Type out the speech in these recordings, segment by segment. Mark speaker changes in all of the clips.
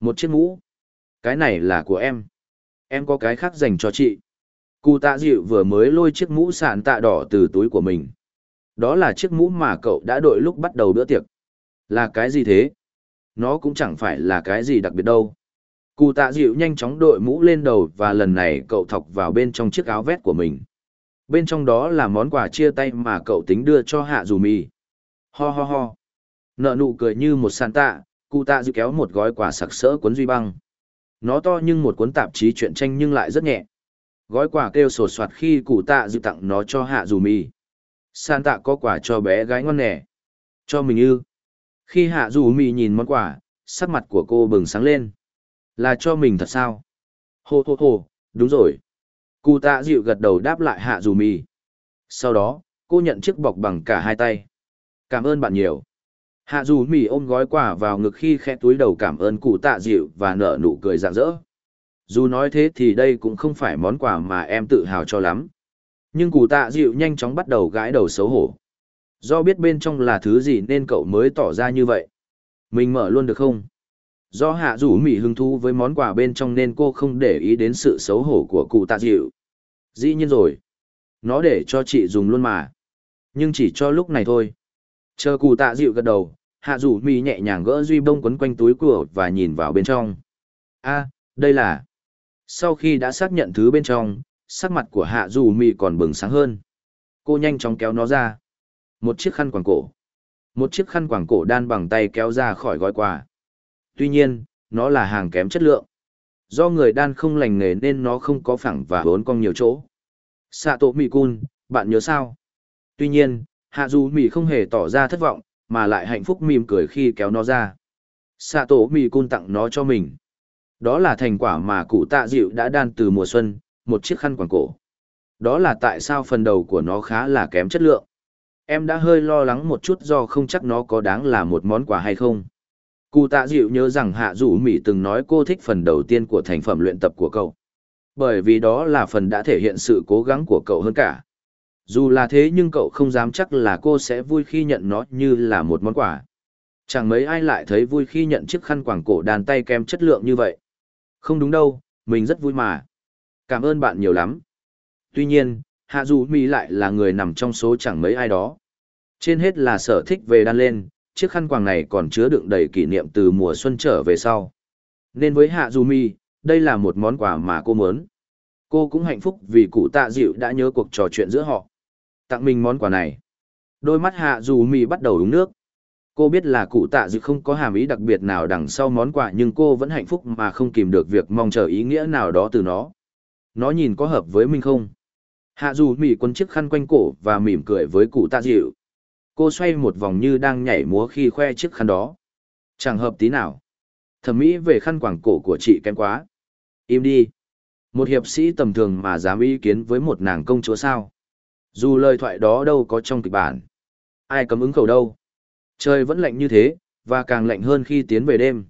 Speaker 1: Một chiếc mũ. Cái này là của em. Em có cái khác dành cho chị. Cụ tạ dịu vừa mới lôi chiếc mũ sạn tạ đỏ từ túi của mình. Đó là chiếc mũ mà cậu đã đội lúc bắt đầu bữa tiệc. Là cái gì thế? Nó cũng chẳng phải là cái gì đặc biệt đâu. Cụ tạ dịu nhanh chóng đội mũ lên đầu và lần này cậu thọc vào bên trong chiếc áo vét của mình. Bên trong đó là món quà chia tay mà cậu tính đưa cho hạ dù mì. Ho ho ho. Nợ nụ cười như một sàn tạ, cụ tạ dịu kéo một gói quà sặc sỡ cuốn duy băng. Nó to nhưng một cuốn tạp chí truyện tranh nhưng lại rất nhẹ. Gói quà kêu sột soạt khi cụ tạ dịu tặng nó cho hạ dù mì. San tạ có quà cho bé gái ngon nẻ. Cho mình ư. Khi hạ dù mì nhìn món quà, sắc mặt của cô bừng sáng lên. Là cho mình thật sao? Hô hô hô, đúng rồi. Cụ tạ dịu gật đầu đáp lại hạ dù mì. Sau đó, cô nhận chiếc bọc bằng cả hai tay. Cảm ơn bạn nhiều. Hạ dù mì ôm gói quà vào ngực khi khẽ túi đầu cảm ơn cụ tạ dịu và nở nụ cười rạng rỡ. Dù nói thế thì đây cũng không phải món quà mà em tự hào cho lắm. Nhưng cụ tạ dịu nhanh chóng bắt đầu gãi đầu xấu hổ. Do biết bên trong là thứ gì nên cậu mới tỏ ra như vậy. Mình mở luôn được không? Do hạ rủ mỉ hứng thú với món quà bên trong nên cô không để ý đến sự xấu hổ của cụ tạ dịu. Dĩ nhiên rồi. Nó để cho chị dùng luôn mà. Nhưng chỉ cho lúc này thôi. Chờ cụ tạ dịu gật đầu, hạ rủ mỉ nhẹ nhàng gỡ duy bông quấn quanh túi của và nhìn vào bên trong. a đây là... Sau khi đã xác nhận thứ bên trong, sắc mặt của hạ dù mị còn bừng sáng hơn. Cô nhanh chóng kéo nó ra. Một chiếc khăn quàng cổ. Một chiếc khăn quàng cổ đan bằng tay kéo ra khỏi gói quà. Tuy nhiên, nó là hàng kém chất lượng. Do người đan không lành nghề nên nó không có phẳng và vốn cong nhiều chỗ. Sạ tổ mì cun, bạn nhớ sao? Tuy nhiên, hạ dù mị không hề tỏ ra thất vọng, mà lại hạnh phúc mỉm cười khi kéo nó ra. Sạ tổ mì cun tặng nó cho mình. Đó là thành quả mà cụ tạ dịu đã đan từ mùa xuân, một chiếc khăn quàng cổ. Đó là tại sao phần đầu của nó khá là kém chất lượng. Em đã hơi lo lắng một chút do không chắc nó có đáng là một món quà hay không. Cụ tạ dịu nhớ rằng Hạ rủ mỉ từng nói cô thích phần đầu tiên của thành phẩm luyện tập của cậu. Bởi vì đó là phần đã thể hiện sự cố gắng của cậu hơn cả. Dù là thế nhưng cậu không dám chắc là cô sẽ vui khi nhận nó như là một món quà. Chẳng mấy ai lại thấy vui khi nhận chiếc khăn quàng cổ đàn tay kem chất lượng như vậy. Không đúng đâu, mình rất vui mà. Cảm ơn bạn nhiều lắm. Tuy nhiên, Hạ Dù Mỹ lại là người nằm trong số chẳng mấy ai đó. Trên hết là sở thích về đan lên, chiếc khăn quàng này còn chứa đựng đầy kỷ niệm từ mùa xuân trở về sau. Nên với Hạ Dù Mỹ, đây là một món quà mà cô muốn. Cô cũng hạnh phúc vì cụ tạ dịu đã nhớ cuộc trò chuyện giữa họ. Tặng mình món quà này. Đôi mắt Hạ Dù mì bắt đầu uống nước. Cô biết là cụ tạ dự không có hàm ý đặc biệt nào đằng sau món quà, nhưng cô vẫn hạnh phúc mà không kìm được việc mong chờ ý nghĩa nào đó từ nó. Nó nhìn có hợp với mình không? Hạ dù mì quấn chiếc khăn quanh cổ và mỉm cười với cụ tạ dịu. Cô xoay một vòng như đang nhảy múa khi khoe chiếc khăn đó. Chẳng hợp tí nào. Thẩm mỹ về khăn quàng cổ của chị kém quá. Im đi. Một hiệp sĩ tầm thường mà dám ý kiến với một nàng công chúa sao. Dù lời thoại đó đâu có trong kịch bản. Ai cấm ứng khẩu đâu. Trời vẫn lạnh như thế, và càng lạnh hơn khi tiến về đêm.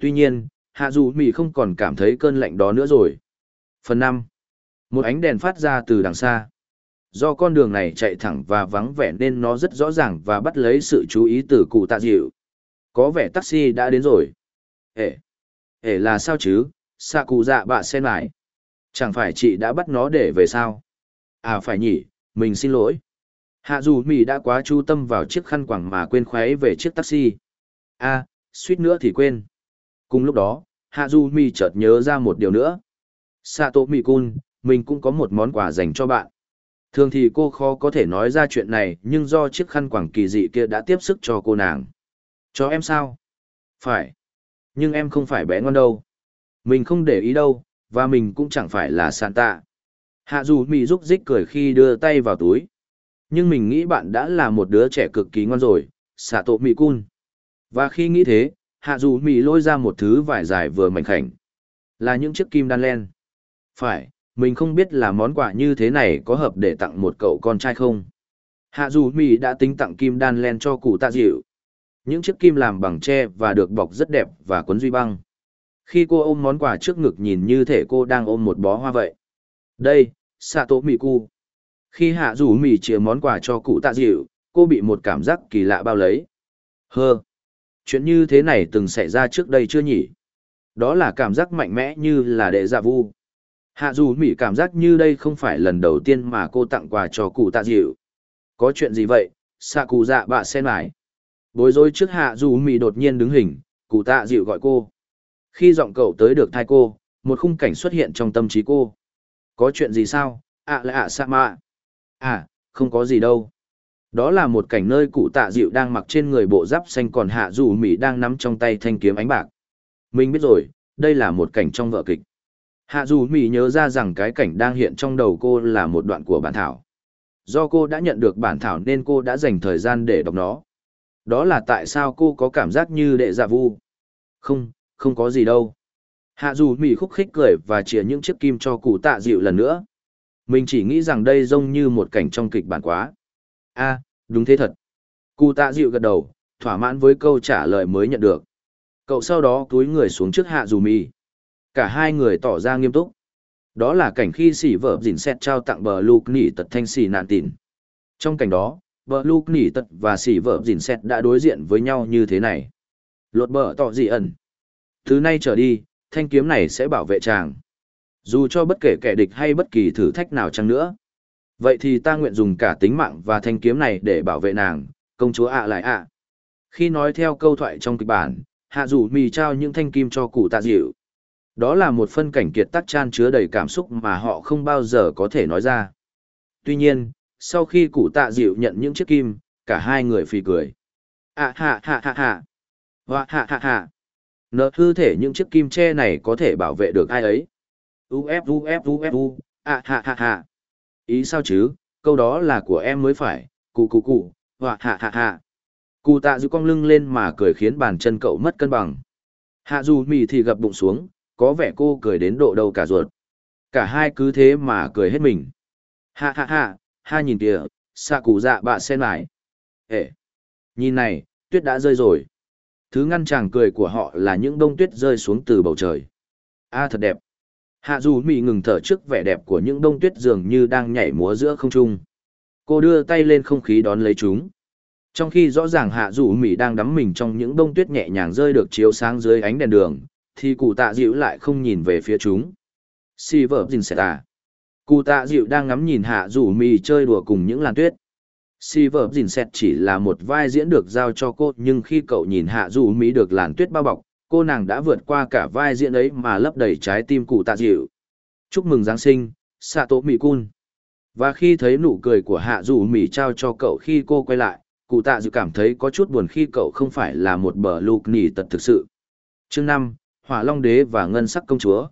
Speaker 1: Tuy nhiên, hạ dù Mỹ không còn cảm thấy cơn lạnh đó nữa rồi. Phần năm, Một ánh đèn phát ra từ đằng xa. Do con đường này chạy thẳng và vắng vẻ nên nó rất rõ ràng và bắt lấy sự chú ý từ cụ tạ dịu. Có vẻ taxi đã đến rồi. Ê! Ê là sao chứ? Sa cụ dạ bạ sen lại. Chẳng phải chị đã bắt nó để về sao? À phải nhỉ, mình xin lỗi. Hạ dù mì đã quá chú tâm vào chiếc khăn quàng mà quên khoáy về chiếc taxi. À, suýt nữa thì quên. Cùng lúc đó, Hạ dù mì chợt nhớ ra một điều nữa. Sato Mikun, mình cũng có một món quà dành cho bạn. Thường thì cô khó có thể nói ra chuyện này nhưng do chiếc khăn quàng kỳ dị kia đã tiếp sức cho cô nàng. Cho em sao? Phải. Nhưng em không phải bé ngon đâu. Mình không để ý đâu, và mình cũng chẳng phải là Santa. Hạ dù mì rúc rích cười khi đưa tay vào túi. Nhưng mình nghĩ bạn đã là một đứa trẻ cực kỳ ngon rồi, Sato cun. Và khi nghĩ thế, hạ dù mì lôi ra một thứ vải dài vừa mảnh khảnh. Là những chiếc kim đan len. Phải, mình không biết là món quà như thế này có hợp để tặng một cậu con trai không. Hạ dù mì đã tính tặng kim đan len cho cụ tạ dịu. Những chiếc kim làm bằng tre và được bọc rất đẹp và cuốn duy băng. Khi cô ôm món quà trước ngực nhìn như thể cô đang ôm một bó hoa vậy. Đây, Sato Miku. Khi hạ dù mì chia món quà cho cụ tạ dịu, cô bị một cảm giác kỳ lạ bao lấy. Hơ! Chuyện như thế này từng xảy ra trước đây chưa nhỉ? Đó là cảm giác mạnh mẽ như là đệ dạ vu. Hạ dù Mỹ cảm giác như đây không phải lần đầu tiên mà cô tặng quà cho cụ tạ dịu. Có chuyện gì vậy, xạ cụ dạ bạ sen mải. Bối rối trước hạ dù Mỹ đột nhiên đứng hình, cụ tạ dịu gọi cô. Khi giọng cậu tới được thai cô, một khung cảnh xuất hiện trong tâm trí cô. Có chuyện gì sao, ạ là ạ sa mạ. À, không có gì đâu. Đó là một cảnh nơi cụ tạ dịu đang mặc trên người bộ giáp xanh còn hạ dù Mỹ đang nắm trong tay thanh kiếm ánh bạc. Mình biết rồi, đây là một cảnh trong vở kịch. Hạ dù Mỹ nhớ ra rằng cái cảnh đang hiện trong đầu cô là một đoạn của bản thảo. Do cô đã nhận được bản thảo nên cô đã dành thời gian để đọc nó. Đó là tại sao cô có cảm giác như đệ dạ vu. Không, không có gì đâu. Hạ dù Mỹ khúc khích cười và chia những chiếc kim cho cụ tạ dịu lần nữa. Mình chỉ nghĩ rằng đây giống như một cảnh trong kịch bản quá. a đúng thế thật. Cụ tạ dịu gật đầu, thỏa mãn với câu trả lời mới nhận được. Cậu sau đó túi người xuống trước hạ dù Mỹ. Cả hai người tỏ ra nghiêm túc. Đó là cảnh khi sỉ vợ dình xét trao tặng bờ lục nỉ tật thanh xỉ nạn tỉn. Trong cảnh đó, bờ lục nỉ tật và sỉ vợ dình xét đã đối diện với nhau như thế này. Lột bờ tỏ dị ẩn. Thứ nay trở đi, thanh kiếm này sẽ bảo vệ chàng. Dù cho bất kể kẻ địch hay bất kỳ thử thách nào chăng nữa. Vậy thì ta nguyện dùng cả tính mạng và thanh kiếm này để bảo vệ nàng, công chúa ạ lại ạ. Khi nói theo câu thoại trong kịch bản, hạ dù mì trao những thanh kim cho cụ tạ dịu, đó là một phân cảnh kiệt tác chan chứa đầy cảm xúc mà họ không bao giờ có thể nói ra. Tuy nhiên, sau khi cụ tạ dịu nhận những chiếc kim, cả hai người phì cười. À Hạ Hạ Hạ Hạ, Hoa hạ hạ hạ. Nợ hư thể những chiếc kim che này có thể bảo vệ được ai ấy. Uf uf uf u. À ha ha ha. Ý sao chứ, câu đó là của em mới phải, cụ cụ cụ, hoa ha ha ha. Cụ tạ giữ cong lưng lên mà cười khiến bàn chân cậu mất cân bằng. Hạ dù mì thì gập bụng xuống, có vẻ cô cười đến độ đầu cả ruột. Cả hai cứ thế mà cười hết mình. Ha ha ha, ha nhìn kìa, xạ cụ dạ bạ sen lại. Ê, nhìn này, tuyết đã rơi rồi. Thứ ngăn chàng cười của họ là những bông tuyết rơi xuống từ bầu trời. A thật đẹp. Hạ dù mị ngừng thở trước vẻ đẹp của những bông tuyết dường như đang nhảy múa giữa không trung. Cô đưa tay lên không khí đón lấy chúng. Trong khi rõ ràng hạ dù mị đang đắm mình trong những bông tuyết nhẹ nhàng rơi được chiếu sáng dưới ánh đèn đường, thì cụ tạ dịu lại không nhìn về phía chúng. Si vợ dình sẽ tà. Cụ tạ dịu đang ngắm nhìn hạ Dù mì chơi đùa cùng những làn tuyết. Si vợ dình xét chỉ là một vai diễn được giao cho cô nhưng khi cậu nhìn hạ dù mỹ được làn tuyết bao bọc, cô nàng đã vượt qua cả vai diễn ấy mà lấp đầy trái tim cụ tạ dịu. Chúc mừng Giáng sinh, Sato Mỹ Cun. Và khi thấy nụ cười của hạ dù mỹ trao cho cậu khi cô quay lại, cụ tạ dịu cảm thấy có chút buồn khi cậu không phải là một bờ lục nỉ tật thực sự. Chương năm Hỏa Long Đế và Ngân Sắc Công Chúa.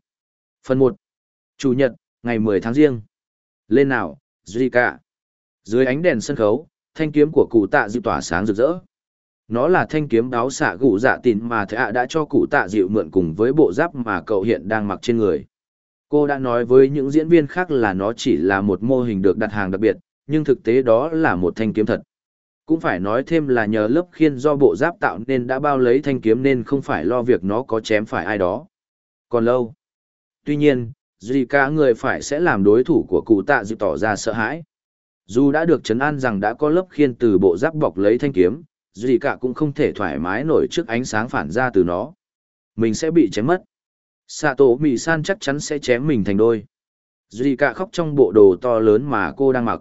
Speaker 1: Phần một Chủ nhật, ngày mười tháng riêng. Lên nào, Zika. Dưới ánh đèn sân khấu, thanh kiếm của cụ tạ dịu tỏa sáng rực rỡ. Nó là thanh kiếm đáo xạ gụ dạ tìn mà thạ đã cho cụ tạ dịu mượn cùng với bộ giáp mà cậu hiện đang mặc trên người. Cô đã nói với những diễn viên khác là nó chỉ là một mô hình được đặt hàng đặc biệt, nhưng thực tế đó là một thanh kiếm thật. Cũng phải nói thêm là nhờ lớp khiên do bộ giáp tạo nên đã bao lấy thanh kiếm nên không phải lo việc nó có chém phải ai đó. Còn lâu. Tuy nhiên, Duy cả người phải sẽ làm đối thủ của cụ tạ dịu tỏ ra sợ hãi. Dù đã được chấn an rằng đã có lớp khiên từ bộ giáp bọc lấy thanh kiếm, Dì cả cũng không thể thoải mái nổi trước ánh sáng phản ra từ nó. Mình sẽ bị chém mất. Sato Mị San chắc chắn sẽ chém mình thành đôi. Duy cả khóc trong bộ đồ to lớn mà cô đang mặc.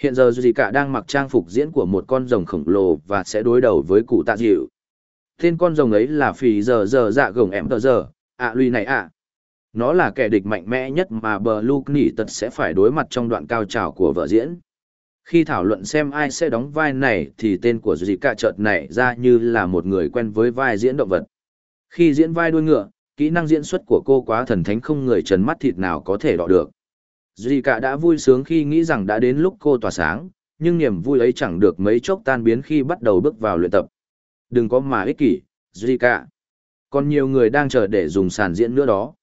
Speaker 1: Hiện giờ Duy Cả đang mặc trang phục diễn của một con rồng khổng lồ và sẽ đối đầu với cụ tạ dịu. Tên con rồng ấy là phì giờ giờ dạ gồng em tờ giờ, ạ à, lui này ạ. Nó là kẻ địch mạnh mẽ nhất mà bờ Luke nỉ tật sẽ phải đối mặt trong đoạn cao trào của vở diễn. Khi thảo luận xem ai sẽ đóng vai này thì tên của Dì Cả chợt nảy ra như là một người quen với vai diễn động vật. Khi diễn vai đuôi ngựa, kỹ năng diễn xuất của cô quá thần thánh không người trần mắt thịt nào có thể đọ được. Dì cả đã vui sướng khi nghĩ rằng đã đến lúc cô tỏa sáng, nhưng niềm vui ấy chẳng được mấy chốc tan biến khi bắt đầu bước vào luyện tập. Đừng có mà ích kỷ, Dì cả. Còn nhiều người đang chờ để dùng sàn diễn nữa đó.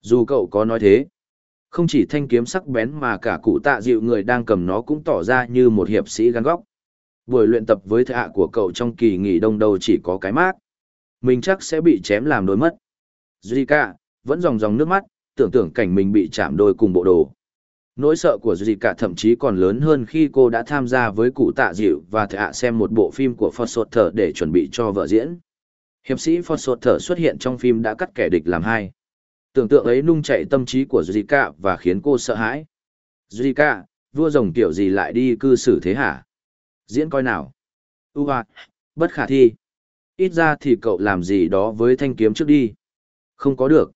Speaker 1: Dù cậu có nói thế, không chỉ thanh kiếm sắc bén mà cả cụ tạ dịu người đang cầm nó cũng tỏ ra như một hiệp sĩ gắn góc. Buổi luyện tập với thạ của cậu trong kỳ nghỉ đông đầu chỉ có cái mát. Mình chắc sẽ bị chém làm đôi mất. Zika, vẫn dòng dòng nước mắt, tưởng tượng cảnh mình bị chạm đôi cùng bộ đồ. Nỗi sợ của Zika thậm chí còn lớn hơn khi cô đã tham gia với cụ tạ dịu và thạ xem một bộ phim của Phật để chuẩn bị cho vợ diễn. Hiệp sĩ Phật xuất hiện trong phim đã cắt kẻ địch làm hai. Tưởng tượng ấy nung chạy tâm trí của Zika và khiến cô sợ hãi. Zika, vua rồng kiểu gì lại đi cư xử thế hả? Diễn coi nào. Ua, bất khả thi. Ít ra thì cậu làm gì đó với thanh kiếm trước đi. Không có được.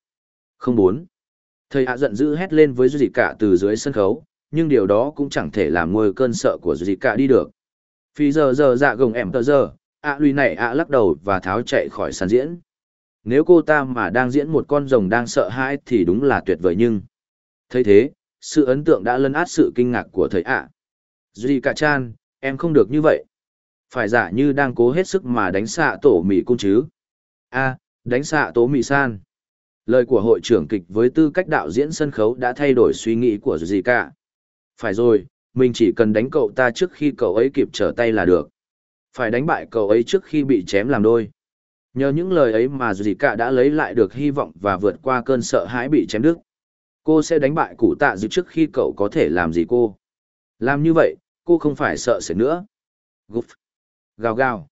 Speaker 1: Không muốn. Thầy hạ giận dữ hét lên với Zika từ dưới sân khấu, nhưng điều đó cũng chẳng thể làm ngôi cơn sợ của Zika đi được. Phi giờ giờ dạ gồng em tờ giờ, ạ à, lùi này ạ lắc đầu và tháo chạy khỏi sàn diễn. Nếu cô ta mà đang diễn một con rồng đang sợ hãi thì đúng là tuyệt vời nhưng... thấy thế, sự ấn tượng đã lấn át sự kinh ngạc của thầy ạ. À. Cả chan, em không được như vậy. Phải giả như đang cố hết sức mà đánh xạ tổ mì cung chứ. a đánh xạ tổ mì san. Lời của hội trưởng kịch với tư cách đạo diễn sân khấu đã thay đổi suy nghĩ của Zika. Phải rồi, mình chỉ cần đánh cậu ta trước khi cậu ấy kịp trở tay là được. Phải đánh bại cậu ấy trước khi bị chém làm đôi. Nhờ những lời ấy mà Zika đã lấy lại được hy vọng và vượt qua cơn sợ hãi bị chém đứt. Cô sẽ đánh bại cụ tạ dự trước khi cậu có thể làm gì cô. Làm như vậy, cô không phải sợ sẽ nữa. Gục. Gào gào.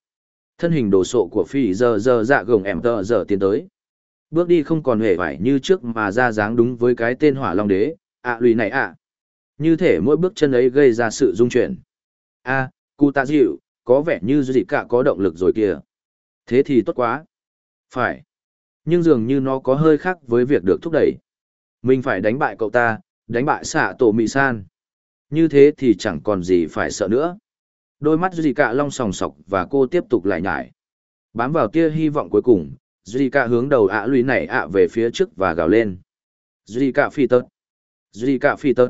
Speaker 1: Thân hình đồ sộ của phi giờ giờ dạ gồng em tờ giờ tiến tới. Bước đi không còn hề vải như trước mà ra dáng đúng với cái tên hỏa long đế, ạ à, lùi này ạ. Như thể mỗi bước chân ấy gây ra sự rung chuyển. a à, cụ tạ dịu, có vẻ như gì cả có động lực rồi kìa. Thế thì tốt quá. Phải. Nhưng dường như nó có hơi khác với việc được thúc đẩy. Mình phải đánh bại cậu ta, đánh bại xạ tổ mị san. Như thế thì chẳng còn gì phải sợ nữa. Đôi mắt Duy Cạ long sòng sọc và cô tiếp tục lại nhải. Bám vào tia hy vọng cuối cùng, Duy Cạ hướng đầu ạ lùi nảy ạ về phía trước và gào lên. Duy Cạ phi tớt. Duy Cạ phi tớt.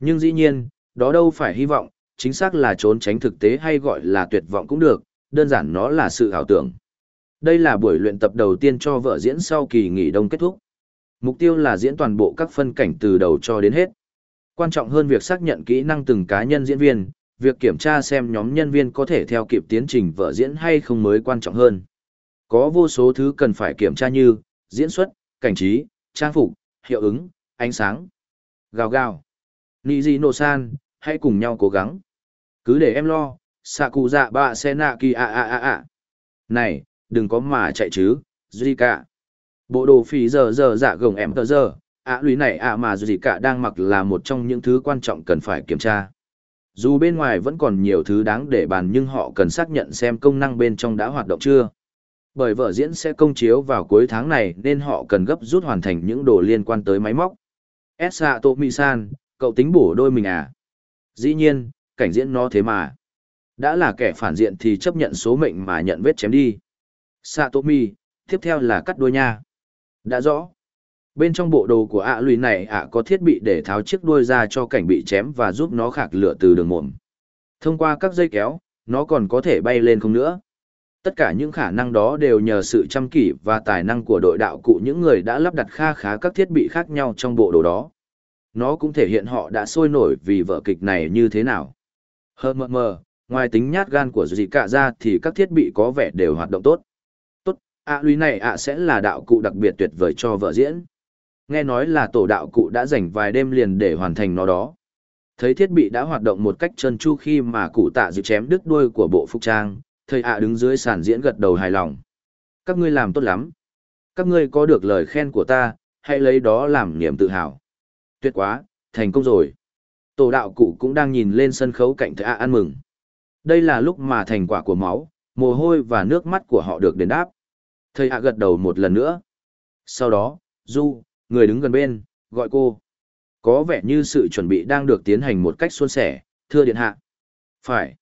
Speaker 1: Nhưng dĩ nhiên, đó đâu phải hy vọng, chính xác là trốn tránh thực tế hay gọi là tuyệt vọng cũng được, đơn giản nó là sự ảo tưởng. Đây là buổi luyện tập đầu tiên cho vợ diễn sau kỳ nghỉ đông kết thúc. Mục tiêu là diễn toàn bộ các phân cảnh từ đầu cho đến hết. Quan trọng hơn việc xác nhận kỹ năng từng cá nhân diễn viên, việc kiểm tra xem nhóm nhân viên có thể theo kịp tiến trình vợ diễn hay không mới quan trọng hơn. Có vô số thứ cần phải kiểm tra như diễn xuất, cảnh trí, trang phục, hiệu ứng, ánh sáng. Gào gào. Nì gì san, hãy cùng nhau cố gắng. Cứ để em lo, xạ cụ dạ bạ xe nạ kỳ ạ ạ ạ ạ. Này, đừng có mà chạy chứ, Zika. Bộ đồ phí giờ giờ dạ gồng em tờ giờ, ạ lùi này ạ mà Zika đang mặc là một trong những thứ quan trọng cần phải kiểm tra. Dù bên ngoài vẫn còn nhiều thứ đáng để bàn nhưng họ cần xác nhận xem công năng bên trong đã hoạt động chưa. Bởi vở diễn sẽ công chiếu vào cuối tháng này nên họ cần gấp rút hoàn thành những đồ liên quan tới máy móc. Esa Tomi-san, cậu tính bổ đôi mình à? Dĩ nhiên, cảnh diễn nó thế mà. Đã là kẻ phản diện thì chấp nhận số mệnh mà nhận vết chém đi. Satomi, tiếp theo là cắt đuôi nha. Đã rõ. Bên trong bộ đồ của ạ lùi này ạ có thiết bị để tháo chiếc đuôi ra cho cảnh bị chém và giúp nó khạc lửa từ đường mồm. Thông qua các dây kéo, nó còn có thể bay lên không nữa. Tất cả những khả năng đó đều nhờ sự chăm kỷ và tài năng của đội đạo cụ những người đã lắp đặt kha khá các thiết bị khác nhau trong bộ đồ đó. Nó cũng thể hiện họ đã sôi nổi vì vở kịch này như thế nào. Hờ mờ mờ, ngoài tính nhát gan của dì cả ra thì các thiết bị có vẻ đều hoạt động tốt. Ạ à, này ạ sẽ là đạo cụ đặc biệt tuyệt vời cho vở diễn. Nghe nói là tổ đạo cụ đã dành vài đêm liền để hoàn thành nó đó. Thấy thiết bị đã hoạt động một cách trơn tru khi mà cụ tạ dịu chém đứt đuôi của bộ phục trang, thầy ạ đứng dưới sàn diễn gật đầu hài lòng. Các ngươi làm tốt lắm. Các ngươi có được lời khen của ta, hãy lấy đó làm niềm tự hào. Tuyệt quá, thành công rồi. Tổ đạo cụ cũng đang nhìn lên sân khấu cạnh thầy ạ ăn mừng. Đây là lúc mà thành quả của máu, mồ hôi và nước mắt của họ được đền đáp. Thầy ạ gật đầu một lần nữa. Sau đó, Du, người đứng gần bên, gọi cô. Có vẻ như sự chuẩn bị đang được tiến hành một cách suôn sẻ, thưa điện hạ. Phải.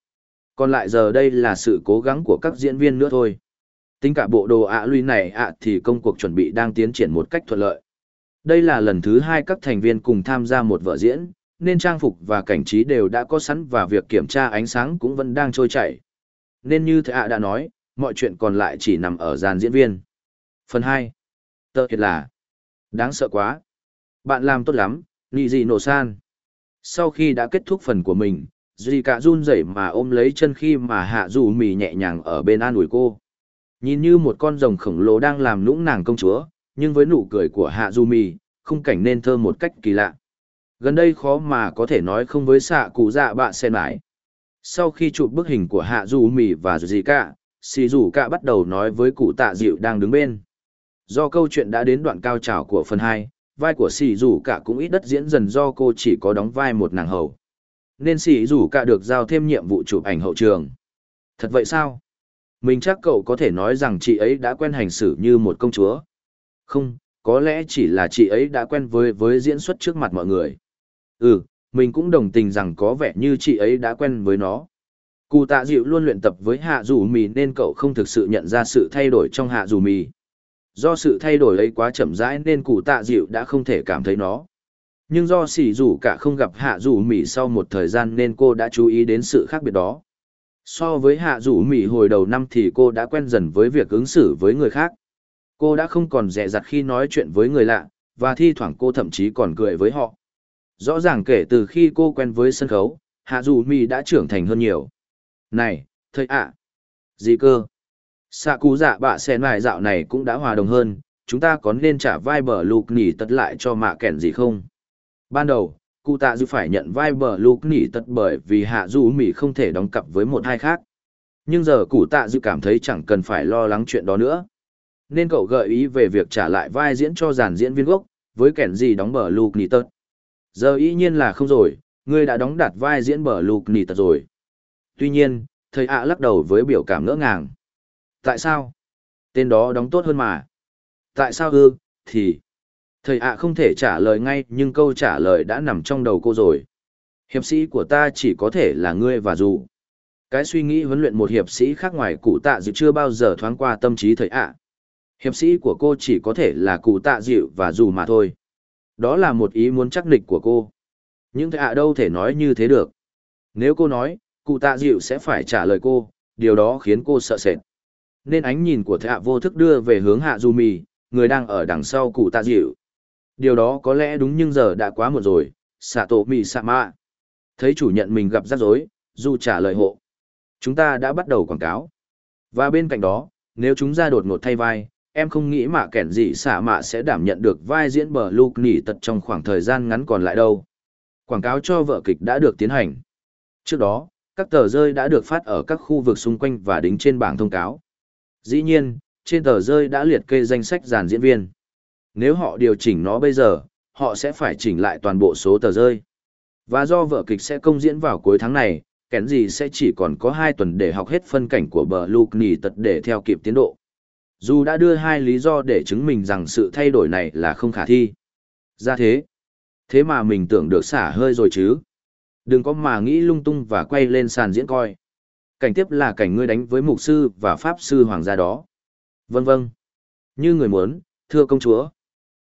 Speaker 1: Còn lại giờ đây là sự cố gắng của các diễn viên nữa thôi. Tính cả bộ đồ ạ à lui này ạ thì công cuộc chuẩn bị đang tiến triển một cách thuận lợi. Đây là lần thứ hai các thành viên cùng tham gia một vở diễn, nên trang phục và cảnh trí đều đã có sẵn và việc kiểm tra ánh sáng cũng vẫn đang trôi chảy. Nên như thầy ạ đã nói, mọi chuyện còn lại chỉ nằm ở dàn diễn viên. Phần 2. Tờ thiệt là Đáng sợ quá. Bạn làm tốt lắm, nị gì nổ san. Sau khi đã kết thúc phần của mình, Duy cả run rẩy mà ôm lấy chân khi mà hạ dù mì nhẹ nhàng ở bên an ủi cô. Nhìn như một con rồng khổng lồ đang làm nũng nàng công chúa, nhưng với nụ cười của hạ dù mì, khung cảnh nên thơ một cách kỳ lạ. Gần đây khó mà có thể nói không với xạ cụ dạ bạ sen mãi. Sau khi chụp bức hình của hạ dù mì và Duy cả, xì rủ cả bắt đầu nói với cụ tạ dịu đang đứng bên. Do câu chuyện đã đến đoạn cao trào của phần hai, vai của xì rủ cả cũng ít đất diễn dần do cô chỉ có đóng vai một nàng hầu. Nên xì rủ cả được giao thêm nhiệm vụ chụp ảnh hậu trường. Thật vậy sao? Mình chắc cậu có thể nói rằng chị ấy đã quen hành xử như một công chúa. Không, có lẽ chỉ là chị ấy đã quen với với diễn xuất trước mặt mọi người. Ừ, mình cũng đồng tình rằng có vẻ như chị ấy đã quen với nó. Cụ tạ dịu luôn luyện tập với hạ dù mì nên cậu không thực sự nhận ra sự thay đổi trong hạ dù mì. Do sự thay đổi ấy quá chậm rãi nên cụ tạ dịu đã không thể cảm thấy nó. Nhưng do xỉ dù cả không gặp hạ dù mì sau một thời gian nên cô đã chú ý đến sự khác biệt đó. So với hạ dù mì hồi đầu năm thì cô đã quen dần với việc ứng xử với người khác. Cô đã không còn dè dặt khi nói chuyện với người lạ, và thi thoảng cô thậm chí còn cười với họ. Rõ ràng kể từ khi cô quen với sân khấu, hạ dù mì đã trưởng thành hơn nhiều. Này, thầy ạ! Gì cơ? Sạ cú dạ bạ sen nài dạo này cũng đã hòa đồng hơn, chúng ta có nên trả vai bờ lục nỉ tật lại cho mạ kẻn gì không? Ban đầu, cụ tạ dư phải nhận vai bờ lục nỉ tật bởi vì hạ dù mỉ không thể đóng cặp với một hai khác. Nhưng giờ cụ tạ dư cảm thấy chẳng cần phải lo lắng chuyện đó nữa. Nên cậu gợi ý về việc trả lại vai diễn cho dàn diễn viên gốc, với kẻn gì đóng bờ lục nỉ tật. Giờ ý nhiên là không rồi, ngươi đã đóng đặt vai diễn bờ lục nỉ tật rồi. Tuy nhiên, thầy ạ lắc đầu với biểu cảm ngỡ ngàng. Tại sao? Tên đó đóng tốt hơn mà. Tại sao ư, thì... Thầy ạ không thể trả lời ngay nhưng câu trả lời đã nằm trong đầu cô rồi. Hiệp sĩ của ta chỉ có thể là ngươi và dù. Cái suy nghĩ huấn luyện một hiệp sĩ khác ngoài cụ tạ dịu chưa bao giờ thoáng qua tâm trí thầy ạ. Hiệp sĩ của cô chỉ có thể là cụ tạ dịu và dù mà thôi. Đó là một ý muốn chắc nịch của cô. Nhưng thầy ạ đâu thể nói như thế được. Nếu cô nói, cụ tạ dịu sẽ phải trả lời cô, điều đó khiến cô sợ sệt. Nên ánh nhìn của thạ vô thức đưa về hướng hạ du mì, người đang ở đằng sau cụ tạ dịu. Điều đó có lẽ đúng nhưng giờ đã quá muộn rồi, xạ tổ mì xạ mạ. Thấy chủ nhận mình gặp rắc rối, dù trả lời hộ. Chúng ta đã bắt đầu quảng cáo. Và bên cạnh đó, nếu chúng ra đột ngột thay vai, em không nghĩ mà kẻn gì xạ mạ sẽ đảm nhận được vai diễn bờ lục nỉ tật trong khoảng thời gian ngắn còn lại đâu. Quảng cáo cho vợ kịch đã được tiến hành. Trước đó, các tờ rơi đã được phát ở các khu vực xung quanh và đính trên bảng thông cáo. Dĩ nhiên, trên tờ rơi đã liệt kê danh sách dàn diễn viên. Nếu họ điều chỉnh nó bây giờ, họ sẽ phải chỉnh lại toàn bộ số tờ rơi. Và do vở kịch sẽ công diễn vào cuối tháng này, kén gì sẽ chỉ còn có 2 tuần để học hết phân cảnh của bờ Luke Nì tật để theo kịp tiến độ. Dù đã đưa hai lý do để chứng minh rằng sự thay đổi này là không khả thi. Ra thế. Thế mà mình tưởng được xả hơi rồi chứ. Đừng có mà nghĩ lung tung và quay lên sàn diễn coi. Cảnh tiếp là cảnh ngươi đánh với mục sư và pháp sư hoàng gia đó. Vâng vâng. Như người muốn, thưa công chúa.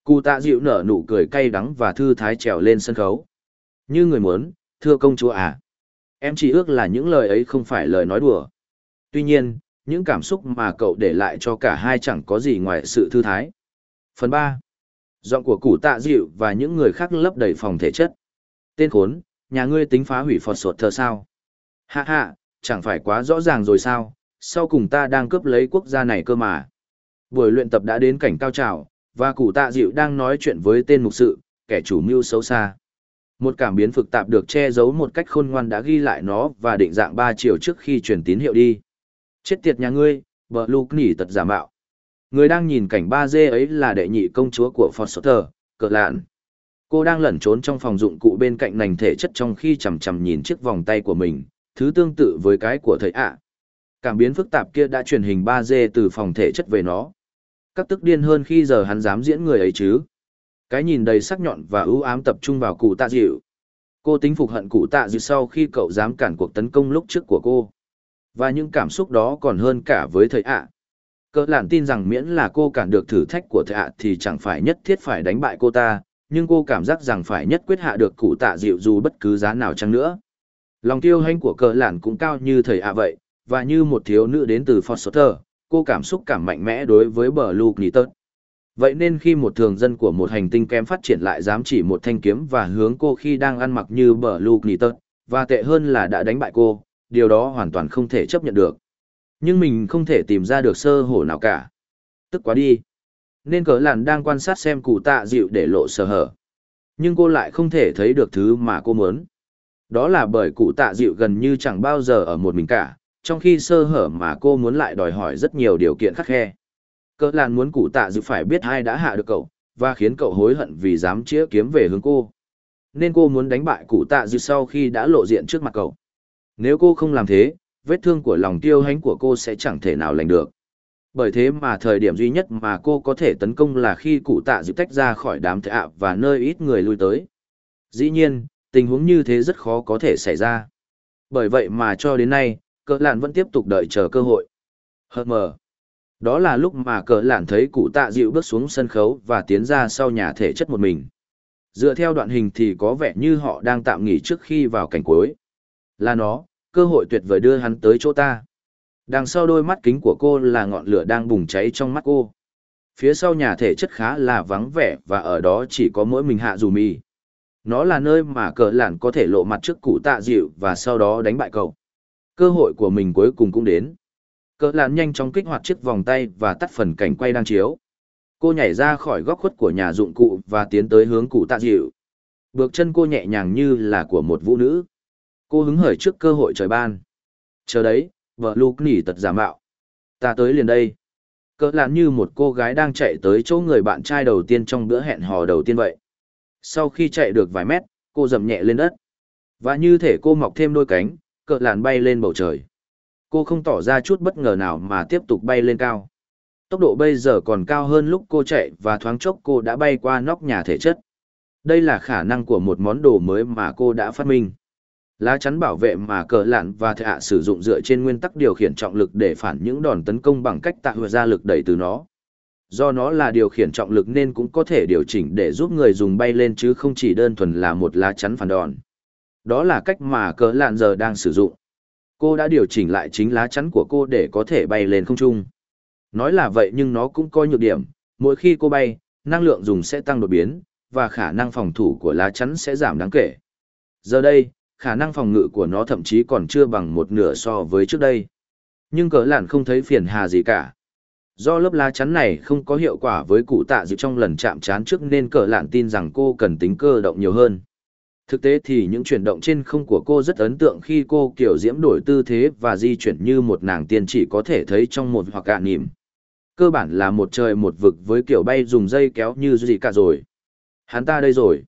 Speaker 1: Cụ tạ dịu nở nụ cười cay đắng và thư thái trèo lên sân khấu. Như người muốn, thưa công chúa à. Em chỉ ước là những lời ấy không phải lời nói đùa. Tuy nhiên, những cảm xúc mà cậu để lại cho cả hai chẳng có gì ngoài sự thư thái. Phần ba, Giọng của cụ tạ dịu và những người khác lấp đầy phòng thể chất. Tên khốn, nhà ngươi tính phá hủy phọt sột thờ sao? Hạ hạ, chẳng phải quá rõ ràng rồi sao? Sau cùng ta đang cướp lấy quốc gia này cơ mà. Buổi luyện tập đã đến cảnh cao trào, và cụ tạ dịu đang nói chuyện với tên mục sự, kẻ chủ mưu xấu xa. Một cảm biến phức tạp được che giấu một cách khôn ngoan đã ghi lại nó và định dạng ba chiều trước khi truyền tín hiệu đi. Chết tiệt nhà ngươi, bờ lục nỉ tật giả mạo. Người đang nhìn cảnh ba d ấy là đệ nhị công chúa của Foster, cờ lạn. Cô đang lẩn trốn trong phòng dụng cụ bên cạnh nành thể chất trong khi chằm chằm nhìn chiếc vòng tay của mình, thứ tương tự với cái của thầy ạ. Cảm biến phức tạp kia đã truyền hình 3D từ phòng thể chất về nó. Các tức điên hơn khi giờ hắn dám diễn người ấy chứ. Cái nhìn đầy sắc nhọn và ưu ám tập trung vào cụ tạ dịu. Cô tính phục hận cụ tạ dịu sau khi cậu dám cản cuộc tấn công lúc trước của cô. Và những cảm xúc đó còn hơn cả với thầy ạ. Cỡ lản tin rằng miễn là cô cản được thử thách của thầy ạ thì chẳng phải nhất thiết phải đánh bại cô ta, nhưng cô cảm giác rằng phải nhất quyết hạ được cụ tạ dịu dù bất cứ giá nào chăng nữa. Lòng tiêu hanh của cờ lản cũng cao như thầy ạ vậy, và như một thiếu nữ đến từ Foster, cô cảm xúc cảm mạnh mẽ đối với bờ Luke Nitton. Vậy nên khi một thường dân của một hành tinh kém phát triển lại dám chỉ một thanh kiếm và hướng cô khi đang ăn mặc như bờ Luke Nitton, và tệ hơn là đã đánh bại cô, điều đó hoàn toàn không thể chấp nhận được. Nhưng mình không thể tìm ra được sơ hổ nào cả. Tức quá đi. Nên cỡ làn đang quan sát xem cụ tạ dịu để lộ sơ hở. Nhưng cô lại không thể thấy được thứ mà cô muốn. Đó là bởi cụ tạ dịu gần như chẳng bao giờ ở một mình cả, trong khi sơ hở mà cô muốn lại đòi hỏi rất nhiều điều kiện khắc khe. Cỡ làn muốn cụ tạ dịu phải biết ai đã hạ được cậu, và khiến cậu hối hận vì dám chĩa kiếm về hướng cô. Nên cô muốn đánh bại cụ tạ dịu sau khi đã lộ diện trước mặt cậu. Nếu cô không làm thế, vết thương của lòng tiêu hánh của cô sẽ chẳng thể nào lành được. Bởi thế mà thời điểm duy nhất mà cô có thể tấn công là khi cụ tạ dự tách ra khỏi đám thệ ạ và nơi ít người lui tới. Dĩ nhiên, tình huống như thế rất khó có thể xảy ra. Bởi vậy mà cho đến nay, cỡ lạn vẫn tiếp tục đợi chờ cơ hội. Hờ mờ. Đó là lúc mà cỡ lạn thấy cụ tạ dịu bước xuống sân khấu và tiến ra sau nhà thể chất một mình. Dựa theo đoạn hình thì có vẻ như họ đang tạm nghỉ trước khi vào cảnh cuối. Là nó, cơ hội tuyệt vời đưa hắn tới chỗ ta. Đằng sau đôi mắt kính của cô là ngọn lửa đang bùng cháy trong mắt cô. Phía sau nhà thể chất khá là vắng vẻ và ở đó chỉ có mỗi mình hạ dù mì. Nó là nơi mà cờ lản có thể lộ mặt trước cụ tạ dịu và sau đó đánh bại cậu. Cơ hội của mình cuối cùng cũng đến. Cờ lản nhanh chóng kích hoạt chiếc vòng tay và tắt phần cảnh quay đang chiếu. Cô nhảy ra khỏi góc khuất của nhà dụng cụ và tiến tới hướng cụ tạ dịu. Bước chân cô nhẹ nhàng như là của một vũ nữ. Cô hứng hởi trước cơ hội trời ban. Chờ đấy, vợ lục nỉ tật giả mạo. Ta tới liền đây. Cỡ lạn như một cô gái đang chạy tới chỗ người bạn trai đầu tiên trong bữa hẹn hò đầu tiên vậy. Sau khi chạy được vài mét, cô dầm nhẹ lên đất. Và như thể cô mọc thêm đôi cánh, cỡ lạn bay lên bầu trời. Cô không tỏ ra chút bất ngờ nào mà tiếp tục bay lên cao. Tốc độ bây giờ còn cao hơn lúc cô chạy và thoáng chốc cô đã bay qua nóc nhà thể chất. Đây là khả năng của một món đồ mới mà cô đã phát minh. Lá chắn bảo vệ mà cờ lạn và thệ hạ sử dụng dựa trên nguyên tắc điều khiển trọng lực để phản những đòn tấn công bằng cách tạo ra lực đẩy từ nó. Do nó là điều khiển trọng lực nên cũng có thể điều chỉnh để giúp người dùng bay lên chứ không chỉ đơn thuần là một lá chắn phản đòn. Đó là cách mà cờ lạn giờ đang sử dụng. Cô đã điều chỉnh lại chính lá chắn của cô để có thể bay lên không trung. Nói là vậy nhưng nó cũng có nhược điểm, mỗi khi cô bay, năng lượng dùng sẽ tăng đột biến, và khả năng phòng thủ của lá chắn sẽ giảm đáng kể. Giờ đây, khả năng phòng ngự của nó thậm chí còn chưa bằng một nửa so với trước đây. Nhưng cỡ lạn không thấy phiền hà gì cả. Do lớp lá chắn này không có hiệu quả với cụ tạ dịu trong lần chạm chán trước nên cỡ lạn tin rằng cô cần tính cơ động nhiều hơn. Thực tế thì những chuyển động trên không của cô rất ấn tượng khi cô kiểu diễm đổi tư thế và di chuyển như một nàng tiên chỉ có thể thấy trong một hoặc cả nìm. Cơ bản là một trời một vực với kiểu bay dùng dây kéo như gì cả rồi. Hắn ta đây rồi.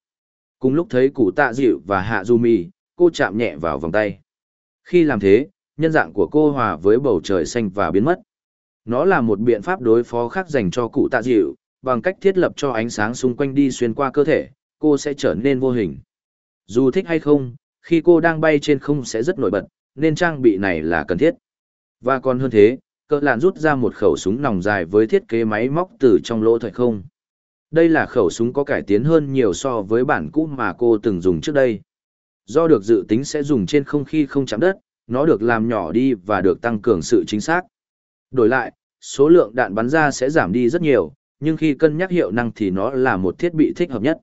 Speaker 1: Cùng lúc thấy cụ tạ dịu và hạ du mì, cô chạm nhẹ vào vòng tay. Khi làm thế, nhân dạng của cô hòa với bầu trời xanh và biến mất. Nó là một biện pháp đối phó khác dành cho cụ tạ dịu, bằng cách thiết lập cho ánh sáng xung quanh đi xuyên qua cơ thể, cô sẽ trở nên vô hình. Dù thích hay không, khi cô đang bay trên không sẽ rất nổi bật, nên trang bị này là cần thiết. Và còn hơn thế, cỡ lạn rút ra một khẩu súng nòng dài với thiết kế máy móc từ trong lỗ thời không. Đây là khẩu súng có cải tiến hơn nhiều so với bản cũ mà cô từng dùng trước đây. Do được dự tính sẽ dùng trên không khi không chạm đất, nó được làm nhỏ đi và được tăng cường sự chính xác. Đổi lại, số lượng đạn bắn ra sẽ giảm đi rất nhiều, nhưng khi cân nhắc hiệu năng thì nó là một thiết bị thích hợp nhất.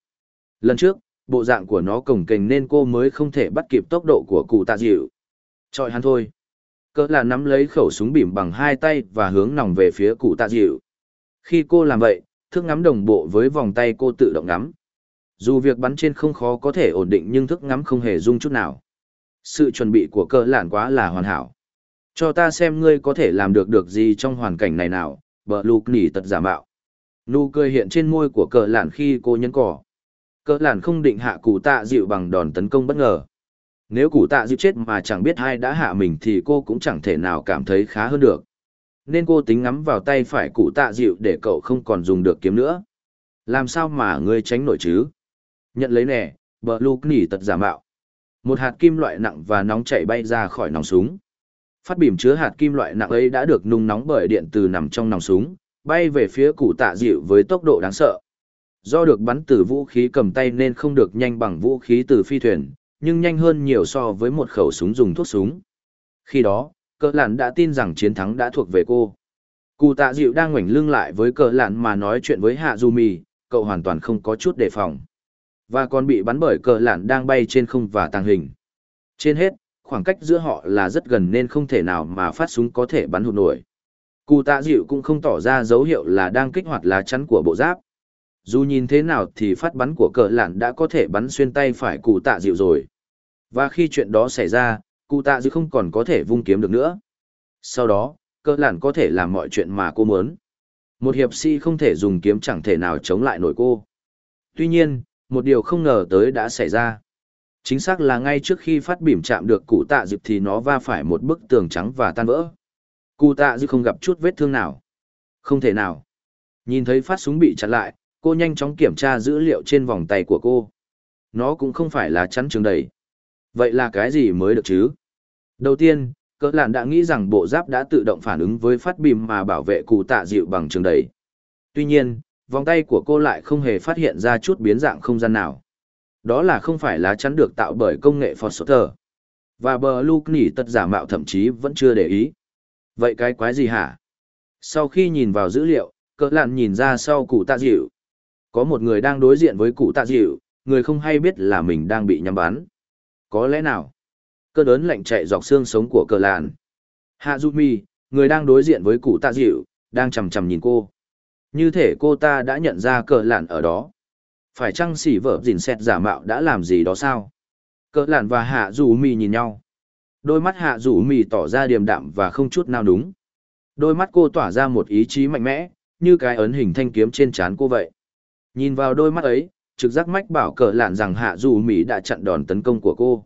Speaker 1: Lần trước, bộ dạng của nó cồng kềnh nên cô mới không thể bắt kịp tốc độ của cụ tạ dịu. Chọi hắn thôi. Cỡ là nắm lấy khẩu súng bìm bằng hai tay và hướng nòng về phía cụ tạ dịu. Khi cô làm vậy, thước ngắm đồng bộ với vòng tay cô tự động ngắm. Dù việc bắn trên không khó có thể ổn định nhưng thức ngắm không hề rung chút nào. Sự chuẩn bị của cơ lạn quá là hoàn hảo. Cho ta xem ngươi có thể làm được được gì trong hoàn cảnh này nào, bờ lục nỉ tật giả mạo. Nụ cười hiện trên môi của cờ lạn khi cô nhấn cỏ. Cờ lạn không định hạ cụ tạ dịu bằng đòn tấn công bất ngờ. Nếu cụ tạ dịu chết mà chẳng biết ai đã hạ mình thì cô cũng chẳng thể nào cảm thấy khá hơn được. Nên cô tính ngắm vào tay phải cụ tạ dịu để cậu không còn dùng được kiếm nữa. Làm sao mà ngươi tránh nổi chứ? Nhận lấy nè, bờ lục nỉ tật giả mạo. Một hạt kim loại nặng và nóng chảy bay ra khỏi nòng súng. Phát bìm chứa hạt kim loại nặng ấy đã được nung nóng bởi điện từ nằm trong nòng súng, bay về phía cụ tạ dịu với tốc độ đáng sợ. Do được bắn từ vũ khí cầm tay nên không được nhanh bằng vũ khí từ phi thuyền, nhưng nhanh hơn nhiều so với một khẩu súng dùng thuốc súng. Khi đó, cờ lạn đã tin rằng chiến thắng đã thuộc về cô. Cụ tạ dịu đang ngoảnh lưng lại với cờ lạn mà nói chuyện với Hạ Du Mì, cậu hoàn toàn không có chút đề phòng. Và còn bị bắn bởi cờ lạn đang bay trên không và tàng hình. Trên hết, khoảng cách giữa họ là rất gần nên không thể nào mà phát súng có thể bắn hụt nổi. Cụ tạ dịu cũng không tỏ ra dấu hiệu là đang kích hoạt lá chắn của bộ giáp. Dù nhìn thế nào thì phát bắn của cờ lạn đã có thể bắn xuyên tay phải cụ tạ dịu rồi. Và khi chuyện đó xảy ra, cụ tạ dịu không còn có thể vung kiếm được nữa. Sau đó, cờ lạn có thể làm mọi chuyện mà cô muốn. Một hiệp sĩ không thể dùng kiếm chẳng thể nào chống lại nổi cô. Tuy nhiên, một điều không ngờ tới đã xảy ra. Chính xác là ngay trước khi phát bìm chạm được cụ tạ dịp thì nó va phải một bức tường trắng và tan vỡ. Cụ tạ dịp không gặp chút vết thương nào. Không thể nào. Nhìn thấy phát súng bị chặn lại, cô nhanh chóng kiểm tra dữ liệu trên vòng tay của cô. Nó cũng không phải là chắn trường đầy. Vậy là cái gì mới được chứ? Đầu tiên, cỡ lạn đã nghĩ rằng bộ giáp đã tự động phản ứng với phát bìm mà bảo vệ cụ tạ dịu bằng trường đầy. Tuy nhiên, vòng tay của cô lại không hề phát hiện ra chút biến dạng không gian nào. Đó là không phải lá chắn được tạo bởi công nghệ Foster. Và bờ Luke nỉ tật giả mạo thậm chí vẫn chưa để ý. Vậy cái quái gì hả? Sau khi nhìn vào dữ liệu, cỡ lạn nhìn ra sau cụ tạ dịu. Có một người đang đối diện với cụ tạ dịu, người không hay biết là mình đang bị nhắm bắn. Có lẽ nào? Cơn ớn lạnh chạy dọc xương sống của cờ lạn. Hạ Mi, người đang đối diện với cụ tạ dịu, đang chầm chầm nhìn cô. Như thể cô ta đã nhận ra cờ lạn ở đó. Phải chăng xỉ vợ dìn xét giả mạo đã làm gì đó sao? Cờ lạn và hạ dù mì nhìn nhau. Đôi mắt hạ dù mì tỏ ra điềm đạm và không chút nào đúng. Đôi mắt cô tỏa ra một ý chí mạnh mẽ, như cái ấn hình thanh kiếm trên trán cô vậy. Nhìn vào đôi mắt ấy, trực giác mách bảo cờ lạn rằng hạ dù mỹ đã chặn đòn tấn công của cô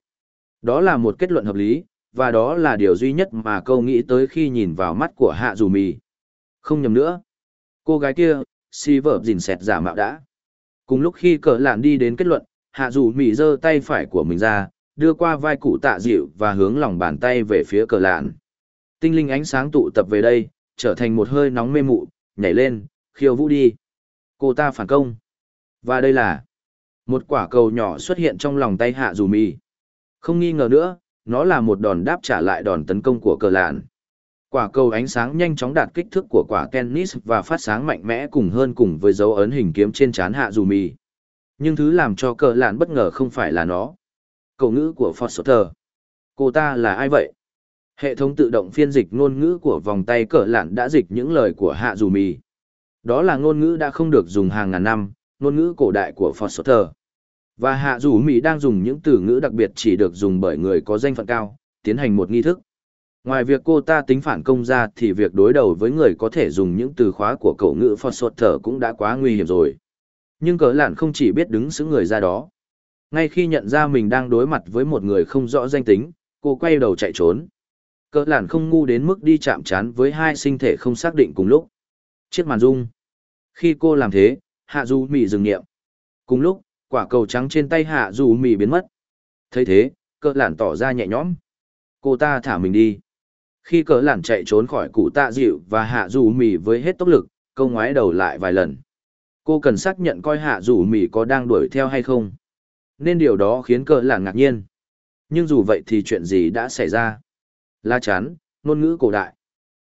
Speaker 1: đó là một kết luận hợp lý và đó là điều duy nhất mà câu nghĩ tới khi nhìn vào mắt của hạ dù mì không nhầm nữa cô gái kia si vợ dìn xẹt giả mạo đã. Cùng lúc khi cờ lạn đi đến kết luận hạ dù mỹ giơ tay phải của mình ra đưa qua vai cụ tạ dịu và hướng lòng bàn tay về phía cờ lạn. Tinh linh ánh sáng tụ tập về đây trở thành một hơi nóng mê mụ nhảy lên khiêu vũ đi. Cô ta phản công. Và đây là một quả cầu nhỏ xuất hiện trong lòng tay hạ dù mỹ Không nghi ngờ nữa, nó là một đòn đáp trả lại đòn tấn công của cờ lạn. Quả cầu ánh sáng nhanh chóng đạt kích thước của quả tennis và phát sáng mạnh mẽ cùng hơn cùng với dấu ấn hình kiếm trên trán hạ dù mì. Nhưng thứ làm cho cờ lạn bất ngờ không phải là nó. Cầu ngữ của Foster. Cô ta là ai vậy? Hệ thống tự động phiên dịch ngôn ngữ của vòng tay cờ lạn đã dịch những lời của hạ dù mì. Đó là ngôn ngữ đã không được dùng hàng ngàn năm, ngôn ngữ cổ đại của Foster. Và hạ dù mì đang dùng những từ ngữ đặc biệt chỉ được dùng bởi người có danh phận cao, tiến hành một nghi thức. Ngoài việc cô ta tính phản công ra thì việc đối đầu với người có thể dùng những từ khóa của cậu ngữ Foster cũng đã quá nguy hiểm rồi. Nhưng cỡ lạn không chỉ biết đứng xứng người ra đó. Ngay khi nhận ra mình đang đối mặt với một người không rõ danh tính, cô quay đầu chạy trốn. Cỡ lạn không ngu đến mức đi chạm chán với hai sinh thể không xác định cùng lúc. Chiếc màn rung. Khi cô làm thế, hạ du mị dừng nghiệm cùng lúc quả cầu trắng trên tay hạ du mị biến mất thấy thế cỡ lạn tỏ ra nhẹ nhõm cô ta thả mình đi khi cỡ lản chạy trốn khỏi cụ tạ dịu và hạ Dù mì với hết tốc lực, câu ngoái đầu lại vài lần cô cần xác nhận coi hạ Dù mì có đang đuổi theo hay không nên điều đó khiến cỡ lản ngạc nhiên nhưng dù vậy thì chuyện gì đã xảy ra la chắn, ngôn ngữ cổ đại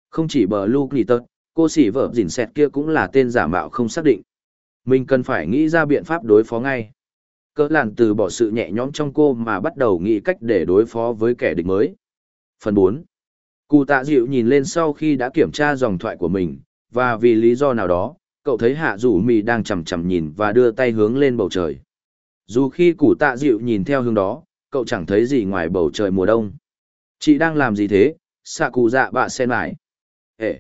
Speaker 1: không chỉ bờ lu tớt cô xỉ vợ dìn xẹt kia cũng là tên giả mạo không xác định mình cần phải nghĩ ra biện pháp đối phó ngay. Cỡ làn từ bỏ sự nhẹ nhõm trong cô mà bắt đầu nghĩ cách để đối phó với kẻ địch mới. Phần bốn. Cụ tạ dịu nhìn lên sau khi đã kiểm tra dòng thoại của mình, và vì lý do nào đó, cậu thấy hạ rủ mì đang chầm chầm nhìn và đưa tay hướng lên bầu trời. Dù khi cụ tạ dịu nhìn theo hướng đó, cậu chẳng thấy gì ngoài bầu trời mùa đông. Chị đang làm gì thế? Xạ cụ dạ bạ sen lại. Ê!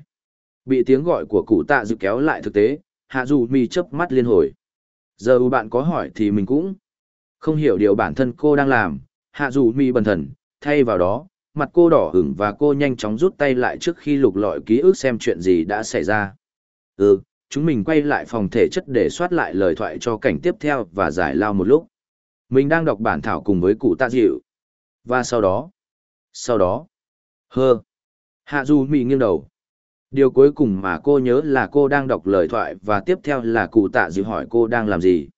Speaker 1: Bị tiếng gọi của cụ tạ dịu kéo lại thực tế, hạ rủ mì chớp mắt liên hồi giờ bạn có hỏi thì mình cũng không hiểu điều bản thân cô đang làm hạ rủ mì bần thần thay vào đó mặt cô đỏ hửng và cô nhanh chóng rút tay lại trước khi lục lọi ký ức xem chuyện gì đã xảy ra. Ừ chúng mình quay lại phòng thể chất để soát lại lời thoại cho cảnh tiếp theo và giải lao một lúc. Mình đang đọc bản thảo cùng với cụ tạ dịu. Và sau đó? Sau đó? Hơ. Hạ du Mỹ nghiêng đầu. Điều cuối cùng mà cô nhớ là cô đang đọc lời thoại và tiếp theo là cụ tạ dịu hỏi cô đang làm gì.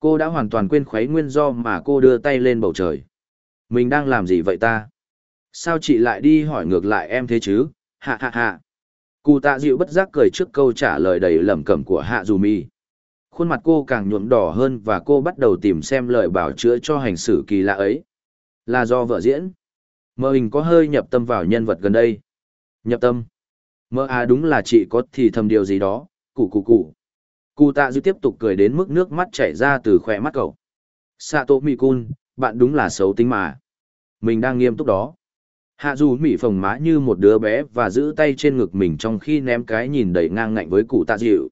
Speaker 1: Cô đã hoàn toàn quên khuấy nguyên do mà cô đưa tay lên bầu trời. Mình đang làm gì vậy ta? Sao chị lại đi hỏi ngược lại em thế chứ? Hạ hạ hạ. Cụ tạ dịu bất giác cười trước câu trả lời đầy lẩm cẩm của hạ dù mi. Khuôn mặt cô càng nhuộm đỏ hơn và cô bắt đầu tìm xem lời bảo chữa cho hành xử kỳ lạ ấy. Là do vợ diễn. Mơ hình có hơi nhập tâm vào nhân vật gần đây. Nhập tâm. Mơ à đúng là chị có thì thầm điều gì đó, cụ cụ cụ. Cụ tạ dịu tiếp tục cười đến mức nước mắt chảy ra từ khỏe mắt cậu. Sato Mikun, bạn đúng là xấu tính mà. Mình đang nghiêm túc đó. Hạ dù mỉ phồng má như một đứa bé và giữ tay trên ngực mình trong khi ném cái nhìn đầy ngang ngạnh với cụ tạ dịu.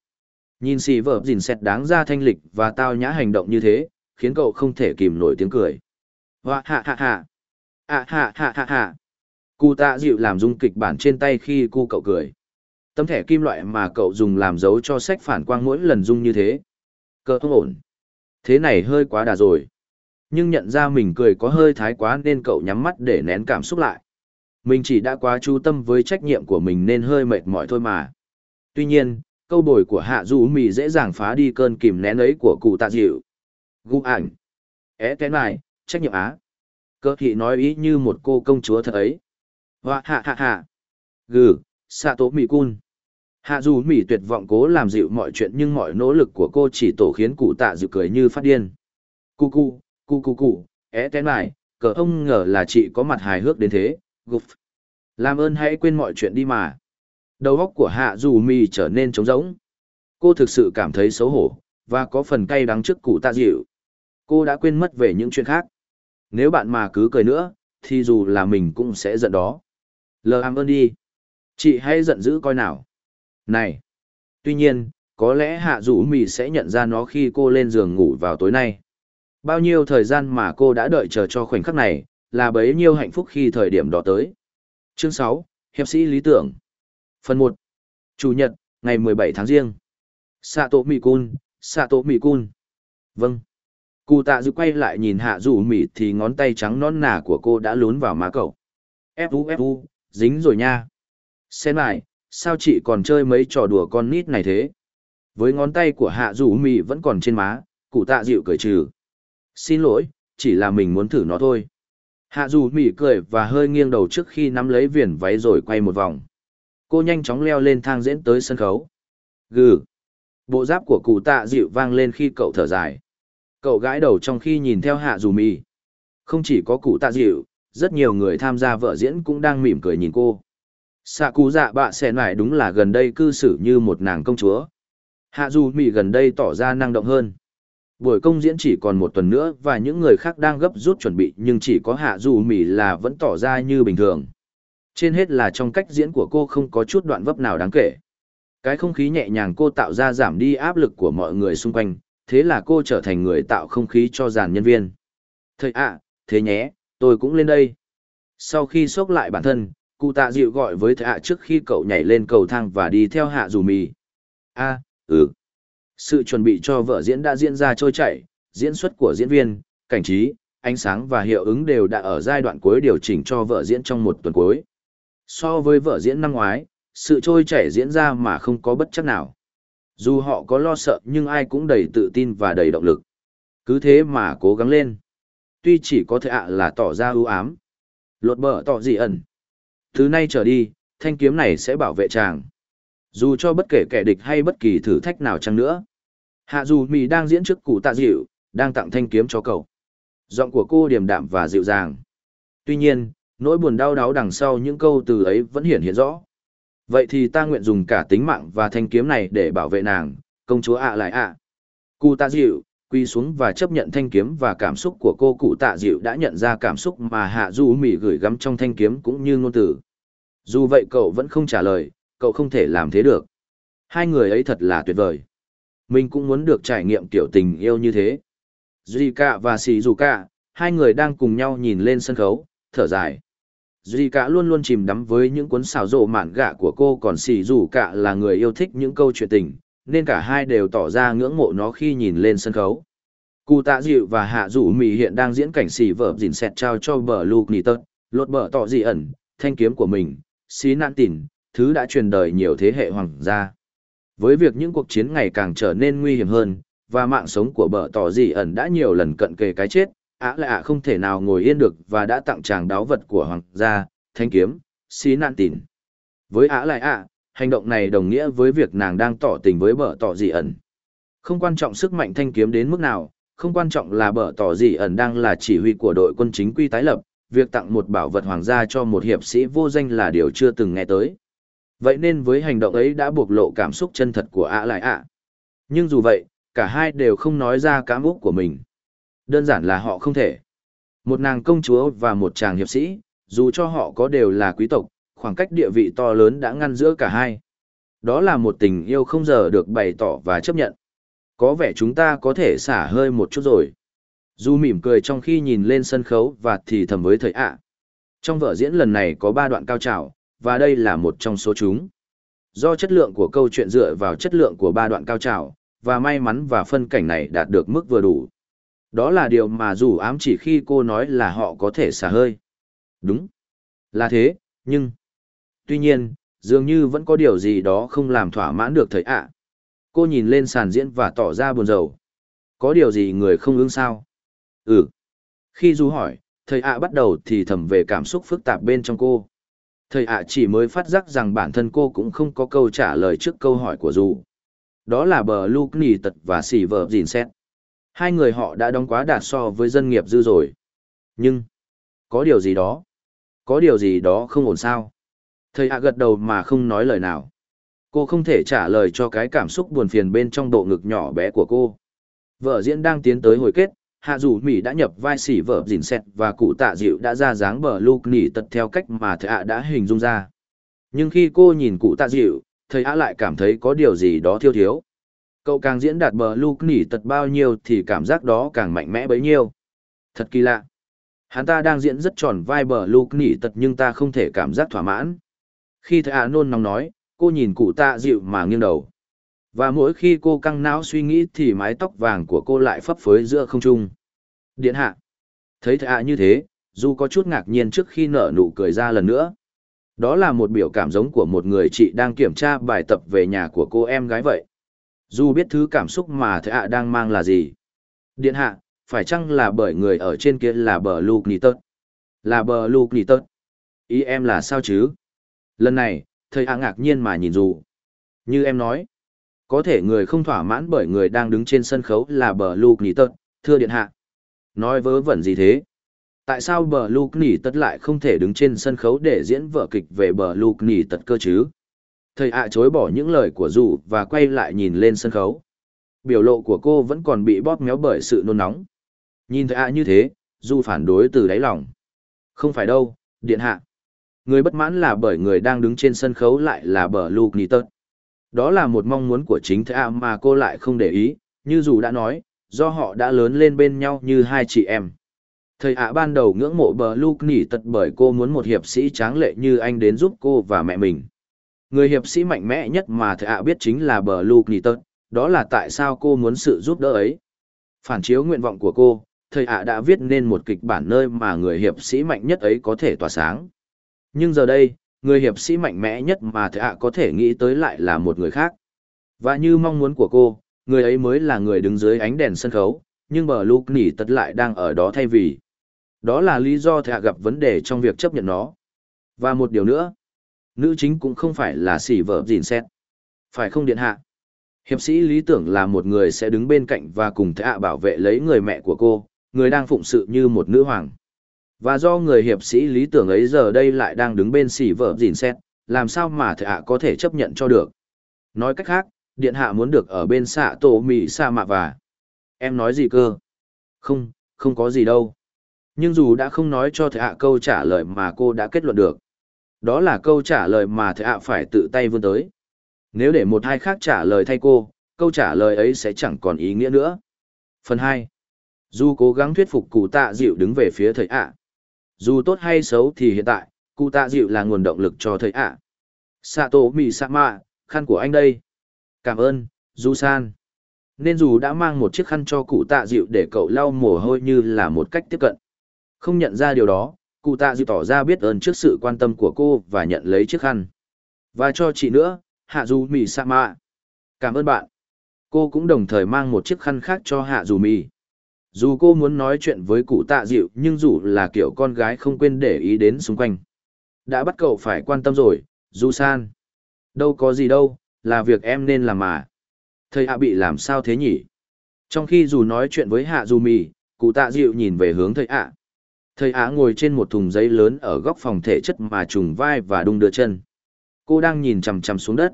Speaker 1: Nhìn xì vợ dìn xét đáng ra thanh lịch và tao nhã hành động như thế, khiến cậu không thể kìm nổi tiếng cười. Hoa hạ hạ hạ. À hạ hạ hạ hạ. Cụ tạ dịu làm dung kịch bản trên tay khi cu cậu cười. Tấm thẻ kim loại mà cậu dùng làm dấu cho sách phản quang mỗi lần dung như thế. Cơ không ổn. Thế này hơi quá đà rồi. Nhưng nhận ra mình cười có hơi thái quá nên cậu nhắm mắt để nén cảm xúc lại. Mình chỉ đã quá chú tâm với trách nhiệm của mình nên hơi mệt mỏi thôi mà. Tuy nhiên, câu bồi của hạ du mì dễ dàng phá đi cơn kìm nén ấy của cụ tạ dịu. Gu ảnh. É cái này, trách nhiệm á. Cơ thị nói ý như một cô công chúa thật ấy. Hoa hạ hạ hạ. Gừ, xạ tố mì cun. Hạ dù mỉ tuyệt vọng cố làm dịu mọi chuyện nhưng mọi nỗ lực của cô chỉ tổ khiến cụ tạ dịu cười như phát điên. Cu cu, cu cu cu, é tên lại, cờ ông ngờ là chị có mặt hài hước đến thế, gục. Làm ơn hãy quên mọi chuyện đi mà. Đầu óc của hạ dù Mì trở nên trống rỗng. Cô thực sự cảm thấy xấu hổ, và có phần cay đắng trước cụ tạ dịu. Cô đã quên mất về những chuyện khác. Nếu bạn mà cứ cười nữa, thì dù là mình cũng sẽ giận đó. Lờ làm ơn đi. Chị hãy giận dữ coi nào. Này! Tuy nhiên, có lẽ hạ Dũ mì sẽ nhận ra nó khi cô lên giường ngủ vào tối nay. Bao nhiêu thời gian mà cô đã đợi chờ cho khoảnh khắc này, là bấy nhiêu hạnh phúc khi thời điểm đó tới. Chương 6, Hiệp sĩ lý tưởng. Phần 1. Chủ nhật, ngày 17 tháng riêng. Sato Mikun, Sato Mikun. Vâng. Cụ tạ dự quay lại nhìn hạ rủ mỉ thì ngón tay trắng non nà của cô đã lún vào má cậu. Fu fu, dính rồi nha. Xem lại, sao chị còn chơi mấy trò đùa con nít này thế với ngón tay của hạ rủ mỉ vẫn còn trên má cụ tạ dịu cười trừ xin lỗi chỉ là mình muốn thử nó thôi hạ dù mỉ cười và hơi nghiêng đầu trước khi nắm lấy viền váy rồi quay một vòng. Cô nhanh chóng leo lên thang diễn tới sân khấu. Gừ. Bộ giáp của cụ tạ dịu vang lên khi cậu thở dài. Cậu gãi đầu trong khi nhìn theo hạ dù mỉ. không chỉ có cụ tạ dịu, rất nhiều người tham gia vợ diễn cũng đang mỉm cười nhìn cô. Sạ cụ dạ bạ xẻ nải đúng là gần đây cư xử như một nàng công chúa. Hạ dù mỉ gần đây tỏ ra năng động hơn buổi công diễn chỉ còn một tuần nữa và những người khác đang gấp rút chuẩn bị, nhưng chỉ có hạ dù mỹ là vẫn tỏ ra như bình thường. Trên hết là trong cách diễn của cô không có chút đoạn vấp nào đáng kể. Cái không khí nhẹ nhàng cô tạo ra giảm đi áp lực của mọi người xung quanh, thế là cô trở thành người tạo không khí cho dàn nhân viên. Thầy ạ, thế nhé, tôi cũng lên đây. Sau khi xốc lại bản thân, cụ tạ dịu gọi với thầy ạ trước khi cậu nhảy lên cầu thang và đi theo hạ dù mì a ừ sự chuẩn bị cho vở diễn đã diễn ra trôi chảy diễn xuất của diễn viên cảnh trí ánh sáng và hiệu ứng đều đã ở giai đoạn cuối điều chỉnh cho vở diễn trong một tuần cuối. So với vở diễn năm ngoái sự trôi chảy diễn ra mà không có bất chắc nào. Dù họ có lo sợ nhưng ai cũng đầy tự tin và đầy động lực. Cứ thế mà cố gắng lên. Tuy chỉ có thể ạ là tỏ ra ưu ám. Lột bờ tỏ dị ẩn? Từ nay trở đi, thanh kiếm này sẽ bảo vệ chàng. Dù cho bất kể kẻ địch hay bất kỳ thử thách nào chăng nữa. Hạ dù mì đang diễn trước cụ tạ dịu, đang tặng thanh kiếm cho cậu. Giọng của cô điềm đạm và dịu dàng. Tuy nhiên, nỗi buồn đau đáu đằng sau những câu từ ấy vẫn hiển hiện rõ. Vậy thì ta nguyện dùng cả tính mạng và thanh kiếm này để bảo vệ nàng, công chúa ạ lại ạ. Cụ tạ dịu, quy xuống và chấp nhận thanh kiếm và cảm xúc của cô cụ tạ dịu đã nhận ra cảm xúc mà hạ du mỹ gửi gắm trong thanh kiếm cũng như ngôn từ dù vậy cậu vẫn không trả lời cậu không thể làm thế được hai người ấy thật là tuyệt vời mình cũng muốn được trải nghiệm kiểu tình yêu như thế Zika và Shizuka, hai người đang cùng nhau nhìn lên sân khấu, thở dài. Zika luôn luôn chìm đắm với những cuốn xảo rộ mạn gạ của cô còn Shizuka là người yêu thích những câu chuyện tình, nên cả hai đều tỏ ra ngưỡng mộ nó khi nhìn lên sân khấu. Cụ tạ dịu và hạ rủ mì hiện đang diễn cảnh xì vợ dìn xẹt trao cho bờ lục nì tớt, lột bờ tỏ dị ẩn, thanh kiếm của mình, xí nạn tỉn, thứ đã truyền đời nhiều thế hệ hoàng gia. Với việc những cuộc chiến ngày càng trở nên nguy hiểm hơn, và mạng sống của bờ tỏ dị ẩn đã nhiều lần cận kề cái chết, ả lại không thể nào ngồi yên được và đã tặng chàng đáo vật của hoàng gia, thanh kiếm, xí nạn tỉn. Với ả lại ạ, hành động này đồng nghĩa với việc nàng đang tỏ tình với bờ tỏ dị ẩn. Không quan trọng sức mạnh thanh kiếm đến mức nào, không quan trọng là bờ tỏ dị ẩn đang là chỉ huy của đội quân chính quy tái lập, việc tặng một bảo vật hoàng gia cho một hiệp sĩ vô danh là điều chưa từng nghe tới. Vậy nên với hành động ấy đã buộc lộ cảm xúc chân thật của ạ lại ạ. Nhưng dù vậy, cả hai đều không nói ra cảm úc của mình. Đơn giản là họ không thể. Một nàng công chúa và một chàng hiệp sĩ, dù cho họ có đều là quý tộc, khoảng cách địa vị to lớn đã ngăn giữa cả hai. Đó là một tình yêu không giờ được bày tỏ và chấp nhận. Có vẻ chúng ta có thể xả hơi một chút rồi. Du mỉm cười trong khi nhìn lên sân khấu và thì thầm với thầy ạ. Trong vở diễn lần này có ba đoạn cao trào, và đây là một trong số chúng. Do chất lượng của câu chuyện dựa vào chất lượng của ba đoạn cao trào, và may mắn và phân cảnh này đạt được mức vừa đủ. Đó là điều mà dù ám chỉ khi cô nói là họ có thể xả hơi. Đúng. Là thế, nhưng... Tuy nhiên, dường như vẫn có điều gì đó không làm thỏa mãn được thầy ạ. Cô nhìn lên sàn diễn và tỏ ra buồn rầu. Có điều gì người không ưng sao? Ừ. Khi Du hỏi, thầy ạ bắt đầu thì thầm về cảm xúc phức tạp bên trong cô. Thầy ạ chỉ mới phát giác rằng bản thân cô cũng không có câu trả lời trước câu hỏi của dù. Đó là bờ Luke Nì Tật và xì Vợ Dìn Xét. Hai người họ đã đóng quá đạt so với dân nghiệp dư rồi. Nhưng, có điều gì đó. Có điều gì đó không ổn sao. Thầy ạ gật đầu mà không nói lời nào. Cô không thể trả lời cho cái cảm xúc buồn phiền bên trong bộ ngực nhỏ bé của cô. vợ diễn đang tiến tới hồi kết, hạ dù mỹ đã nhập vai xỉ vợ dìn xẹt và cụ tạ dịu đã ra dáng bờ lục nỉ tật theo cách mà thầy ạ đã hình dung ra. Nhưng khi cô nhìn cụ tạ dịu, thầy ạ lại cảm thấy có điều gì đó thiêu thiếu. Cậu càng diễn đạt bờ lục nỉ tật bao nhiêu thì cảm giác đó càng mạnh mẽ bấy nhiêu. Thật kỳ lạ. Hắn ta đang diễn rất tròn vai bờ lục nỉ tật nhưng ta không thể cảm giác thỏa mãn. Khi thầy ạ nôn nóng nói, cô nhìn cụ tạ dịu mà nghiêng đầu và mỗi khi cô căng não suy nghĩ thì mái tóc vàng của cô lại phấp phới giữa không trung. Điện hạ. Thấy thạ như thế, dù có chút ngạc nhiên trước khi nở nụ cười ra lần nữa. Đó là một biểu cảm giống của một người chị đang kiểm tra bài tập về nhà của cô em gái vậy. Dù biết thứ cảm xúc mà thạ đang mang là gì. Điện hạ, phải chăng là bởi người ở trên kia là bờ Luke Nitot? Là bờ Luke Nitot. Ý em là sao chứ? Lần này, thầy hạ ngạc nhiên mà nhìn dù. Như em nói, có thể người không thỏa mãn bởi người đang đứng trên sân khấu là bờ Luke Nỉ Tật, thưa điện hạ. Nói vớ vẩn gì thế? Tại sao bờ Luke Nỉ Tật lại không thể đứng trên sân khấu để diễn vở kịch về bờ Luke Nỉ Tật cơ chứ? Thầy ạ chối bỏ những lời của dù và quay lại nhìn lên sân khấu. Biểu lộ của cô vẫn còn bị bóp méo bởi sự nôn nóng. Nhìn thầy ạ như thế, dù phản đối từ đáy lòng. Không phải đâu, điện hạ. Người bất mãn là bởi người đang đứng trên sân khấu lại là bờ Luke Nỉ Tật. Đó là một mong muốn của chính thầy mà cô lại không để ý, như dù đã nói, do họ đã lớn lên bên nhau như hai chị em. Thầy ạ ban đầu ngưỡng mộ bờ Luke nỉ tật bởi cô muốn một hiệp sĩ tráng lệ như anh đến giúp cô và mẹ mình. Người hiệp sĩ mạnh mẽ nhất mà thầy ạ biết chính là bờ Luke nỉ tật, đó là tại sao cô muốn sự giúp đỡ ấy. Phản chiếu nguyện vọng của cô, thầy ạ đã viết nên một kịch bản nơi mà người hiệp sĩ mạnh nhất ấy có thể tỏa sáng. Nhưng giờ đây, người hiệp sĩ mạnh mẽ nhất mà thệ ạ có thể nghĩ tới lại là một người khác. Và như mong muốn của cô, người ấy mới là người đứng dưới ánh đèn sân khấu, nhưng bờ lục nỉ tật lại đang ở đó thay vì. Đó là lý do thệ ạ gặp vấn đề trong việc chấp nhận nó. Và một điều nữa, nữ chính cũng không phải là xỉ vợ gìn xét. Phải không điện hạ? Hiệp sĩ lý tưởng là một người sẽ đứng bên cạnh và cùng thệ ạ bảo vệ lấy người mẹ của cô, người đang phụng sự như một nữ hoàng. Và do người hiệp sĩ lý tưởng ấy giờ đây lại đang đứng bên xỉ vợ dìn xét, làm sao mà thệ hạ có thể chấp nhận cho được. Nói cách khác, điện hạ muốn được ở bên xạ tổ mì sa mạ và. Em nói gì cơ? Không, không có gì đâu. Nhưng dù đã không nói cho thệ hạ câu trả lời mà cô đã kết luận được. Đó là câu trả lời mà thệ hạ phải tự tay vươn tới. Nếu để một hai khác trả lời thay cô, câu trả lời ấy sẽ chẳng còn ý nghĩa nữa. Phần hai, Du cố gắng thuyết phục cụ tạ dịu đứng về phía thầy ạ. Dù tốt hay xấu thì hiện tại, cụ tạ dịu là nguồn động lực cho thầy ạ. À. mỹ sa mạ khăn của anh đây. Cảm ơn, Du San. Nên dù đã mang một chiếc khăn cho cụ tạ dịu để cậu lau mồ hôi như là một cách tiếp cận. Không nhận ra điều đó, cụ tạ dịu tỏ ra biết ơn trước sự quan tâm của cô và nhận lấy chiếc khăn. Và cho chị nữa, Hạ Du sa mạ Cảm ơn bạn. Cô cũng đồng thời mang một chiếc khăn khác cho Hạ Dù Mì. Dù cô muốn nói chuyện với cụ tạ dịu nhưng dù là kiểu con gái không quên để ý đến xung quanh. Đã bắt cậu phải quan tâm rồi, Du San. Đâu có gì đâu, là việc em nên làm mà. Thầy hạ bị làm sao thế nhỉ? Trong khi dù nói chuyện với hạ dù mì, cụ tạ dịu nhìn về hướng thầy ạ. Thầy ạ ngồi trên một thùng giấy lớn ở góc phòng thể chất mà trùng vai và đung đưa chân. Cô đang nhìn chằm chằm xuống đất.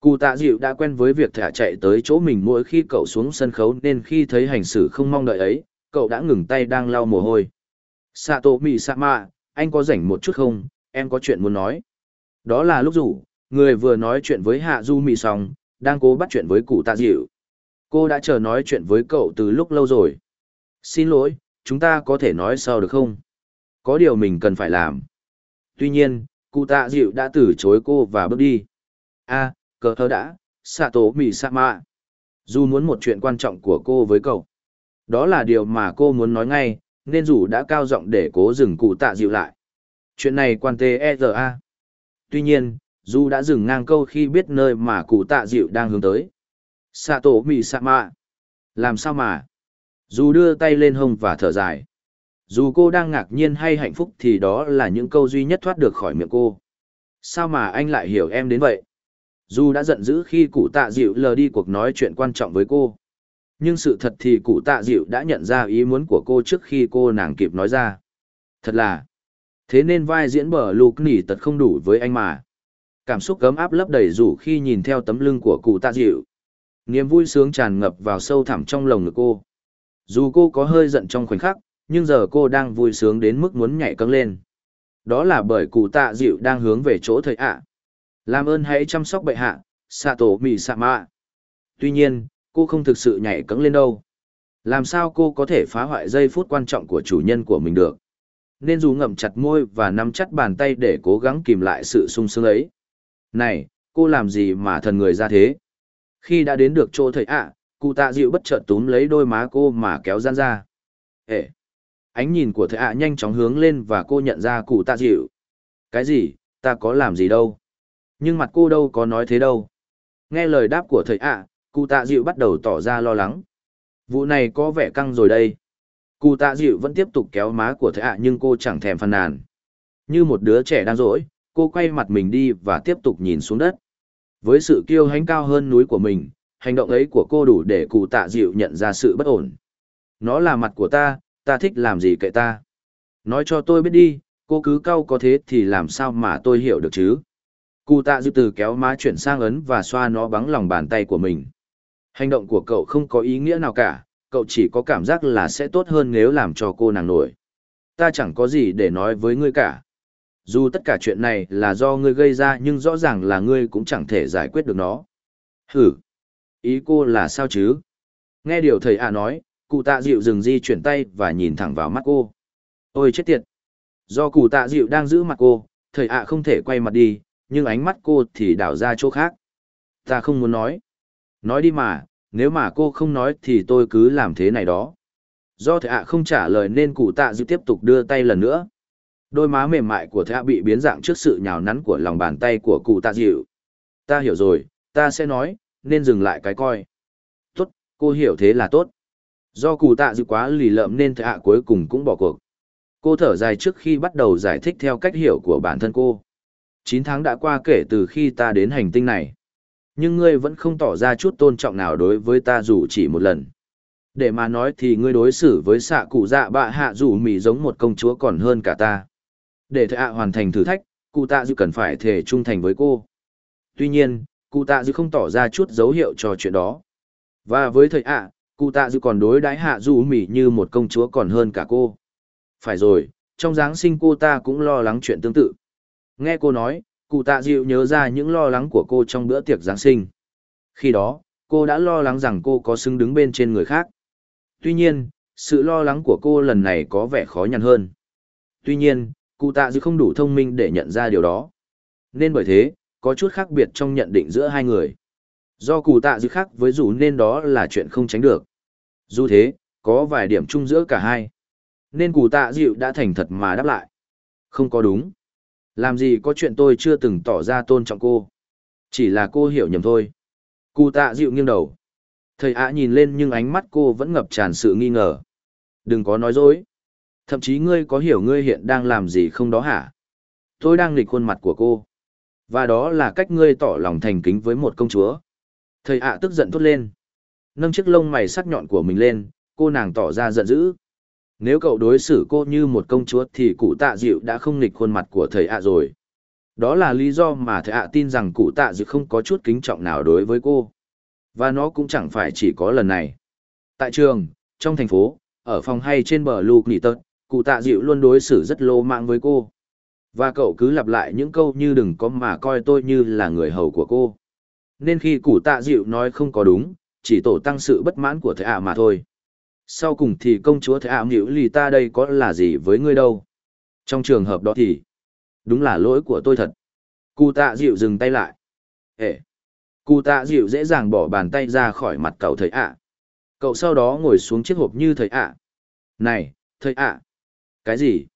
Speaker 1: Cụ tạ dịu đã quen với việc thả chạy tới chỗ mình mỗi khi cậu xuống sân khấu nên khi thấy hành xử không mong đợi ấy, cậu đã ngừng tay đang lau mồ hôi. Sato Mì Sama, anh có rảnh một chút không, em có chuyện muốn nói. Đó là lúc rủ, người vừa nói chuyện với Hạ Du Mị xong, đang cố bắt chuyện với cụ tạ dịu. Cô đã chờ nói chuyện với cậu từ lúc lâu rồi. Xin lỗi, chúng ta có thể nói sau được không? Có điều mình cần phải làm. Tuy nhiên, cụ tạ dịu đã từ chối cô và bước đi. a à, cờ thơ đã, xạ tố mì xạ mạ. Dù muốn một chuyện quan trọng của cô với cậu. Đó là điều mà cô muốn nói ngay, nên dù đã cao giọng để cố dừng cụ tạ dịu lại. Chuyện này quan tê e a. Tuy nhiên, dù đã dừng ngang câu khi biết nơi mà cụ tạ dịu đang hướng tới. Xạ tổ mì xạ mạ. Làm sao mà? Dù đưa tay lên hông và thở dài. Dù cô đang ngạc nhiên hay hạnh phúc thì đó là những câu duy nhất thoát được khỏi miệng cô. Sao mà anh lại hiểu em đến vậy? Dù đã giận dữ khi cụ tạ dịu lờ đi cuộc nói chuyện quan trọng với cô. Nhưng sự thật thì cụ tạ dịu đã nhận ra ý muốn của cô trước khi cô nàng kịp nói ra. Thật là. Thế nên vai diễn bờ lục nỉ tật không đủ với anh mà. Cảm xúc cấm áp lấp đầy rủ khi nhìn theo tấm lưng của cụ tạ dịu. Niềm vui sướng tràn ngập vào sâu thẳm trong lồng ngực cô. Dù cô có hơi giận trong khoảnh khắc, nhưng giờ cô đang vui sướng đến mức muốn nhảy câng lên. Đó là bởi cụ tạ dịu đang hướng về chỗ thầy ạ. Làm ơn hãy chăm sóc bệ hạ, xạ tổ mì xạ mạ. Tuy nhiên, cô không thực sự nhảy cẫng lên đâu. Làm sao cô có thể phá hoại giây phút quan trọng của chủ nhân của mình được? Nên dù ngậm chặt môi và nắm chặt bàn tay để cố gắng kìm lại sự sung sướng ấy. Này, cô làm gì mà thần người ra thế? Khi đã đến được chỗ thầy ạ, cụ tạ dịu bất chợt túm lấy đôi má cô mà kéo gian ra. Ê! Ánh nhìn của thầy ạ nhanh chóng hướng lên và cô nhận ra cụ tạ dịu. Cái gì, ta có làm gì đâu? Nhưng mặt cô đâu có nói thế đâu. Nghe lời đáp của thầy ạ, cụ tạ dịu bắt đầu tỏ ra lo lắng. Vụ này có vẻ căng rồi đây. Cụ tạ dịu vẫn tiếp tục kéo má của thầy ạ nhưng cô chẳng thèm phàn nàn. Như một đứa trẻ đang rỗi, cô quay mặt mình đi và tiếp tục nhìn xuống đất. Với sự kiêu hãnh cao hơn núi của mình, hành động ấy của cô đủ để cụ tạ dịu nhận ra sự bất ổn. Nó là mặt của ta, ta thích làm gì kệ ta. Nói cho tôi biết đi, cô cứ cau có thế thì làm sao mà tôi hiểu được chứ. Cụ tạ dư từ kéo má chuyển sang ấn và xoa nó bằng lòng bàn tay của mình. Hành động của cậu không có ý nghĩa nào cả, cậu chỉ có cảm giác là sẽ tốt hơn nếu làm cho cô nàng nổi. Ta chẳng có gì để nói với ngươi cả. Dù tất cả chuyện này là do ngươi gây ra nhưng rõ ràng là ngươi cũng chẳng thể giải quyết được nó. Hử! Ý cô là sao chứ? Nghe điều thầy ạ nói, cụ tạ dịu dừng di chuyển tay và nhìn thẳng vào mắt cô. Ôi chết tiệt! Do cụ tạ dịu đang giữ mặt cô, thầy ạ không thể quay mặt đi, nhưng ánh mắt cô thì đảo ra chỗ khác. Ta không muốn nói. Nói đi mà, nếu mà cô không nói thì tôi cứ làm thế này đó. Do thầy ạ không trả lời nên cụ tạ dịu tiếp tục đưa tay lần nữa. Đôi má mềm mại của thầy ạ bị biến dạng trước sự nhào nắn của lòng bàn tay của cụ tạ dịu. Ta hiểu rồi, ta sẽ nói, nên dừng lại cái coi. Tốt, cô hiểu thế là tốt. Do cụ tạ dịu quá lì lợm nên thầy ạ cuối cùng cũng bỏ cuộc. Cô thở dài trước khi bắt đầu giải thích theo cách hiểu của bản thân cô. 9 tháng đã qua kể từ khi ta đến hành tinh này. Nhưng ngươi vẫn không tỏ ra chút tôn trọng nào đối với ta dù chỉ một lần. Để mà nói thì ngươi đối xử với xạ cụ dạ bạ hạ dù mì giống một công chúa còn hơn cả ta. Để thệ ạ hoàn thành thử thách, cụ tạ dư cần phải thể trung thành với cô. Tuy nhiên, cụ tạ dư không tỏ ra chút dấu hiệu cho chuyện đó. Và với thầy ạ, cụ tạ dư còn đối đãi hạ dù mỉ như một công chúa còn hơn cả cô. Phải rồi, trong Giáng sinh cô ta cũng lo lắng chuyện tương tự. Nghe cô nói, cụ tạ dịu nhớ ra những lo lắng của cô trong bữa tiệc Giáng sinh. Khi đó, cô đã lo lắng rằng cô có xứng đứng bên trên người khác. Tuy nhiên, sự lo lắng của cô lần này có vẻ khó nhằn hơn. Tuy nhiên, cụ tạ dịu không đủ thông minh để nhận ra điều đó. Nên bởi thế, có chút khác biệt trong nhận định giữa hai người. Do cụ tạ dịu khác với dù nên đó là chuyện không tránh được. Dù thế, có vài điểm chung giữa cả hai. Nên cụ tạ dịu đã thành thật mà đáp lại. Không có đúng. Làm gì có chuyện tôi chưa từng tỏ ra tôn trọng cô. Chỉ là cô hiểu nhầm thôi. Cụ tạ dịu nghiêng đầu. Thầy ạ nhìn lên nhưng ánh mắt cô vẫn ngập tràn sự nghi ngờ. Đừng có nói dối. Thậm chí ngươi có hiểu ngươi hiện đang làm gì không đó hả? Tôi đang nghịch khuôn mặt của cô. Và đó là cách ngươi tỏ lòng thành kính với một công chúa. Thầy ạ tức giận thốt lên. Nâng chiếc lông mày sắc nhọn của mình lên, cô nàng tỏ ra giận dữ. Nếu cậu đối xử cô như một công chúa thì cụ tạ dịu đã không nghịch khuôn mặt của thầy ạ rồi. Đó là lý do mà thầy ạ tin rằng cụ tạ dịu không có chút kính trọng nào đối với cô. Và nó cũng chẳng phải chỉ có lần này. Tại trường, trong thành phố, ở phòng hay trên bờ lu Nỉ Tật, cụ tạ dịu luôn đối xử rất lô mạng với cô. Và cậu cứ lặp lại những câu như đừng có mà coi tôi như là người hầu của cô. Nên khi cụ tạ dịu nói không có đúng, chỉ tổ tăng sự bất mãn của thầy ạ mà thôi. Sau cùng thì công chúa thầy ạ à lì ta đây có là gì với ngươi đâu. Trong trường hợp đó thì, đúng là lỗi của tôi thật. Cụ tạ dịu dừng tay lại. Ê! Cụ tạ dịu dễ dàng bỏ bàn tay ra khỏi mặt cậu thầy ạ. Cậu sau đó ngồi xuống chiếc hộp như thầy ạ. Này, thầy ạ! Cái gì?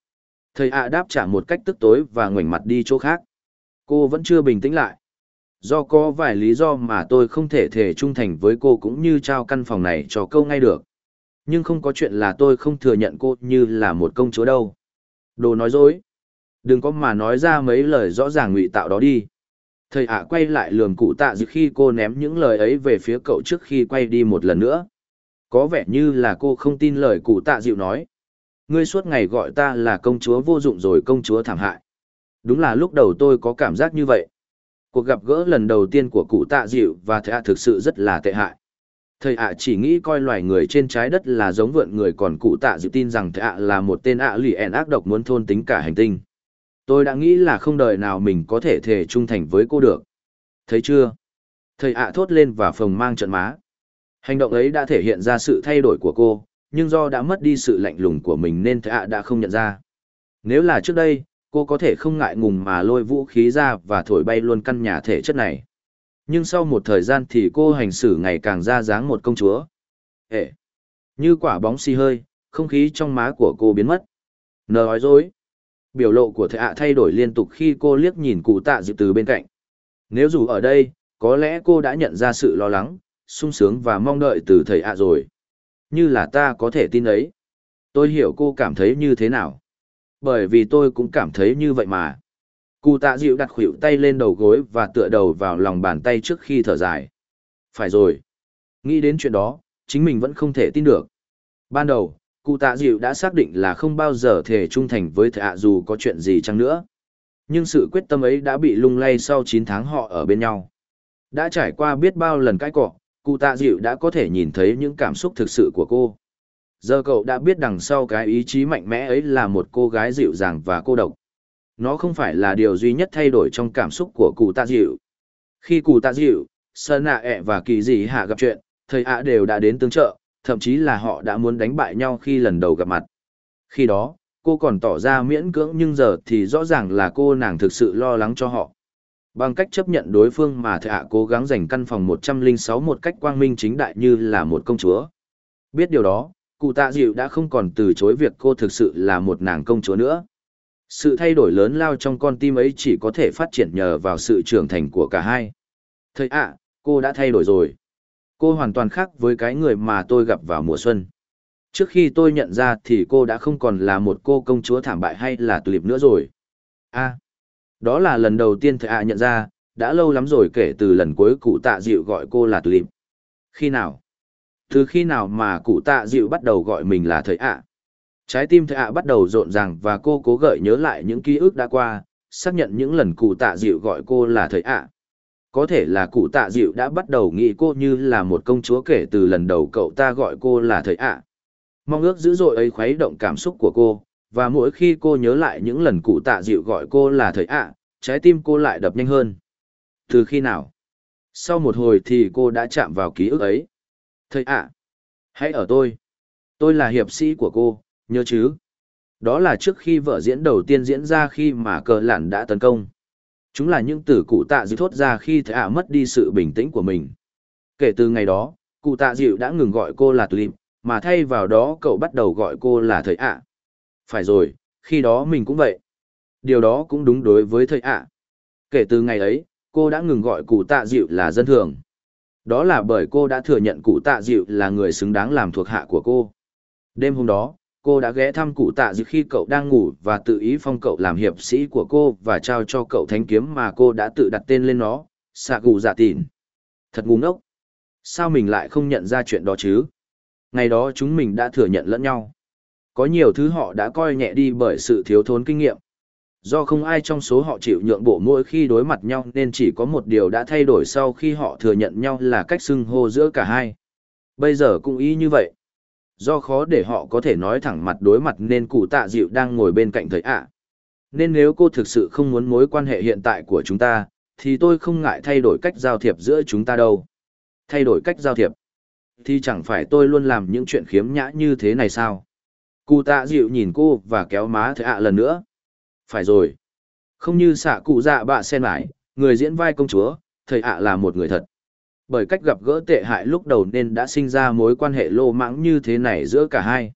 Speaker 1: Thầy ạ đáp trả một cách tức tối và ngoảnh mặt đi chỗ khác. Cô vẫn chưa bình tĩnh lại. Do có vài lý do mà tôi không thể thể trung thành với cô cũng như trao căn phòng này cho câu ngay được. Nhưng không có chuyện là tôi không thừa nhận cô như là một công chúa đâu. Đồ nói dối. Đừng có mà nói ra mấy lời rõ ràng ngụy tạo đó đi. Thầy ạ, quay lại lườm cụ tạ dự khi cô ném những lời ấy về phía cậu trước khi quay đi một lần nữa. Có vẻ như là cô không tin lời cụ tạ dịu nói. Ngươi suốt ngày gọi ta là công chúa vô dụng rồi công chúa thảm hại. Đúng là lúc đầu tôi có cảm giác như vậy. Cuộc gặp gỡ lần đầu tiên của cụ tạ dịu và thầy ạ thực sự rất là tệ hại. Thầy ạ chỉ nghĩ coi loài người trên trái đất là giống vượn người còn cụ tạ dự tin rằng thầy ạ là một tên ạ lì ẻn ác độc muốn thôn tính cả hành tinh. Tôi đã nghĩ là không đời nào mình có thể thề trung thành với cô được. Thấy chưa? Thầy ạ thốt lên và phồng mang trận má. Hành động ấy đã thể hiện ra sự thay đổi của cô, nhưng do đã mất đi sự lạnh lùng của mình nên thầy ạ đã không nhận ra. Nếu là trước đây, cô có thể không ngại ngùng mà lôi vũ khí ra và thổi bay luôn căn nhà thể chất này. Nhưng sau một thời gian thì cô hành xử ngày càng ra dáng một công chúa. Ê! Như quả bóng xì hơi, không khí trong má của cô biến mất. Nờ nói dối. Biểu lộ của thầy ạ thay đổi liên tục khi cô liếc nhìn cụ tạ dịu từ bên cạnh. Nếu dù ở đây, có lẽ cô đã nhận ra sự lo lắng, sung sướng và mong đợi từ thầy ạ rồi. Như là ta có thể tin ấy. Tôi hiểu cô cảm thấy như thế nào. Bởi vì tôi cũng cảm thấy như vậy mà. Cụ tạ dịu đặt khuỷu tay lên đầu gối và tựa đầu vào lòng bàn tay trước khi thở dài. Phải rồi. Nghĩ đến chuyện đó, chính mình vẫn không thể tin được. Ban đầu, cụ tạ dịu đã xác định là không bao giờ thể trung thành với thạ dù có chuyện gì chăng nữa. Nhưng sự quyết tâm ấy đã bị lung lay sau 9 tháng họ ở bên nhau. Đã trải qua biết bao lần cãi cọ, cụ tạ dịu đã có thể nhìn thấy những cảm xúc thực sự của cô. Giờ cậu đã biết đằng sau cái ý chí mạnh mẽ ấy là một cô gái dịu dàng và cô độc. Nó không phải là điều duy nhất thay đổi trong cảm xúc của cụ tạ dịu. Khi cụ tạ dịu, sơn nạ ẹ và kỳ dị hạ gặp chuyện, thầy ạ đều đã đến tương trợ, thậm chí là họ đã muốn đánh bại nhau khi lần đầu gặp mặt. Khi đó, cô còn tỏ ra miễn cưỡng nhưng giờ thì rõ ràng là cô nàng thực sự lo lắng cho họ. Bằng cách chấp nhận đối phương mà thạ cố gắng giành căn phòng 106 một cách quang minh chính đại như là một công chúa. Biết điều đó, cụ tạ dịu đã không còn từ chối việc cô thực sự là một nàng công chúa nữa. Sự thay đổi lớn lao trong con tim ấy chỉ có thể phát triển nhờ vào sự trưởng thành của cả hai. Thầy ạ, cô đã thay đổi rồi. Cô hoàn toàn khác với cái người mà tôi gặp vào mùa xuân. Trước khi tôi nhận ra thì cô đã không còn là một cô công chúa thảm bại hay là tulip nữa rồi. a đó là lần đầu tiên thầy ạ nhận ra, đã lâu lắm rồi kể từ lần cuối cụ tạ dịu gọi cô là tulip. Khi nào? Từ khi nào mà cụ tạ dịu bắt đầu gọi mình là thầy ạ? Trái tim thầy ạ bắt đầu rộn ràng và cô cố gợi nhớ lại những ký ức đã qua, xác nhận những lần cụ tạ dịu gọi cô là thầy ạ. Có thể là cụ tạ dịu đã bắt đầu nghĩ cô như là một công chúa kể từ lần đầu cậu ta gọi cô là thầy ạ. Mong ước dữ dội ấy khuấy động cảm xúc của cô, và mỗi khi cô nhớ lại những lần cụ tạ dịu gọi cô là thầy ạ, trái tim cô lại đập nhanh hơn. Từ khi nào? Sau một hồi thì cô đã chạm vào ký ức ấy. Thầy ạ, hãy ở tôi. Tôi là hiệp sĩ của cô, nhớ chứ? Đó là trước khi vở diễn đầu tiên diễn ra khi mà cờ lản đã tấn công. Chúng là những từ cụ tạ dịu thốt ra khi thầy ạ mất đi sự bình tĩnh của mình. Kể từ ngày đó, cụ tạ dịu đã ngừng gọi cô là Tulip, mà thay vào đó cậu bắt đầu gọi cô là thầy ạ. Phải rồi, khi đó mình cũng vậy. Điều đó cũng đúng đối với thầy ạ. Kể từ ngày ấy, cô đã ngừng gọi cụ tạ dịu là dân thường. Đó là bởi cô đã thừa nhận cụ tạ dịu là người xứng đáng làm thuộc hạ của cô. Đêm hôm đó, cô đã ghé thăm cụ tạ dịu khi cậu đang ngủ và tự ý phong cậu làm hiệp sĩ của cô và trao cho cậu thánh kiếm mà cô đã tự đặt tên lên nó xạ cụ dạ tìn. Thật ngu ngốc. Sao mình lại không nhận ra chuyện đó chứ? Ngày đó chúng mình đã thừa nhận lẫn nhau. Có nhiều thứ họ đã coi nhẹ đi bởi sự thiếu thốn kinh nghiệm. Do không ai trong số họ chịu nhượng bộ mỗi khi đối mặt nhau nên chỉ có một điều đã thay đổi sau khi họ thừa nhận nhau là cách xưng hô giữa cả hai. Bây giờ cũng ý như vậy. Do khó để họ có thể nói thẳng mặt đối mặt nên cụ tạ dịu đang ngồi bên cạnh thầy ạ. Nên nếu cô thực sự không muốn mối quan hệ hiện tại của chúng ta, thì tôi không ngại thay đổi cách giao thiệp giữa chúng ta đâu. Thay đổi cách giao thiệp? Thì chẳng phải tôi luôn làm những chuyện khiếm nhã như thế này sao? Cụ tạ dịu nhìn cô và kéo má thầy ạ lần nữa. Phải rồi. Không như xạ cụ dạ bạ sen mãi, người diễn vai công chúa, thầy ạ là một người thật. Bởi cách gặp gỡ tệ hại lúc đầu nên đã sinh ra mối quan hệ lô mãng như thế này giữa cả hai.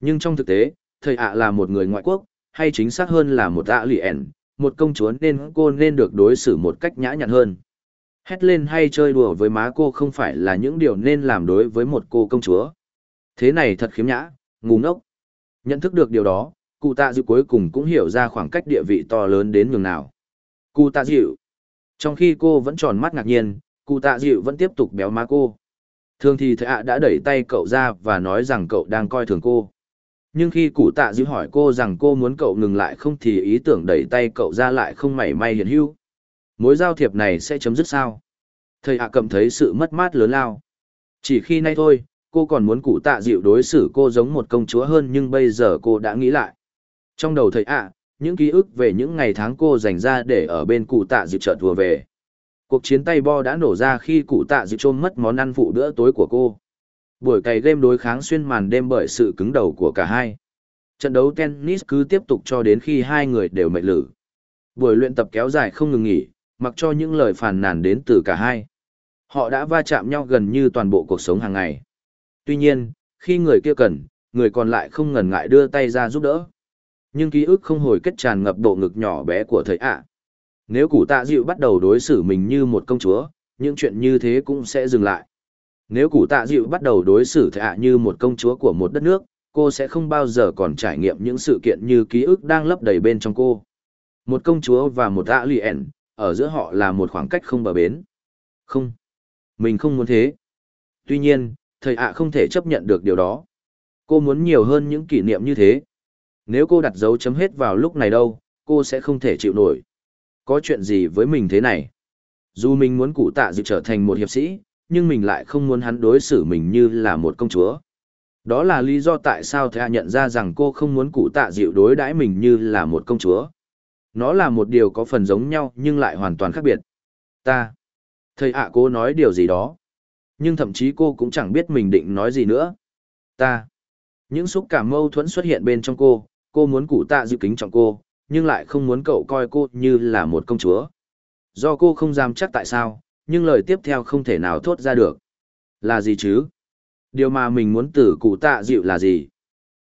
Speaker 1: Nhưng trong thực tế, thầy ạ là một người ngoại quốc, hay chính xác hơn là một ạ lì ẻn, một công chúa nên cô nên được đối xử một cách nhã nhặn hơn. Hét lên hay chơi đùa với má cô không phải là những điều nên làm đối với một cô công chúa. Thế này thật khiếm nhã, ngu ngốc. Nhận thức được điều đó, cụ tạ dịu cuối cùng cũng hiểu ra khoảng cách địa vị to lớn đến nhường nào. Cụ tạ dịu. Trong khi cô vẫn tròn mắt ngạc nhiên, cụ tạ dịu vẫn tiếp tục béo má cô. Thường thì thầy ạ đã đẩy tay cậu ra và nói rằng cậu đang coi thường cô. Nhưng khi cụ tạ dịu hỏi cô rằng cô muốn cậu ngừng lại không thì ý tưởng đẩy tay cậu ra lại không mảy may hiện hữu. Mối giao thiệp này sẽ chấm dứt sao? Thầy ạ cầm thấy sự mất mát lớn lao. Chỉ khi nay thôi, cô còn muốn cụ tạ dịu đối xử cô giống một công chúa hơn nhưng bây giờ cô đã nghĩ lại. Trong đầu thầy ạ, những ký ức về những ngày tháng cô dành ra để ở bên cụ tạ dịu chợt vừa về. Cuộc chiến tay bo đã nổ ra khi cụ tạ dịu trôn mất món ăn phụ bữa tối của cô. Buổi cày game đối kháng xuyên màn đêm bởi sự cứng đầu của cả hai. Trận đấu tennis cứ tiếp tục cho đến khi hai người đều mệt lử. Buổi luyện tập kéo dài không ngừng nghỉ, mặc cho những lời phàn nàn đến từ cả hai. Họ đã va chạm nhau gần như toàn bộ cuộc sống hàng ngày. Tuy nhiên, khi người kia cần, người còn lại không ngần ngại đưa tay ra giúp đỡ. Nhưng ký ức không hồi kết tràn ngập độ ngực nhỏ bé của thầy ạ. Nếu cụ tạ dịu bắt đầu đối xử mình như một công chúa, những chuyện như thế cũng sẽ dừng lại. Nếu cụ tạ dịu bắt đầu đối xử thạ như một công chúa của một đất nước, cô sẽ không bao giờ còn trải nghiệm những sự kiện như ký ức đang lấp đầy bên trong cô. Một công chúa và một ạ lì ẻn, ở giữa họ là một khoảng cách không bờ bến. Không. Mình không muốn thế. Tuy nhiên, thầy ạ không thể chấp nhận được điều đó. Cô muốn nhiều hơn những kỷ niệm như thế. Nếu cô đặt dấu chấm hết vào lúc này đâu, cô sẽ không thể chịu nổi. Có chuyện gì với mình thế này? Dù mình muốn cụ tạ dịu trở thành một hiệp sĩ, nhưng mình lại không muốn hắn đối xử mình như là một công chúa. Đó là lý do tại sao thea nhận ra rằng cô không muốn cụ tạ dịu đối đãi mình như là một công chúa. Nó là một điều có phần giống nhau nhưng lại hoàn toàn khác biệt. Ta. Thầy ạ cô nói điều gì đó. Nhưng thậm chí cô cũng chẳng biết mình định nói gì nữa. Ta. Những xúc cảm mâu thuẫn xuất hiện bên trong cô, cô muốn cụ tạ dịu kính trọng cô, nhưng lại không muốn cậu coi cô như là một công chúa. Do cô không dám chắc tại sao, nhưng lời tiếp theo không thể nào thốt ra được. Là gì chứ? Điều mà mình muốn từ cụ tạ dịu là gì?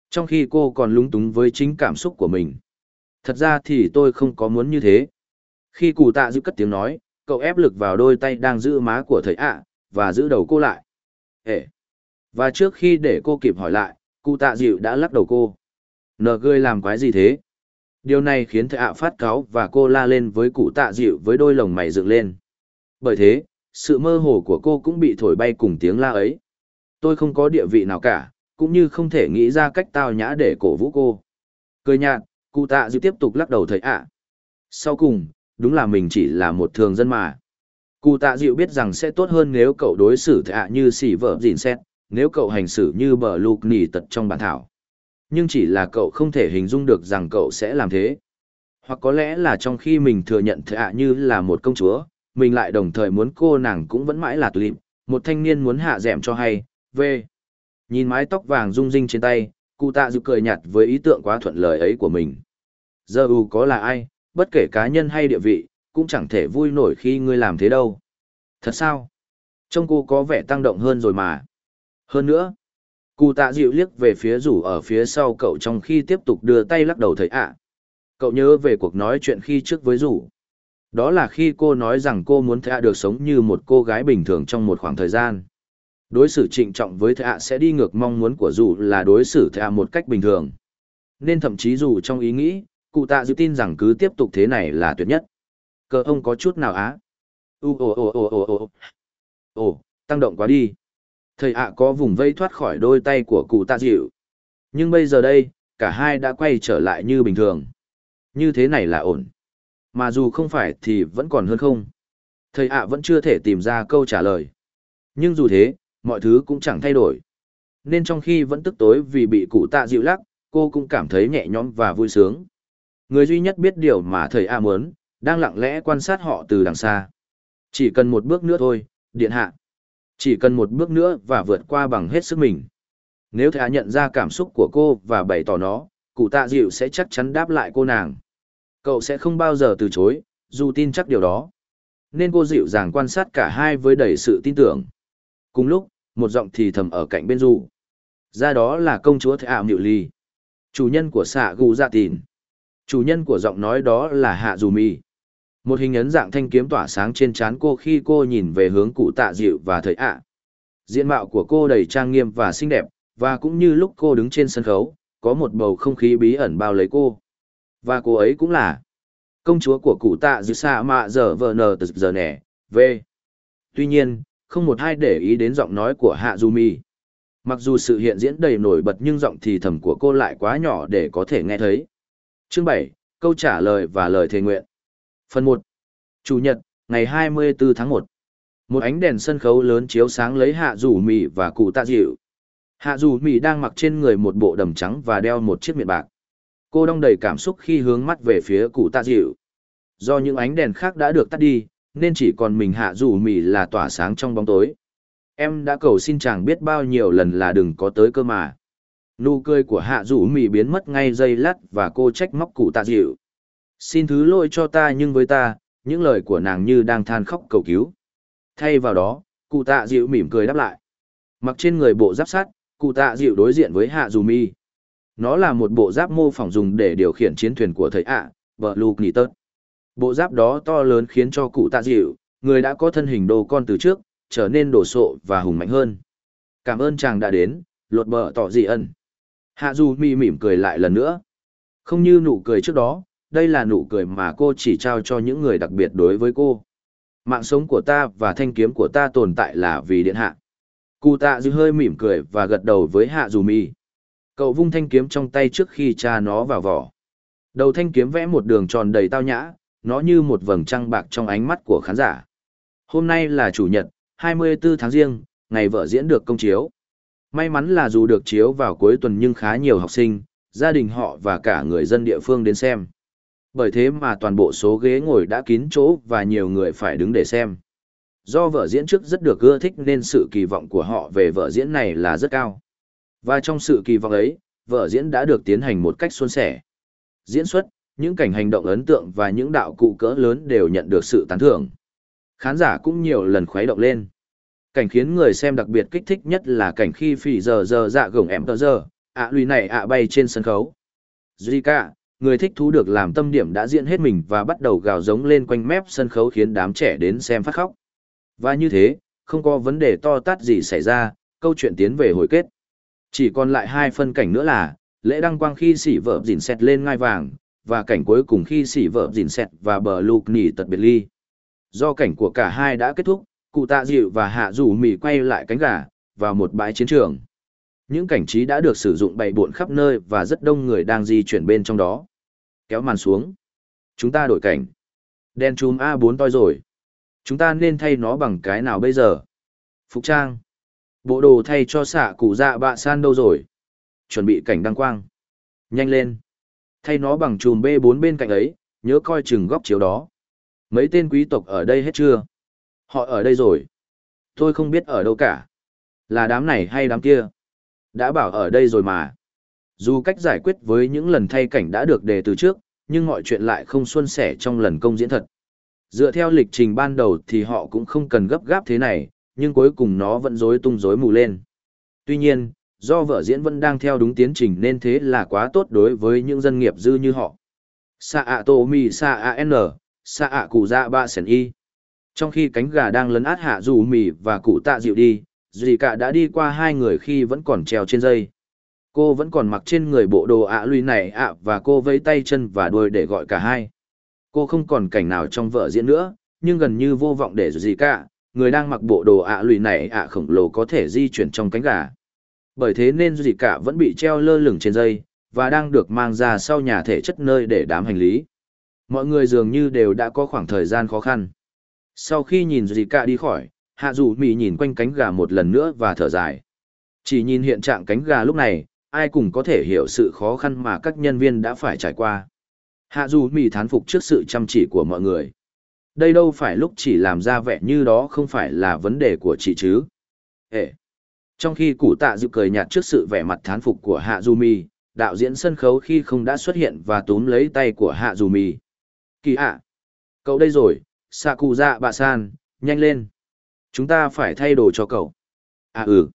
Speaker 1: Trong khi cô còn lúng túng với chính cảm xúc của mình. Thật ra thì tôi không có muốn như thế. Khi cụ tạ dịu cất tiếng nói, cậu ép lực vào đôi tay đang giữ má của thầy ạ, và giữ đầu cô lại. Ê! Và trước khi để cô kịp hỏi lại, cụ tạ dịu đã lắc đầu cô. Nờ gươi làm quái gì thế? Điều này khiến thầy ạ phát cáo và cô la lên với cụ tạ dịu với đôi lồng mày dựng lên. Bởi thế, sự mơ hồ của cô cũng bị thổi bay cùng tiếng la ấy. Tôi không có địa vị nào cả, cũng như không thể nghĩ ra cách tao nhã để cổ vũ cô. Cười nhạt, cụ tạ dịu tiếp tục lắc đầu thầy ạ. Sau cùng, đúng là mình chỉ là một thường dân mà. Cụ tạ dịu biết rằng sẽ tốt hơn nếu cậu đối xử thầy ạ như xỉ vợ dìn xét, nếu cậu hành xử như bờ lục nỉ tật trong bản thảo. Nhưng chỉ là cậu không thể hình dung được rằng cậu sẽ làm thế. Hoặc có lẽ là trong khi mình thừa nhận thệ ạ như là một công chúa, mình lại đồng thời muốn cô nàng cũng vẫn mãi là lịm, một thanh niên muốn hạ dẻm cho hay, về. Nhìn mái tóc vàng rung rinh trên tay, cụ tạ dự cười nhạt với ý tượng quá thuận lời ấy của mình. Giờ ù có là ai, bất kể cá nhân hay địa vị, cũng chẳng thể vui nổi khi ngươi làm thế đâu. Thật sao? Trông cô có vẻ tăng động hơn rồi mà. Hơn nữa, cụ tạ dịu liếc về phía rủ ở phía sau cậu trong khi tiếp tục đưa tay lắc đầu thấy ạ. Cậu nhớ về cuộc nói chuyện khi trước với rủ. Đó là khi cô nói rằng cô muốn thạ được sống như một cô gái bình thường trong một khoảng thời gian. Đối xử trịnh trọng với thạ sẽ đi ngược mong muốn của dù là đối xử thạ một cách bình thường. Nên thậm chí dù trong ý nghĩ, cụ tạ Dịu tin rằng cứ tiếp tục thế này là tuyệt nhất. Cờ ông có chút nào á? U ồ ồ ồ ồ ồ ồ, tăng động quá đi. Thầy ạ có vùng vây thoát khỏi đôi tay của cụ tạ dịu. Nhưng bây giờ đây, cả hai đã quay trở lại như bình thường. Như thế này là ổn. Mà dù không phải thì vẫn còn hơn không. Thầy ạ vẫn chưa thể tìm ra câu trả lời. Nhưng dù thế, mọi thứ cũng chẳng thay đổi. Nên trong khi vẫn tức tối vì bị cụ tạ dịu lắc, cô cũng cảm thấy nhẹ nhõm và vui sướng. Người duy nhất biết điều mà thầy A muốn, đang lặng lẽ quan sát họ từ đằng xa. Chỉ cần một bước nữa thôi, điện hạ. Chỉ cần một bước nữa và vượt qua bằng hết sức mình. Nếu Thả nhận ra cảm xúc của cô và bày tỏ nó, cụ tạ dịu sẽ chắc chắn đáp lại cô nàng. Cậu sẽ không bao giờ từ chối, dù tin chắc điều đó. Nên cô dịu dàng quan sát cả hai với đầy sự tin tưởng. Cùng lúc, một giọng thì thầm ở cạnh bên dù. Ra đó là công chúa Thạ ảo Ly. Chủ nhân của xạ gù dạ tìn. Chủ nhân của giọng nói đó là Hạ Dù Mi. Một hình ấn dạng thanh kiếm tỏa sáng trên trán cô khi cô nhìn về hướng cụ tạ dịu và thời ạ. Diện mạo của cô đầy trang nghiêm và xinh đẹp, và cũng như lúc cô đứng trên sân khấu, có một bầu không khí bí ẩn bao lấy cô. Và cô ấy cũng là công chúa của cụ tạ dịu xạ mạ giờ vờ nờ từ giờ nẻ, v. Tuy nhiên, không một ai để ý đến giọng nói của Hạ du Mi. Mặc dù sự hiện diễn đầy nổi bật nhưng giọng thì thầm của cô lại quá nhỏ để có thể nghe thấy. Chương bảy câu trả lời và lời thề nguyện. Phần 1. Chủ nhật, ngày 24 tháng 1. Một ánh đèn sân khấu lớn chiếu sáng lấy hạ Dù Mị và cụ tạ dịu. Hạ Dù Mị đang mặc trên người một bộ đầm trắng và đeo một chiếc miệng bạc. Cô đong đầy cảm xúc khi hướng mắt về phía cụ tạ dịu. Do những ánh đèn khác đã được tắt đi, nên chỉ còn mình hạ Dù Mị là tỏa sáng trong bóng tối. Em đã cầu xin chàng biết bao nhiêu lần là đừng có tới cơ mà. Nụ cười của hạ Dù Mị biến mất ngay giây lát và cô trách móc cụ tạ dịu. Xin thứ lỗi cho ta nhưng với ta, những lời của nàng như đang than khóc cầu cứu. Thay vào đó, cụ tạ dịu mỉm cười đáp lại. Mặc trên người bộ giáp sắt, cụ tạ dịu đối diện với hạ dù mi. Nó là một bộ giáp mô phỏng dùng để điều khiển chiến thuyền của thầy ạ, vợ Luke nỉ tớt. Bộ giáp đó to lớn khiến cho cụ tạ dịu, người đã có thân hình đồ con từ trước, trở nên đồ sộ và hùng mạnh hơn. Cảm ơn chàng đã đến, lột bờ tỏ dị ân. Hạ dù mi mỉm cười lại lần nữa. Không như nụ cười trước đó, đây là nụ cười mà cô chỉ trao cho những người đặc biệt đối với cô. Mạng sống của ta và thanh kiếm của ta tồn tại là vì điện hạ. Cụ tạ dư hơi mỉm cười và gật đầu với hạ dù mi. Cậu vung thanh kiếm trong tay trước khi cha nó vào vỏ. Đầu thanh kiếm vẽ một đường tròn đầy tao nhã, nó như một vầng trăng bạc trong ánh mắt của khán giả. Hôm nay là chủ nhật, 24 tháng riêng, ngày vợ diễn được công chiếu. May mắn là dù được chiếu vào cuối tuần nhưng khá nhiều học sinh, gia đình họ và cả người dân địa phương đến xem. Bởi thế mà toàn bộ số ghế ngồi đã kín chỗ và nhiều người phải đứng để xem. Do vở diễn trước rất được ưa thích nên sự kỳ vọng của họ về vở diễn này là rất cao. Và trong sự kỳ vọng ấy, vở diễn đã được tiến hành một cách suôn sẻ. Diễn xuất, những cảnh hành động ấn tượng và những đạo cụ cỡ lớn đều nhận được sự tán thưởng. Khán giả cũng nhiều lần khuấy động lên. Cảnh khiến người xem đặc biệt kích thích nhất là cảnh khi phỉ giờ giờ dạ gồng em tờ giờ, ạ lùi này ạ bay trên sân khấu. Zika, người thích thú được làm tâm điểm đã diễn hết mình và bắt đầu gào giống lên quanh mép sân khấu khiến đám trẻ đến xem phát khóc. Và như thế, không có vấn đề to tát gì xảy ra, câu chuyện tiến về hồi kết. Chỉ còn lại hai phân cảnh nữa là, lễ đăng quang khi sỉ vợ dìn xẹt lên ngai vàng, và cảnh cuối cùng khi sỉ vợ dìn xẹt và bờ lục nỉ tật biệt ly. Do cảnh của cả hai đã kết thúc, cụ tạ dịu và hạ rủ mì quay lại cánh gà, vào một bãi chiến trường. Những cảnh trí đã được sử dụng bày buộn khắp nơi và rất đông người đang di chuyển bên trong đó. Kéo màn xuống. Chúng ta đổi cảnh. Đen chùm A4 toi rồi. Chúng ta nên thay nó bằng cái nào bây giờ? Phục trang. Bộ đồ thay cho xạ cụ dạ bạ san đâu rồi? Chuẩn bị cảnh đăng quang. Nhanh lên. Thay nó bằng chùm B4 bên cạnh ấy, nhớ coi chừng góc chiếu đó. Mấy tên quý tộc ở đây hết chưa? Họ ở đây rồi. Tôi không biết ở đâu cả. Là đám này hay đám kia? Đã bảo ở đây rồi mà. Dù cách giải quyết với những lần thay cảnh đã được đề từ trước, nhưng mọi chuyện lại không suôn sẻ trong lần công diễn thật. Dựa theo lịch trình ban đầu thì họ cũng không cần gấp gáp thế này, nhưng cuối cùng nó vẫn rối tung rối mù lên. Tuy nhiên, do vợ diễn vẫn đang theo đúng tiến trình nên thế là quá tốt đối với những dân nghiệp dư như họ. Sa a tô mi sa a n, sa a cụ dạ ba sển y. Trong khi cánh gà đang lấn át hạ dù mì và cụ tạ dịu đi, dì cả đã đi qua hai người khi vẫn còn treo trên dây. Cô vẫn còn mặc trên người bộ đồ ạ lùi này ạ và cô vẫy tay chân và đuôi để gọi cả hai. Cô không còn cảnh nào trong vợ diễn nữa, nhưng gần như vô vọng để gì cả, người đang mặc bộ đồ ạ lùi này ạ khổng lồ có thể di chuyển trong cánh gà. Bởi thế nên gì cả vẫn bị treo lơ lửng trên dây và đang được mang ra sau nhà thể chất nơi để đám hành lý. Mọi người dường như đều đã có khoảng thời gian khó khăn. Sau khi nhìn gì cả đi khỏi hạ dù mị nhìn quanh cánh gà một lần nữa và thở dài Chỉ nhìn hiện trạng cánh gà lúc này, ai cũng có thể hiểu sự khó khăn mà các nhân viên đã phải trải qua. Hạ dù mì thán phục trước sự chăm chỉ của mọi người. Đây đâu phải lúc chỉ làm ra vẻ như đó không phải là vấn đề của chị chứ. ệ Trong khi cụ tạ dự cười nhạt trước sự vẻ mặt thán phục của Hạ Dù Mì, đạo diễn sân khấu khi không đã xuất hiện và túm lấy tay của Hạ Dù Mì. Kỳ ạ! Cậu đây rồi, xạ cụ dạ bà san, nhanh lên. Chúng ta phải thay đồ cho cậu. À ừ.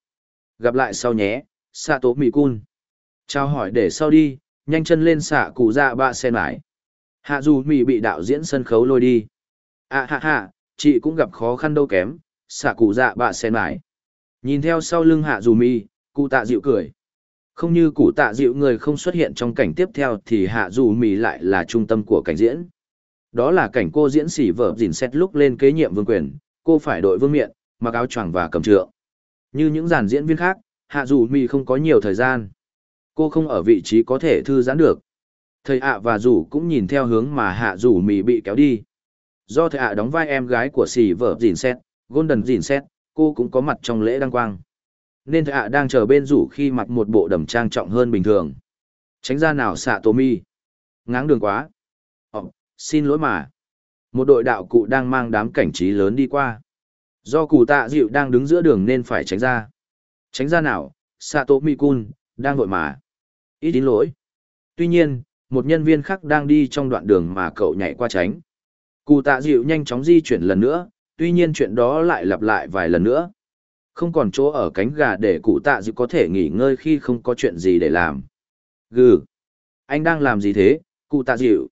Speaker 1: Gặp lại sau nhé, xạ tố mì cun. Chào hỏi để sau đi, nhanh chân lên xạ cụ dạ ba sen mãi. Hạ dù mì bị đạo diễn sân khấu lôi đi. À hạ hạ, chị cũng gặp khó khăn đâu kém, xạ cụ dạ bà sen mãi. Nhìn theo sau lưng hạ dù mì, cụ tạ dịu cười. Không như cụ tạ dịu người không xuất hiện trong cảnh tiếp theo thì hạ dù mì lại là trung tâm của cảnh diễn. Đó là cảnh cô diễn xỉ vợ dìn xét lúc lên kế nhiệm vương quyền, cô phải đội vương miện, mặc áo choàng và cầm trượng. Như những dàn diễn viên khác, hạ dù mì không có nhiều thời gian. Cô không ở vị trí có thể thư giãn được. Thầy ạ và Dù cũng nhìn theo hướng mà hạ Dù mì bị kéo đi. Do thầy ạ đóng vai em gái của xì vợ dìn xét, Golden dìn xét, cô cũng có mặt trong lễ đăng quang. Nên thầy ạ đang chờ bên rủ khi mặc một bộ đầm trang trọng hơn bình thường. Tránh ra nào xạ tô mi. Ngáng đường quá. Ồ, xin lỗi mà. Một đội đạo cụ đang mang đám cảnh trí lớn đi qua. Do cụ tạ dịu đang đứng giữa đường nên phải tránh ra. Tránh ra nào, Sato Mikun, đang vội mà. Ít đến lỗi. Tuy nhiên, một nhân viên khác đang đi trong đoạn đường mà cậu nhảy qua tránh. Cụ tạ dịu nhanh chóng di chuyển lần nữa, tuy nhiên chuyện đó lại lặp lại vài lần nữa. Không còn chỗ ở cánh gà để cụ tạ dịu có thể nghỉ ngơi khi không có chuyện gì để làm. Gừ! Anh đang làm gì thế, cụ tạ dịu?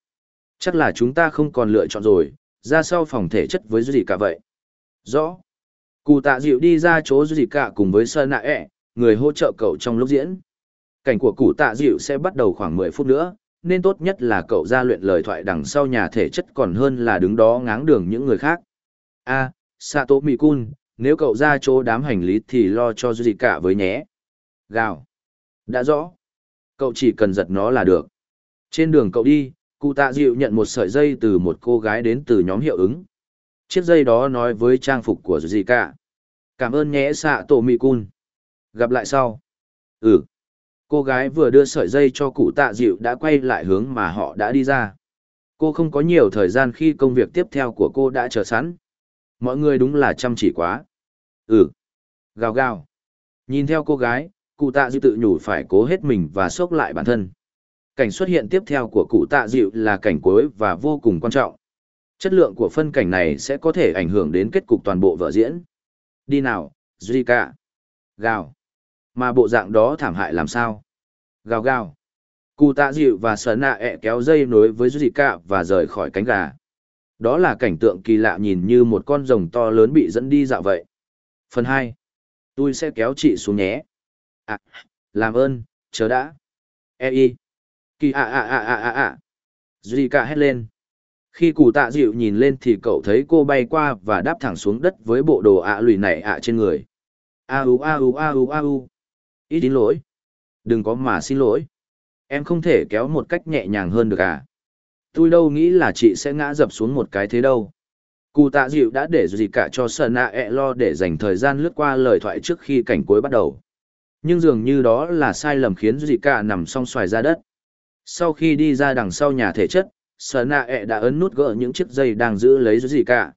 Speaker 1: Chắc là chúng ta không còn lựa chọn rồi, ra sau phòng thể chất với gì cả vậy. Rõ. Cụ tạ dịu đi ra chỗ gì cả cùng với Sơn Nạ ẹ, người hỗ trợ cậu trong lúc diễn. Cảnh của cụ tạ dịu sẽ bắt đầu khoảng mười phút nữa, nên tốt nhất là cậu ra luyện lời thoại đằng sau nhà thể chất còn hơn là đứng đó ngáng đường những người khác. A, à, Sato Mikun, nếu cậu ra chỗ đám hành lý thì lo cho gì cả với nhé. Gào. Đã rõ. Cậu chỉ cần giật nó là được. Trên đường cậu đi, cụ tạ dịu nhận một sợi dây từ một cô gái đến từ nhóm hiệu ứng. Chiếc dây đó nói với trang phục của gì cả. Cảm ơn nhé xạ tổ mị cun. Gặp lại sau. Ừ. Cô gái vừa đưa sợi dây cho cụ tạ dịu đã quay lại hướng mà họ đã đi ra. Cô không có nhiều thời gian khi công việc tiếp theo của cô đã chờ sẵn. Mọi người đúng là chăm chỉ quá. Ừ. Gào gào. Nhìn theo cô gái, cụ tạ dịu tự nhủ phải cố hết mình và sốc lại bản thân cảnh xuất hiện tiếp theo của cụ tạ dịu là cảnh cuối và vô cùng quan trọng. Chất lượng của phân cảnh này sẽ có thể ảnh hưởng đến kết cục toàn bộ vở diễn. Đi nào, Zika. Gào. Mà bộ dạng đó thảm hại làm sao? Gào gào. Cụ tạ dịu và sở nạ ẹ kéo dây nối với Zika và rời khỏi cánh gà. Đó là cảnh tượng kỳ lạ nhìn như một con rồng to lớn bị dẫn đi dạo vậy. Phần 2. Tôi sẽ kéo chị xuống nhé. À, làm ơn, chờ đã. E.I. Kỳ ạ ạ ạ ạ ạ ạ. Duy cả hét lên. Khi cụ tạ dịu nhìn lên thì cậu thấy cô bay qua và đáp thẳng xuống đất với bộ đồ ạ lùi này ạ trên người. A u a u a u a u. Ít xin lỗi. Đừng có mà xin lỗi. Em không thể kéo một cách nhẹ nhàng hơn được à. Tôi đâu nghĩ là chị sẽ ngã dập xuống một cái thế đâu. Cụ tạ dịu đã để gì cả cho sợ nạ ẹ lo để dành thời gian lướt qua lời thoại trước khi cảnh cuối bắt đầu. Nhưng dường như đó là sai lầm khiến gì cả nằm song xoài ra đất sau khi đi ra đằng sau nhà thể chất, sở nạ ẹ e đã ấn nút gỡ những chiếc dây đang giữ lấy gì cả.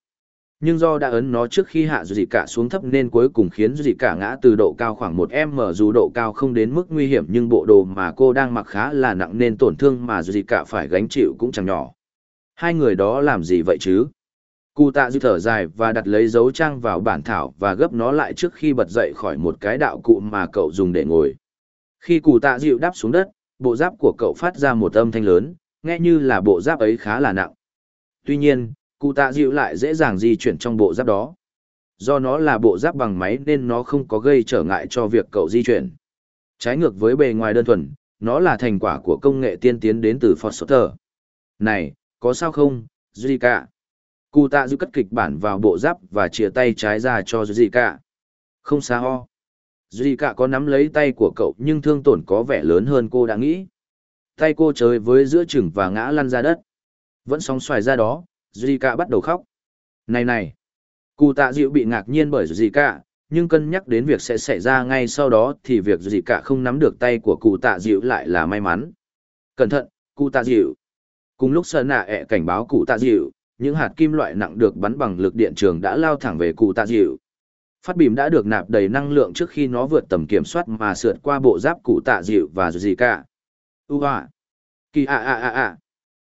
Speaker 1: Nhưng do đã ấn nó trước khi hạ gì cả xuống thấp nên cuối cùng khiến gì cả ngã từ độ cao khoảng một m dù độ cao không đến mức nguy hiểm nhưng bộ đồ mà cô đang mặc khá là nặng nên tổn thương mà gì cả phải gánh chịu cũng chẳng nhỏ. Hai người đó làm gì vậy chứ? Cụ tạ dư thở dài và đặt lấy dấu trang vào bản thảo và gấp nó lại trước khi bật dậy khỏi một cái đạo cụ mà cậu dùng để ngồi. Khi cụ tạ dịu đáp xuống đất bộ giáp của cậu phát ra một âm thanh lớn, nghe như là bộ giáp ấy khá là nặng. Tuy nhiên, cụ tạ dịu lại dễ dàng di chuyển trong bộ giáp đó. Do nó là bộ giáp bằng máy nên nó không có gây trở ngại cho việc cậu di chuyển. Trái ngược với bề ngoài đơn thuần, nó là thành quả của công nghệ tiên tiến đến từ Foster. Này, có sao không, Zika? Cụ tạ dịu cất kịch bản vào bộ giáp và chia tay trái ra cho Zika. Không sao ho. Duy cả có nắm lấy tay của cậu nhưng thương tổn có vẻ lớn hơn cô đã nghĩ. Tay cô chơi với giữa chừng và ngã lăn ra đất. Vẫn sóng xoài ra đó, Duy cả bắt đầu khóc. Này này! Cụ tạ dịu bị ngạc nhiên bởi Duy cả, nhưng cân nhắc đến việc sẽ xảy ra ngay sau đó thì việc gì cả không nắm được tay của cụ tạ dịu lại là may mắn. Cẩn thận, cụ tạ dịu. Cùng lúc sơn nạ ẹ cảnh báo cụ tạ dịu, những hạt kim loại nặng được bắn bằng lực điện trường đã lao thẳng về cụ tạ dịu. Phát bìm đã được nạp đầy năng lượng trước khi nó vượt tầm kiểm soát mà sượt qua bộ giáp cụ tạ dịu và gì cả. Ua! Kỳ a a a a!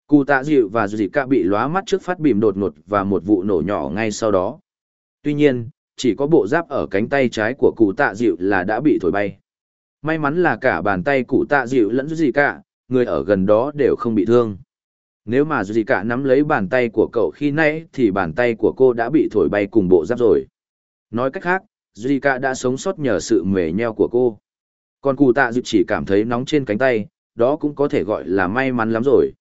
Speaker 1: Cụ tạ dịu và gì cả bị lóa mắt trước phát bìm đột ngột và một vụ nổ nhỏ ngay sau đó. Tuy nhiên, chỉ có bộ giáp ở cánh tay trái của cụ tạ dịu là đã bị thổi bay. May mắn là cả bàn tay cụ tạ dịu lẫn gì cả, người ở gần đó đều không bị thương. Nếu mà gì cả nắm lấy bàn tay của cậu khi nãy thì bàn tay của cô đã bị thổi bay cùng bộ giáp rồi. Nói cách khác, Zika đã sống sót nhờ sự mề nheo của cô. Còn cụ tạ dịu chỉ cảm thấy nóng trên cánh tay, đó cũng có thể gọi là may mắn lắm rồi.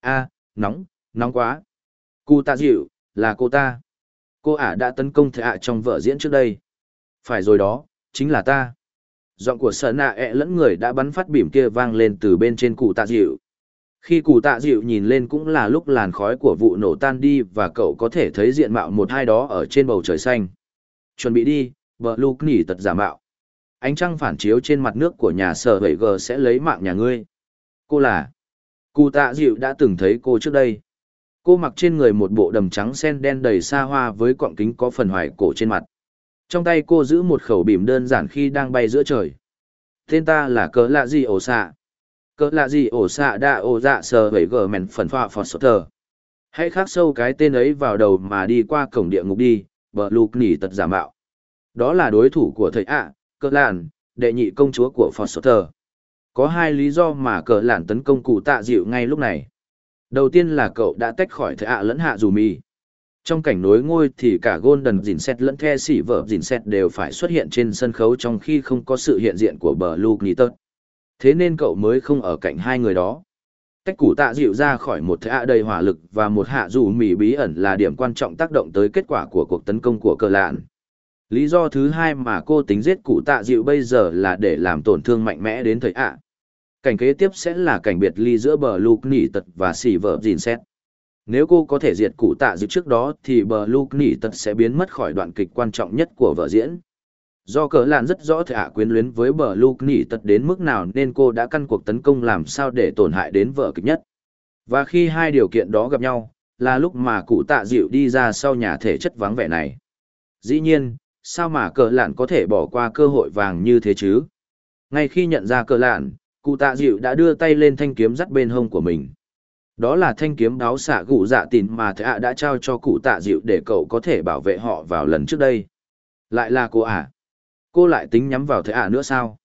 Speaker 1: a nóng, nóng quá. Cụ tạ dịu, là cô ta. Cô ả đã tấn công thệ ạ trong vở diễn trước đây. Phải rồi đó, chính là ta. Giọng của sợ nạ ẹ lẫn người đã bắn phát bìm kia vang lên từ bên trên cụ tạ dịu. Khi cụ tạ dịu nhìn lên cũng là lúc làn khói của vụ nổ tan đi và cậu có thể thấy diện mạo một hai đó ở trên bầu trời xanh. Chuẩn bị đi, vợ lục nỉ tật giả mạo. Ánh trăng phản chiếu trên mặt nước của nhà sở hầy g sẽ lấy mạng nhà ngươi. Cô là... Cụ tạ dịu đã từng thấy cô trước đây. Cô mặc trên người một bộ đầm trắng sen đen đầy xa hoa với cọng kính có phần hoài cổ trên mặt. Trong tay cô giữ một khẩu bìm đơn giản khi đang bay giữa trời. Tên ta là cớ lạ gì ổ xạ. Cớ lạ gì ổ xạ đã ổ dạ sờ vẩy gờ mèn phần phạ phọt sốt thờ. Hãy khắc sâu cái tên ấy vào đầu mà đi qua cổng địa ngục đi, bờ lục nỉ tật giả mạo. Đó là đối thủ của thầy ạ, à, cờ làn, đệ nhị công chúa của Foster. Có hai lý do mà cờ làn tấn công cụ tạ dịu ngay lúc này. Đầu tiên là cậu đã tách khỏi Thầy ạ lẫn hạ dù mì. Trong cảnh nối ngôi thì cả Golden Dìn Set lẫn The Sỉ vợ Dìn Set đều phải xuất hiện trên sân khấu trong khi không có sự hiện diện của bờ lục nỉ tật. Thế nên cậu mới không ở cạnh hai người đó. Tách củ tạ dịu ra khỏi một thế ạ đầy hỏa lực và một hạ dù mỉ bí ẩn là điểm quan trọng tác động tới kết quả của cuộc tấn công của cờ lạn. Lý do thứ hai mà cô tính giết cụ tạ dịu bây giờ là để làm tổn thương mạnh mẽ đến thời ạ. Cảnh kế tiếp sẽ là cảnh biệt ly giữa bờ lục nỉ tật và xỉ vợ dìn xét. Nếu cô có thể diệt cụ tạ dịu trước đó thì bờ lục nỉ tật sẽ biến mất khỏi đoạn kịch quan trọng nhất của vở diễn do cờ lạn rất rõ thể hạ quyến luyến với bờ lục nỉ tật đến mức nào nên cô đã căn cuộc tấn công làm sao để tổn hại đến vợ kịch nhất. Và khi hai điều kiện đó gặp nhau, là lúc mà cụ tạ dịu đi ra sau nhà thể chất vắng vẻ này. Dĩ nhiên, sao mà cờ lạn có thể bỏ qua cơ hội vàng như thế chứ? Ngay khi nhận ra cờ lạn, cụ tạ dịu đã đưa tay lên thanh kiếm dắt bên hông của mình. Đó là thanh kiếm đáo xạ cụ dạ tìn mà thạ đã trao cho cụ tạ dịu để cậu có thể bảo vệ họ vào lần trước đây. Lại là cô ạ. à? Cô lại tính nhắm vào thế ạ nữa sao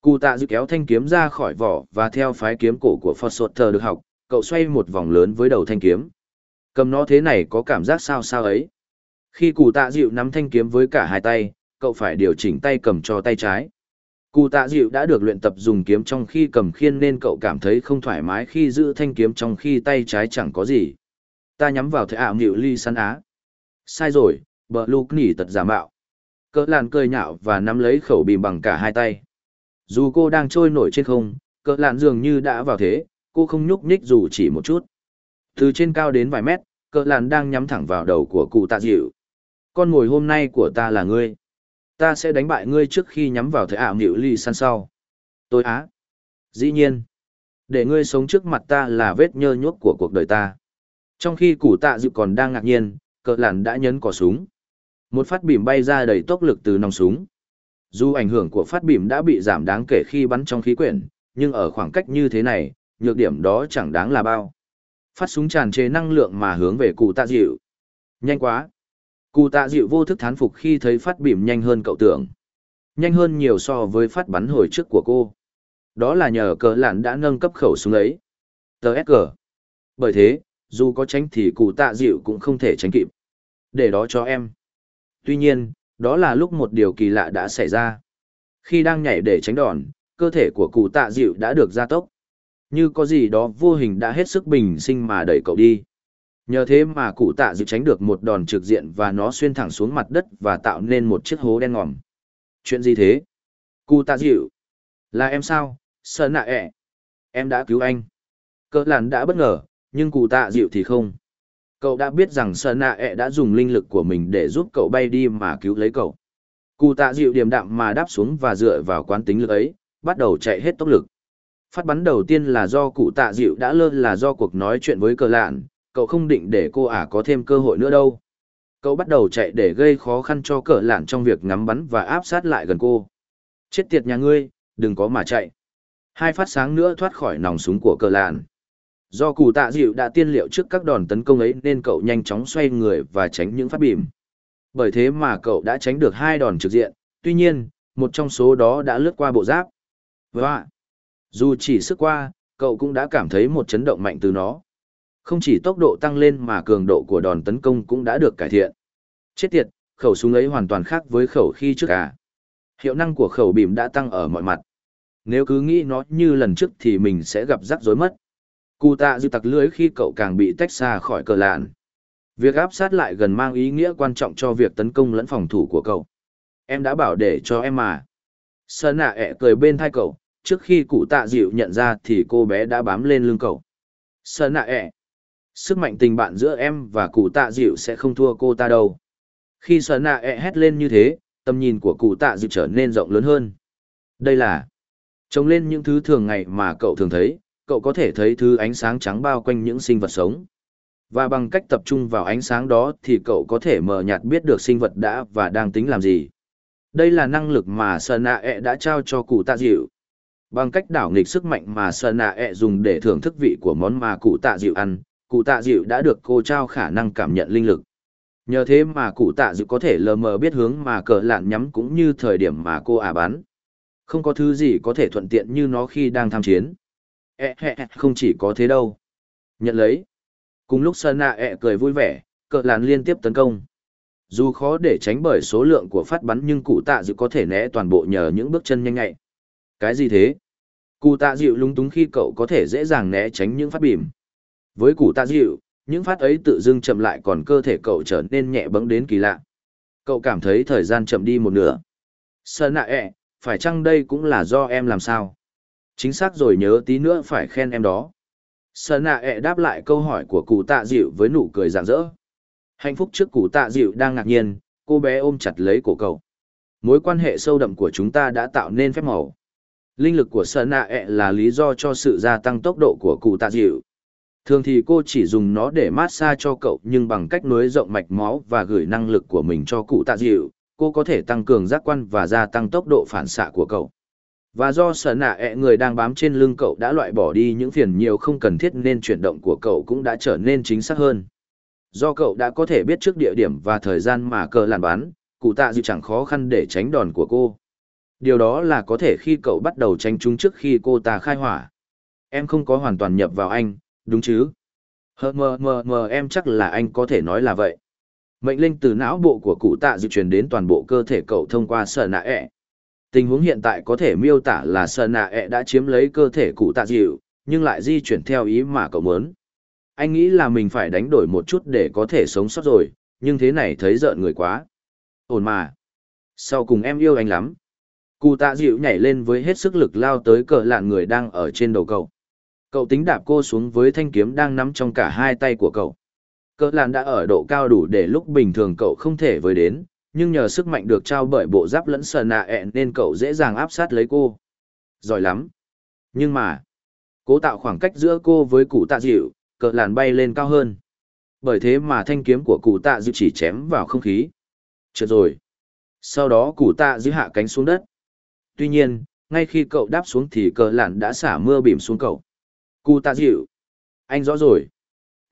Speaker 1: cụ tạ dịu kéo thanh kiếm ra khỏi vỏ và theo phái kiếm cổ của phật sột thờ được học cậu xoay một vòng lớn với đầu thanh kiếm cầm nó thế này có cảm giác sao sao ấy khi cụ tạ dịu nắm thanh kiếm với cả hai tay cậu phải điều chỉnh tay cầm cho tay trái Cụ tạ dịu đã được luyện tập dùng kiếm trong khi cầm khiên nên cậu cảm thấy không thoải mái khi giữ thanh kiếm trong khi tay trái chẳng có gì. Ta nhắm vào thế ảo nghịu ly săn á. Sai rồi, bờ lục nỉ tật giả mạo. Cỡ làn cười nhạo và nắm lấy khẩu bìm bằng cả hai tay. Dù cô đang trôi nổi trên không, cỡ làn dường như đã vào thế, cô không nhúc nhích dù chỉ một chút. Từ trên cao đến vài mét, cỡ làn đang nhắm thẳng vào đầu của cụ tạ dịu. Con mồi hôm nay của ta là ngươi ta sẽ đánh bại ngươi trước khi nhắm vào thế ảo nghịu ly săn sau tôi á dĩ nhiên để ngươi sống trước mặt ta là vết nhơ nhuốc của cuộc đời ta trong khi cụ tạ dịu còn đang ngạc nhiên cỡ làn đã nhấn cỏ súng một phát bìm bay ra đầy tốc lực từ nòng súng dù ảnh hưởng của phát bìm đã bị giảm đáng kể khi bắn trong khí quyển nhưng ở khoảng cách như thế này nhược điểm đó chẳng đáng là bao phát súng tràn trề năng lượng mà hướng về cụ tạ dịu nhanh quá Cụ tạ dịu vô thức thán phục khi thấy phát bìm nhanh hơn cậu tưởng. Nhanh hơn nhiều so với phát bắn hồi trước của cô. Đó là nhờ cờ lạn đã nâng cấp khẩu súng ấy. Tờ SG. Bởi thế, dù có tránh thì cụ tạ dịu cũng không thể tránh kịp. Để đó cho em. Tuy nhiên, đó là lúc một điều kỳ lạ đã xảy ra. Khi đang nhảy để tránh đòn, cơ thể của cụ tạ dịu đã được gia tốc. Như có gì đó vô hình đã hết sức bình sinh mà đẩy cậu đi. Nhờ thế mà cụ tạ dịu tránh được một đòn trực diện và nó xuyên thẳng xuống mặt đất và tạo nên một chiếc hố đen ngòm. Chuyện gì thế? Cụ tạ dịu. Là em sao? Sợ nạ ẹ. Em đã cứu anh. Cỡ làn đã bất ngờ, nhưng cụ tạ dịu thì không. Cậu đã biết rằng sợ nạ ẹ đã dùng linh lực của mình để giúp cậu bay đi mà cứu lấy cậu. Cụ tạ dịu điềm đạm mà đáp xuống và dựa vào quán tính lực ấy, bắt đầu chạy hết tốc lực. Phát bắn đầu tiên là do cụ tạ dịu đã lơ là do cuộc nói chuyện với cờ lạn, cậu không định để cô ả có thêm cơ hội nữa đâu. Cậu bắt đầu chạy để gây khó khăn cho cờ lạn trong việc ngắm bắn và áp sát lại gần cô. Chết tiệt nhà ngươi, đừng có mà chạy. Hai phát sáng nữa thoát khỏi nòng súng của cờ lạn. Do cụ tạ dịu đã tiên liệu trước các đòn tấn công ấy nên cậu nhanh chóng xoay người và tránh những phát bìm. Bởi thế mà cậu đã tránh được hai đòn trực diện, tuy nhiên, một trong số đó đã lướt qua bộ giáp. Và, dù chỉ sức qua, cậu cũng đã cảm thấy một chấn động mạnh từ nó. Không chỉ tốc độ tăng lên mà cường độ của đòn tấn công cũng đã được cải thiện. Chết tiệt, khẩu súng ấy hoàn toàn khác với khẩu khi trước cả. Hiệu năng của khẩu bìm đã tăng ở mọi mặt. Nếu cứ nghĩ nó như lần trước thì mình sẽ gặp rắc rối mất. Cụ tạ dư tặc lưới khi cậu càng bị tách xa khỏi cờ lạn. Việc áp sát lại gần mang ý nghĩa quan trọng cho việc tấn công lẫn phòng thủ của cậu. Em đã bảo để cho em mà. Sơn nạ ẹ cười bên thai cậu, trước khi cụ tạ dịu nhận ra thì cô bé đã bám lên lưng cậu. Sơn nạ ẹ. Sức mạnh tình bạn giữa em và cụ tạ dịu sẽ không thua cô ta đâu. Khi Sơn nạ ẹ hét lên như thế, tầm nhìn của cụ tạ dịu trở nên rộng lớn hơn. Đây là trông lên những thứ thường ngày mà cậu thường thấy, cậu có thể thấy thứ ánh sáng trắng bao quanh những sinh vật sống. Và bằng cách tập trung vào ánh sáng đó thì cậu có thể mờ nhạt biết được sinh vật đã và đang tính làm gì. Đây là năng lực mà Sơn đã trao cho cụ tạ dịu. Bằng cách đảo nghịch sức mạnh mà Sơn dùng để thưởng thức vị của món mà cụ tạ dịu ăn, cụ tạ dịu đã được cô trao khả năng cảm nhận linh lực. Nhờ thế mà cụ tạ dịu có thể lờ mờ biết hướng mà cờ lạn nhắm cũng như thời điểm mà cô ả bắn. Không có thứ gì có thể thuận tiện như nó khi đang tham chiến. E, e, không chỉ có thế đâu. Nhận lấy. Cùng lúc Sơn Nạ ẹ cười vui vẻ, cỡ làn liên tiếp tấn công. Dù khó để tránh bởi số lượng của phát bắn nhưng cụ tạ dịu có thể né toàn bộ nhờ những bước chân nhanh nhạy. Cái gì thế? Cụ tạ dịu lúng túng khi cậu có thể dễ dàng né tránh những phát bìm. Với cụ tạ dịu, những phát ấy tự dưng chậm lại còn cơ thể cậu trở nên nhẹ bẫng đến kỳ lạ. Cậu cảm thấy thời gian chậm đi một nửa. Sơn nạ ẹ, phải chăng đây cũng là do em làm sao? Chính xác rồi nhớ tí nữa phải khen em đó. Sơn nạ ẹ đáp lại câu hỏi của cụ tạ dịu với nụ cười rạng rỡ. Hạnh phúc trước cụ tạ dịu đang ngạc nhiên, cô bé ôm chặt lấy cổ cậu. Mối quan hệ sâu đậm của chúng ta đã tạo nên phép màu. Linh lực của Sơn nạ ẹ là lý do cho sự gia tăng tốc độ của cụ tạ dịu. Thường thì cô chỉ dùng nó để massage cho cậu nhưng bằng cách nối rộng mạch máu và gửi năng lực của mình cho cụ tạ dịu, cô có thể tăng cường giác quan và gia tăng tốc độ phản xạ của cậu. Và do sở nạ ẹ người đang bám trên lưng cậu đã loại bỏ đi những phiền nhiều không cần thiết nên chuyển động của cậu cũng đã trở nên chính xác hơn. Do cậu đã có thể biết trước địa điểm và thời gian mà cờ làn bán, cụ tạ dịu chẳng khó khăn để tránh đòn của cô. Điều đó là có thể khi cậu bắt đầu tránh chúng trước khi cô ta khai hỏa. Em không có hoàn toàn nhập vào anh, đúng chứ? Hờ mờ mờ mờ em chắc là anh có thể nói là vậy. Mệnh linh từ não bộ của cụ tạ dịu truyền đến toàn bộ cơ thể cậu thông qua sở nạ ẹ. Tình huống hiện tại có thể miêu tả là sở nạ ẹ đã chiếm lấy cơ thể cụ tạ dịu, nhưng lại di chuyển theo ý mà cậu muốn. Anh nghĩ là mình phải đánh đổi một chút để có thể sống sót rồi, nhưng thế này thấy rợn người quá. Ổn mà. Sau cùng em yêu anh lắm. Cụ tạ dịu nhảy lên với hết sức lực lao tới cờ lạn người đang ở trên đầu cậu. Cậu tính đạp cô xuống với thanh kiếm đang nắm trong cả hai tay của cậu. Cờ lạn đã ở độ cao đủ để lúc bình thường cậu không thể với đến, nhưng nhờ sức mạnh được trao bởi bộ giáp lẫn sờ nạ ẹn nên cậu dễ dàng áp sát lấy cô. Giỏi lắm. Nhưng mà, cố tạo khoảng cách giữa cô với cụ tạ dịu, cờ làn bay lên cao hơn. Bởi thế mà thanh kiếm của cụ tạ dịu chỉ chém vào không khí. Trượt rồi. Sau đó cụ tạ dịu hạ cánh xuống đất. Tuy nhiên, ngay khi cậu đáp xuống thì cờ làn đã xả mưa bìm xuống cậu. Cụ tạ dịu. Anh rõ rồi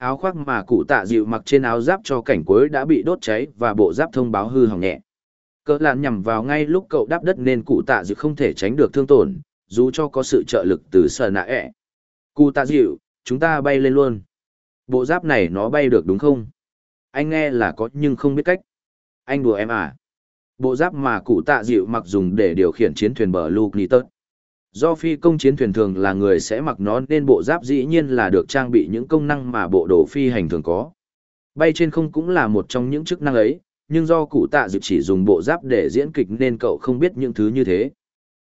Speaker 1: áo khoác mà cụ tạ dịu mặc trên áo giáp cho cảnh cuối đã bị đốt cháy và bộ giáp thông báo hư hỏng nhẹ. Cỡ lạn nhằm vào ngay lúc cậu đáp đất nên cụ tạ dịu không thể tránh được thương tổn, dù cho có sự trợ lực từ sờ nạ ẹ. Cụ tạ dịu, chúng ta bay lên luôn. Bộ giáp này nó bay được đúng không? Anh nghe là có nhưng không biết cách. Anh đùa em à? Bộ giáp mà cụ tạ dịu mặc dùng để điều khiển chiến thuyền bờ luke nitot Do phi công chiến thuyền thường là người sẽ mặc nó nên bộ giáp dĩ nhiên là được trang bị những công năng mà bộ đồ phi hành thường có. Bay trên không cũng là một trong những chức năng ấy, nhưng do cụ tạ dự chỉ dùng bộ giáp để diễn kịch nên cậu không biết những thứ như thế.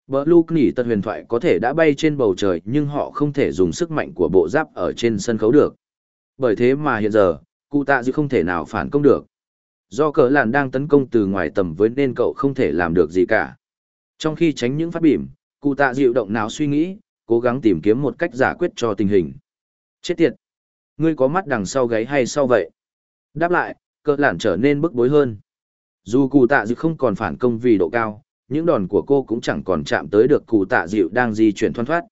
Speaker 1: Blue Knee tật huyền thoại có thể đã bay trên bầu trời nhưng họ không thể dùng sức mạnh của bộ giáp ở trên sân khấu được. Bởi thế mà hiện giờ, cụ tạ dự không thể nào phản công được. do cờ làn đang tấn công từ ngoài tầm với nên cậu không thể làm được gì cả. Trong khi tránh những phát bìm, cụ tạ dịu động não suy nghĩ, cố gắng tìm kiếm một cách giải quyết cho tình hình. Chết tiệt! Ngươi có mắt đằng sau gáy hay sau vậy? Đáp lại, cờ lản trở nên bức bối hơn. Dù cụ tạ dịu không còn phản công vì độ cao, những đòn của cô cũng chẳng còn chạm tới được cụ tạ dịu đang di chuyển thoăn thoát.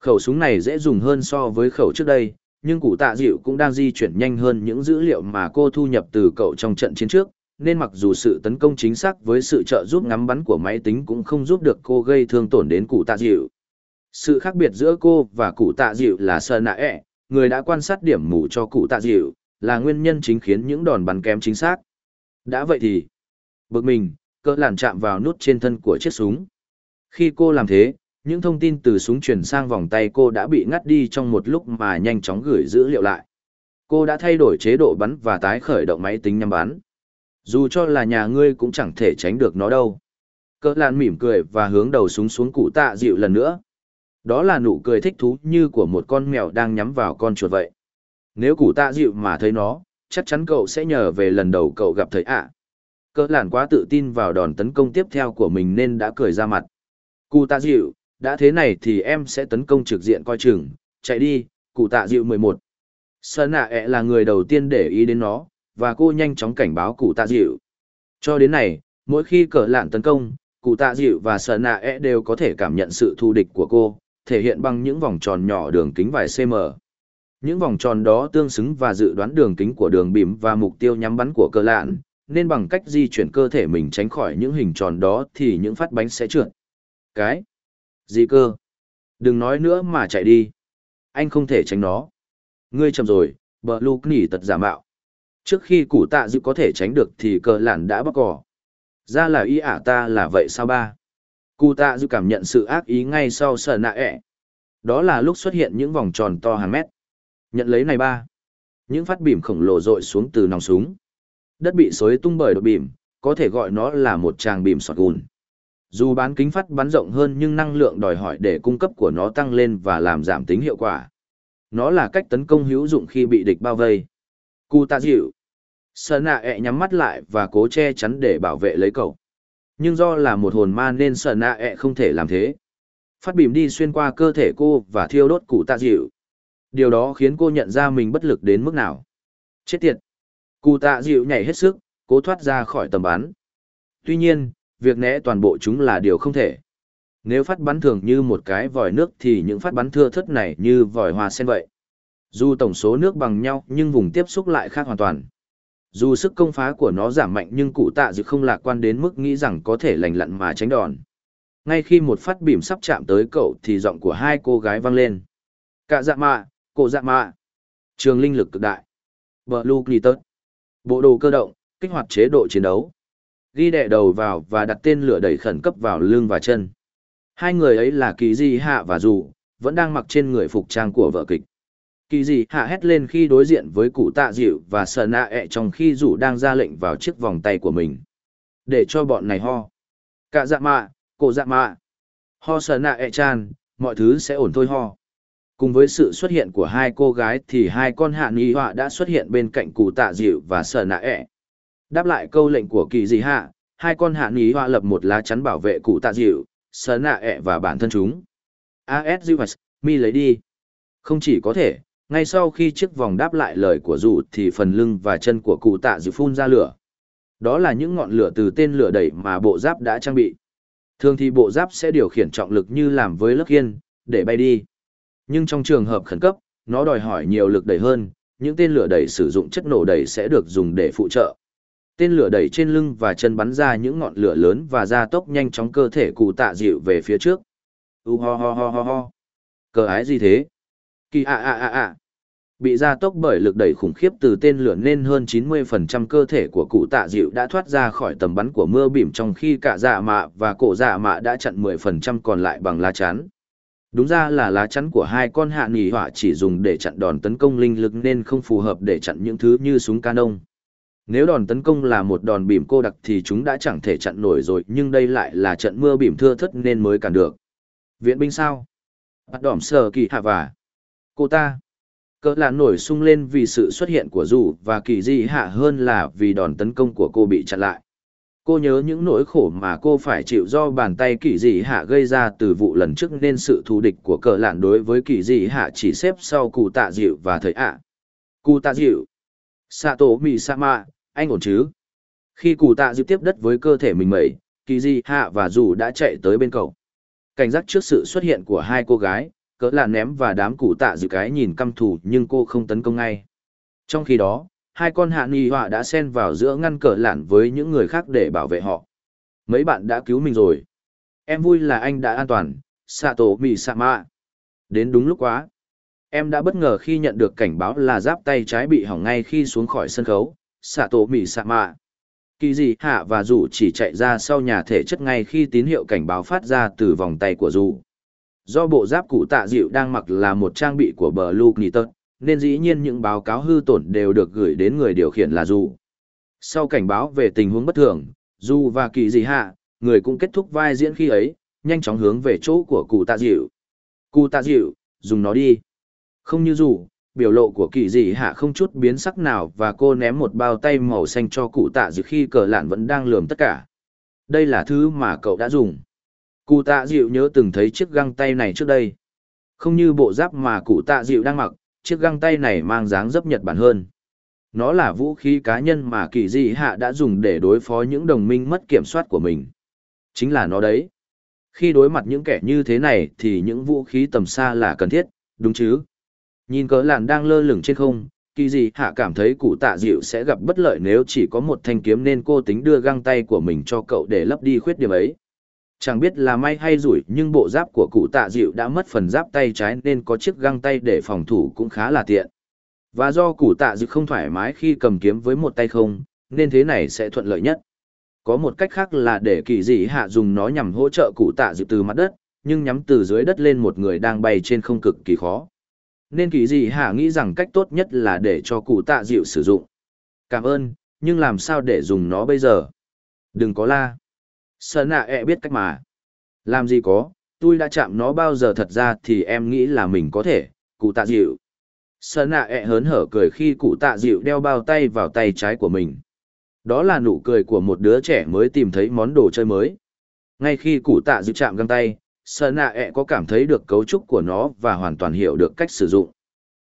Speaker 1: Khẩu súng này dễ dùng hơn so với khẩu trước đây, nhưng cụ tạ dịu cũng đang di chuyển nhanh hơn những dữ liệu mà cô thu nhập từ cậu trong trận chiến trước, nên mặc dù sự tấn công chính xác với sự trợ giúp ngắm bắn của máy tính cũng không giúp được cô gây thương tổn đến cụ tạ dịu. Sự khác biệt giữa cô và cụ tạ dịu là sơ nạ ẹ, người đã quan sát điểm mù cho cụ tạ dịu, là nguyên nhân chính khiến những đòn bắn kém chính xác. Đã vậy thì, bực mình, cỡ làn chạm vào nút trên thân của chiếc súng. Khi cô làm thế, những thông tin từ súng chuyển sang vòng tay cô đã bị ngắt đi trong một lúc mà nhanh chóng gửi dữ liệu lại. Cô đã thay đổi chế độ bắn và tái khởi động máy tính nhắm bắn. Dù cho là nhà ngươi cũng chẳng thể tránh được nó đâu. Cỡ lạn mỉm cười và hướng đầu súng xuống cụ tạ dịu lần nữa. Đó là nụ cười thích thú như của một con mèo đang nhắm vào con chuột vậy. Nếu cụ tạ dịu mà thấy nó, chắc chắn cậu sẽ nhờ về lần đầu cậu gặp thầy ạ. À. Cỡ lạn quá tự tin vào đòn tấn công tiếp theo của mình nên đã cười ra mặt. Cụ tạ dịu, đã thế này thì em sẽ tấn công trực diện coi chừng, chạy đi, cụ tạ dịu 11. Sơn nạ ẹ là người đầu tiên để ý đến nó, và cô nhanh chóng cảnh báo cụ tạ dịu. Cho đến này, mỗi khi cờ lạn tấn công, cụ tạ dịu và Sơn nạ e đều có thể cảm nhận sự thù địch của cô, thể hiện bằng những vòng tròn nhỏ đường kính vài cm. Những vòng tròn đó tương xứng và dự đoán đường kính của đường bìm và mục tiêu nhắm bắn của cờ lạn, nên bằng cách di chuyển cơ thể mình tránh khỏi những hình tròn đó thì những phát bánh sẽ trượt. Cái gì cơ? Đừng nói nữa mà chạy đi. Anh không thể tránh nó. Ngươi chậm rồi, bờ lục nỉ tật giả mạo. Trước khi củ tạ dự có thể tránh được thì cờ lản đã bóc cỏ. Ra là ý ả ta là vậy sao ba? Cụ tạ dự cảm nhận sự ác ý ngay sau sờ nạ ẹ. Đó là lúc xuất hiện những vòng tròn to hàng mét. Nhận lấy này ba. Những phát bìm khổng lồ rội xuống từ nòng súng. Đất bị xối tung bởi đột bìm, có thể gọi nó là một tràng bìm sọt gùn. Dù bán kính phát bắn rộng hơn nhưng năng lượng đòi hỏi để cung cấp của nó tăng lên và làm giảm tính hiệu quả. Nó là cách tấn công hữu dụng khi bị địch bao vây. Cụ tạ dịu sợ nạ ẹ nhắm mắt lại và cố che chắn để bảo vệ lấy cậu. Nhưng do là một hồn ma nên sợ nạ ẹ không thể làm thế. Phát bìm đi xuyên qua cơ thể cô và thiêu đốt cụ tạ dịu. Điều đó khiến cô nhận ra mình bất lực đến mức nào. Chết tiệt. Cụ tạ dịu nhảy hết sức, cố thoát ra khỏi tầm bắn. Tuy nhiên, việc né toàn bộ chúng là điều không thể. Nếu phát bắn thường như một cái vòi nước thì những phát bắn thưa thất này như vòi hoa sen vậy. Dù tổng số nước bằng nhau nhưng vùng tiếp xúc lại khác hoàn toàn. Dù sức công phá của nó giảm mạnh nhưng cụ tạ dự không lạc quan đến mức nghĩ rằng có thể lành lặn mà tránh đòn. Ngay khi một phát bìm sắp chạm tới cậu thì giọng của hai cô gái vang lên. Cả dạ mạ, cổ dạ mạ. Trường linh lực cực đại. Blue Glitter. Bộ đồ cơ động, kích hoạt chế độ chiến đấu ghi đẻ đầu vào và đặt tên lửa đẩy khẩn cấp vào lưng và chân. Hai người ấy là kỳ di hạ và dù, vẫn đang mặc trên người phục trang của vợ kịch. Kỳ Dị hạ hét lên khi đối diện với cụ tạ dịu và sờ nạ ẹ trong khi rủ đang ra lệnh vào chiếc vòng tay của mình. Để cho bọn này ho. Cả dạ mạ, cổ dạ mạ. Ho sờ nạ ẹ chan, mọi thứ sẽ ổn thôi ho. Cùng với sự xuất hiện của hai cô gái thì hai con hạ nghi họa đã xuất hiện bên cạnh cụ tạ dịu và sờ nạ ẹ. Đáp lại câu lệnh của kỳ dị hạ, hai con hạ ní họa lập một lá chắn bảo vệ cụ tạ dịu, sờ nạ ẹ và bản thân chúng. AS Zivas, mi lấy đi. Không chỉ có thể, ngay sau khi chiếc vòng đáp lại lời của dù thì phần lưng và chân của cụ tạ dự phun ra lửa. Đó là những ngọn lửa từ tên lửa đẩy mà bộ giáp đã trang bị. Thường thì bộ giáp sẽ điều khiển trọng lực như làm với lớp khiên, để bay đi. Nhưng trong trường hợp khẩn cấp, nó đòi hỏi nhiều lực đẩy hơn, những tên lửa đẩy sử dụng chất nổ đẩy sẽ được dùng để phụ trợ. Tên lửa đẩy trên lưng và chân bắn ra những ngọn lửa lớn và ra tốc nhanh chóng cơ thể cụ tạ dịu về phía trước. U ho ho ho ho ho. Cờ ái gì thế? Kỳ ạ ạ ạ ạ. Bị gia tốc bởi lực đẩy khủng khiếp từ tên lửa nên hơn 90% cơ thể của cụ tạ dịu đã thoát ra khỏi tầm bắn của mưa bìm trong khi cả dạ mạ và cổ dạ mạ đã chặn 10% còn lại bằng lá chắn. Đúng ra là lá chắn của hai con hạ nỉ hỏa chỉ dùng để chặn đòn tấn công linh lực nên không phù hợp để chặn những thứ như súng canon. Nếu đòn tấn công là một đòn bìm cô đặc thì chúng đã chẳng thể chặn nổi rồi, nhưng đây lại là trận mưa bìm thưa thất nên mới cản được. Viện binh sao? Bắt đỏm sờ kỳ hạ và. Cô ta. Cỡ lạn nổi sung lên vì sự xuất hiện của dù và kỳ di hạ hơn là vì đòn tấn công của cô bị chặn lại. Cô nhớ những nỗi khổ mà cô phải chịu do bàn tay kỳ dị hạ gây ra từ vụ lần trước nên sự thù địch của cờ lạn đối với kỳ dị hạ chỉ xếp sau cụ tạ dịu và thời ạ. Cụ tạ dịu. Sato Misama, anh ổn chứ? Khi cụ tạ dịu tiếp đất với cơ thể mình mẩy, kỳ dị hạ và dù đã chạy tới bên cậu. Cảnh giác trước sự xuất hiện của hai cô gái, cỡ là ném và đám cụ tạ dự cái nhìn căm thù nhưng cô không tấn công ngay. Trong khi đó, hai con hạ nghi họa đã xen vào giữa ngăn cỡ lạn với những người khác để bảo vệ họ. Mấy bạn đã cứu mình rồi. Em vui là anh đã an toàn, Sato mạ. Đến đúng lúc quá. Em đã bất ngờ khi nhận được cảnh báo là giáp tay trái bị hỏng ngay khi xuống khỏi sân khấu, Sato mạ. Kỳ dị hạ và dù chỉ chạy ra sau nhà thể chất ngay khi tín hiệu cảnh báo phát ra từ vòng tay của dù. Do bộ giáp cụ tạ dịu đang mặc là một trang bị của bờ Luke Nitton, nên dĩ nhiên những báo cáo hư tổn đều được gửi đến người điều khiển là dù. Sau cảnh báo về tình huống bất thường, dù và kỳ gì hạ, người cũng kết thúc vai diễn khi ấy, nhanh chóng hướng về chỗ của cụ tạ dịu. Cụ tạ dịu, dùng nó đi. Không như dù, biểu lộ của kỳ dị hạ không chút biến sắc nào và cô ném một bao tay màu xanh cho cụ tạ dịu khi cờ lạn vẫn đang lườm tất cả. Đây là thứ mà cậu đã dùng. Cụ tạ dịu nhớ từng thấy chiếc găng tay này trước đây. Không như bộ giáp mà cụ tạ dịu đang mặc, chiếc găng tay này mang dáng dấp Nhật Bản hơn. Nó là vũ khí cá nhân mà kỳ dị hạ đã dùng để đối phó những đồng minh mất kiểm soát của mình. Chính là nó đấy. Khi đối mặt những kẻ như thế này thì những vũ khí tầm xa là cần thiết, đúng chứ? Nhìn cỡ làn đang lơ lửng trên không, kỳ dị hạ cảm thấy cụ tạ dịu sẽ gặp bất lợi nếu chỉ có một thanh kiếm nên cô tính đưa găng tay của mình cho cậu để lấp đi khuyết điểm ấy. Chẳng biết là may hay rủi nhưng bộ giáp của cụ tạ dịu đã mất phần giáp tay trái nên có chiếc găng tay để phòng thủ cũng khá là tiện. Và do cụ tạ dịu không thoải mái khi cầm kiếm với một tay không, nên thế này sẽ thuận lợi nhất. Có một cách khác là để kỳ dị hạ dùng nó nhằm hỗ trợ cụ tạ dịu từ mặt đất, nhưng nhắm từ dưới đất lên một người đang bay trên không cực kỳ khó. Nên kỳ dị hạ nghĩ rằng cách tốt nhất là để cho cụ tạ dịu sử dụng. Cảm ơn, nhưng làm sao để dùng nó bây giờ? Đừng có la. Sợ nạ ẹ e biết cách mà. Làm gì có, tôi đã chạm nó bao giờ thật ra thì em nghĩ là mình có thể, cụ tạ dịu. Sợ nạ ẹ e hớn hở cười khi cụ tạ dịu đeo bao tay vào tay trái của mình. Đó là nụ cười của một đứa trẻ mới tìm thấy món đồ chơi mới. Ngay khi cụ tạ dịu chạm găng tay, sợ nạ ẹ e có cảm thấy được cấu trúc của nó và hoàn toàn hiểu được cách sử dụng.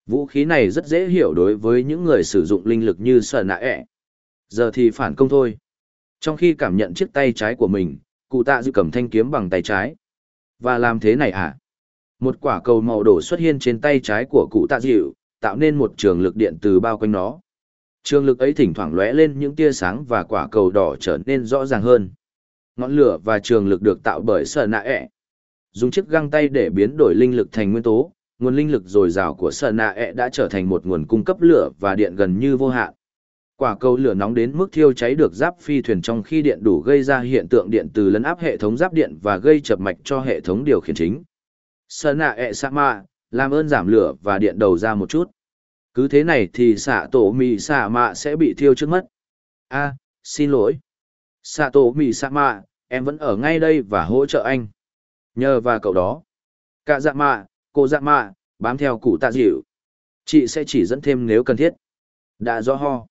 Speaker 1: Vũ khí này rất dễ hiểu đối với những người sử dụng linh lực như sợ nạ ẹ. Giờ thì phản công thôi. Trong khi cảm nhận chiếc tay trái của mình, cụ tạ dư cầm thanh kiếm bằng tay trái. Và làm thế này à? Một quả cầu màu đỏ xuất hiện trên tay trái của cụ tạ dịu, tạo nên một trường lực điện từ bao quanh nó. Trường lực ấy thỉnh thoảng lóe lên những tia sáng và quả cầu đỏ trở nên rõ ràng hơn. Ngọn lửa và trường lực được tạo bởi sở nạ ẹ. Dùng chiếc găng tay để biến đổi linh lực thành nguyên tố, nguồn linh lực dồi dào của sở nạ ẹ đã trở thành một nguồn cung cấp lửa và điện gần như vô hạn. Quả cầu lửa nóng đến mức thiêu cháy được giáp phi thuyền trong khi điện đủ gây ra hiện tượng điện từ lấn áp hệ thống giáp điện và gây chập mạch cho hệ thống điều khiển chính. Sơn ạ ẹ sa ma, làm ơn giảm lửa và điện đầu ra một chút. Cứ thế này thì xạ tổ mì xạ mạ sẽ bị thiêu trước mất. a xin lỗi. Xạ tổ mì xạ mạ, em vẫn ở ngay đây và hỗ trợ anh. Nhờ và cậu đó. Cả dạ mạ, cô dạ mạ, bám theo cụ tạ dịu. Chị sẽ chỉ dẫn thêm nếu cần thiết. Đã rõ ho.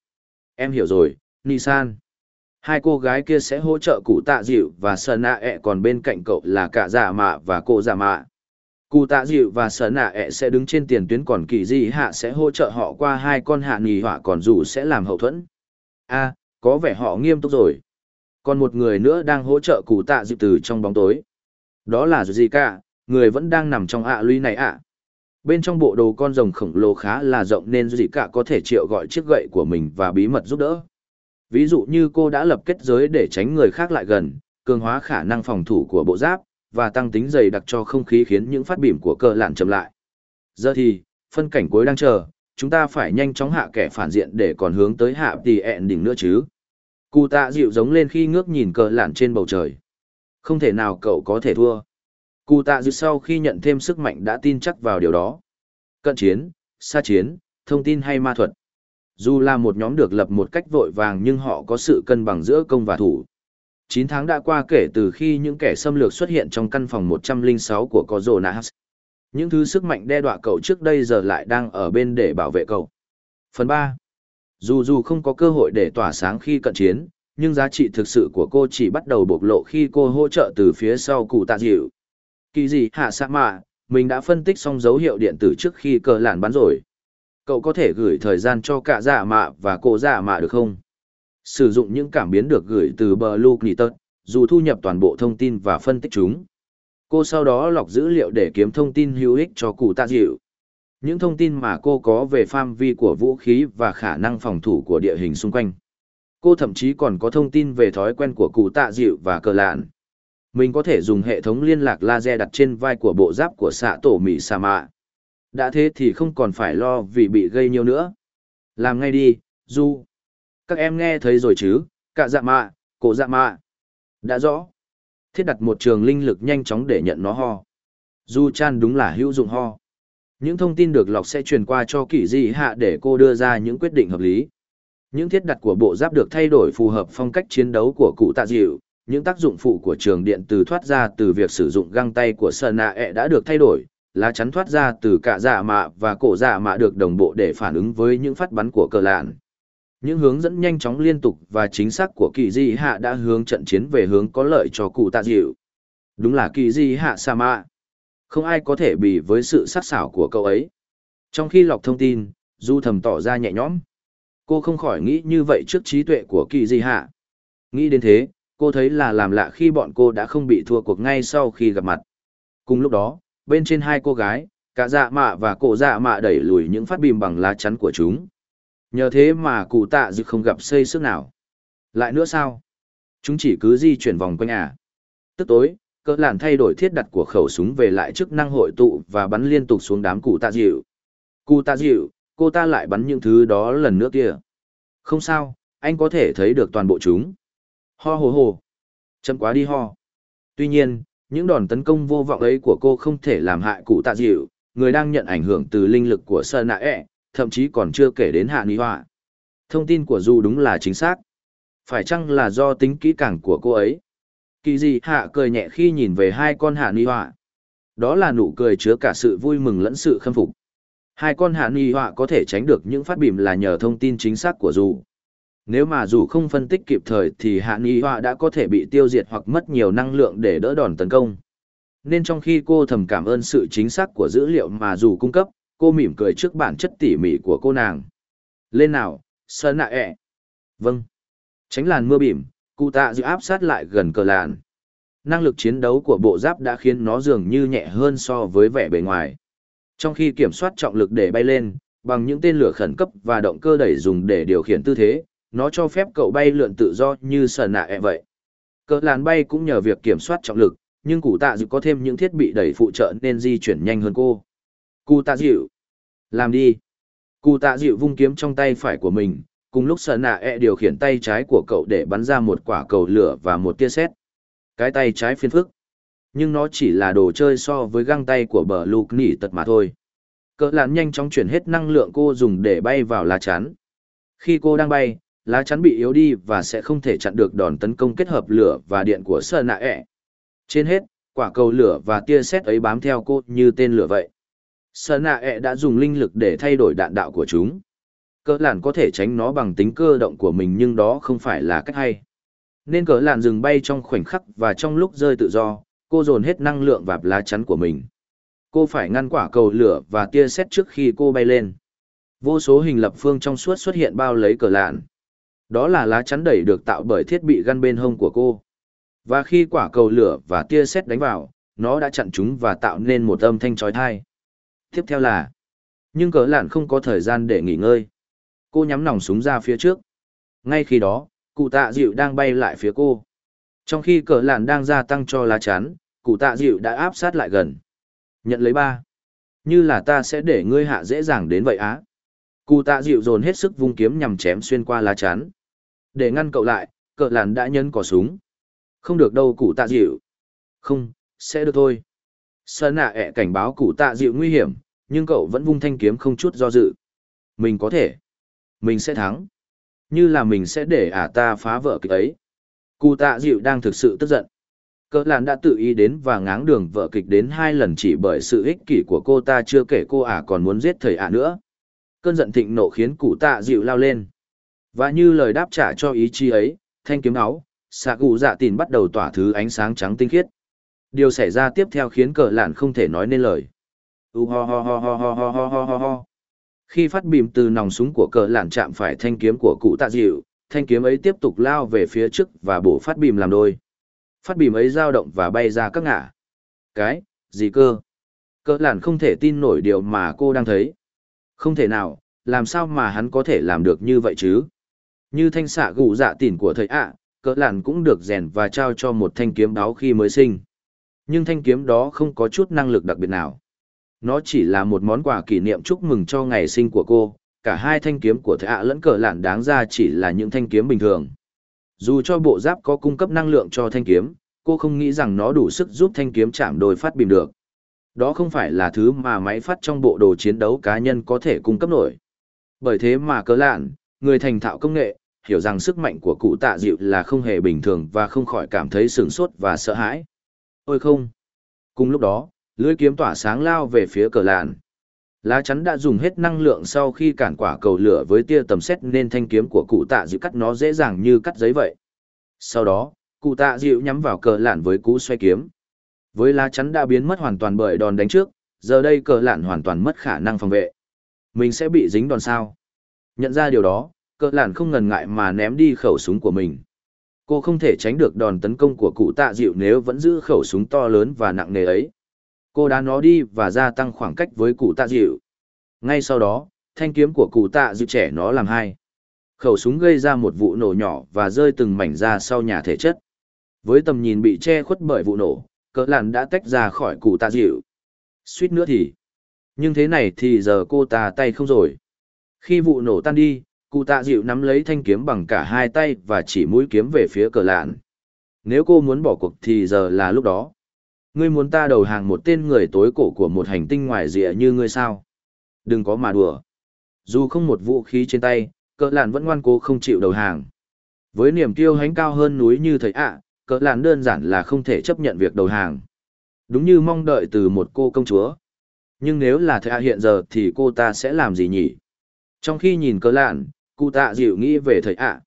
Speaker 1: Em hiểu rồi, Nisan. Hai cô gái kia sẽ hỗ trợ cụ tạ dịu và sở nạ ẹ còn bên cạnh cậu là cả giả mạ và cô giả mạ. Cụ tạ dịu và sở nạ ẹ sẽ đứng trên tiền tuyến còn kỳ di hạ sẽ hỗ trợ họ qua hai con hạ nghỉ họa còn dù sẽ làm hậu thuẫn. a có vẻ họ nghiêm túc rồi. Còn một người nữa đang hỗ trợ cụ tạ dịu từ trong bóng tối. Đó là gì cả, người vẫn đang nằm trong ạ à luy này ạ. Bên trong bộ đồ con rồng khổng lồ khá là rộng nên gì cả có thể triệu gọi chiếc gậy của mình và bí mật giúp đỡ. Ví dụ như cô đã lập kết giới để tránh người khác lại gần, cường hóa khả năng phòng thủ của bộ giáp, và tăng tính dày đặc cho không khí khiến những phát bìm của cờ lạn chậm lại. Giờ thì, phân cảnh cuối đang chờ, chúng ta phải nhanh chóng hạ kẻ phản diện để còn hướng tới hạ tỷ ẹn đỉnh nữa chứ. Cụ tạ dịu giống lên khi ngước nhìn cờ lạn trên bầu trời. Không thể nào cậu có thể thua. Cụ tạ dư sau khi nhận thêm sức mạnh đã tin chắc vào điều đó. Cận chiến, xa chiến, thông tin hay ma thuật. Dù là một nhóm được lập một cách vội vàng nhưng họ có sự cân bằng giữa công và thủ. 9 tháng đã qua kể từ khi những kẻ xâm lược xuất hiện trong căn phòng 106 của Corona House. Những thứ sức mạnh đe dọa cậu trước đây giờ lại đang ở bên để bảo vệ cậu. Phần 3. Dù dù không có cơ hội để tỏa sáng khi cận chiến, nhưng giá trị thực sự của cô chỉ bắt đầu bộc lộ khi cô hỗ trợ từ phía sau cụ tạ dịu. Kỳ gì hạ sạ mạ, mình đã phân tích xong dấu hiệu điện tử trước khi cờ làn bắn rồi. Cậu có thể gửi thời gian cho cả giả mạ và cô giả mạ được không? Sử dụng những cảm biến được gửi từ Blue tật dù thu nhập toàn bộ thông tin và phân tích chúng. Cô sau đó lọc dữ liệu để kiếm thông tin hữu ích cho cụ tạ dịu. Những thông tin mà cô có về phạm vi của vũ khí và khả năng phòng thủ của địa hình xung quanh. Cô thậm chí còn có thông tin về thói quen của cụ tạ dịu và cờ lạn. Mình có thể dùng hệ thống liên lạc laser đặt trên vai của bộ giáp của xạ tổ Mỹ Sa Mạ. Đã thế thì không còn phải lo vì bị gây nhiều nữa. Làm ngay đi, Du. Các em nghe thấy rồi chứ, cả dạ mạ, cổ dạ mạ. Đã rõ. Thiết đặt một trường linh lực nhanh chóng để nhận nó ho. Du chan đúng là hữu dụng ho. Những thông tin được lọc sẽ truyền qua cho kỳ di hạ để cô đưa ra những quyết định hợp lý. Những thiết đặt của bộ giáp được thay đổi phù hợp phong cách chiến đấu của cụ tạ dịu, những tác dụng phụ của trường điện từ thoát ra từ việc sử dụng găng tay của sơn nạ ẹ đã được thay đổi, lá chắn thoát ra từ cả dạ mạ và cổ dạ mạ được đồng bộ để phản ứng với những phát bắn của cờ lạn. Những hướng dẫn nhanh chóng liên tục và chính xác của kỳ di hạ đã hướng trận chiến về hướng có lợi cho cụ tạ dịu. Đúng là kỳ di hạ sa mạ. Không ai có thể bì với sự sắc sảo của cậu ấy. Trong khi lọc thông tin, Du thầm tỏ ra nhẹ nhõm. Cô không khỏi nghĩ như vậy trước trí tuệ của kỳ di hạ. Nghĩ đến thế, cô thấy là làm lạ khi bọn cô đã không bị thua cuộc ngay sau khi gặp mặt. Cùng lúc đó, bên trên hai cô gái, cả dạ mạ và cổ dạ mạ đẩy lùi những phát bìm bằng lá chắn của chúng. Nhờ thế mà cụ tạ dự không gặp xây sức nào. Lại nữa sao? Chúng chỉ cứ di chuyển vòng quanh à. Tức tối, cỡ làn thay đổi thiết đặt của khẩu súng về lại chức năng hội tụ và bắn liên tục xuống đám cụ tạ dịu. Cụ tạ dịu, cô ta lại bắn những thứ đó lần nữa kia. Không sao, anh có thể thấy được toàn bộ chúng. Ho hồ hồ. Chậm quá đi ho. Tuy nhiên, những đòn tấn công vô vọng ấy của cô không thể làm hại cụ tạ dịu, người đang nhận ảnh hưởng từ linh lực của Sơn Nạ ẹ, thậm chí còn chưa kể đến hạ ni họa. Thông tin của Du đúng là chính xác. Phải chăng là do tính kỹ càng của cô ấy? Kỳ gì hạ cười nhẹ khi nhìn về hai con hạ ni họa. Đó là nụ cười chứa cả sự vui mừng lẫn sự khâm phục. Hai con hạ ni họa có thể tránh được những phát bìm là nhờ thông tin chính xác của Du. Nếu mà dù không phân tích kịp thời thì hạ ni họa đã có thể bị tiêu diệt hoặc mất nhiều năng lượng để đỡ đòn tấn công. Nên trong khi cô thầm cảm ơn sự chính xác của dữ liệu mà dù cung cấp, cô mỉm cười trước bản chất tỉ mỉ của cô nàng. Lên nào, sơn nạ ẹ. Vâng. Tránh làn mưa bìm, cụ tạ dự áp sát lại gần cờ làn. Năng lực chiến đấu của bộ giáp đã khiến nó dường như nhẹ hơn so với vẻ bề ngoài. Trong khi kiểm soát trọng lực để bay lên, bằng những tên lửa khẩn cấp và động cơ đẩy dùng để điều khiển tư thế, nó cho phép cậu bay lượn tự do như sờ nạ ẹ vậy. cỡ làn bay cũng nhờ việc kiểm soát trọng lực, nhưng cụ tạ dịu có thêm những thiết bị đẩy phụ trợ nên di chuyển nhanh hơn cô. Cụ tạ dịu. Làm đi. Cụ tạ dịu vung kiếm trong tay phải của mình, cùng lúc sợ nạ e điều khiển tay trái của cậu để bắn ra một quả cầu lửa và một tia sét. Cái tay trái phiên phức. Nhưng nó chỉ là đồ chơi so với găng tay của bờ lục nỉ tật mà thôi. Cỡ làn nhanh chóng chuyển hết năng lượng cô dùng để bay vào lá chắn. Khi cô đang bay, lá chắn bị yếu đi và sẽ không thể chặn được đòn tấn công kết hợp lửa và điện của sơ nạ ẹ. Trên hết, quả cầu lửa và tia sét ấy bám theo cô như tên lửa vậy. Sơ nạ ẹ đã dùng linh lực để thay đổi đạn đạo của chúng. Cỡ làn có thể tránh nó bằng tính cơ động của mình nhưng đó không phải là cách hay. Nên cỡ làn dừng bay trong khoảnh khắc và trong lúc rơi tự do cô dồn hết năng lượng vào lá chắn của mình. Cô phải ngăn quả cầu lửa và tia sét trước khi cô bay lên. Vô số hình lập phương trong suốt xuất hiện bao lấy cờ lạn đó là lá chắn đẩy được tạo bởi thiết bị găn bên hông của cô và khi quả cầu lửa và tia sét đánh vào nó đã chặn chúng và tạo nên một âm thanh trói thai Tiếp theo là, nhưng cỡ lạn không có thời gian để nghỉ ngơi. Cô nhắm nòng súng ra phía trước. Ngay khi đó, cụ tạ dịu đang bay lại phía cô. Trong khi cỡ lạn đang gia tăng cho lá chắn, cụ tạ dịu đã áp sát lại gần. Nhận lấy ba. Như là ta sẽ để ngươi hạ dễ dàng đến vậy á. Cụ tạ dịu dồn hết sức vung kiếm nhằm chém xuyên qua lá chắn. Để ngăn cậu lại, cỡ làn đã nhấn cò súng. Không được đâu cụ tạ dịu. Không, sẽ được thôi. Sơn nạ ẹ cảnh báo cụ tạ dịu nguy hiểm, nhưng cậu vẫn vung thanh kiếm không chút do dự. Mình có thể. Mình sẽ thắng. Như là mình sẽ để ả ta phá vỡ kịch ấy. Cụ tạ dịu đang thực sự tức giận. Cỡ làn đã tự ý đến và ngáng đường vợ kịch đến hai lần chỉ bởi sự ích kỷ của cô ta chưa kể cô ả còn muốn giết thầy ả nữa. Cơn giận thịnh nộ khiến cụ tạ dịu lao lên. Và như lời đáp trả cho ý chí ấy, thanh kiếm áo, xạ cụ dạ tìn bắt đầu tỏa thứ ánh sáng trắng tinh khiết. Điều xảy ra tiếp theo khiến cờ lạn không thể nói nên lời. U ho ho ho ho ho ho ho ho ho ho. Khi phát bìm từ nòng súng của cờ lạn chạm phải thanh kiếm của cụ tạ dịu, thanh kiếm ấy tiếp tục lao về phía trước và bổ phát bìm làm đôi. Phát bìm ấy dao động và bay ra các ngã. Cái, gì cơ? Cờ lạn không thể tin nổi điều mà cô đang thấy. Không thể nào, làm sao mà hắn có thể làm được như vậy chứ? Như thanh xạ gụ dạ tỉn của thầy ạ, cỡ lạn cũng được rèn và trao cho một thanh kiếm đáo khi mới sinh. Nhưng thanh kiếm đó không có chút năng lực đặc biệt nào. Nó chỉ là một món quà kỷ niệm chúc mừng cho ngày sinh của cô, cả hai thanh kiếm của thầy ạ lẫn cỡ lạn đáng ra chỉ là những thanh kiếm bình thường. Dù cho bộ giáp có cung cấp năng lượng cho thanh kiếm, cô không nghĩ rằng nó đủ sức giúp thanh kiếm chạm đôi phát bìm được. Đó không phải là thứ mà máy phát trong bộ đồ chiến đấu cá nhân có thể cung cấp nổi. Bởi thế mà cỡ lạn, người thành thạo công nghệ, hiểu rằng sức mạnh của cụ tạ dịu là không hề bình thường và không khỏi cảm thấy sửng sốt và sợ hãi. Ôi không! Cùng lúc đó, lưỡi kiếm tỏa sáng lao về phía cờ lạn. Lá chắn đã dùng hết năng lượng sau khi cản quả cầu lửa với tia tầm xét nên thanh kiếm của cụ tạ dịu cắt nó dễ dàng như cắt giấy vậy. Sau đó, cụ tạ dịu nhắm vào cờ lạn với cú xoay kiếm. Với lá chắn đã biến mất hoàn toàn bởi đòn đánh trước, giờ đây cờ lạn hoàn toàn mất khả năng phòng vệ. Mình sẽ bị dính đòn sao. Nhận ra điều đó, cỡ lạn không ngần ngại mà ném đi khẩu súng của mình. Cô không thể tránh được đòn tấn công của cụ tạ dịu nếu vẫn giữ khẩu súng to lớn và nặng nề ấy. Cô đá nó đi và gia tăng khoảng cách với cụ tạ dịu. Ngay sau đó, thanh kiếm của cụ tạ dịu trẻ nó làm hai. Khẩu súng gây ra một vụ nổ nhỏ và rơi từng mảnh ra sau nhà thể chất. Với tầm nhìn bị che khuất bởi vụ nổ, cỡ lạn đã tách ra khỏi cụ tạ dịu. Suýt nữa thì. Nhưng thế này thì giờ cô ta tay không rồi. Khi vụ nổ tan đi, cụ tạ dịu nắm lấy thanh kiếm bằng cả hai tay và chỉ mũi kiếm về phía cờ lạn. Nếu cô muốn bỏ cuộc thì giờ là lúc đó. Ngươi muốn ta đầu hàng một tên người tối cổ của một hành tinh ngoài rìa như ngươi sao? Đừng có mà đùa. Dù không một vũ khí trên tay, cờ lạn vẫn ngoan cố không chịu đầu hàng. Với niềm kiêu hãnh cao hơn núi như thầy ạ, cỡ làn đơn giản là không thể chấp nhận việc đầu hàng. Đúng như mong đợi từ một cô công chúa. Nhưng nếu là thầy ạ hiện giờ thì cô ta sẽ làm gì nhỉ? Trong khi nhìn cỡ làn, cụ tạ dịu nghĩ về thầy ạ.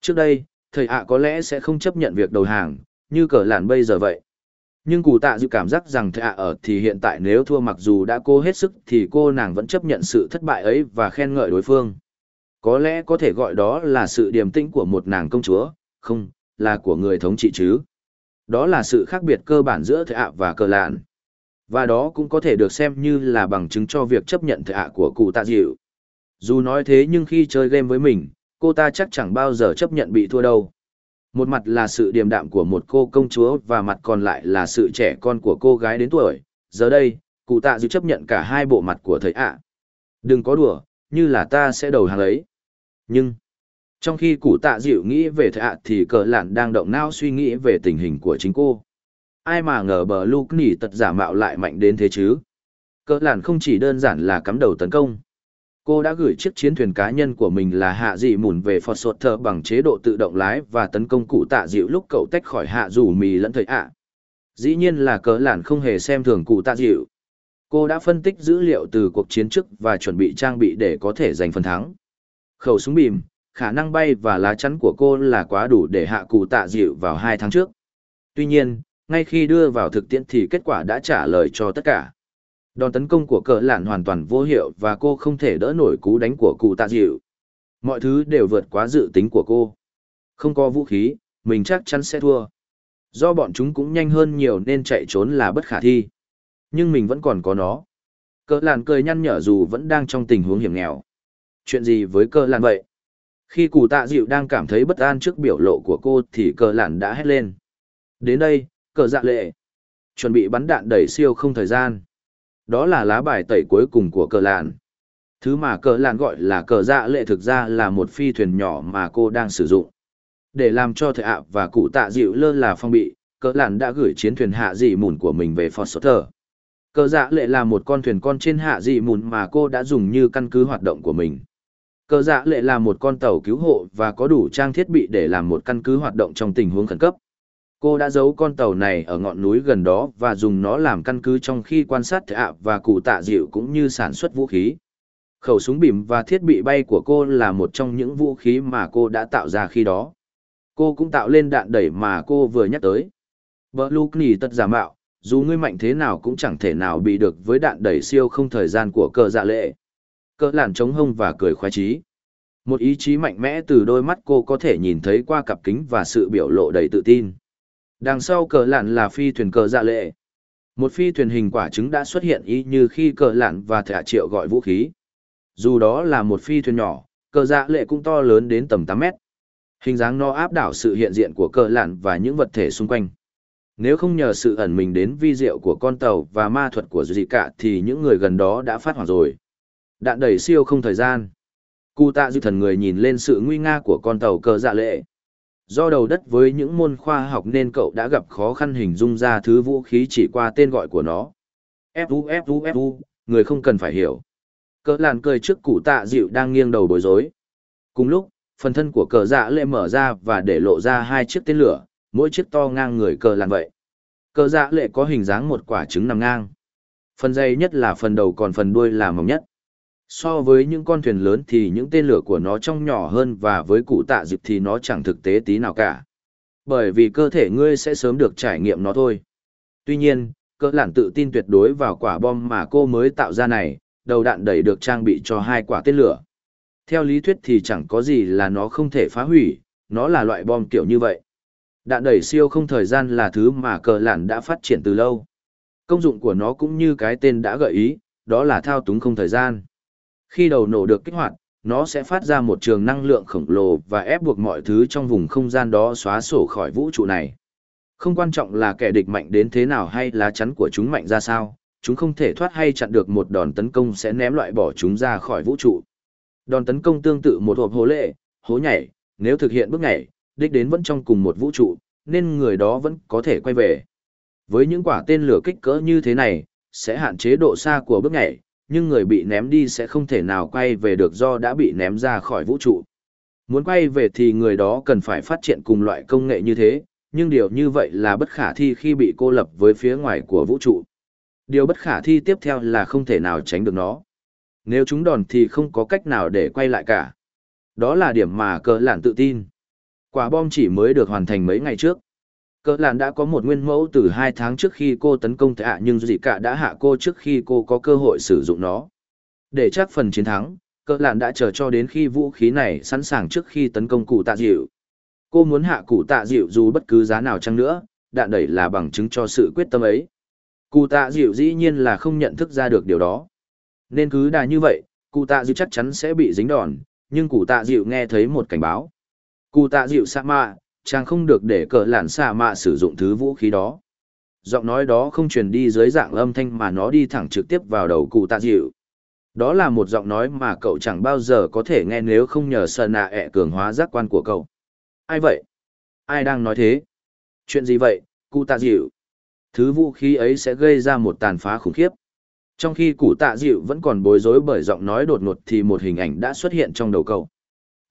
Speaker 1: Trước đây, thầy ạ có lẽ sẽ không chấp nhận việc đầu hàng, như Cờ làn bây giờ vậy. Nhưng cụ tạ dịu cảm giác rằng thầy ạ ở thì hiện tại nếu thua mặc dù đã cố hết sức thì cô nàng vẫn chấp nhận sự thất bại ấy và khen ngợi đối phương. Có lẽ có thể gọi đó là sự điềm tĩnh của một nàng công chúa, không, là của người thống trị chứ. Đó là sự khác biệt cơ bản giữa thầy ạ và cờ lạn. Và đó cũng có thể được xem như là bằng chứng cho việc chấp nhận thầy ạ của cụ tạ dịu. Dù nói thế nhưng khi chơi game với mình, cô ta chắc chẳng bao giờ chấp nhận bị thua đâu. Một mặt là sự điềm đạm của một cô công chúa và mặt còn lại là sự trẻ con của cô gái đến tuổi. Giờ đây, cụ tạ dịu chấp nhận cả hai bộ mặt của thầy ạ. Đừng có đùa, như là ta sẽ đầu hàng ấy. Nhưng, trong khi cụ tạ dịu nghĩ về thạ à thì cờ lạn đang động não suy nghĩ về tình hình của chính cô. Ai mà ngờ bờ lúc nỉ tật giả mạo lại mạnh đến thế chứ. Cờ lạn không chỉ đơn giản là cắm đầu tấn công. Cô đã gửi chiếc chiến thuyền cá nhân của mình là hạ dị mùn về Phật Sột Thờ bằng chế độ tự động lái và tấn công cụ tạ dịu lúc cậu tách khỏi hạ rủ mì lẫn thầy ạ. Dĩ nhiên là cớ lản không hề xem thường cụ tạ dịu. Cô đã phân tích dữ liệu từ cuộc chiến trước và chuẩn bị trang bị để có thể giành phần thắng. Khẩu súng bìm, khả năng bay và lá chắn của cô là quá đủ để hạ cụ tạ dịu vào hai tháng trước. Tuy nhiên, ngay khi đưa vào thực tiễn thì kết quả đã trả lời cho tất cả. Đòn tấn công của cờ lạn hoàn toàn vô hiệu và cô không thể đỡ nổi cú đánh của cụ tạ dịu. Mọi thứ đều vượt quá dự tính của cô. Không có vũ khí, mình chắc chắn sẽ thua. Do bọn chúng cũng nhanh hơn nhiều nên chạy trốn là bất khả thi. Nhưng mình vẫn còn có nó. Cờ lạn cười nhăn nhở dù vẫn đang trong tình huống hiểm nghèo. Chuyện gì với cờ lạn vậy? Khi cụ tạ dịu đang cảm thấy bất an trước biểu lộ của cô thì cờ lạn đã hét lên. Đến đây, cờ dạ lệ. Chuẩn bị bắn đạn đẩy siêu không thời gian. Đó là lá bài tẩy cuối cùng của cờ lạn. Thứ mà cờ lạn gọi là cờ dạ lệ thực ra là một phi thuyền nhỏ mà cô đang sử dụng. Để làm cho thợ ạ và cụ tạ dịu lơ là phong bị, cờ lạn đã gửi chiến thuyền hạ dị mùn của mình về fort sotter Cờ dạ lệ là một con thuyền con trên hạ dị mùn mà cô đã dùng như căn cứ hoạt động của mình. Cờ dạ lệ là một con tàu cứu hộ và có đủ trang thiết bị để làm một căn cứ hoạt động trong tình huống khẩn cấp. Cô đã giấu con tàu này ở ngọn núi gần đó và dùng nó làm căn cứ trong khi quan sát thạ và cụ tạ dịu cũng như sản xuất vũ khí. Khẩu súng bìm và thiết bị bay của cô là một trong những vũ khí mà cô đã tạo ra khi đó. Cô cũng tạo lên đạn đẩy mà cô vừa nhắc tới. Bờ Luke nỉ tật giả mạo, dù ngươi mạnh thế nào cũng chẳng thể nào bị được với đạn đẩy siêu không thời gian của cờ dạ lệ. Cờ làn trống hông và cười khoái trí. Một ý chí mạnh mẽ từ đôi mắt cô có thể nhìn thấy qua cặp kính và sự biểu lộ đầy tự tin. Đằng sau cờ lạn là phi thuyền cờ dạ lệ. Một phi thuyền hình quả trứng đã xuất hiện y như khi cờ lạn và thả triệu gọi vũ khí. Dù đó là một phi thuyền nhỏ, cờ dạ lệ cũng to lớn đến tầm 8 mét. Hình dáng nó áp đảo sự hiện diện của cờ lạn và những vật thể xung quanh. Nếu không nhờ sự ẩn mình đến vi diệu của con tàu và ma thuật của dị cả thì những người gần đó đã phát hoảng rồi. Đạn đẩy siêu không thời gian. Cụ tạ dư thần người nhìn lên sự nguy nga của con tàu cờ dạ lệ. Do đầu đất với những môn khoa học nên cậu đã gặp khó khăn hình dung ra thứ vũ khí chỉ qua tên gọi của nó. Fu Fu Fu, người không cần phải hiểu. Cờ làn cười trước cụ tạ dịu đang nghiêng đầu bối rối. Cùng lúc, phần thân của cờ dạ lệ mở ra và để lộ ra hai chiếc tên lửa, mỗi chiếc to ngang người cờ làn vậy. Cờ dạ lệ có hình dáng một quả trứng nằm ngang. Phần dày nhất là phần đầu còn phần đuôi là mỏng nhất. So với những con thuyền lớn thì những tên lửa của nó trông nhỏ hơn và với cụ tạ dịp thì nó chẳng thực tế tí nào cả. Bởi vì cơ thể ngươi sẽ sớm được trải nghiệm nó thôi. Tuy nhiên, cỡ lản tự tin tuyệt đối vào quả bom mà cô mới tạo ra này, đầu đạn đẩy được trang bị cho hai quả tên lửa. Theo lý thuyết thì chẳng có gì là nó không thể phá hủy, nó là loại bom kiểu như vậy. Đạn đẩy siêu không thời gian là thứ mà cờ lản đã phát triển từ lâu. Công dụng của nó cũng như cái tên đã gợi ý, đó là thao túng không thời gian. Khi đầu nổ được kích hoạt, nó sẽ phát ra một trường năng lượng khổng lồ và ép buộc mọi thứ trong vùng không gian đó xóa sổ khỏi vũ trụ này. Không quan trọng là kẻ địch mạnh đến thế nào hay lá chắn của chúng mạnh ra sao, chúng không thể thoát hay chặn được một đòn tấn công sẽ ném loại bỏ chúng ra khỏi vũ trụ. Đòn tấn công tương tự một hộp hố lệ, hố nhảy, nếu thực hiện bước nhảy, đích đến vẫn trong cùng một vũ trụ, nên người đó vẫn có thể quay về. Với những quả tên lửa kích cỡ như thế này, sẽ hạn chế độ xa của bước nhảy, nhưng người bị ném đi sẽ không thể nào quay về được do đã bị ném ra khỏi vũ trụ. Muốn quay về thì người đó cần phải phát triển cùng loại công nghệ như thế, nhưng điều như vậy là bất khả thi khi bị cô lập với phía ngoài của vũ trụ. Điều bất khả thi tiếp theo là không thể nào tránh được nó. Nếu chúng đòn thì không có cách nào để quay lại cả. Đó là điểm mà cờ lạn tự tin. Quả bom chỉ mới được hoàn thành mấy ngày trước. Cơ lạn đã có một nguyên mẫu từ hai tháng trước khi cô tấn công tạ nhưng dị cả đã hạ cô trước khi cô có cơ hội sử dụng nó. Để chắc phần chiến thắng, Cơ lạn đã chờ cho đến khi vũ khí này sẵn sàng trước khi tấn công cụ tạ dịu. Cô muốn hạ cụ tạ dịu dù bất cứ giá nào chăng nữa, đạn đẩy là bằng chứng cho sự quyết tâm ấy. Cụ tạ dịu dĩ nhiên là không nhận thức ra được điều đó. Nên cứ đà như vậy, cụ tạ dịu chắc chắn sẽ bị dính đòn, nhưng cụ tạ dịu nghe thấy một cảnh báo. Cụ tạ dịu sa mạ, chàng không được để cờ lản xạ mạ sử dụng thứ vũ khí đó. Giọng nói đó không truyền đi dưới dạng âm thanh mà nó đi thẳng trực tiếp vào đầu cụ tạ dịu. Đó là một giọng nói mà cậu chẳng bao giờ có thể nghe nếu không nhờ sợ nạ ẹ cường hóa giác quan của cậu. Ai vậy? Ai đang nói thế? Chuyện gì vậy, cụ tạ dịu? Thứ vũ khí ấy sẽ gây ra một tàn phá khủng khiếp. Trong khi cụ tạ dịu vẫn còn bối rối bởi giọng nói đột ngột thì một hình ảnh đã xuất hiện trong đầu cậu.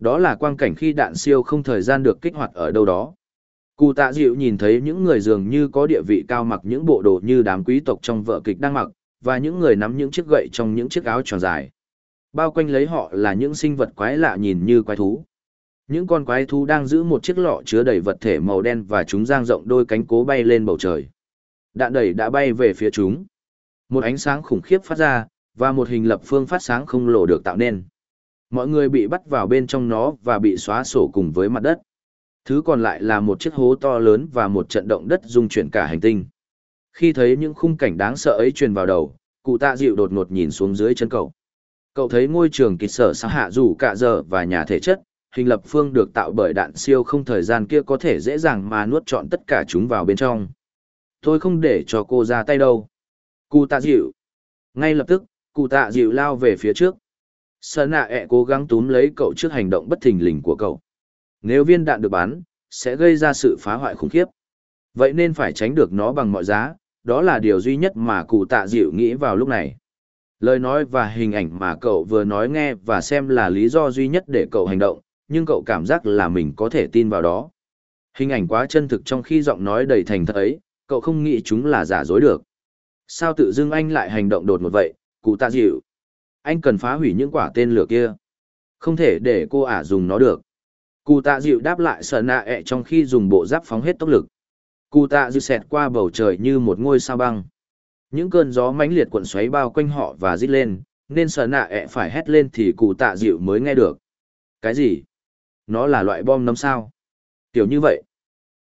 Speaker 1: Đó là quang cảnh khi đạn siêu không thời gian được kích hoạt ở đâu đó. Cụ tạ dịu nhìn thấy những người dường như có địa vị cao mặc những bộ đồ như đám quý tộc trong vợ kịch đang mặc, và những người nắm những chiếc gậy trong những chiếc áo tròn dài. Bao quanh lấy họ là những sinh vật quái lạ nhìn như quái thú. Những con quái thú đang giữ một chiếc lọ chứa đầy vật thể màu đen và chúng giang rộng đôi cánh cố bay lên bầu trời. Đạn đẩy đã bay về phía chúng. Một ánh sáng khủng khiếp phát ra, và một hình lập phương phát sáng không lộ được tạo nên. Mọi người bị bắt vào bên trong nó và bị xóa sổ cùng với mặt đất. Thứ còn lại là một chiếc hố to lớn và một trận động đất dung chuyển cả hành tinh. Khi thấy những khung cảnh đáng sợ ấy truyền vào đầu, cụ tạ dịu đột ngột nhìn xuống dưới chân cậu. Cậu thấy ngôi trường kịch sở xã hạ dù cả giờ và nhà thể chất, hình lập phương được tạo bởi đạn siêu không thời gian kia có thể dễ dàng mà nuốt trọn tất cả chúng vào bên trong. Tôi không để cho cô ra tay đâu. Cụ tạ dịu. Ngay lập tức, cụ tạ dịu lao về phía trước sợ nạ ẹ e cố gắng túm lấy cậu trước hành động bất thình lình của cậu. Nếu viên đạn được bắn, sẽ gây ra sự phá hoại khủng khiếp. Vậy nên phải tránh được nó bằng mọi giá, đó là điều duy nhất mà cụ tạ dịu nghĩ vào lúc này. Lời nói và hình ảnh mà cậu vừa nói nghe và xem là lý do duy nhất để cậu hành động, nhưng cậu cảm giác là mình có thể tin vào đó. Hình ảnh quá chân thực trong khi giọng nói đầy thành thật ấy, cậu không nghĩ chúng là giả dối được. Sao tự dưng anh lại hành động đột ngột vậy, cụ tạ dịu? Anh cần phá hủy những quả tên lửa kia. Không thể để cô ả dùng nó được. Cụ tạ dịu đáp lại sợ nạ ẹ trong khi dùng bộ giáp phóng hết tốc lực. Cụ tạ dịu xẹt qua bầu trời như một ngôi sao băng. Những cơn gió mãnh liệt cuộn xoáy bao quanh họ và rít lên, nên sợ nạ ẹ phải hét lên thì cụ tạ dịu mới nghe được. Cái gì? Nó là loại bom nấm sao? Kiểu như vậy.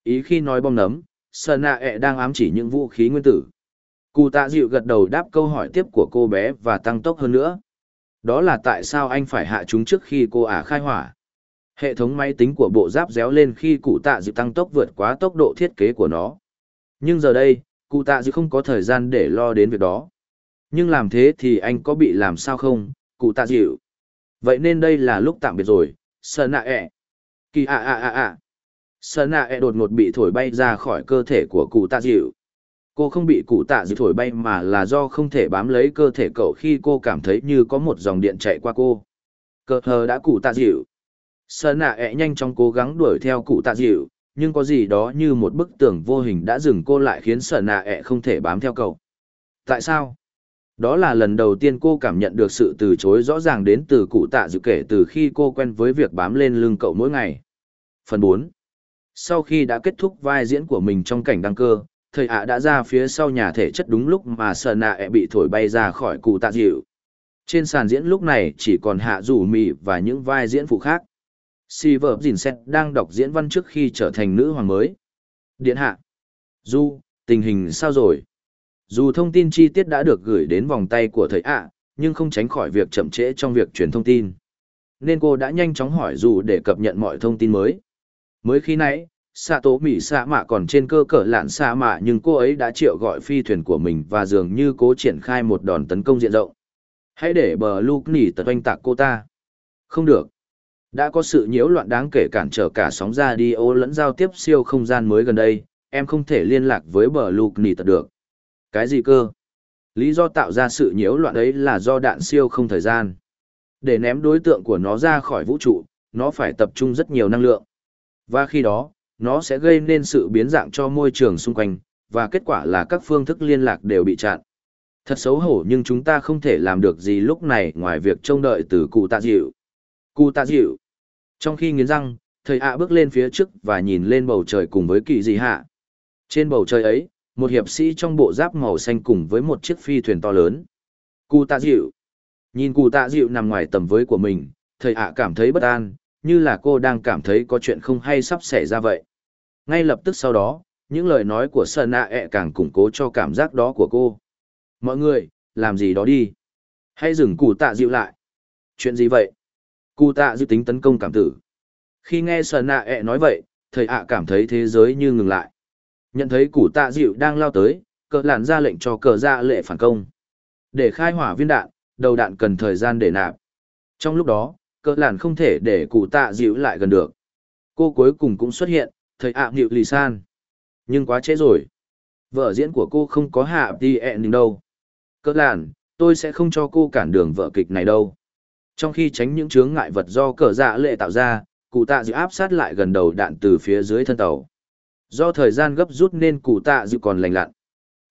Speaker 1: Ý khi nói bom nấm, sợ nạ ẹ đang ám chỉ những vũ khí nguyên tử. Cụ tạ dịu gật đầu đáp câu hỏi tiếp của cô bé và tăng tốc hơn nữa. Đó là tại sao anh phải hạ chúng trước khi cô ả khai hỏa. Hệ thống máy tính của bộ giáp réo lên khi cụ tạ dịu tăng tốc vượt quá tốc độ thiết kế của nó. Nhưng giờ đây, cụ tạ dịu không có thời gian để lo đến việc đó. Nhưng làm thế thì anh có bị làm sao không, cụ tạ dịu? Vậy nên đây là lúc tạm biệt rồi, sơ nạ ẹ. Kỳ ạ ạ ạ ạ. Sơ nạ ẹ đột ngột bị thổi bay ra khỏi cơ thể của cụ tạ dịu. Cô không bị cụ tạ dịu thổi bay mà là do không thể bám lấy cơ thể cậu khi cô cảm thấy như có một dòng điện chạy qua cô. Cơ hờ đã cụ tạ dịu. sơn nạ ẹ nhanh chóng cố gắng đuổi theo cụ tạ dịu, nhưng có gì đó như một bức tường vô hình đã dừng cô lại khiến sơn nạ ẹ không thể bám theo cậu. Tại sao? Đó là lần đầu tiên cô cảm nhận được sự từ chối rõ ràng đến từ cụ tạ dịu kể từ khi cô quen với việc bám lên lưng cậu mỗi ngày. Phần bốn. Sau khi đã kết thúc vai diễn của mình trong cảnh đăng cơ, thầy ạ đã ra phía sau nhà thể chất đúng lúc mà sợ nạ ẹ bị thổi bay ra khỏi cụ tạ dịu. Trên sàn diễn lúc này chỉ còn hạ rủ mì và những vai diễn phụ khác. Si vợ dìn xét đang đọc diễn văn trước khi trở thành nữ hoàng mới. Điện hạ. Du, tình hình sao rồi? Dù thông tin chi tiết đã được gửi đến vòng tay của thầy ạ, nhưng không tránh khỏi việc chậm trễ trong việc truyền thông tin. Nên cô đã nhanh chóng hỏi dù để cập nhật mọi thông tin mới. Mới khi nãy, xạ tố mỹ xạ mạ còn trên cơ cỡ lạn xạ mạ nhưng cô ấy đã triệu gọi phi thuyền của mình và dường như cố triển khai một đòn tấn công diện rộng. Hãy để bờ lục nỉ tật oanh tạc cô ta. Không được. Đã có sự nhiễu loạn đáng kể cản trở cả sóng ra đi ô lẫn giao tiếp siêu không gian mới gần đây, em không thể liên lạc với bờ lục nỉ tật được. Cái gì cơ? Lý do tạo ra sự nhiễu loạn ấy là do đạn siêu không thời gian. Để ném đối tượng của nó ra khỏi vũ trụ, nó phải tập trung rất nhiều năng lượng. Và khi đó, nó sẽ gây nên sự biến dạng cho môi trường xung quanh, và kết quả là các phương thức liên lạc đều bị chặn. Thật xấu hổ nhưng chúng ta không thể làm được gì lúc này ngoài việc trông đợi từ cụ tạ dịu. Cụ tạ dịu. Trong khi nghiến răng, thầy ạ bước lên phía trước và nhìn lên bầu trời cùng với kỳ dị hạ. Trên bầu trời ấy, một hiệp sĩ trong bộ giáp màu xanh cùng với một chiếc phi thuyền to lớn. Cụ tạ dịu. Nhìn cụ tạ dịu nằm ngoài tầm với của mình, thầy ạ cảm thấy bất an, như là cô đang cảm thấy có chuyện không hay sắp xảy ra vậy. Ngay lập tức sau đó, những lời nói của Sơn Nạ e ẹ càng củng cố cho cảm giác đó của cô. Mọi người, làm gì đó đi. Hãy dừng cụ tạ dịu lại. Chuyện gì vậy? Cụ tạ dịu tính tấn công cảm tử. Khi nghe Sơn Nạ e ẹ nói vậy, thầy ạ cảm thấy thế giới như ngừng lại. Nhận thấy Cụ tạ dịu đang lao tới, cờ làn ra lệnh cho cờ ra lệ phản công. Để khai hỏa viên đạn, đầu đạn cần thời gian để nạp. Trong lúc đó, cờ làn không thể để cụ tạ dịu lại gần được. Cô cuối cùng cũng xuất hiện, thầy ạ nghịu lì san. Nhưng quá trễ rồi. Vợ diễn của cô không có hạ đi ẹn e đâu. cỡ làn, tôi sẽ không cho cô cản đường vợ kịch này đâu. Trong khi tránh những chướng ngại vật do cờ dạ lệ tạo ra, cụ tạ dự áp sát lại gần đầu đạn từ phía dưới thân tàu. Do thời gian gấp rút nên cụ tạ dự còn lành lặn.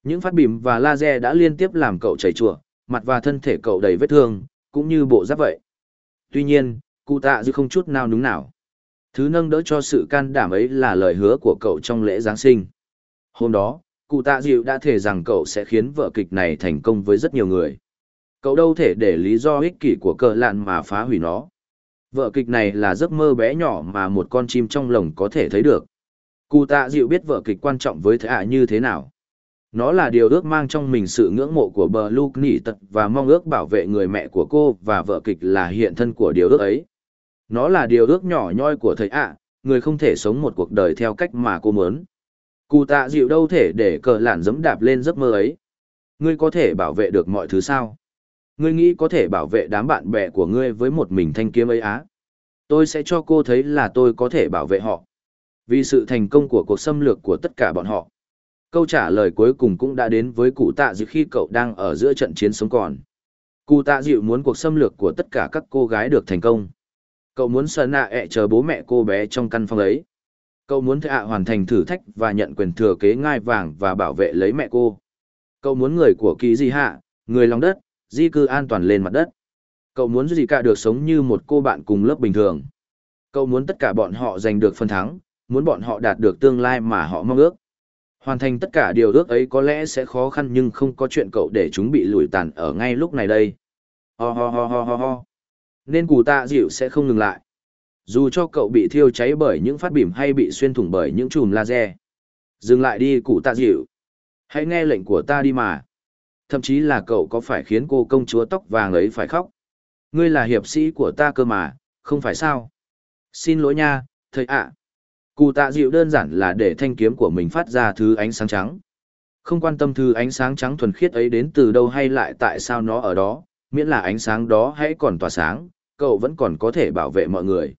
Speaker 1: Những phát bìm và laser đã liên tiếp làm cậu chảy chùa, mặt và thân thể cậu đầy vết thương, cũng như bộ giáp vậy. Tuy nhiên, cụ tạ dự không chút nào núng nào. Thứ nâng đỡ cho sự can đảm ấy là lời hứa của cậu trong lễ Giáng sinh. Hôm đó, cụ tạ dịu đã thề rằng cậu sẽ khiến vở kịch này thành công với rất nhiều người. Cậu đâu thể để lý do ích kỷ của cờ lạn mà phá hủy nó. Vở kịch này là giấc mơ bé nhỏ mà một con chim trong lồng có thể thấy được. Cụ tạ dịu biết vở kịch quan trọng với thế ạ như thế nào. Nó là điều ước mang trong mình sự ngưỡng mộ của bờ Luke nỉ tật và mong ước bảo vệ người mẹ của cô và vợ kịch là hiện thân của điều ước ấy. Nó là điều ước nhỏ nhoi của thầy ạ, người không thể sống một cuộc đời theo cách mà cô muốn. Cụ tạ dịu đâu thể để cờ lản dẫm đạp lên giấc mơ ấy. Ngươi có thể bảo vệ được mọi thứ sao? Ngươi nghĩ có thể bảo vệ đám bạn bè của ngươi với một mình thanh kiếm ấy á? Tôi sẽ cho cô thấy là tôi có thể bảo vệ họ. Vì sự thành công của cuộc xâm lược của tất cả bọn họ. Câu trả lời cuối cùng cũng đã đến với cụ tạ dịu khi cậu đang ở giữa trận chiến sống còn. Cụ tạ dịu muốn cuộc xâm lược của tất cả các cô gái được thành công. Cậu muốn sờ nạ ẹ chờ bố mẹ cô bé trong căn phòng ấy. Cậu muốn thạ hoàn thành thử thách và nhận quyền thừa kế ngai vàng và bảo vệ lấy mẹ cô. Cậu muốn người của kỳ di hạ, người lòng đất, di cư an toàn lên mặt đất. Cậu muốn gì cả được sống như một cô bạn cùng lớp bình thường. Cậu muốn tất cả bọn họ giành được phần thắng, muốn bọn họ đạt được tương lai mà họ mong ước. Hoàn thành tất cả điều ước ấy có lẽ sẽ khó khăn nhưng không có chuyện cậu để chúng bị lùi tàn ở ngay lúc này đây. Ho ho ho ho ho ho. Nên cụ tạ dịu sẽ không ngừng lại. Dù cho cậu bị thiêu cháy bởi những phát bìm hay bị xuyên thủng bởi những chùm laser. Dừng lại đi cụ tạ dịu. Hãy nghe lệnh của ta đi mà. Thậm chí là cậu có phải khiến cô công chúa tóc vàng ấy phải khóc. Ngươi là hiệp sĩ của ta cơ mà, không phải sao? Xin lỗi nha, thầy ạ. Cụ tạ dịu đơn giản là để thanh kiếm của mình phát ra thứ ánh sáng trắng. Không quan tâm thứ ánh sáng trắng thuần khiết ấy đến từ đâu hay lại tại sao nó ở đó, miễn là ánh sáng đó hãy còn tỏa sáng, cậu vẫn còn có thể bảo vệ mọi người.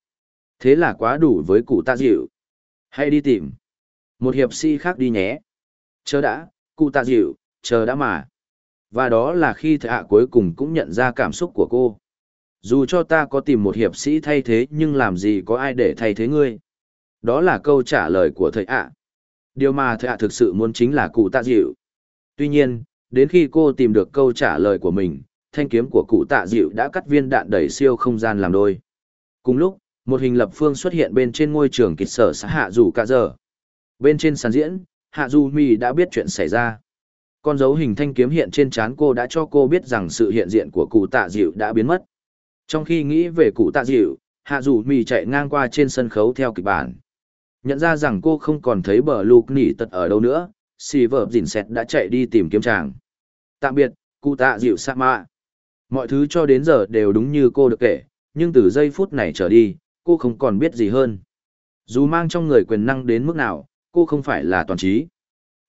Speaker 1: Thế là quá đủ với cụ tạ dịu. Hãy đi tìm. Một hiệp sĩ khác đi nhé. Chờ đã, cụ tạ dịu, chờ đã mà. Và đó là khi thạ cuối cùng cũng nhận ra cảm xúc của cô. Dù cho ta có tìm một hiệp sĩ thay thế nhưng làm gì có ai để thay thế ngươi. Đó là câu trả lời của thầy ạ. Điều mà thầy ạ thực sự muốn chính là cụ tạ dịu. Tuy nhiên, đến khi cô tìm được câu trả lời của mình, thanh kiếm của cụ tạ dịu đã cắt viên đạn đẩy siêu không gian làm đôi. Cùng lúc, một hình lập phương xuất hiện bên trên ngôi trường kịch sở xã Hạ Dù Cả Giờ. Bên trên sàn diễn, Hạ Dù Mì đã biết chuyện xảy ra. Con dấu hình thanh kiếm hiện trên trán cô đã cho cô biết rằng sự hiện diện của cụ tạ dịu đã biến mất. Trong khi nghĩ về cụ tạ dịu, Hạ Dù Mì chạy ngang qua trên sân khấu theo kịch bản. Nhận ra rằng cô không còn thấy bờ lục nỉ tật ở đâu nữa, xì vợ dìn xẹt đã chạy đi tìm kiếm chàng. Tạm biệt, cụ tạ dịu sa mạ. Mọi thứ cho đến giờ đều đúng như cô được kể, nhưng từ giây phút này trở đi, cô không còn biết gì hơn. Dù mang trong người quyền năng đến mức nào, cô không phải là toàn trí.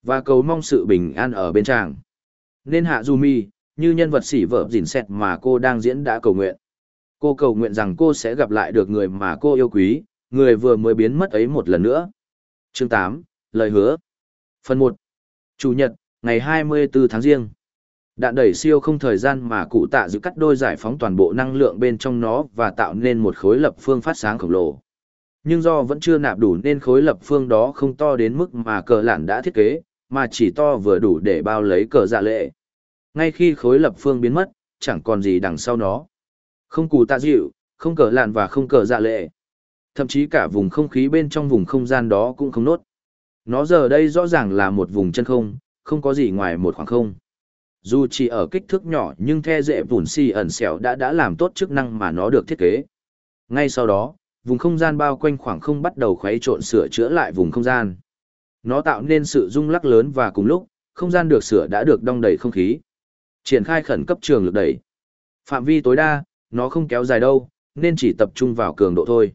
Speaker 1: Và cầu mong sự bình an ở bên chàng. Nên Hạ Du Mi, như nhân vật xỉ vợ dìn xẹt mà cô đang diễn đã cầu nguyện. Cô cầu nguyện rằng cô sẽ gặp lại được người mà cô yêu quý, người vừa mới biến mất ấy một lần nữa. Chương 8, Lời hứa. Phần 1. Chủ nhật, ngày 24 tháng riêng. Đạn đẩy siêu không thời gian mà cụ tạ giữ cắt đôi giải phóng toàn bộ năng lượng bên trong nó và tạo nên một khối lập phương phát sáng khổng lồ. Nhưng do vẫn chưa nạp đủ nên khối lập phương đó không to đến mức mà cờ lản đã thiết kế, mà chỉ to vừa đủ để bao lấy cờ dạ lệ. Ngay khi khối lập phương biến mất, chẳng còn gì đằng sau nó. Không cụ tạ dịu, không cờ lạn và không cờ dạ lệ. Thậm chí cả vùng không khí bên trong vùng không gian đó cũng không nốt. Nó giờ đây rõ ràng là một vùng chân không, không có gì ngoài một khoảng không. Dù chỉ ở kích thước nhỏ nhưng the dễ vùn si ẩn xẻo đã đã làm tốt chức năng mà nó được thiết kế. Ngay sau đó, vùng không gian bao quanh khoảng không bắt đầu khuấy trộn sửa chữa lại vùng không gian. Nó tạo nên sự rung lắc lớn và cùng lúc, không gian được sửa đã được đong đầy không khí. Triển khai khẩn cấp trường lực đẩy. Phạm vi tối đa, nó không kéo dài đâu, nên chỉ tập trung vào cường độ thôi.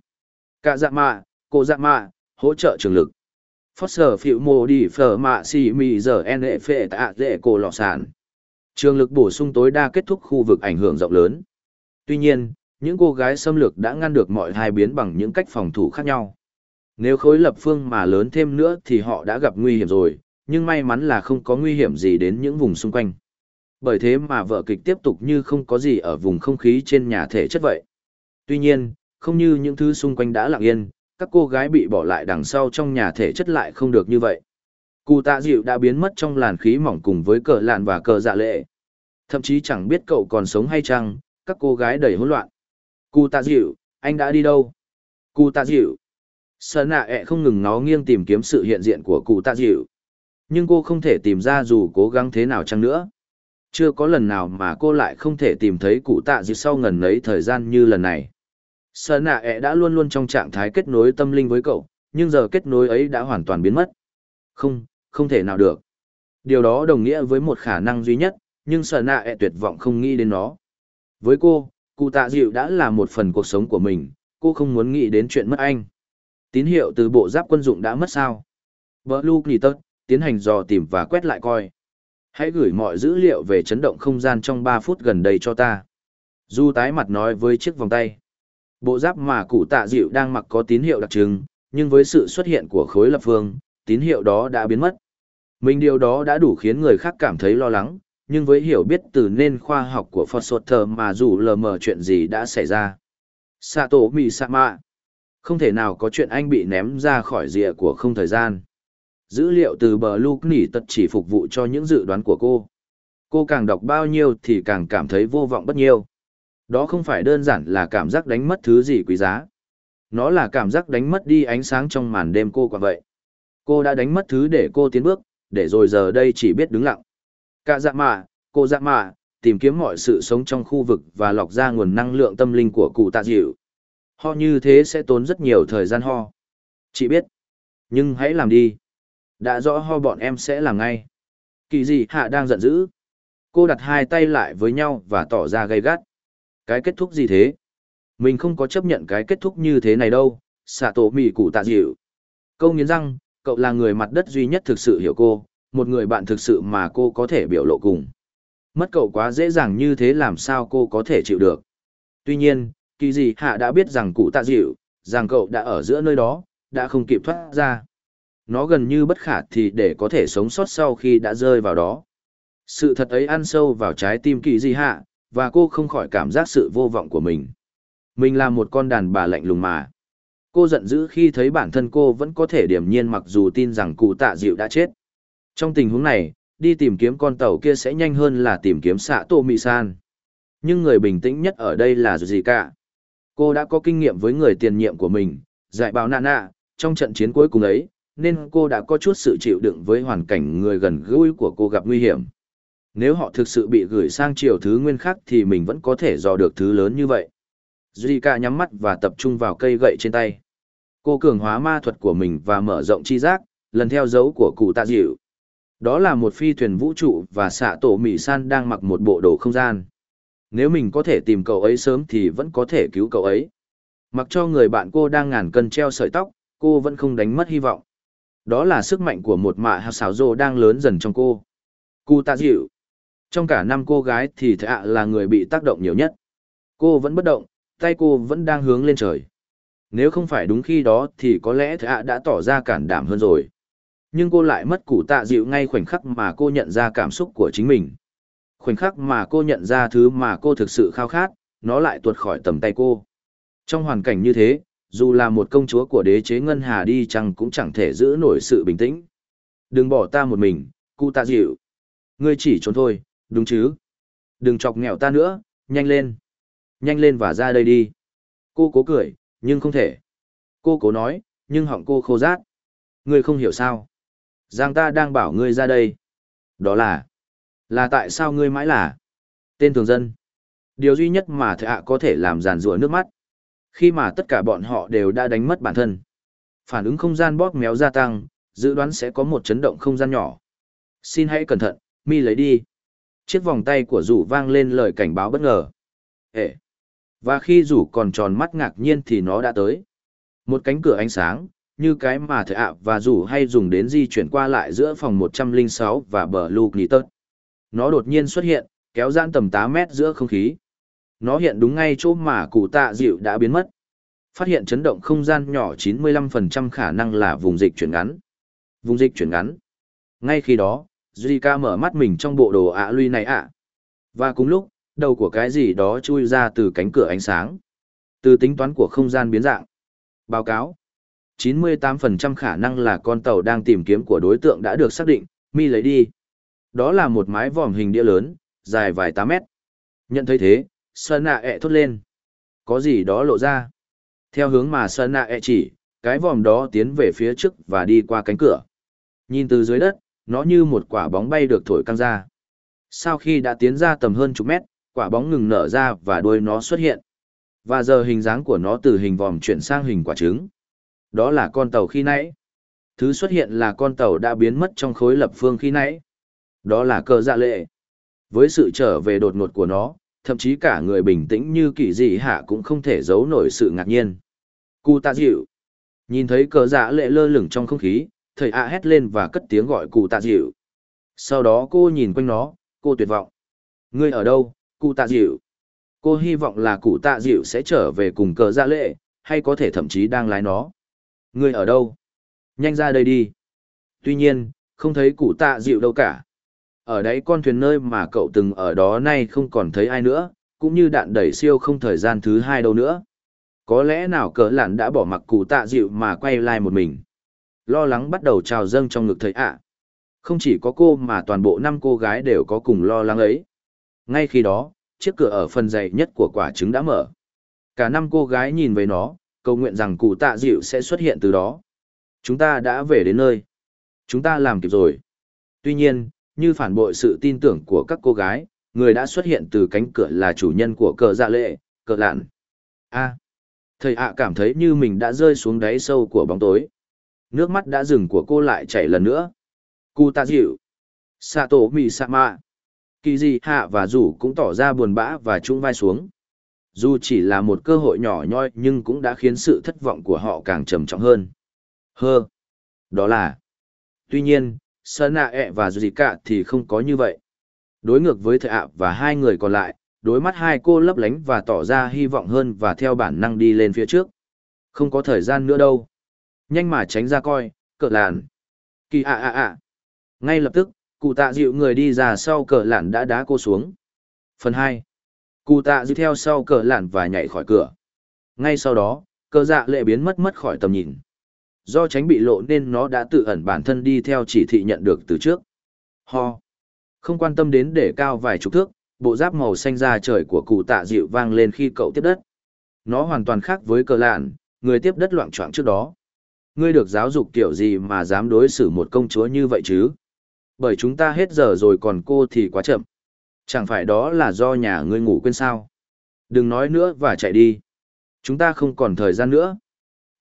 Speaker 1: Cả dạ mạ, cô dạ mạ, hỗ trợ trường lực. Foster phiệu mô đi phở mạ xì mì giờ nệ phệ tạ dễ cổ lọ sản. Trường lực bổ sung tối đa kết thúc khu vực ảnh hưởng rộng lớn. Tuy nhiên, những cô gái xâm lược đã ngăn được mọi hai biến bằng những cách phòng thủ khác nhau. Nếu khối lập phương mà lớn thêm nữa thì họ đã gặp nguy hiểm rồi, nhưng may mắn là không có nguy hiểm gì đến những vùng xung quanh. Bởi thế mà vợ kịch tiếp tục như không có gì ở vùng không khí trên nhà thể chất vậy. Tuy nhiên, không như những thứ xung quanh đã lặng yên, các cô gái bị bỏ lại đằng sau trong nhà thể chất lại không được như vậy. Cụ tạ dịu đã biến mất trong làn khí mỏng cùng với cờ lạn và cờ dạ lệ. Thậm chí chẳng biết cậu còn sống hay chăng, các cô gái đầy hỗn loạn. Cụ tạ dịu, anh đã đi đâu? Cụ tạ dịu. sợ nạ ẹ không ngừng nó nghiêng tìm kiếm sự hiện diện của cụ tạ dịu. Nhưng cô không thể tìm ra dù cố gắng thế nào chăng nữa. Chưa có lần nào mà cô lại không thể tìm thấy cụ tạ dịu sau ngần ấy thời gian như lần này. sợ nạ ẹ đã luôn luôn trong trạng thái kết nối tâm linh với cậu, nhưng giờ kết nối ấy đã hoàn toàn biến mất. Không, không thể nào được. Điều đó đồng nghĩa với một khả năng duy nhất, nhưng sở nạ ẹ tuyệt vọng không nghĩ đến nó. Với cô, cụ tạ dịu đã là một phần cuộc sống của mình, cô không muốn nghĩ đến chuyện mất anh. Tín hiệu từ bộ giáp quân dụng đã mất sao. Blue Knitter, tiến hành dò tìm và quét lại coi. Hãy gửi mọi dữ liệu về chấn động không gian trong 3 phút gần đây cho ta. Du tái mặt nói với chiếc vòng tay. Bộ giáp mà cụ tạ dịu đang mặc có tín hiệu đặc trưng, nhưng với sự xuất hiện của khối lập phương, tín hiệu đó đã biến mất. Mình điều đó đã đủ khiến người khác cảm thấy lo lắng, nhưng với hiểu biết từ nên khoa học của Foster mà dù lờ mờ chuyện gì đã xảy ra. Sato Misama Không thể nào có chuyện anh bị ném ra khỏi rìa của không thời gian. Dữ liệu từ bờ Luke nỉ tật chỉ phục vụ cho những dự đoán của cô. Cô càng đọc bao nhiêu thì càng cảm thấy vô vọng bất nhiêu. Đó không phải đơn giản là cảm giác đánh mất thứ gì quý giá. Nó là cảm giác đánh mất đi ánh sáng trong màn đêm cô quả vậy. Cô đã đánh mất thứ để cô tiến bước, để rồi giờ đây chỉ biết đứng lặng. Cả dạ mạ, cô dạ mạ, tìm kiếm mọi sự sống trong khu vực và lọc ra nguồn năng lượng tâm linh của cụ tạ dịu. Ho như thế sẽ tốn rất nhiều thời gian ho. Chị biết. Nhưng hãy làm đi. Đã rõ ho bọn em sẽ làm ngay. Kỳ gì hạ đang giận dữ. Cô đặt hai tay lại với nhau và tỏ ra gay gắt. Cái kết thúc gì thế? Mình không có chấp nhận cái kết thúc như thế này đâu, xạ tổ mì cụ tạ dịu. Câu nghiến răng, cậu là người mặt đất duy nhất thực sự hiểu cô, một người bạn thực sự mà cô có thể biểu lộ cùng. Mất cậu quá dễ dàng như thế làm sao cô có thể chịu được. Tuy nhiên, kỳ dị hạ đã biết rằng cụ tạ dịu, rằng cậu đã ở giữa nơi đó, đã không kịp thoát ra. Nó gần như bất khả thì để có thể sống sót sau khi đã rơi vào đó. Sự thật ấy ăn sâu vào trái tim kỳ dị hạ, và cô không khỏi cảm giác sự vô vọng của mình. Mình là một con đàn bà lạnh lùng mà. Cô giận dữ khi thấy bản thân cô vẫn có thể điềm nhiên mặc dù tin rằng cụ tạ dịu đã chết. Trong tình huống này, đi tìm kiếm con tàu kia sẽ nhanh hơn là tìm kiếm xạ tô mị san. Nhưng người bình tĩnh nhất ở đây là gì cả. Cô đã có kinh nghiệm với người tiền nhiệm của mình, dạy bảo nạ nạ, trong trận chiến cuối cùng ấy, nên cô đã có chút sự chịu đựng với hoàn cảnh người gần gũi của cô gặp nguy hiểm. Nếu họ thực sự bị gửi sang chiều thứ nguyên khác thì mình vẫn có thể dò được thứ lớn như vậy. Zika nhắm mắt và tập trung vào cây gậy trên tay. Cô cường hóa ma thuật của mình và mở rộng chi giác, lần theo dấu của cụ tạ dịu. Đó là một phi thuyền vũ trụ và xạ tổ Mỹ San đang mặc một bộ đồ không gian. Nếu mình có thể tìm cậu ấy sớm thì vẫn có thể cứu cậu ấy. Mặc cho người bạn cô đang ngàn cân treo sợi tóc, cô vẫn không đánh mất hy vọng. Đó là sức mạnh của một mạ hạt xảo rồ đang lớn dần trong cô. Cụ tạ dịu. Trong cả năm cô gái thì thạ là người bị tác động nhiều nhất. Cô vẫn bất động, tay cô vẫn đang hướng lên trời. Nếu không phải đúng khi đó thì có lẽ thạ đã tỏ ra cản đảm hơn rồi. Nhưng cô lại mất củ tạ dịu ngay khoảnh khắc mà cô nhận ra cảm xúc của chính mình. Khoảnh khắc mà cô nhận ra thứ mà cô thực sự khao khát, nó lại tuột khỏi tầm tay cô. Trong hoàn cảnh như thế, dù là một công chúa của đế chế Ngân Hà đi chăng cũng chẳng thể giữ nổi sự bình tĩnh. Đừng bỏ ta một mình, cụ tạ dịu. Ngươi chỉ trốn thôi, đúng chứ? Đừng chọc nghèo ta nữa, nhanh lên. Nhanh lên và ra đây đi. Cô cố cười, nhưng không thể. Cô cố nói, nhưng họng cô khô rát. Ngươi không hiểu sao. Giang ta đang bảo ngươi ra đây. Đó là... Là tại sao ngươi mãi là... Tên thường dân. Điều duy nhất mà thệ hạ có thể làm giàn rủa nước mắt. Khi mà tất cả bọn họ đều đã đánh mất bản thân. Phản ứng không gian bóp méo gia tăng, dự đoán sẽ có một chấn động không gian nhỏ. Xin hãy cẩn thận, mi lấy đi. Chiếc vòng tay của rủ vang lên lời cảnh báo bất ngờ. Ê! Và khi rủ còn tròn mắt ngạc nhiên thì nó đã tới. Một cánh cửa ánh sáng, như cái mà thợ ạ và rủ hay dùng đến di chuyển qua lại giữa phòng 106 và bờ Luke tớt. Nó đột nhiên xuất hiện, kéo giãn tầm 8 mét giữa không khí. Nó hiện đúng ngay chỗ mà cụ tạ dịu đã biến mất. Phát hiện chấn động không gian nhỏ 95% khả năng là vùng dịch chuyển ngắn. Vùng dịch chuyển ngắn. Ngay khi đó, Zika mở mắt mình trong bộ đồ ạ lui này ạ. Và cùng lúc, đầu của cái gì đó chui ra từ cánh cửa ánh sáng. Từ tính toán của không gian biến dạng. Báo cáo. 98% khả năng là con tàu đang tìm kiếm của đối tượng đã được xác định, mi lấy đi. Đó là một mái vòm hình đĩa lớn, dài vài tám mét. Nhận thấy thế, Sơn nạ ẹ e thốt lên. Có gì đó lộ ra. Theo hướng mà Sơn nạ ẹ e chỉ, cái vòm đó tiến về phía trước và đi qua cánh cửa. Nhìn từ dưới đất, nó như một quả bóng bay được thổi căng ra. Sau khi đã tiến ra tầm hơn chục mét, quả bóng ngừng nở ra và đuôi nó xuất hiện. Và giờ hình dáng của nó từ hình vòm chuyển sang hình quả trứng. Đó là con tàu khi nãy. Thứ xuất hiện là con tàu đã biến mất trong khối lập phương khi nãy. Đó là cờ dạ lệ. Với sự trở về đột ngột của nó, thậm chí cả người bình tĩnh như kỳ dị hạ cũng không thể giấu nổi sự ngạc nhiên. Cụ tạ dịu. Nhìn thấy cờ dạ lệ lơ lửng trong không khí, thầy ạ hét lên và cất tiếng gọi cụ tạ dịu. Sau đó cô nhìn quanh nó, cô tuyệt vọng. Ngươi ở đâu, cụ tạ dịu? Cô hy vọng là cụ tạ dịu sẽ trở về cùng cờ ra lệ, hay có thể thậm chí đang lái nó. Người ở đâu? Nhanh ra đây đi. Tuy nhiên, không thấy cụ tạ dịu đâu cả. Ở đấy con thuyền nơi mà cậu từng ở đó nay không còn thấy ai nữa, cũng như đạn đẩy siêu không thời gian thứ hai đâu nữa. Có lẽ nào cỡ lạn đã bỏ mặc cụ tạ dịu mà quay lại một mình. Lo lắng bắt đầu trào dâng trong ngực thầy ạ. Không chỉ có cô mà toàn bộ năm cô gái đều có cùng lo lắng ấy. Ngay khi đó, chiếc cửa ở phần dày nhất của quả trứng đã mở. Cả năm cô gái nhìn về nó, cầu nguyện rằng cụ tạ dịu sẽ xuất hiện từ đó. Chúng ta đã về đến nơi. Chúng ta làm kịp rồi. Tuy nhiên, như phản bội sự tin tưởng của các cô gái, người đã xuất hiện từ cánh cửa là chủ nhân của cờ dạ lệ, cờ lạn. A. thầy ạ cảm thấy như mình đã rơi xuống đáy sâu của bóng tối. Nước mắt đã dừng của cô lại chảy lần nữa. Cụ tạ dịu. Sato Misama. Kỳ dị hạ và rủ cũng tỏ ra buồn bã và trung vai xuống. Dù chỉ là một cơ hội nhỏ nhoi nhưng cũng đã khiến sự thất vọng của họ càng trầm trọng hơn. Hơ. Đó là. Tuy nhiên, Sơn Nạ e ẹ và Cả thì không có như vậy. Đối ngược với thợ ạ và hai người còn lại, đối mắt hai cô lấp lánh và tỏ ra hy vọng hơn và theo bản năng đi lên phía trước. Không có thời gian nữa đâu. Nhanh mà tránh ra coi, cỡ làn. Kỳ ạ ạ ạ. Ngay lập tức, cụ tạ dịu người đi ra sau cờ lản đã đá cô xuống. Phần hai Cụ tạ dịu theo sau cờ lản và nhảy khỏi cửa. Ngay sau đó, cờ dạ lệ biến mất mất khỏi tầm nhìn. Do tránh bị lộ nên nó đã tự ẩn bản thân đi theo chỉ thị nhận được từ trước. Ho. Không quan tâm đến để cao vài chục thước, bộ giáp màu xanh da trời của cụ tạ dịu vang lên khi cậu tiếp đất. Nó hoàn toàn khác với cờ lạn, người tiếp đất loạn trọng trước đó. Ngươi được giáo dục kiểu gì mà dám đối xử một công chúa như vậy chứ? Bởi chúng ta hết giờ rồi còn cô thì quá chậm. Chẳng phải đó là do nhà ngươi ngủ quên sao? Đừng nói nữa và chạy đi. Chúng ta không còn thời gian nữa.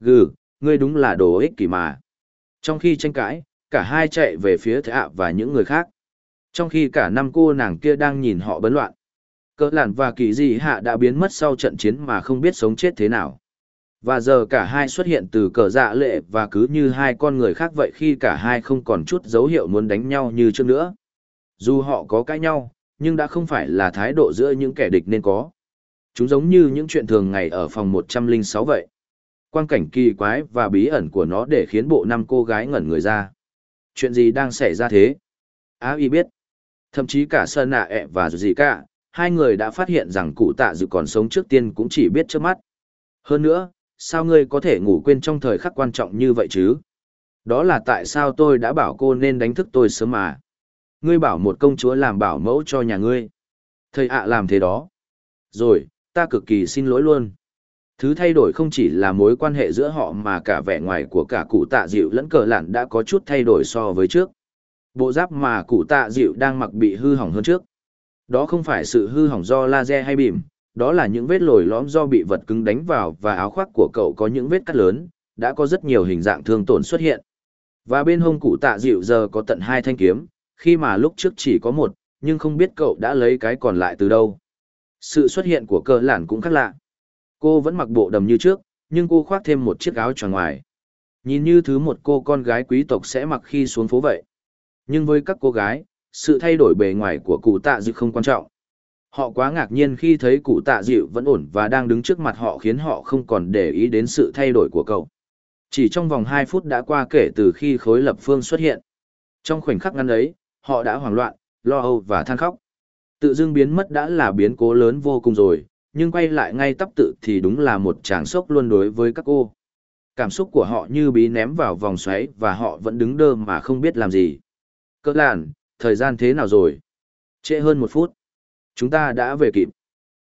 Speaker 1: Gừ, ngươi đúng là đồ ích kỷ mà. Trong khi tranh cãi, cả hai chạy về phía thẻ ạ và những người khác. Trong khi cả năm cô nàng kia đang nhìn họ bấn loạn. Cỡ lạn và kỳ dị hạ đã biến mất sau trận chiến mà không biết sống chết thế nào. Và giờ cả hai xuất hiện từ cờ dạ lệ và cứ như hai con người khác vậy khi cả hai không còn chút dấu hiệu muốn đánh nhau như trước nữa. Dù họ có cãi nhau, nhưng đã không phải là thái độ giữa những kẻ địch nên có. Chúng giống như những chuyện thường ngày ở phòng 106 vậy. quan cảnh kỳ quái và bí ẩn của nó để khiến bộ năm cô gái ngẩn người ra. Chuyện gì đang xảy ra thế? Á y biết. Thậm chí cả Sơn Nạ ẹ và gì cả, hai người đã phát hiện rằng cụ tạ dự còn sống trước tiên cũng chỉ biết trước mắt. Hơn nữa, sao ngươi có thể ngủ quên trong thời khắc quan trọng như vậy chứ? Đó là tại sao tôi đã bảo cô nên đánh thức tôi sớm mà. Ngươi bảo một công chúa làm bảo mẫu cho nhà ngươi. Thầy ạ làm thế đó. Rồi, ta cực kỳ xin lỗi luôn. Thứ thay đổi không chỉ là mối quan hệ giữa họ mà cả vẻ ngoài của cả cụ tạ dịu lẫn cờ lạn đã có chút thay đổi so với trước. Bộ giáp mà cụ tạ dịu đang mặc bị hư hỏng hơn trước. Đó không phải sự hư hỏng do laser hay bìm, đó là những vết lồi lõm do bị vật cứng đánh vào và áo khoác của cậu có những vết cắt lớn, đã có rất nhiều hình dạng thương tổn xuất hiện. Và bên hông cụ tạ dịu giờ có tận hai thanh kiếm, khi mà lúc trước chỉ có một, nhưng không biết cậu đã lấy cái còn lại từ đâu. Sự xuất hiện của cờ lản cũng khác lạ. Cô vẫn mặc bộ đầm như trước, nhưng cô khoác thêm một chiếc áo tròn ngoài. Nhìn như thứ một cô con gái quý tộc sẽ mặc khi xuống phố vậy. Nhưng với các cô gái, sự thay đổi bề ngoài của cụ tạ dịu không quan trọng. Họ quá ngạc nhiên khi thấy cụ tạ dịu vẫn ổn và đang đứng trước mặt họ khiến họ không còn để ý đến sự thay đổi của cậu. Chỉ trong vòng 2 phút đã qua kể từ khi khối lập phương xuất hiện. Trong khoảnh khắc ngắn ấy, họ đã hoảng loạn, lo âu và than khóc. Tự dưng biến mất đã là biến cố lớn vô cùng rồi, nhưng quay lại ngay tắp tự thì đúng là một tràng sốc luôn đối với các cô. Cảm xúc của họ như bí ném vào vòng xoáy và họ vẫn đứng đơ mà không biết làm gì. Cơ làn, thời gian thế nào rồi? Trễ hơn một phút. Chúng ta đã về kịp.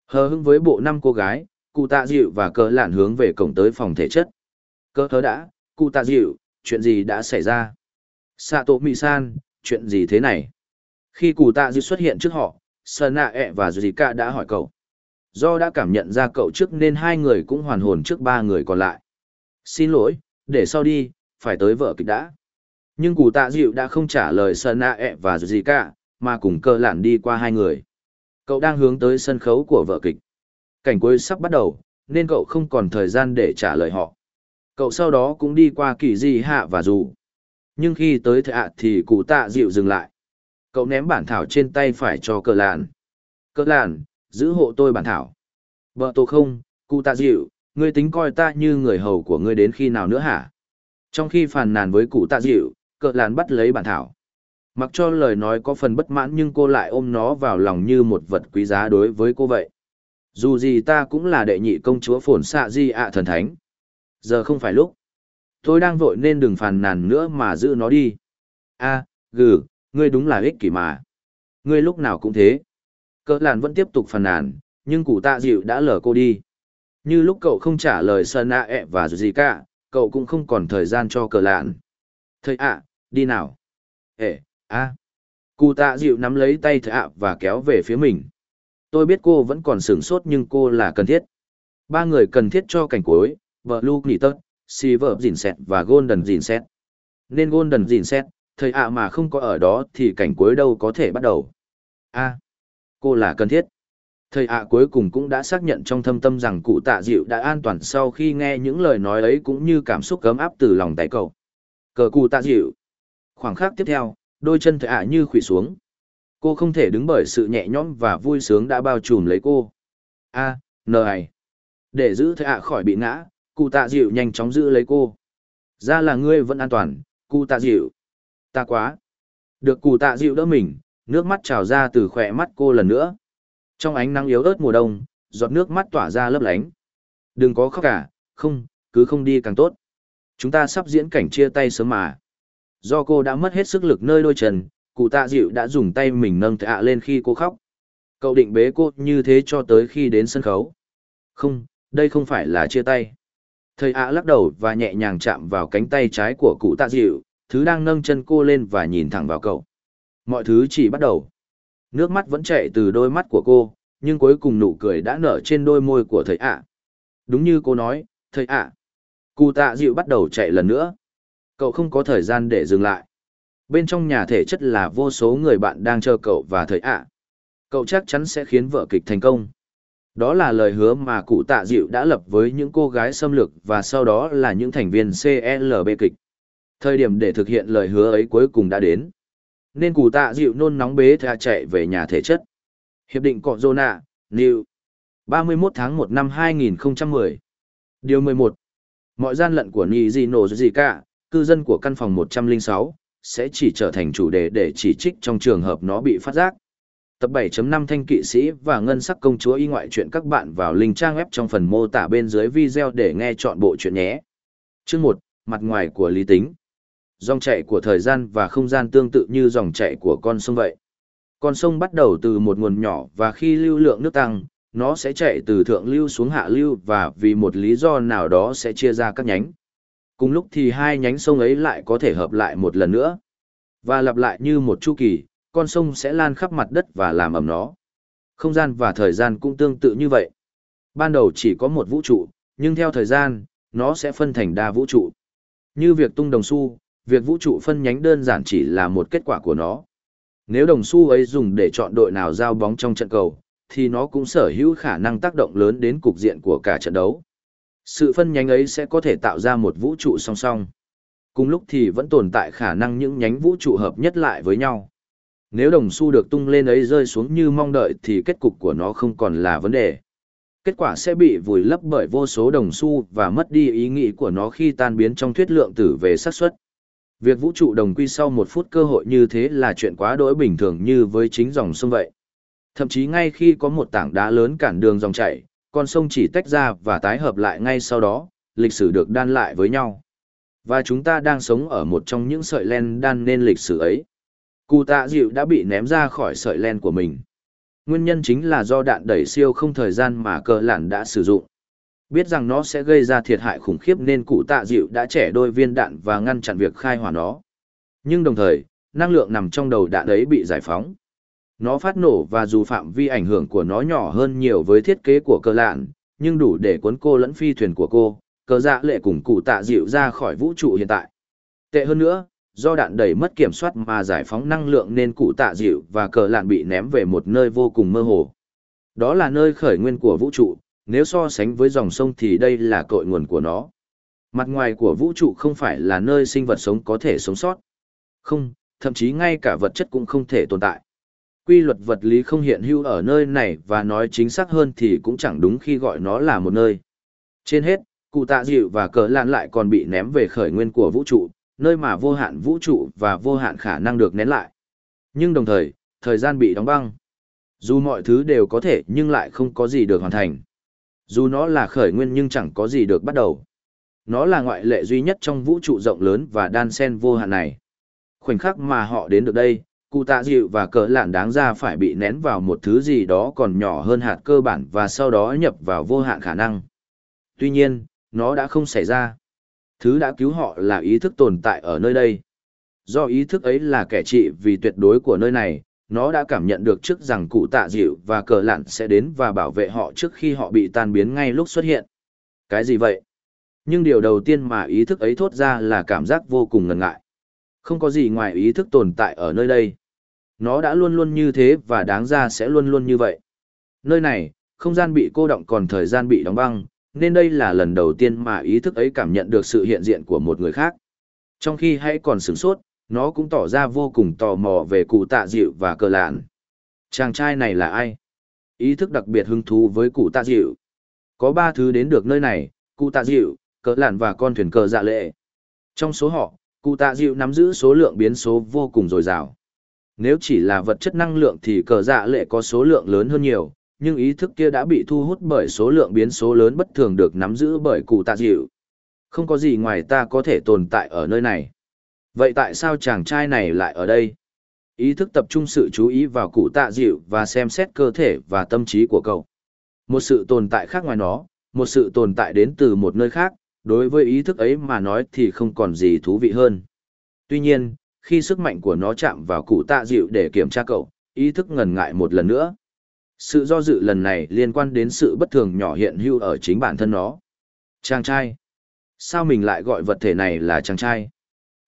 Speaker 1: Hờ hững với bộ năm cô gái, cụ tạ dịu và cỡ lạn hướng về cổng tới phòng thể chất. Cỡ hớ đã, cụ tạ dịu, chuyện gì đã xảy ra? Sato Mị-san, chuyện gì thế này? Khi cụ tạ dịu xuất hiện trước họ, Sơn Nạ e ẹ và Zika đã hỏi cậu. Do đã cảm nhận ra cậu trước nên hai người cũng hoàn hồn trước ba người còn lại. Xin lỗi, để sau đi, phải tới vợ kịch đã. Nhưng cụ tạ dịu đã không trả lời Sơn Nạ e ẹ và gì cả, mà cùng cờ lạn đi qua hai người. Cậu đang hướng tới sân khấu của vở kịch. Cảnh cuối sắp bắt đầu, nên cậu không còn thời gian để trả lời họ. Cậu sau đó cũng đi qua kỳ di hạ và dù. Nhưng khi tới thạ à thì cụ tạ dịu dừng lại. Cậu ném bản thảo trên tay phải cho cờ làn. Cờ làn, giữ hộ tôi bản thảo. Vợ tôi không, cụ tạ dịu, ngươi tính coi ta như người hầu của ngươi đến khi nào nữa hả? Trong khi phàn nàn với cụ tạ dịu, cờ làn bắt lấy bản thảo. Mặc cho lời nói có phần bất mãn nhưng cô lại ôm nó vào lòng như một vật quý giá đối với cô vậy. Dù gì ta cũng là đệ nhị công chúa phồn xạ di ạ thần thánh. Giờ không phải lúc. Tôi đang vội nên đừng phàn nàn nữa mà giữ nó đi. a gừ, ngươi đúng là ích kỷ mà. Ngươi lúc nào cũng thế. Cỡ làn vẫn tiếp tục phàn nàn, nhưng cụ tạ dịu đã lờ cô đi. Như lúc cậu không trả lời sơn ạ ẹ và gì cả, cậu cũng không còn thời gian cho cờ lạn. Thầy ạ, đi nào. Ê, a. Cụ tạ dịu nắm lấy tay thầy ạ và kéo về phía mình. Tôi biết cô vẫn còn sửng sốt nhưng cô là cần thiết. Ba người cần thiết cho cảnh cuối, vợ Luke si Silver Dìn Xét và Golden Dìn Xét. Nên Golden Dìn Xét, thầy ạ mà không có ở đó thì cảnh cuối đâu có thể bắt đầu. a cô là cần thiết. Thầy ạ cuối cùng cũng đã xác nhận trong thâm tâm rằng cụ tạ dịu đã an toàn sau khi nghe những lời nói ấy cũng như cảm xúc cấm áp từ lòng tay cậu. Cờ cụ tạ dịu. Khoảng khắc tiếp theo, đôi chân thệ ạ như khủy xuống. Cô không thể đứng bởi sự nhẹ nhõm và vui sướng đã bao trùm lấy cô. A, à, này. Để giữ thệ ạ khỏi bị ngã, cụ tạ dịu nhanh chóng giữ lấy cô. Ra là ngươi vẫn an toàn, cụ tạ dịu. Ta quá. Được cụ tạ dịu đỡ mình, nước mắt trào ra từ khỏe mắt cô lần nữa. Trong ánh nắng yếu ớt mùa đông, giọt nước mắt tỏa ra lấp lánh. Đừng có khóc cả, không, cứ không đi càng tốt. Chúng ta sắp diễn cảnh chia tay sớm mà. Do cô đã mất hết sức lực nơi đôi chân, cụ tạ dịu đã dùng tay mình nâng tạ lên khi cô khóc. Cậu định bế cô như thế cho tới khi đến sân khấu. Không, đây không phải là chia tay. Thầy ạ lắc đầu và nhẹ nhàng chạm vào cánh tay trái của cụ tạ dịu, thứ đang nâng chân cô lên và nhìn thẳng vào cậu. Mọi thứ chỉ bắt đầu. Nước mắt vẫn chảy từ đôi mắt của cô, nhưng cuối cùng nụ cười đã nở trên đôi môi của thầy ạ. Đúng như cô nói, thầy ạ. Cụ tạ dịu bắt đầu chạy lần nữa. Cậu không có thời gian để dừng lại. Bên trong nhà thể chất là vô số người bạn đang chờ cậu và thời ạ. Cậu chắc chắn sẽ khiến vở kịch thành công. Đó là lời hứa mà cụ tạ dịu đã lập với những cô gái xâm lược và sau đó là những thành viên CLB kịch. Thời điểm để thực hiện lời hứa ấy cuối cùng đã đến. Nên cụ tạ dịu nôn nóng bế thà chạy về nhà thể chất. Hiệp định Cọ Zona, New. 31 tháng 1 năm 2010. Điều 11. Mọi gian lận của nhị gì nổ gì cả cư dân của căn phòng 106, sẽ chỉ trở thành chủ đề để chỉ trích trong trường hợp nó bị phát giác. Tập 7.5 Thanh kỵ sĩ và ngân sắc công chúa y ngoại chuyện các bạn vào link trang web trong phần mô tả bên dưới video để nghe chọn bộ chuyện nhé. Chương 1, mặt ngoài của lý tính. Dòng chảy của thời gian và không gian tương tự như dòng chảy của con sông vậy. Con sông bắt đầu từ một nguồn nhỏ và khi lưu lượng nước tăng, nó sẽ chạy từ thượng lưu xuống hạ lưu và vì một lý do nào đó sẽ chia ra các nhánh. Cùng lúc thì hai nhánh sông ấy lại có thể hợp lại một lần nữa. Và lặp lại như một chu kỳ, con sông sẽ lan khắp mặt đất và làm ẩm nó. Không gian và thời gian cũng tương tự như vậy. Ban đầu chỉ có một vũ trụ, nhưng theo thời gian, nó sẽ phân thành đa vũ trụ. Như việc tung đồng xu, việc vũ trụ phân nhánh đơn giản chỉ là một kết quả của nó. Nếu đồng xu ấy dùng để chọn đội nào giao bóng trong trận cầu, thì nó cũng sở hữu khả năng tác động lớn đến cục diện của cả trận đấu. Sự phân nhánh ấy sẽ có thể tạo ra một vũ trụ song song. Cùng lúc thì vẫn tồn tại khả năng những nhánh vũ trụ hợp nhất lại với nhau. Nếu đồng xu được tung lên ấy rơi xuống như mong đợi thì kết cục của nó không còn là vấn đề. Kết quả sẽ bị vùi lấp bởi vô số đồng xu và mất đi ý nghĩ của nó khi tan biến trong thuyết lượng tử về xác suất. Việc vũ trụ đồng quy sau một phút cơ hội như thế là chuyện quá đỗi bình thường như với chính dòng sông vậy. Thậm chí ngay khi có một tảng đá lớn cản đường dòng chảy, con sông chỉ tách ra và tái hợp lại ngay sau đó, lịch sử được đan lại với nhau. Và chúng ta đang sống ở một trong những sợi len đan nên lịch sử ấy. Cụ tạ dịu đã bị ném ra khỏi sợi len của mình. Nguyên nhân chính là do đạn đẩy siêu không thời gian mà cờ lản đã sử dụng. Biết rằng nó sẽ gây ra thiệt hại khủng khiếp nên cụ tạ dịu đã trẻ đôi viên đạn và ngăn chặn việc khai hỏa nó. Nhưng đồng thời, năng lượng nằm trong đầu đạn ấy bị giải phóng. Nó phát nổ và dù phạm vi ảnh hưởng của nó nhỏ hơn nhiều với thiết kế của cờ lạn, nhưng đủ để cuốn cô lẫn phi thuyền của cô, cờ dạ lệ cùng cụ tạ dịu ra khỏi vũ trụ hiện tại. Tệ hơn nữa, do đạn đẩy mất kiểm soát mà giải phóng năng lượng nên cụ tạ dịu và cờ lạn bị ném về một nơi vô cùng mơ hồ. Đó là nơi khởi nguyên của vũ trụ, nếu so sánh với dòng sông thì đây là cội nguồn của nó. Mặt ngoài của vũ trụ không phải là nơi sinh vật sống có thể sống sót. Không, thậm chí ngay cả vật chất cũng không thể tồn tại. Quy luật vật lý không hiện hữu ở nơi này và nói chính xác hơn thì cũng chẳng đúng khi gọi nó là một nơi. Trên hết, cụ tạ dịu và cờ lan lại còn bị ném về khởi nguyên của vũ trụ, nơi mà vô hạn vũ trụ và vô hạn khả năng được nén lại. Nhưng đồng thời, thời gian bị đóng băng. Dù mọi thứ đều có thể nhưng lại không có gì được hoàn thành. Dù nó là khởi nguyên nhưng chẳng có gì được bắt đầu. Nó là ngoại lệ duy nhất trong vũ trụ rộng lớn và đan sen vô hạn này. Khoảnh khắc mà họ đến được đây, cụ tạ dịu và cỡ lạn đáng ra phải bị nén vào một thứ gì đó còn nhỏ hơn hạt cơ bản và sau đó nhập vào vô hạn khả năng. Tuy nhiên, nó đã không xảy ra. Thứ đã cứu họ là ý thức tồn tại ở nơi đây. Do ý thức ấy là kẻ trị vì tuyệt đối của nơi này, nó đã cảm nhận được trước rằng cụ tạ dịu và cờ Lạn sẽ đến và bảo vệ họ trước khi họ bị tan biến ngay lúc xuất hiện. Cái gì vậy? Nhưng điều đầu tiên mà ý thức ấy thốt ra là cảm giác vô cùng ngần ngại. Không có gì ngoài ý thức tồn tại ở nơi đây. Nó đã luôn luôn như thế và đáng ra sẽ luôn luôn như vậy. Nơi này, không gian bị cô động còn thời gian bị đóng băng, nên đây là lần đầu tiên mà ý thức ấy cảm nhận được sự hiện diện của một người khác. Trong khi hãy còn sửng sốt, nó cũng tỏ ra vô cùng tò mò về cụ tạ dịu và cờ lạn. Chàng trai này là ai? Ý thức đặc biệt hứng thú với cụ tạ dịu. Có ba thứ đến được nơi này, cụ tạ dịu, cờ lạn và con thuyền cờ dạ lệ. Trong số họ, cụ tạ dịu nắm giữ số lượng biến số vô cùng dồi dào. Nếu chỉ là vật chất năng lượng thì cờ dạ lệ có số lượng lớn hơn nhiều, nhưng ý thức kia đã bị thu hút bởi số lượng biến số lớn bất thường được nắm giữ bởi cụ tạ dịu. Không có gì ngoài ta có thể tồn tại ở nơi này. Vậy tại sao chàng trai này lại ở đây? Ý thức tập trung sự chú ý vào cụ tạ dịu và xem xét cơ thể và tâm trí của cậu. Một sự tồn tại khác ngoài nó, một sự tồn tại đến từ một nơi khác, đối với ý thức ấy mà nói thì không còn gì thú vị hơn. Tuy nhiên, khi sức mạnh của nó chạm vào cụ tạ dịu để kiểm tra cậu, ý thức ngần ngại một lần nữa. Sự do dự lần này liên quan đến sự bất thường nhỏ hiện hữu ở chính bản thân nó. Chàng trai. Sao mình lại gọi vật thể này là chàng trai?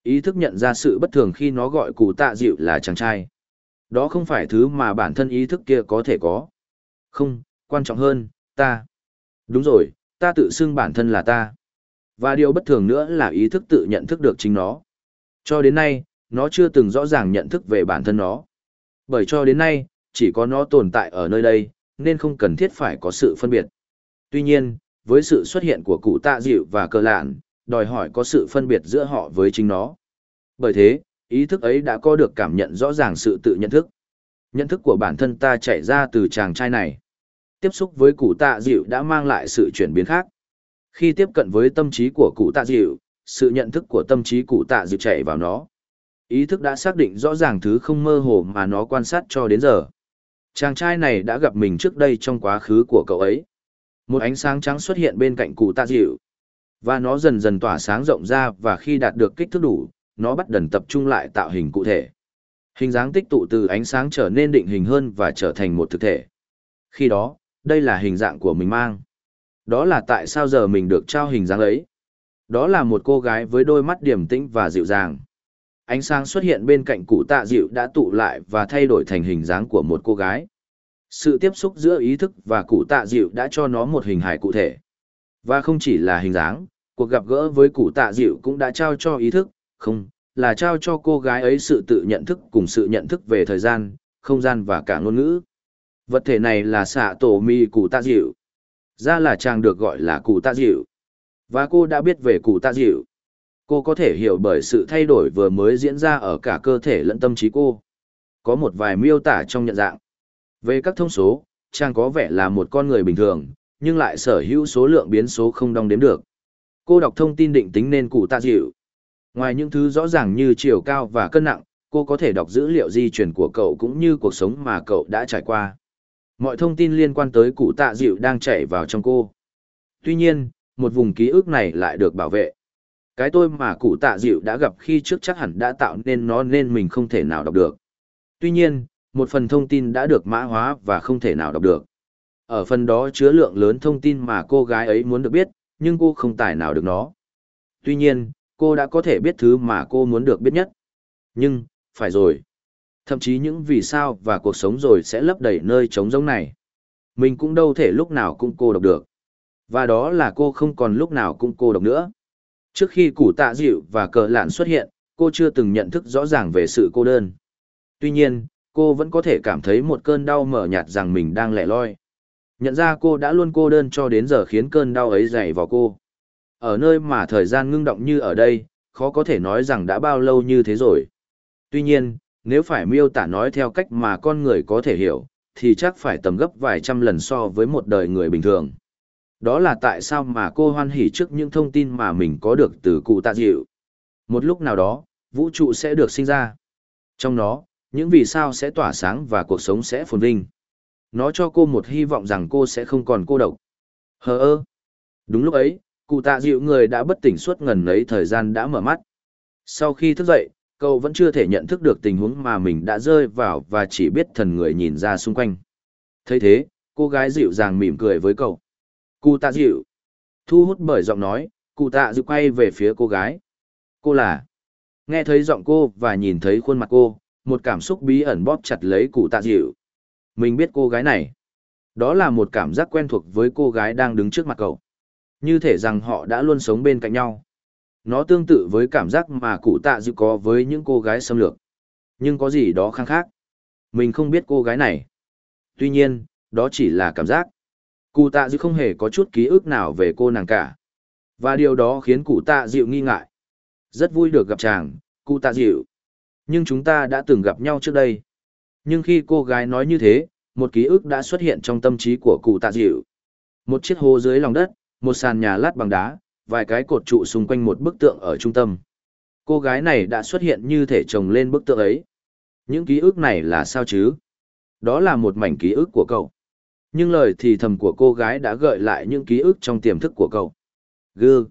Speaker 1: Ý thức nhận ra sự bất thường khi nó gọi cụ tạ dịu là chàng trai. Đó không phải thứ mà bản thân ý thức kia có thể có. Không, quan trọng hơn, ta. Đúng rồi, ta tự xưng bản thân là ta. Và điều bất thường nữa là ý thức tự nhận thức được chính nó. Cho đến nay, nó chưa từng rõ ràng nhận thức về bản thân nó. Bởi cho đến nay, chỉ có nó tồn tại ở nơi đây, nên không cần thiết phải có sự phân biệt. Tuy nhiên, với sự xuất hiện của cụ tạ dịu và cơ lạn, đòi hỏi có sự phân biệt giữa họ với chính nó. Bởi thế, ý thức ấy đã có được cảm nhận rõ ràng sự tự nhận thức. Nhận thức của bản thân ta chạy ra từ chàng trai này. Tiếp xúc với cụ tạ dịu đã mang lại sự chuyển biến khác. Khi tiếp cận với tâm trí của cụ tạ dịu, sự nhận thức của tâm trí cụ tạ dịu chạy vào nó. Ý thức đã xác định rõ ràng thứ không mơ hồ mà nó quan sát cho đến giờ. Chàng trai này đã gặp mình trước đây trong quá khứ của cậu ấy. Một ánh sáng trắng xuất hiện bên cạnh cụ tạ dịu. Và nó dần dần tỏa sáng rộng ra và khi đạt được kích thước đủ, nó bắt đầu tập trung lại tạo hình cụ thể. Hình dáng tích tụ từ ánh sáng trở nên định hình hơn và trở thành một thực thể. Khi đó, đây là hình dạng của mình mang. Đó là tại sao giờ mình được trao hình dáng ấy. Đó là một cô gái với đôi mắt điềm tĩnh và dịu dàng. Ánh sáng xuất hiện bên cạnh cụ tạ dịu đã tụ lại và thay đổi thành hình dáng của một cô gái. Sự tiếp xúc giữa ý thức và cụ tạ dịu đã cho nó một hình hài cụ thể. Và không chỉ là hình dáng, cuộc gặp gỡ với cụ tạ dịu cũng đã trao cho ý thức, không, là trao cho cô gái ấy sự tự nhận thức cùng sự nhận thức về thời gian, không gian và cả ngôn ngữ. Vật thể này là xạ tổ mi cụ tạ dịu. Ra là chàng được gọi là cụ tạ dịu. Và cô đã biết về cụ tạ dịu. Cô có thể hiểu bởi sự thay đổi vừa mới diễn ra ở cả cơ thể lẫn tâm trí cô. Có một vài miêu tả trong nhận dạng. Về các thông số, chàng có vẻ là một con người bình thường, nhưng lại sở hữu số lượng biến số không đong đếm được. Cô đọc thông tin định tính nên cụ tạ dịu. Ngoài những thứ rõ ràng như chiều cao và cân nặng, cô có thể đọc dữ liệu di chuyển của cậu cũng như cuộc sống mà cậu đã trải qua. Mọi thông tin liên quan tới cụ tạ dịu đang chảy vào trong cô. Tuy nhiên, một vùng ký ức này lại được bảo vệ. Cái tôi mà cụ tạ dịu đã gặp khi trước chắc hẳn đã tạo nên nó nên mình không thể nào đọc được. Tuy nhiên, một phần thông tin đã được mã hóa và không thể nào đọc được. Ở phần đó chứa lượng lớn thông tin mà cô gái ấy muốn được biết, nhưng cô không tài nào được nó. Tuy nhiên, cô đã có thể biết thứ mà cô muốn được biết nhất. Nhưng, phải rồi. Thậm chí những vì sao và cuộc sống rồi sẽ lấp đầy nơi trống rỗng này. Mình cũng đâu thể lúc nào cũng cô độc được. Và đó là cô không còn lúc nào cũng cô độc nữa. Trước khi củ tạ dịu và cờ lạn xuất hiện, cô chưa từng nhận thức rõ ràng về sự cô đơn. Tuy nhiên, cô vẫn có thể cảm thấy một cơn đau mở nhạt rằng mình đang lẻ loi. Nhận ra cô đã luôn cô đơn cho đến giờ khiến cơn đau ấy dày vào cô. Ở nơi mà thời gian ngưng động như ở đây, khó có thể nói rằng đã bao lâu như thế rồi. Tuy nhiên, nếu phải miêu tả nói theo cách mà con người có thể hiểu, thì chắc phải tầm gấp vài trăm lần so với một đời người bình thường. Đó là tại sao mà cô hoan hỉ trước những thông tin mà mình có được từ cụ tạ dịu. Một lúc nào đó, vũ trụ sẽ được sinh ra. Trong đó, những vì sao sẽ tỏa sáng và cuộc sống sẽ phồn vinh. Nó cho cô một hy vọng rằng cô sẽ không còn cô độc. Hờ ơ. Đúng lúc ấy, cụ tạ dịu người đã bất tỉnh suốt ngần ấy thời gian đã mở mắt. Sau khi thức dậy, cậu vẫn chưa thể nhận thức được tình huống mà mình đã rơi vào và chỉ biết thần người nhìn ra xung quanh. thấy thế, cô gái dịu dàng mỉm cười với cậu. Cụ tạ dịu. Thu hút bởi giọng nói, cụ tạ dịu quay về phía cô gái. Cô là. Nghe thấy giọng cô và nhìn thấy khuôn mặt cô, một cảm xúc bí ẩn bóp chặt lấy cụ tạ dịu. Mình biết cô gái này. Đó là một cảm giác quen thuộc với cô gái đang đứng trước mặt cậu. Như thể rằng họ đã luôn sống bên cạnh nhau. Nó tương tự với cảm giác mà cụ tạ dự có với những cô gái xâm lược. Nhưng có gì đó khác khác. Mình không biết cô gái này. Tuy nhiên, đó chỉ là cảm giác. Cụ tạ dự không hề có chút ký ức nào về cô nàng cả. Và điều đó khiến cụ tạ dịu nghi ngại. Rất vui được gặp chàng, cụ tạ dịu. Nhưng chúng ta đã từng gặp nhau trước đây. Nhưng khi cô gái nói như thế, một ký ức đã xuất hiện trong tâm trí của cụ tạ dịu. Một chiếc hồ dưới lòng đất, một sàn nhà lát bằng đá, vài cái cột trụ xung quanh một bức tượng ở trung tâm. Cô gái này đã xuất hiện như thể chồng lên bức tượng ấy. Những ký ức này là sao chứ? Đó là một mảnh ký ức của cậu. Nhưng lời thì thầm của cô gái đã gợi lại những ký ức trong tiềm thức của cậu. Gư.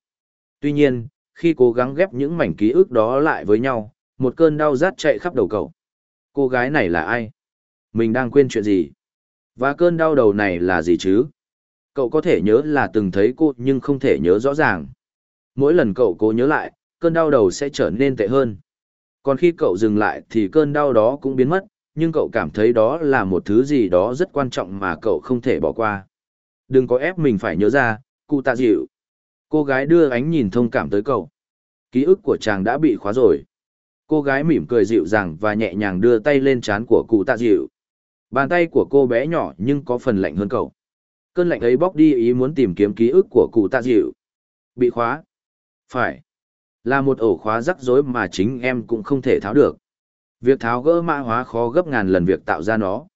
Speaker 1: Tuy nhiên, khi cố gắng ghép những mảnh ký ức đó lại với nhau, một cơn đau rát chạy khắp đầu cậu. Cô gái này là ai? Mình đang quên chuyện gì? Và cơn đau đầu này là gì chứ? Cậu có thể nhớ là từng thấy cô nhưng không thể nhớ rõ ràng. Mỗi lần cậu cố nhớ lại, cơn đau đầu sẽ trở nên tệ hơn. Còn khi cậu dừng lại thì cơn đau đó cũng biến mất, nhưng cậu cảm thấy đó là một thứ gì đó rất quan trọng mà cậu không thể bỏ qua. Đừng có ép mình phải nhớ ra, cụ tạ dịu. Cô gái đưa ánh nhìn thông cảm tới cậu. Ký ức của chàng đã bị khóa rồi. Cô gái mỉm cười dịu dàng và nhẹ nhàng đưa tay lên trán của cụ tạ dịu. Bàn tay của cô bé nhỏ nhưng có phần lạnh hơn cậu. Cơn lạnh ấy bóc đi ý muốn tìm kiếm ký ức của cụ tạ dịu. Bị khóa. Phải. Là một ổ khóa rắc rối mà chính em cũng không thể tháo được. Việc tháo gỡ mã hóa khó gấp ngàn lần việc tạo ra nó.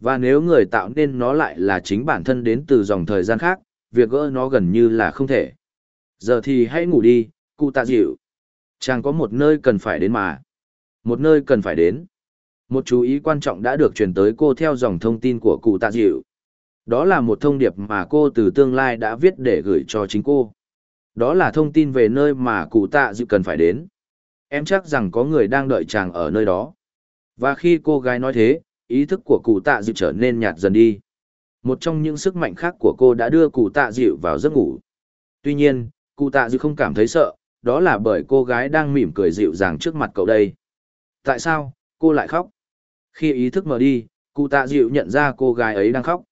Speaker 1: Và nếu người tạo nên nó lại là chính bản thân đến từ dòng thời gian khác, việc gỡ nó gần như là không thể. Giờ thì hãy ngủ đi, cụ tạ dịu. Chàng có một nơi cần phải đến mà. Một nơi cần phải đến. Một chú ý quan trọng đã được truyền tới cô theo dòng thông tin của cụ tạ dịu. Đó là một thông điệp mà cô từ tương lai đã viết để gửi cho chính cô. Đó là thông tin về nơi mà cụ tạ dự cần phải đến. Em chắc rằng có người đang đợi chàng ở nơi đó. Và khi cô gái nói thế, ý thức của cụ tạ dịu trở nên nhạt dần đi. Một trong những sức mạnh khác của cô đã đưa cụ tạ dịu vào giấc ngủ. Tuy nhiên, cụ tạ dịu không cảm thấy sợ, đó là bởi cô gái đang mỉm cười dịu dàng trước mặt cậu đây. Tại sao, cô lại khóc? Khi ý thức mở đi, cụ tạ dịu nhận ra cô gái ấy đang khóc.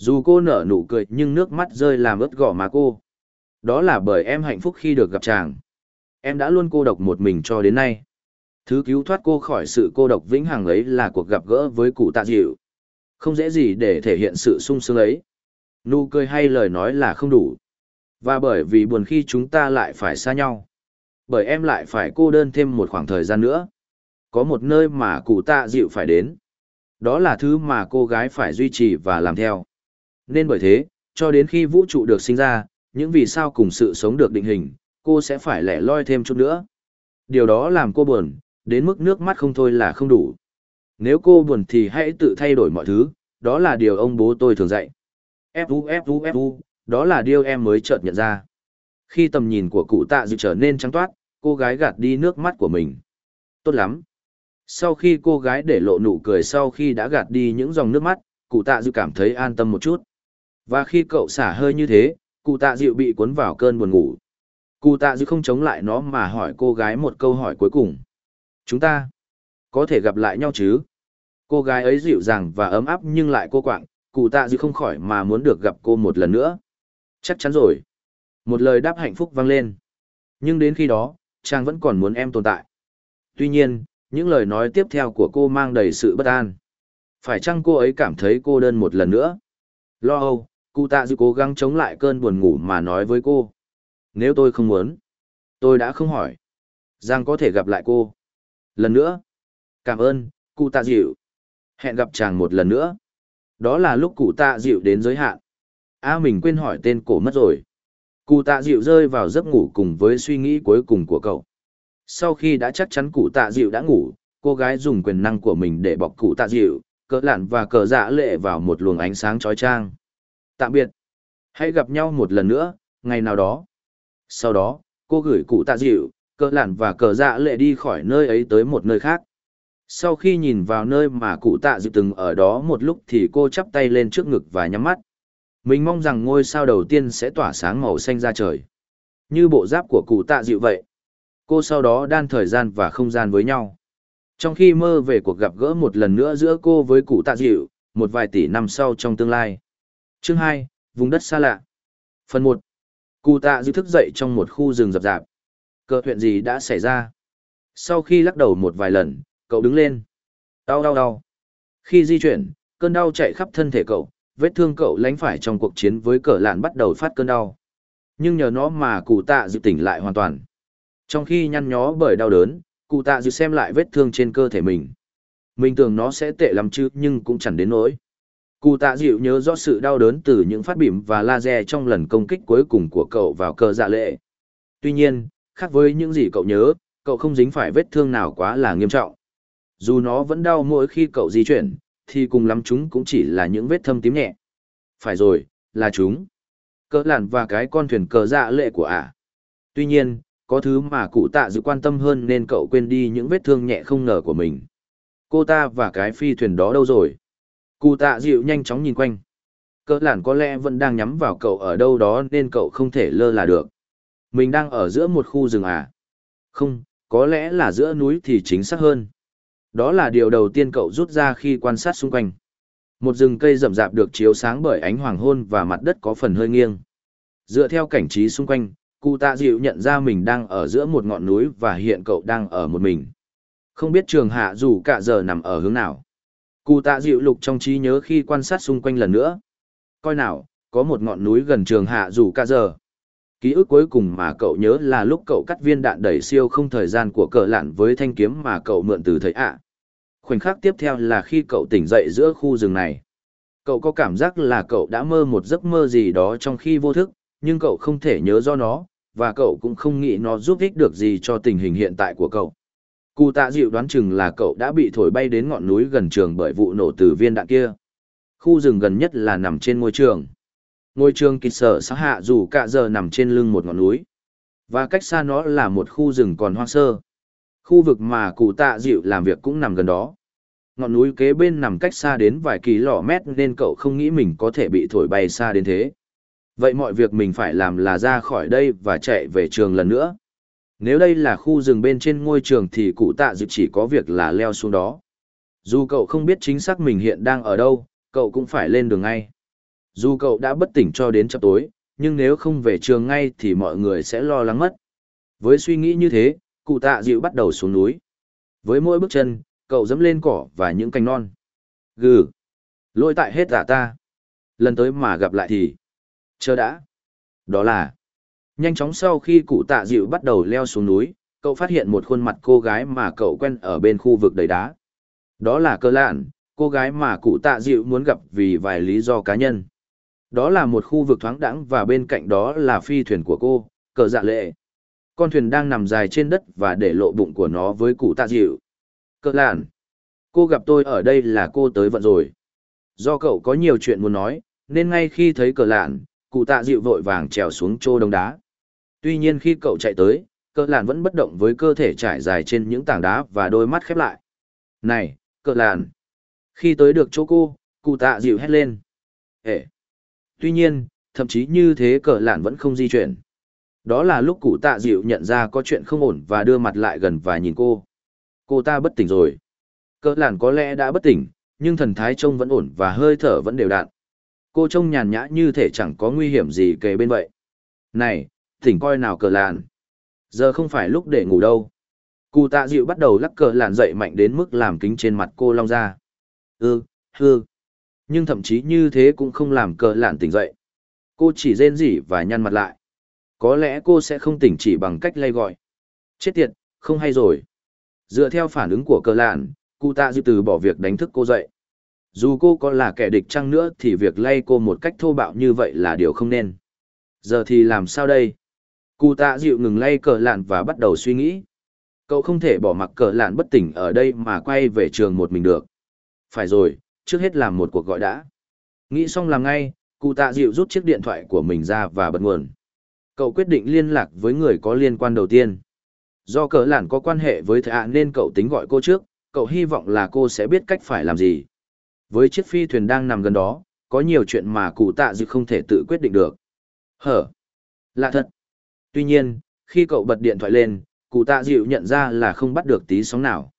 Speaker 1: Dù cô nở nụ cười nhưng nước mắt rơi làm ướt gỏ má cô. Đó là bởi em hạnh phúc khi được gặp chàng. Em đã luôn cô độc một mình cho đến nay. Thứ cứu thoát cô khỏi sự cô độc vĩnh hằng ấy là cuộc gặp gỡ với cụ tạ dịu. Không dễ gì để thể hiện sự sung sướng ấy. Nụ cười hay lời nói là không đủ. Và bởi vì buồn khi chúng ta lại phải xa nhau. Bởi em lại phải cô đơn thêm một khoảng thời gian nữa. Có một nơi mà cụ tạ dịu phải đến. Đó là thứ mà cô gái phải duy trì và làm theo. Nên bởi thế, cho đến khi vũ trụ được sinh ra, những vì sao cùng sự sống được định hình, cô sẽ phải lẻ loi thêm chút nữa. Điều đó làm cô buồn, đến mức nước mắt không thôi là không đủ. Nếu cô buồn thì hãy tự thay đổi mọi thứ, đó là điều ông bố tôi thường dạy. Fu Fu Fu, đó là điều em mới chợt nhận ra. Khi tầm nhìn của cụ tạ dự trở nên trắng toát, cô gái gạt đi nước mắt của mình. Tốt lắm. Sau khi cô gái để lộ nụ cười sau khi đã gạt đi những dòng nước mắt, cụ tạ dự cảm thấy an tâm một chút. Và khi cậu xả hơi như thế, cụ tạ dịu bị cuốn vào cơn buồn ngủ. Cụ tạ dịu không chống lại nó mà hỏi cô gái một câu hỏi cuối cùng. Chúng ta có thể gặp lại nhau chứ? Cô gái ấy dịu dàng và ấm áp nhưng lại cô quạng, cụ tạ dịu không khỏi mà muốn được gặp cô một lần nữa. Chắc chắn rồi. Một lời đáp hạnh phúc vang lên. Nhưng đến khi đó, chàng vẫn còn muốn em tồn tại. Tuy nhiên, những lời nói tiếp theo của cô mang đầy sự bất an. Phải chăng cô ấy cảm thấy cô đơn một lần nữa? Lo âu, cụ tạ dịu cố gắng chống lại cơn buồn ngủ mà nói với cô. Nếu tôi không muốn, tôi đã không hỏi. Giang có thể gặp lại cô. Lần nữa. Cảm ơn, cụ tạ dịu. Hẹn gặp chàng một lần nữa. Đó là lúc cụ tạ dịu đến giới hạn. A mình quên hỏi tên cổ mất rồi. Cụ tạ dịu rơi vào giấc ngủ cùng với suy nghĩ cuối cùng của cậu. Sau khi đã chắc chắn cụ tạ dịu đã ngủ, cô gái dùng quyền năng của mình để bọc cụ tạ dịu, cỡ lặn và cờ dạ lệ vào một luồng ánh sáng chói chang. Tạm biệt. Hãy gặp nhau một lần nữa, ngày nào đó. Sau đó, cô gửi cụ tạ dịu, cờ lản và cờ dạ lệ đi khỏi nơi ấy tới một nơi khác. Sau khi nhìn vào nơi mà cụ tạ dịu từng ở đó một lúc thì cô chắp tay lên trước ngực và nhắm mắt. Mình mong rằng ngôi sao đầu tiên sẽ tỏa sáng màu xanh ra trời. Như bộ giáp của cụ tạ dịu vậy. Cô sau đó đan thời gian và không gian với nhau. Trong khi mơ về cuộc gặp gỡ một lần nữa giữa cô với cụ tạ dịu, một vài tỷ năm sau trong tương lai. Chương hai, Vùng đất xa lạ. Phần một, Cụ tạ dư thức dậy trong một khu rừng rậm rạp. Cờ chuyện gì đã xảy ra? Sau khi lắc đầu một vài lần, cậu đứng lên. Đau đau đau. Khi di chuyển, cơn đau chạy khắp thân thể cậu, vết thương cậu lánh phải trong cuộc chiến với cờ lạn bắt đầu phát cơn đau. Nhưng nhờ nó mà cụ tạ dịu tỉnh lại hoàn toàn. Trong khi nhăn nhó bởi đau đớn, cụ tạ dư xem lại vết thương trên cơ thể mình. Mình tưởng nó sẽ tệ lắm chứ nhưng cũng chẳng đến nỗi. Cụ tạ dịu nhớ rõ sự đau đớn từ những phát bìm và laser trong lần công kích cuối cùng của cậu vào cờ dạ lệ. Tuy nhiên, khác với những gì cậu nhớ, cậu không dính phải vết thương nào quá là nghiêm trọng. Dù nó vẫn đau mỗi khi cậu di chuyển, thì cùng lắm chúng cũng chỉ là những vết thâm tím nhẹ. Phải rồi, là chúng. Cỡ làn và cái con thuyền cờ dạ lệ của ả. Tuy nhiên, có thứ mà cụ tạ dự quan tâm hơn nên cậu quên đi những vết thương nhẹ không ngờ của mình. Cô ta và cái phi thuyền đó đâu rồi? Cụ tạ dịu nhanh chóng nhìn quanh. Cỡ lản có lẽ vẫn đang nhắm vào cậu ở đâu đó nên cậu không thể lơ là được. Mình đang ở giữa một khu rừng à? Không, có lẽ là giữa núi thì chính xác hơn. Đó là điều đầu tiên cậu rút ra khi quan sát xung quanh. Một rừng cây rậm rạp được chiếu sáng bởi ánh hoàng hôn và mặt đất có phần hơi nghiêng. Dựa theo cảnh trí xung quanh, cụ tạ dịu nhận ra mình đang ở giữa một ngọn núi và hiện cậu đang ở một mình. Không biết trường hạ dù cả giờ nằm ở hướng nào. Cụ tạ dịu lục trong trí nhớ khi quan sát xung quanh lần nữa. Coi nào, có một ngọn núi gần trường hạ dù cả giờ. Ký ức cuối cùng mà cậu nhớ là lúc cậu cắt viên đạn đẩy siêu không thời gian của cờ lạn với thanh kiếm mà cậu mượn từ thầy ạ. Khoảnh khắc tiếp theo là khi cậu tỉnh dậy giữa khu rừng này. Cậu có cảm giác là cậu đã mơ một giấc mơ gì đó trong khi vô thức, nhưng cậu không thể nhớ do nó, và cậu cũng không nghĩ nó giúp ích được gì cho tình hình hiện tại của cậu. Cụ tạ dịu đoán chừng là cậu đã bị thổi bay đến ngọn núi gần trường bởi vụ nổ từ viên đạn kia. Khu rừng gần nhất là nằm trên ngôi trường. Ngôi trường kịch sở xã hạ dù cả giờ nằm trên lưng một ngọn núi. Và cách xa nó là một khu rừng còn hoang sơ. Khu vực mà cụ tạ dịu làm việc cũng nằm gần đó. Ngọn núi kế bên nằm cách xa đến vài km nên cậu không nghĩ mình có thể bị thổi bay xa đến thế. Vậy mọi việc mình phải làm là ra khỏi đây và chạy về trường lần nữa. Nếu đây là khu rừng bên trên ngôi trường thì cụ tạ dịu chỉ có việc là leo xuống đó. Dù cậu không biết chính xác mình hiện đang ở đâu, cậu cũng phải lên đường ngay. Dù cậu đã bất tỉnh cho đến chập tối, nhưng nếu không về trường ngay thì mọi người sẽ lo lắng mất. Với suy nghĩ như thế, cụ tạ dịu bắt đầu xuống núi. Với mỗi bước chân, cậu dẫm lên cỏ và những cành non. Gừ! Lôi tại hết giả ta. Lần tới mà gặp lại thì... Chờ đã. Đó là... Nhanh chóng sau khi cụ tạ dịu bắt đầu leo xuống núi, cậu phát hiện một khuôn mặt cô gái mà cậu quen ở bên khu vực đầy đá. Đó là cơ lạn, cô gái mà cụ tạ dịu muốn gặp vì vài lý do cá nhân. Đó là một khu vực thoáng đẳng và bên cạnh đó là phi thuyền của cô, cờ dạ lệ. Con thuyền đang nằm dài trên đất và để lộ bụng của nó với cụ tạ dịu. Cơ lạn. Cô gặp tôi ở đây là cô tới vận rồi. Do cậu có nhiều chuyện muốn nói, nên ngay khi thấy cờ lạn, cụ tạ dịu vội vàng trèo xuống trô đông đá. Tuy nhiên khi cậu chạy tới, cờ lạn vẫn bất động với cơ thể trải dài trên những tảng đá và đôi mắt khép lại. Này, cờ lạn. Khi tới được chỗ cô, cụ tạ dịu hét lên. Ê! Tuy nhiên, thậm chí như thế cờ lạn vẫn không di chuyển. Đó là lúc cụ tạ dịu nhận ra có chuyện không ổn và đưa mặt lại gần và nhìn cô. Cô ta bất tỉnh rồi. Cờ lạn có lẽ đã bất tỉnh, nhưng thần thái trông vẫn ổn và hơi thở vẫn đều đặn. Cô trông nhàn nhã như thể chẳng có nguy hiểm gì kề bên vậy. Này, thỉnh coi nào cờ lạn. Giờ không phải lúc để ngủ đâu. Cụ tạ dịu bắt đầu lắc cờ lạn dậy mạnh đến mức làm kính trên mặt cô long ra. Ừ, hư. Nhưng thậm chí như thế cũng không làm cờ lạn tỉnh dậy. Cô chỉ rên rỉ và nhăn mặt lại. Có lẽ cô sẽ không tỉnh chỉ bằng cách lay gọi. Chết tiệt, không hay rồi. Dựa theo phản ứng của cờ lạn, cụ tạ dịu từ bỏ việc đánh thức cô dậy. Dù cô có là kẻ địch chăng nữa thì việc lay cô một cách thô bạo như vậy là điều không nên. Giờ thì làm sao đây? Cụ tạ dịu ngừng lay cờ lạn và bắt đầu suy nghĩ. Cậu không thể bỏ mặc cờ lạn bất tỉnh ở đây mà quay về trường một mình được. Phải rồi, trước hết làm một cuộc gọi đã. Nghĩ xong làm ngay, cụ tạ dịu rút chiếc điện thoại của mình ra và bật nguồn. Cậu quyết định liên lạc với người có liên quan đầu tiên. Do cờ lạn có quan hệ với thầy ạ nên cậu tính gọi cô trước, cậu hy vọng là cô sẽ biết cách phải làm gì. Với chiếc phi thuyền đang nằm gần đó, có nhiều chuyện mà cụ tạ dịu không thể tự quyết định được. Hở? Lạ thật. Tuy nhiên, khi cậu bật điện thoại lên, cụ tạ dịu nhận ra là không bắt được tí sóng nào.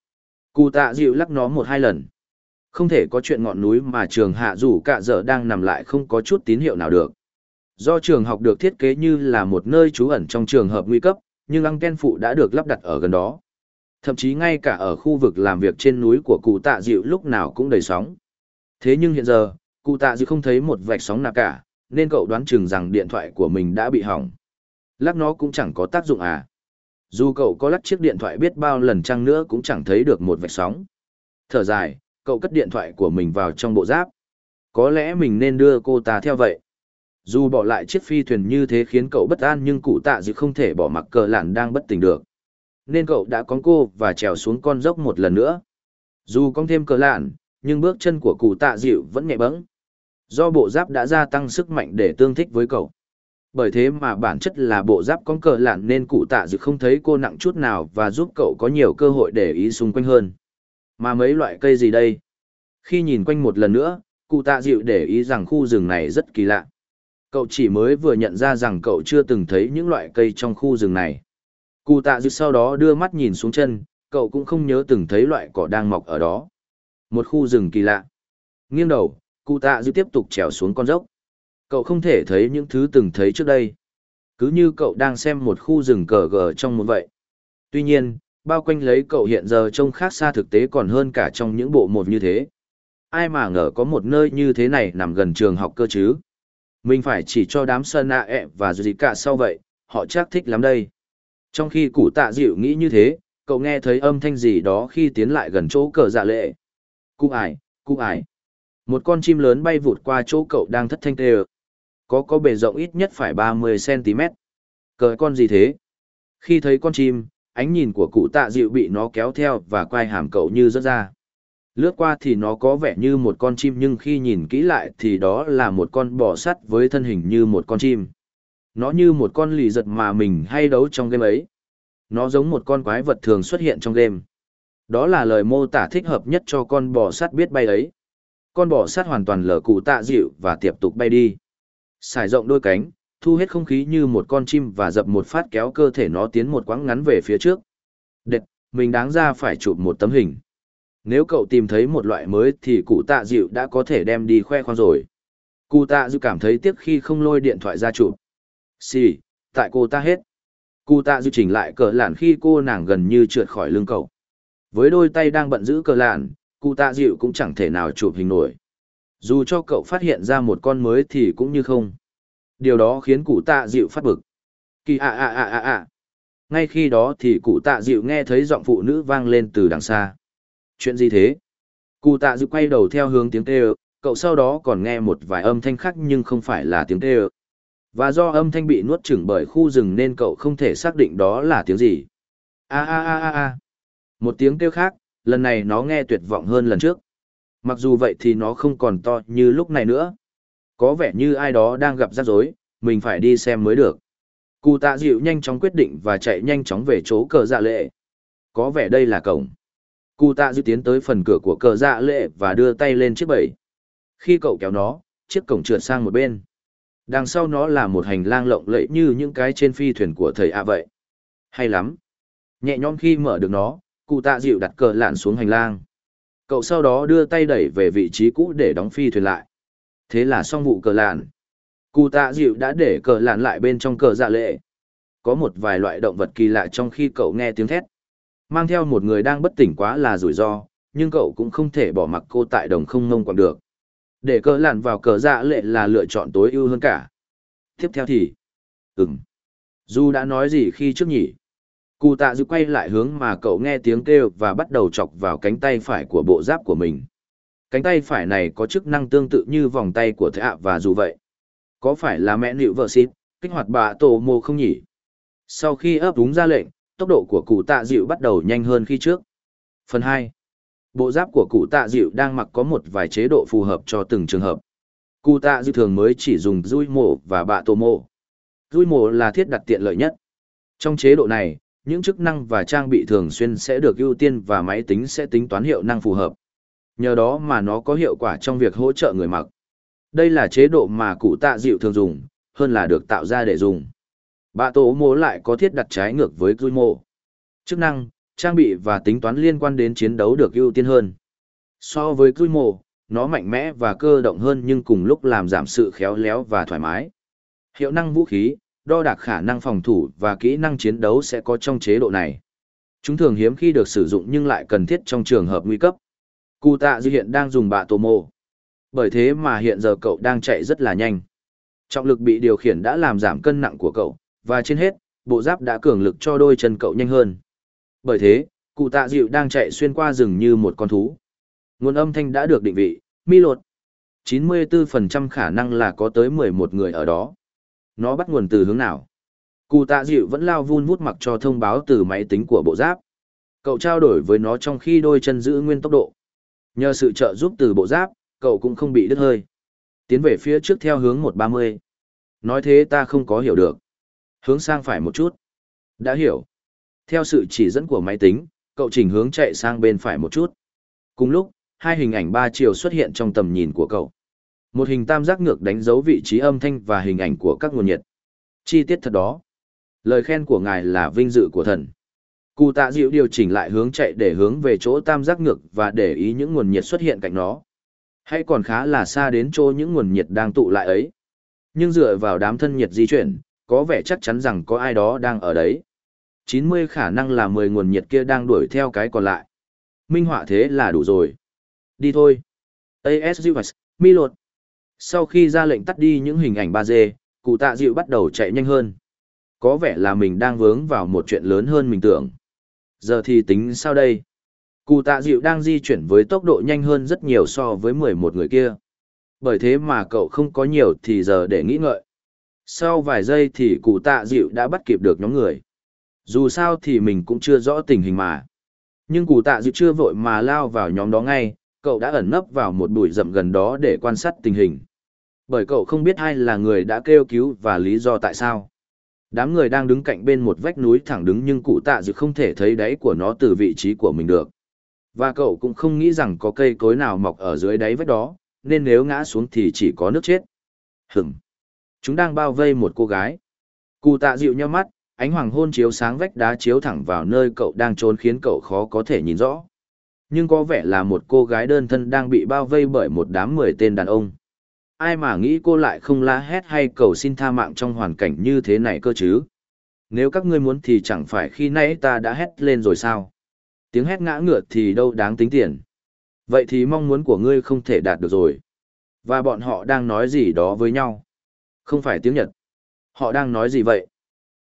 Speaker 1: Cụ tạ dịu lắc nó một hai lần. Không thể có chuyện ngọn núi mà trường hạ dù cả giờ đang nằm lại không có chút tín hiệu nào được. Do trường học được thiết kế như là một nơi trú ẩn trong trường hợp nguy cấp, nhưng anten phụ đã được lắp đặt ở gần đó. Thậm chí ngay cả ở khu vực làm việc trên núi của cụ tạ dịu lúc nào cũng đầy sóng. Thế nhưng hiện giờ, cụ tạ dịu không thấy một vạch sóng nào cả, nên cậu đoán chừng rằng điện thoại của mình đã bị hỏng. Lắc nó cũng chẳng có tác dụng à. Dù cậu có lắc chiếc điện thoại biết bao lần chăng nữa cũng chẳng thấy được một vạch sóng. Thở dài, cậu cất điện thoại của mình vào trong bộ giáp. Có lẽ mình nên đưa cô ta theo vậy. Dù bỏ lại chiếc phi thuyền như thế khiến cậu bất an nhưng cụ tạ dự không thể bỏ mặc cờ lạn đang bất tỉnh được. Nên cậu đã con cô và trèo xuống con dốc một lần nữa. Dù con thêm cờ lạn, nhưng bước chân của cụ tạ dịu vẫn nhẹ bẫng. Do bộ giáp đã gia tăng sức mạnh để tương thích với cậu. Bởi thế mà bản chất là bộ giáp con cờ lạn nên cụ tạ dự không thấy cô nặng chút nào và giúp cậu có nhiều cơ hội để ý xung quanh hơn. Mà mấy loại cây gì đây? Khi nhìn quanh một lần nữa, cụ tạ dịu để ý rằng khu rừng này rất kỳ lạ. Cậu chỉ mới vừa nhận ra rằng cậu chưa từng thấy những loại cây trong khu rừng này. Cụ tạ dịu sau đó đưa mắt nhìn xuống chân, cậu cũng không nhớ từng thấy loại cỏ đang mọc ở đó. Một khu rừng kỳ lạ. Nghiêng đầu, cụ tạ dịu tiếp tục trèo xuống con dốc. Cậu không thể thấy những thứ từng thấy trước đây. Cứ như cậu đang xem một khu rừng cờ gờ trong một vậy. Tuy nhiên, bao quanh lấy cậu hiện giờ trông khác xa thực tế còn hơn cả trong những bộ một như thế. Ai mà ngờ có một nơi như thế này nằm gần trường học cơ chứ. Mình phải chỉ cho đám sơn nạ ẹ e và gì cả sau vậy, họ chắc thích lắm đây. Trong khi củ tạ dịu nghĩ như thế, cậu nghe thấy âm thanh gì đó khi tiến lại gần chỗ cờ dạ lệ. Cụ ải, cụ ải. Một con chim lớn bay vụt qua chỗ cậu đang thất thanh tê có có bề rộng ít nhất phải 30cm. Cờ con gì thế? Khi thấy con chim, ánh nhìn của cụ tạ dịu bị nó kéo theo và quay hàm cậu như rớt ra. Lướt qua thì nó có vẻ như một con chim nhưng khi nhìn kỹ lại thì đó là một con bò sắt với thân hình như một con chim. Nó như một con lì giật mà mình hay đấu trong game ấy. Nó giống một con quái vật thường xuất hiện trong game. Đó là lời mô tả thích hợp nhất cho con bò sắt biết bay ấy. Con bò sắt hoàn toàn lờ cụ tạ dịu và tiếp tục bay đi. Xài rộng đôi cánh, thu hết không khí như một con chim và dập một phát kéo cơ thể nó tiến một quãng ngắn về phía trước. Đệt, mình đáng ra phải chụp một tấm hình. Nếu cậu tìm thấy một loại mới thì cụ tạ dịu đã có thể đem đi khoe khoang rồi. Cụ tạ dịu cảm thấy tiếc khi không lôi điện thoại ra chụp. Xì, tại cô ta hết. Cụ tạ dịu chỉnh lại cờ lạn khi cô nàng gần như trượt khỏi lưng cậu. Với đôi tay đang bận giữ cờ lạn, cụ tạ dịu cũng chẳng thể nào chụp hình nổi. Dù cho cậu phát hiện ra một con mới thì cũng như không. Điều đó khiến cụ tạ dịu phát bực. Kỳ ạ ạ ạ ạ ạ. Ngay khi đó thì cụ tạ dịu nghe thấy giọng phụ nữ vang lên từ đằng xa. Chuyện gì thế? Cụ tạ dịu quay đầu theo hướng tiếng kêu, cậu sau đó còn nghe một vài âm thanh khác nhưng không phải là tiếng kêu. Và do âm thanh bị nuốt chửng bởi khu rừng nên cậu không thể xác định đó là tiếng gì. A a a a a. Một tiếng kêu khác, lần này nó nghe tuyệt vọng hơn lần trước. Mặc dù vậy thì nó không còn to như lúc này nữa. Có vẻ như ai đó đang gặp rắc rối, mình phải đi xem mới được. Cụ tạ dịu nhanh chóng quyết định và chạy nhanh chóng về chỗ cờ dạ lệ. Có vẻ đây là cổng. Cụ tạ dịu tiến tới phần cửa của cờ dạ lệ và đưa tay lên chiếc bẫy. Khi cậu kéo nó, chiếc cổng trượt sang một bên. Đằng sau nó là một hành lang lộng lẫy như những cái trên phi thuyền của thầy ạ vậy. Hay lắm. Nhẹ nhõm khi mở được nó, cụ tạ dịu đặt cờ lạn xuống hành lang. Cậu sau đó đưa tay đẩy về vị trí cũ để đóng phi thuyền lại. Thế là xong vụ cờ lạn. Cụ tạ dịu đã để cờ lạn lại bên trong cờ dạ lệ. Có một vài loại động vật kỳ lạ trong khi cậu nghe tiếng thét. Mang theo một người đang bất tỉnh quá là rủi ro, nhưng cậu cũng không thể bỏ mặc cô tại đồng không ngông còn được. Để cờ lạn vào cờ dạ lệ là lựa chọn tối ưu hơn cả. Tiếp theo thì... Ừm. Dù đã nói gì khi trước nhỉ? Cụ tạ dự quay lại hướng mà cậu nghe tiếng kêu và bắt đầu chọc vào cánh tay phải của bộ giáp của mình. Cánh tay phải này có chức năng tương tự như vòng tay của thạ và dù vậy. Có phải là mẹ nịu vợ xịt, kích hoạt bạ tổ Mô không nhỉ? Sau khi ấp đúng ra lệnh, tốc độ của cụ tạ dịu bắt đầu nhanh hơn khi trước. Phần 2. Bộ giáp của cụ tạ dịu đang mặc có một vài chế độ phù hợp cho từng trường hợp. Cụ tạ dịu thường mới chỉ dùng dui mổ và bạ tổ mổ. Dui mổ là thiết đặt tiện lợi nhất. Trong chế độ này, những chức năng và trang bị thường xuyên sẽ được ưu tiên và máy tính sẽ tính toán hiệu năng phù hợp. Nhờ đó mà nó có hiệu quả trong việc hỗ trợ người mặc. Đây là chế độ mà cụ tạ dịu thường dùng, hơn là được tạo ra để dùng. Bạ tổ mô lại có thiết đặt trái ngược với Dui mô. Chức năng, trang bị và tính toán liên quan đến chiến đấu được ưu tiên hơn. So với Dui mô, nó mạnh mẽ và cơ động hơn nhưng cùng lúc làm giảm sự khéo léo và thoải mái. Hiệu năng vũ khí, đo đạc khả năng phòng thủ và kỹ năng chiến đấu sẽ có trong chế độ này. Chúng thường hiếm khi được sử dụng nhưng lại cần thiết trong trường hợp nguy cấp. Cụ tạ dư hiện đang dùng bạ tổ mô. Bởi thế mà hiện giờ cậu đang chạy rất là nhanh. Trọng lực bị điều khiển đã làm giảm cân nặng của cậu, và trên hết, bộ giáp đã cường lực cho đôi chân cậu nhanh hơn. Bởi thế, cụ tạ dịu đang chạy xuyên qua rừng như một con thú. Nguồn âm thanh đã được định vị, mi lột. 94% khả năng là có tới 11 người ở đó. Nó bắt nguồn từ hướng nào? Cụ tạ dịu vẫn lao vun vút mặc cho thông báo từ máy tính của bộ giáp. Cậu trao đổi với nó trong khi đôi chân giữ nguyên tốc độ. Nhờ sự trợ giúp từ bộ giáp, cậu cũng không bị đứt hơi. Tiến về phía trước theo hướng 130. Nói thế ta không có hiểu được. Hướng sang phải một chút. Đã hiểu. Theo sự chỉ dẫn của máy tính, cậu chỉnh hướng chạy sang bên phải một chút. Cùng lúc, hai hình ảnh ba chiều xuất hiện trong tầm nhìn của cậu. Một hình tam giác ngược đánh dấu vị trí âm thanh và hình ảnh của các nguồn nhiệt. Chi tiết thật đó. Lời khen của ngài là vinh dự của thần. Cụ tạ dịu điều chỉnh lại hướng chạy để hướng về chỗ tam giác ngược và để ý những nguồn nhiệt xuất hiện cạnh nó. Hay còn khá là xa đến chỗ những nguồn nhiệt đang tụ lại ấy. Nhưng dựa vào đám thân nhiệt di chuyển, có vẻ chắc chắn rằng có ai đó đang ở đấy. 90 khả năng là 10 nguồn nhiệt kia đang đuổi theo cái còn lại. Minh họa thế là đủ rồi. Đi thôi. ASUS, Milot. Sau khi ra lệnh tắt đi những hình ảnh 3D, cụ tạ dịu bắt đầu chạy nhanh hơn. Có vẻ là mình đang vướng vào một chuyện lớn hơn mình tưởng. Giờ thì tính sao đây? Cụ tạ dịu đang di chuyển với tốc độ nhanh hơn rất nhiều so với 11 người kia. Bởi thế mà cậu không có nhiều thì giờ để nghĩ ngợi. Sau vài giây thì cụ tạ dịu đã bắt kịp được nhóm người. Dù sao thì mình cũng chưa rõ tình hình mà. Nhưng cụ tạ dịu chưa vội mà lao vào nhóm đó ngay, cậu đã ẩn nấp vào một bụi rậm gần đó để quan sát tình hình. Bởi cậu không biết ai là người đã kêu cứu và lý do tại sao. Đám người đang đứng cạnh bên một vách núi thẳng đứng nhưng cụ tạ dự không thể thấy đáy của nó từ vị trí của mình được. Và cậu cũng không nghĩ rằng có cây cối nào mọc ở dưới đáy vách đó, nên nếu ngã xuống thì chỉ có nước chết. Hửm. Chúng đang bao vây một cô gái. Cụ tạ dịu nhau mắt, ánh hoàng hôn chiếu sáng vách đá chiếu thẳng vào nơi cậu đang trốn khiến cậu khó có thể nhìn rõ. Nhưng có vẻ là một cô gái đơn thân đang bị bao vây bởi một đám mười tên đàn ông. Ai mà nghĩ cô lại không la hét hay cầu xin tha mạng trong hoàn cảnh như thế này cơ chứ? Nếu các ngươi muốn thì chẳng phải khi nãy ta đã hét lên rồi sao? Tiếng hét ngã ngựa thì đâu đáng tính tiền. Vậy thì mong muốn của ngươi không thể đạt được rồi. Và bọn họ đang nói gì đó với nhau. Không phải tiếng Nhật. Họ đang nói gì vậy?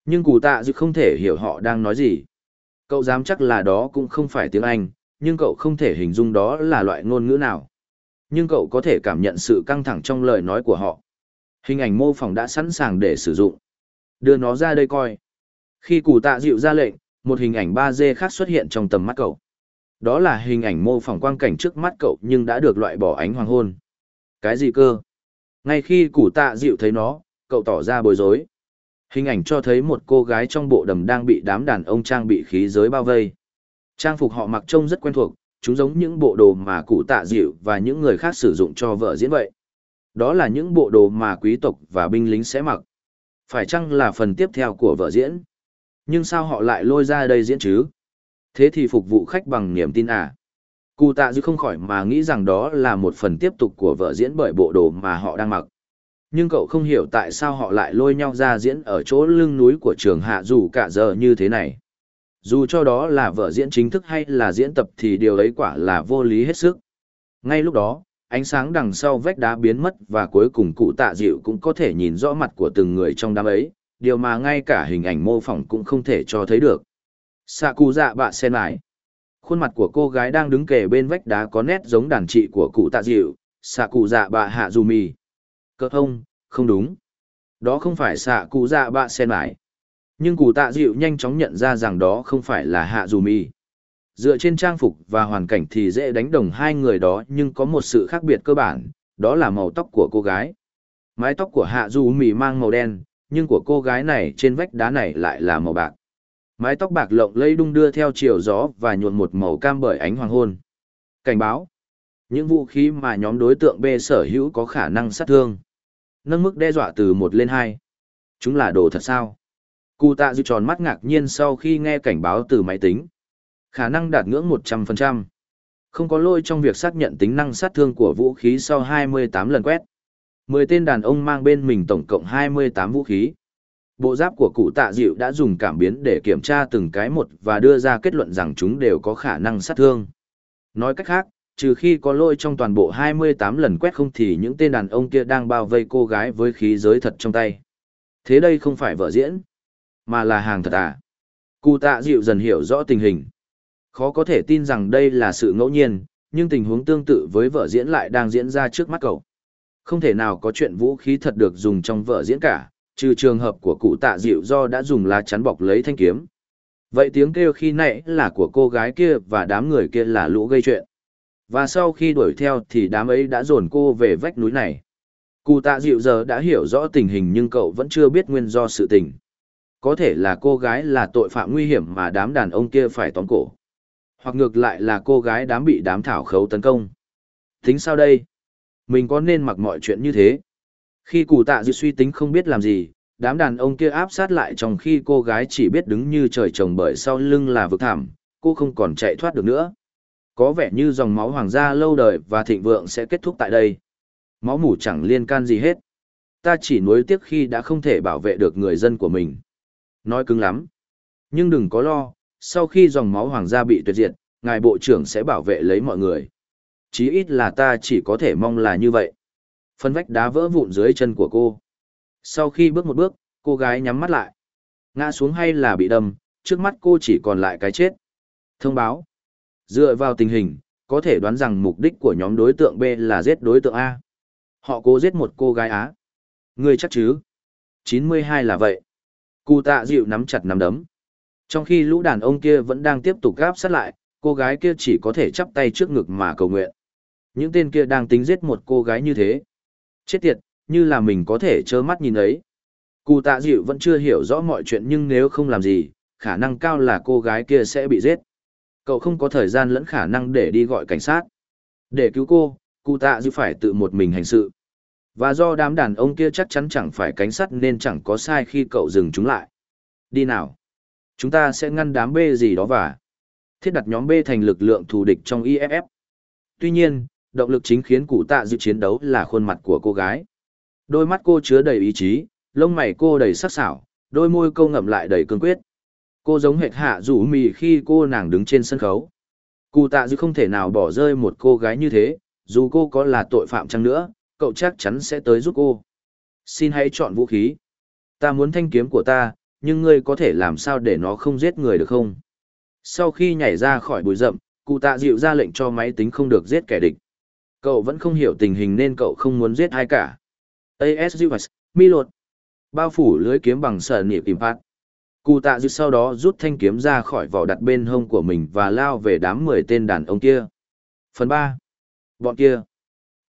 Speaker 1: Nhưng cụ tạ dự không thể hiểu họ đang nói gì. Cậu dám chắc là đó cũng không phải tiếng Anh, nhưng cậu không thể hình dung đó là loại ngôn ngữ nào. Nhưng cậu có thể cảm nhận sự căng thẳng trong lời nói của họ. Hình ảnh mô phỏng đã sẵn sàng để sử dụng. Đưa nó ra đây coi. Khi cụ tạ dịu ra lệnh, một hình ảnh 3D khác xuất hiện trong tầm mắt cậu. Đó là hình ảnh mô phỏng quang cảnh trước mắt cậu nhưng đã được loại bỏ ánh hoàng hôn. Cái gì cơ? Ngay khi cụ tạ dịu thấy nó, cậu tỏ ra bối rối. Hình ảnh cho thấy một cô gái trong bộ đầm đang bị đám đàn ông trang bị khí giới bao vây. Trang phục họ mặc trông rất quen thuộc, chúng giống những bộ đồ mà cụ tạ dịu và những người khác sử dụng cho vợ diễn vậy. Đó là những bộ đồ mà quý tộc và binh lính sẽ mặc. Phải chăng là phần tiếp theo của vợ diễn? Nhưng sao họ lại lôi ra đây diễn chứ? Thế thì phục vụ khách bằng niềm tin à? Cụ tạ Dịu không khỏi mà nghĩ rằng đó là một phần tiếp tục của vợ diễn bởi bộ đồ mà họ đang mặc. Nhưng cậu không hiểu tại sao họ lại lôi nhau ra diễn ở chỗ lưng núi của trường hạ dù cả giờ như thế này. Dù cho đó là vợ diễn chính thức hay là diễn tập thì điều ấy quả là vô lý hết sức. Ngay lúc đó, ánh sáng đằng sau vách đá biến mất và cuối cùng cụ tạ dịu cũng có thể nhìn rõ mặt của từng người trong đám ấy, điều mà ngay cả hình ảnh mô phỏng cũng không thể cho thấy được. Sạ cụ dạ bạ sen lại. Khuôn mặt của cô gái đang đứng kề bên vách đá có nét giống đàn chị của cụ tạ dịu, xạ cụ dạ bạ hạ dù mì. Cơ thông, không đúng. Đó không phải xạ cụ dạ bạ sen lại. Nhưng cụ tạ dịu nhanh chóng nhận ra rằng đó không phải là hạ dù Mi. Dựa trên trang phục và hoàn cảnh thì dễ đánh đồng hai người đó nhưng có một sự khác biệt cơ bản, đó là màu tóc của cô gái. Mái tóc của hạ dù Mi mang màu đen, nhưng của cô gái này trên vách đá này lại là màu bạc. Mái tóc bạc lộng lây đung đưa theo chiều gió và nhuộn một màu cam bởi ánh hoàng hôn. Cảnh báo. Những vũ khí mà nhóm đối tượng B sở hữu có khả năng sát thương. Nâng mức đe dọa từ một lên hai. Chúng là đồ thật sao? Cụ tạ dư tròn mắt ngạc nhiên sau khi nghe cảnh báo từ máy tính. Khả năng đạt ngưỡng 100%. Không có lỗi trong việc xác nhận tính năng sát thương của vũ khí sau 28 lần quét. 10 tên đàn ông mang bên mình tổng cộng 28 vũ khí. Bộ giáp của cụ tạ dịu đã dùng cảm biến để kiểm tra từng cái một và đưa ra kết luận rằng chúng đều có khả năng sát thương. Nói cách khác, trừ khi có lôi trong toàn bộ 28 lần quét không thì những tên đàn ông kia đang bao vây cô gái với khí giới thật trong tay. Thế đây không phải vợ diễn, mà là hàng thật à. Cụ tạ dịu dần hiểu rõ tình hình. Khó có thể tin rằng đây là sự ngẫu nhiên, nhưng tình huống tương tự với vợ diễn lại đang diễn ra trước mắt cậu. Không thể nào có chuyện vũ khí thật được dùng trong vợ diễn cả, trừ trường hợp của cụ tạ dịu do đã dùng lá chắn bọc lấy thanh kiếm. Vậy tiếng kêu khi nãy là của cô gái kia và đám người kia là lũ gây chuyện. Và sau khi đuổi theo thì đám ấy đã dồn cô về vách núi này. Cụ tạ dịu giờ đã hiểu rõ tình hình nhưng cậu vẫn chưa biết nguyên do sự tình. Có thể là cô gái là tội phạm nguy hiểm mà đám đàn ông kia phải tóm cổ. Hoặc ngược lại là cô gái đám bị đám thảo khấu tấn công. Tính sao đây? Mình có nên mặc mọi chuyện như thế? Khi cụ tạ dịu suy tính không biết làm gì, đám đàn ông kia áp sát lại trong khi cô gái chỉ biết đứng như trời trồng bởi sau lưng là vực thảm, cô không còn chạy thoát được nữa. Có vẻ như dòng máu hoàng gia lâu đời và thịnh vượng sẽ kết thúc tại đây. Máu mủ chẳng liên can gì hết. Ta chỉ nuối tiếc khi đã không thể bảo vệ được người dân của mình. Nói cứng lắm. Nhưng đừng có lo, sau khi dòng máu hoàng gia bị tuyệt diệt, ngài bộ trưởng sẽ bảo vệ lấy mọi người. Chí ít là ta chỉ có thể mong là như vậy. Phân vách đá vỡ vụn dưới chân của cô. Sau khi bước một bước, cô gái nhắm mắt lại. Ngã xuống hay là bị đâm, trước mắt cô chỉ còn lại cái chết. Thông báo. Dựa vào tình hình, có thể đoán rằng mục đích của nhóm đối tượng B là giết đối tượng A. Họ cố giết một cô gái Á. Ngươi chắc chứ? 92 là vậy. Cụ tạ dịu nắm chặt nắm đấm. Trong khi lũ đàn ông kia vẫn đang tiếp tục gáp sát lại, cô gái kia chỉ có thể chắp tay trước ngực mà cầu nguyện. Những tên kia đang tính giết một cô gái như thế. Chết tiệt, như là mình có thể trơ mắt nhìn ấy. Cụ tạ dịu vẫn chưa hiểu rõ mọi chuyện nhưng nếu không làm gì, khả năng cao là cô gái kia sẽ bị giết. Cậu không có thời gian lẫn khả năng để đi gọi cảnh sát. Để cứu cô, cụ tạ dịu phải tự một mình hành sự. Và do đám đàn ông kia chắc chắn chẳng phải cảnh sát nên chẳng có sai khi cậu dừng chúng lại. Đi nào. Chúng ta sẽ ngăn đám B gì đó và thiết đặt nhóm B thành lực lượng thù địch trong IFF. Tuy nhiên, động lực chính khiến cụ tạ dự chiến đấu là khuôn mặt của cô gái. Đôi mắt cô chứa đầy ý chí, lông mày cô đầy sắc sảo, đôi môi câu ngậm lại đầy cương quyết. Cô giống hệt hạ rủ mì khi cô nàng đứng trên sân khấu. Cụ tạ dự không thể nào bỏ rơi một cô gái như thế, dù cô có là tội phạm chăng nữa, cậu chắc chắn sẽ tới giúp cô. Xin hãy chọn vũ khí. Ta muốn thanh kiếm của ta, nhưng ngươi có thể làm sao để nó không giết người được không? Sau khi nhảy ra khỏi bụi rậm, cụ tạ dịu ra lệnh cho máy tính không được giết kẻ địch. Cậu vẫn không hiểu tình hình nên cậu không muốn giết ai cả. ASUS, Milot. Bao phủ lưới kiếm bằng sở niệm tìm phát. Cụ tạ dịu sau đó rút thanh kiếm ra khỏi vỏ đặt bên hông của mình và lao về đám mười tên đàn ông kia. Phần ba, Bọn kia.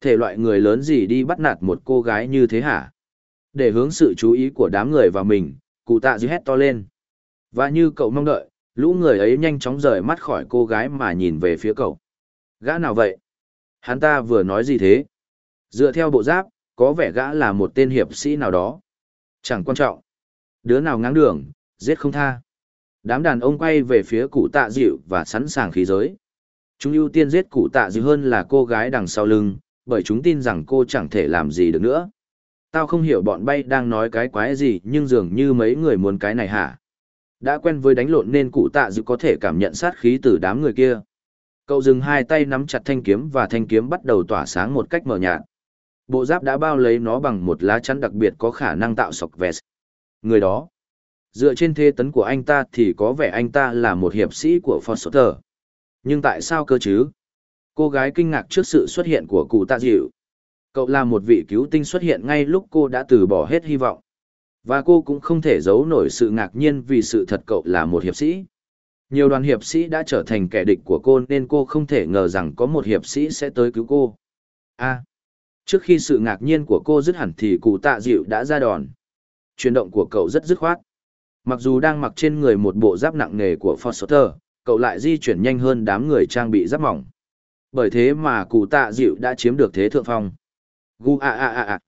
Speaker 1: Thể loại người lớn gì đi bắt nạt một cô gái như thế hả? Để hướng sự chú ý của đám người vào mình, cụ tạ dư hét to lên. Và như cậu mong đợi, lũ người ấy nhanh chóng rời mắt khỏi cô gái mà nhìn về phía cậu. Gã nào vậy? Hắn ta vừa nói gì thế? Dựa theo bộ giáp, có vẻ gã là một tên hiệp sĩ nào đó. Chẳng quan trọng. Đứa nào ngáng đường, giết không tha. Đám đàn ông quay về phía cụ tạ dịu và sẵn sàng khí giới. Chúng ưu tiên giết cụ tạ dịu hơn là cô gái đằng sau lưng, bởi chúng tin rằng cô chẳng thể làm gì được nữa. Tao không hiểu bọn bay đang nói cái quái gì nhưng dường như mấy người muốn cái này hả? Đã quen với đánh lộn nên cụ tạ dự có thể cảm nhận sát khí từ đám người kia. Cậu dừng hai tay nắm chặt thanh kiếm và thanh kiếm bắt đầu tỏa sáng một cách mờ nhạt. Bộ giáp đã bao lấy nó bằng một lá chắn đặc biệt có khả năng tạo sọc vest. Người đó, dựa trên thế tấn của anh ta thì có vẻ anh ta là một hiệp sĩ của Foster. Nhưng tại sao cơ chứ? Cô gái kinh ngạc trước sự xuất hiện của cụ tạ dịu. Cậu là một vị cứu tinh xuất hiện ngay lúc cô đã từ bỏ hết hy vọng. Và cô cũng không thể giấu nổi sự ngạc nhiên vì sự thật cậu là một hiệp sĩ. Nhiều đoàn hiệp sĩ đã trở thành kẻ địch của cô nên cô không thể ngờ rằng có một hiệp sĩ sẽ tới cứu cô. A. trước khi sự ngạc nhiên của cô dứt hẳn thì cụ tạ dịu đã ra đòn. Chuyển động của cậu rất dứt khoát. Mặc dù đang mặc trên người một bộ giáp nặng nề của Foster, cậu lại di chuyển nhanh hơn đám người trang bị giáp mỏng. Bởi thế mà cụ tạ dịu đã chiếm được thế thượng phong. Gu a a a a.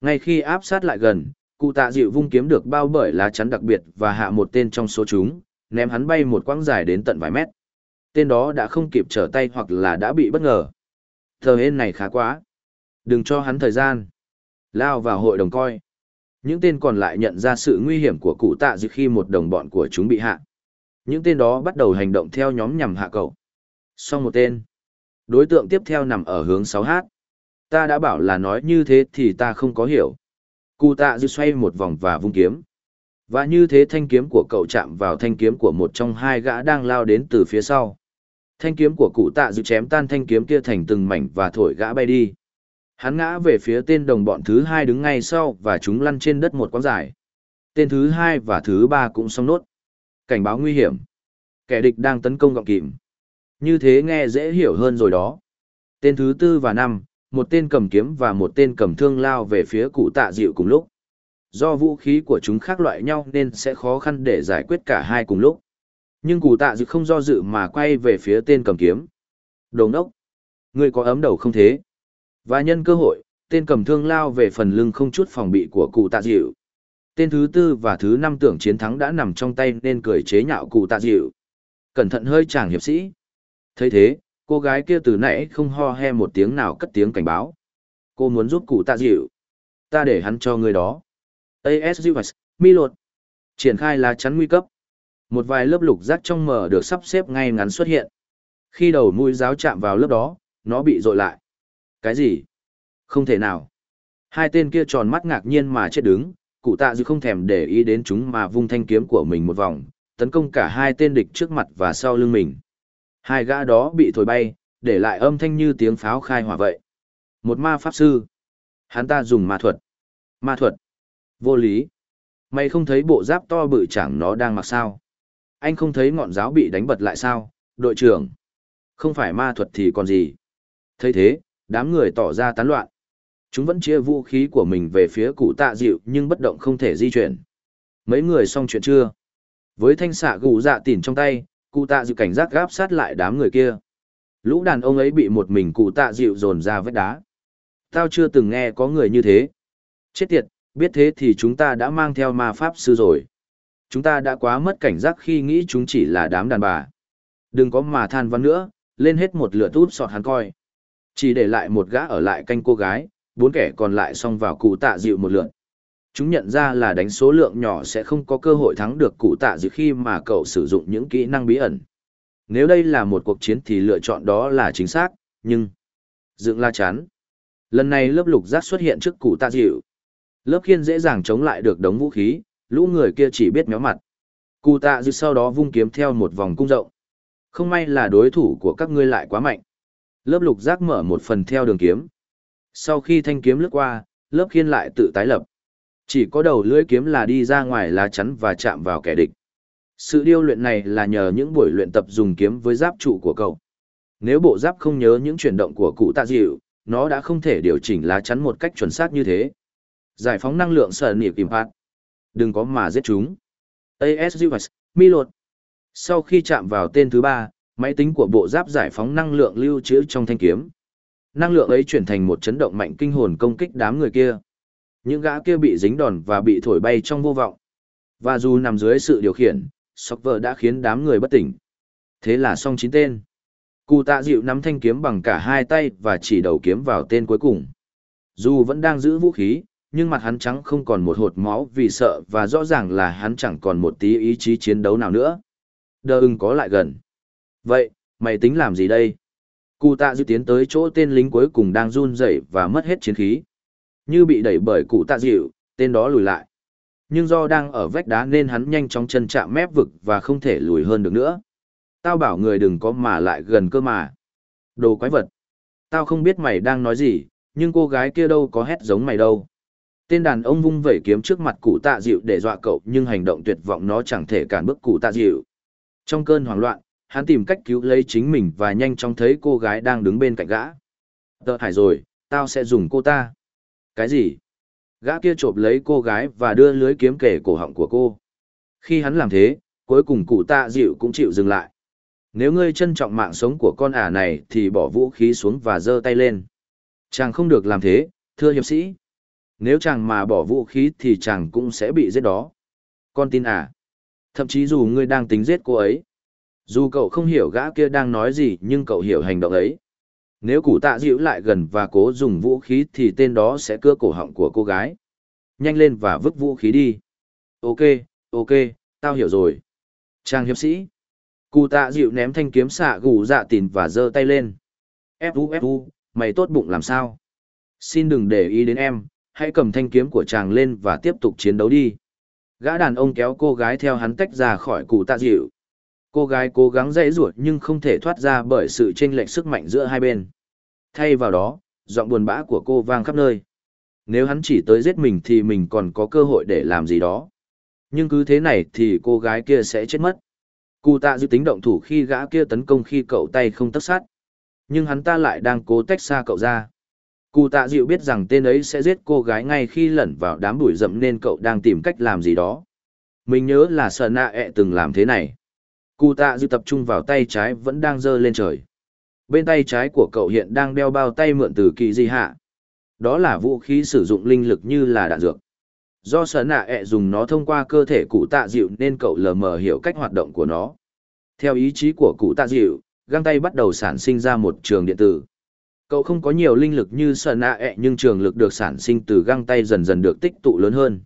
Speaker 1: Ngay khi áp sát lại gần, cụ tạ dịu vung kiếm được bao bởi lá chắn đặc biệt và hạ một tên trong số chúng, ném hắn bay một quãng dài đến tận vài mét. Tên đó đã không kịp trở tay hoặc là đã bị bất ngờ. Thờ hên này khá quá. Đừng cho hắn thời gian. Lao vào hội đồng coi. Những tên còn lại nhận ra sự nguy hiểm của cụ tạ dịu khi một đồng bọn của chúng bị hạ. Những tên đó bắt đầu hành động theo nhóm nhằm hạ cậu. Xong một tên. Đối tượng tiếp theo nằm ở hướng 6H. Ta đã bảo là nói như thế thì ta không có hiểu. Cụ tạ dư xoay một vòng và vung kiếm. Và như thế thanh kiếm của cậu chạm vào thanh kiếm của một trong hai gã đang lao đến từ phía sau. Thanh kiếm của cụ tạ dư chém tan thanh kiếm kia thành từng mảnh và thổi gã bay đi. Hắn ngã về phía tên đồng bọn thứ hai đứng ngay sau và chúng lăn trên đất một quãng dài. Tên thứ hai và thứ ba cũng xong nốt. Cảnh báo nguy hiểm. Kẻ địch đang tấn công gọng kìm. Như thế nghe dễ hiểu hơn rồi đó. Tên thứ tư và năm, một tên cầm kiếm và một tên cầm thương lao về phía cụ tạ dịu cùng lúc. Do vũ khí của chúng khác loại nhau nên sẽ khó khăn để giải quyết cả hai cùng lúc. Nhưng cụ tạ dịu không do dự mà quay về phía tên cầm kiếm. Đồng ốc! Người có ấm đầu không thế? Và nhân cơ hội, tên cầm thương lao về phần lưng không chút phòng bị của cụ tạ dịu. Tên thứ tư và thứ năm tưởng chiến thắng đã nằm trong tay nên cười chế nhạo cụ tạ dịu. Cẩn thận hơi chàng hiệp sĩ thấy thế, cô gái kia từ nãy không ho he một tiếng nào cất tiếng cảnh báo. Cô muốn giúp cụ tạ dịu. Ta để hắn cho người đó. ASUS, mi lột. Triển khai lá chắn nguy cấp. Một vài lớp lục rác trong mờ được sắp xếp ngay ngắn xuất hiện. Khi đầu mũi giáo chạm vào lớp đó, nó bị dội lại. Cái gì? Không thể nào. Hai tên kia tròn mắt ngạc nhiên mà chết đứng, cụ tạ dư không thèm để ý đến chúng mà vung thanh kiếm của mình một vòng, tấn công cả hai tên địch trước mặt và sau lưng mình. Hai gã đó bị thổi bay, để lại âm thanh như tiếng pháo khai hỏa vậy. Một ma pháp sư. Hắn ta dùng ma thuật. Ma thuật. Vô lý. Mày không thấy bộ giáp to bự chẳng nó đang mặc sao? Anh không thấy ngọn giáo bị đánh bật lại sao, đội trưởng? Không phải ma thuật thì còn gì? thấy thế, đám người tỏ ra tán loạn. Chúng vẫn chia vũ khí của mình về phía cụ tạ dịu nhưng bất động không thể di chuyển. Mấy người xong chuyện chưa? Với thanh xạ gù dạ tỉn trong tay, cụ tạ dịu cảnh giác gáp sát lại đám người kia. Lũ đàn ông ấy bị một mình cụ tạ dịu dồn ra vết đá. Tao chưa từng nghe có người như thế. Chết tiệt, biết thế thì chúng ta đã mang theo ma pháp sư rồi. Chúng ta đã quá mất cảnh giác khi nghĩ chúng chỉ là đám đàn bà. Đừng có mà than văn nữa, lên hết một lửa tút sọt hắn coi. Chỉ để lại một gã ở lại canh cô gái, bốn kẻ còn lại xông vào cụ tạ dịu một lượt. Chúng nhận ra là đánh số lượng nhỏ sẽ không có cơ hội thắng được cụ tạ dự khi mà cậu sử dụng những kỹ năng bí ẩn. Nếu đây là một cuộc chiến thì lựa chọn đó là chính xác, nhưng... Dựng la chán Lần này lớp lục giác xuất hiện trước cụ tạ dịu. Lớp khiên dễ dàng chống lại được đống vũ khí, lũ người kia chỉ biết méo mặt. Cụ tạ dịu sau đó vung kiếm theo một vòng cung rộng. Không may là đối thủ của các ngươi lại quá mạnh. Lớp lục giác mở một phần theo đường kiếm. Sau khi thanh kiếm lướt qua, lớp khiên lại tự tái lập. Chỉ có đầu lưỡi kiếm là đi ra ngoài lá chắn và chạm vào kẻ địch. Sự điêu luyện này là nhờ những buổi luyện tập dùng kiếm với giáp trụ của cậu. Nếu bộ giáp không nhớ những chuyển động của cụ tạ dịu, nó đã không thể điều chỉnh lá chắn một cách chuẩn xác như thế. Giải phóng năng lượng sở niệm impact. Đừng có mà giết chúng. ASUS, Milot. Sau khi chạm vào tên thứ ba, máy tính của bộ giáp giải phóng năng lượng lưu trữ trong thanh kiếm. Năng lượng ấy chuyển thành một chấn động mạnh kinh hồn công kích đám người kia. Những gã kia bị dính đòn và bị thổi bay trong vô vọng. Và dù nằm dưới sự điều khiển, sóc vợ đã khiến đám người bất tỉnh. Thế là xong chín tên. Cụ tạ dịu nắm thanh kiếm bằng cả hai tay và chỉ đầu kiếm vào tên cuối cùng. Dù vẫn đang giữ vũ khí, nhưng mặt hắn trắng không còn một hột máu vì sợ và rõ ràng là hắn chẳng còn một tí ý chí chiến đấu nào nữa. Đờ ưng có lại gần. Vậy, mày tính làm gì đây? Cụ tạ dịu tiến tới chỗ tên lính cuối cùng đang run rẩy và mất hết chiến khí. Như bị đẩy bởi cụ tạ dịu, tên đó lùi lại. Nhưng do đang ở vách đá nên hắn nhanh chóng chân chạm mép vực và không thể lùi hơn được nữa. Tao bảo người đừng có mà lại gần cơ mà. Đồ quái vật. Tao không biết mày đang nói gì, nhưng cô gái kia đâu có hét giống mày đâu. Tên đàn ông vung vẩy kiếm trước mặt cụ tạ dịu để dọa cậu nhưng hành động tuyệt vọng nó chẳng thể cản bước cụ tạ dịu. Trong cơn hoảng loạn, hắn tìm cách cứu lấy chính mình và nhanh chóng thấy cô gái đang đứng bên cạnh gã. Tợ hải rồi, tao sẽ dùng cô ta. Cái gì? Gã kia chộp lấy cô gái và đưa lưới kiếm kể cổ họng của cô. Khi hắn làm thế, cuối cùng cụ tạ dịu cũng chịu dừng lại. Nếu ngươi trân trọng mạng sống của con ả này thì bỏ vũ khí xuống và giơ tay lên. Chàng không được làm thế, thưa hiệp sĩ. Nếu chàng mà bỏ vũ khí thì chàng cũng sẽ bị giết đó. Con tin à? Thậm chí dù ngươi đang tính giết cô ấy. Dù cậu không hiểu gã kia đang nói gì nhưng cậu hiểu hành động ấy. Nếu củ tạ dịu lại gần và cố dùng vũ khí thì tên đó sẽ cưa cổ họng của cô gái. Nhanh lên và vứt vũ khí đi. Ok, ok, tao hiểu rồi. Trang hiệp sĩ. Cụ tạ dịu ném thanh kiếm xạ gù dạ tìn và giơ tay lên. Fu fu, mày tốt bụng làm sao? Xin đừng để ý đến em, hãy cầm thanh kiếm của chàng lên và tiếp tục chiến đấu đi. Gã đàn ông kéo cô gái theo hắn tách ra khỏi cụ tạ dịu. Cô gái cố gắng dãy ruột nhưng không thể thoát ra bởi sự chênh lệch sức mạnh giữa hai bên. Thay vào đó, giọng buồn bã của cô vang khắp nơi. Nếu hắn chỉ tới giết mình thì mình còn có cơ hội để làm gì đó. Nhưng cứ thế này thì cô gái kia sẽ chết mất. Cụ tạ dự tính động thủ khi gã kia tấn công khi cậu tay không tất sát. Nhưng hắn ta lại đang cố tách xa cậu ra. Cụ tạ dịu biết rằng tên ấy sẽ giết cô gái ngay khi lẩn vào đám bụi rậm nên cậu đang tìm cách làm gì đó. Mình nhớ là sợ nạ ẹ từng làm thế này. Cụ tạ dịu tập trung vào tay trái vẫn đang giơ lên trời. Bên tay trái của cậu hiện đang đeo bao tay mượn từ kỳ di hạ. Đó là vũ khí sử dụng linh lực như là đạn dược. Do sở nạ ẹ dùng nó thông qua cơ thể cụ tạ dịu nên cậu lờ mờ hiểu cách hoạt động của nó. Theo ý chí của cụ tạ dịu, găng tay bắt đầu sản sinh ra một trường điện tử. Cậu không có nhiều linh lực như sở nạ ẹ nhưng trường lực được sản sinh từ găng tay dần dần được tích tụ lớn hơn.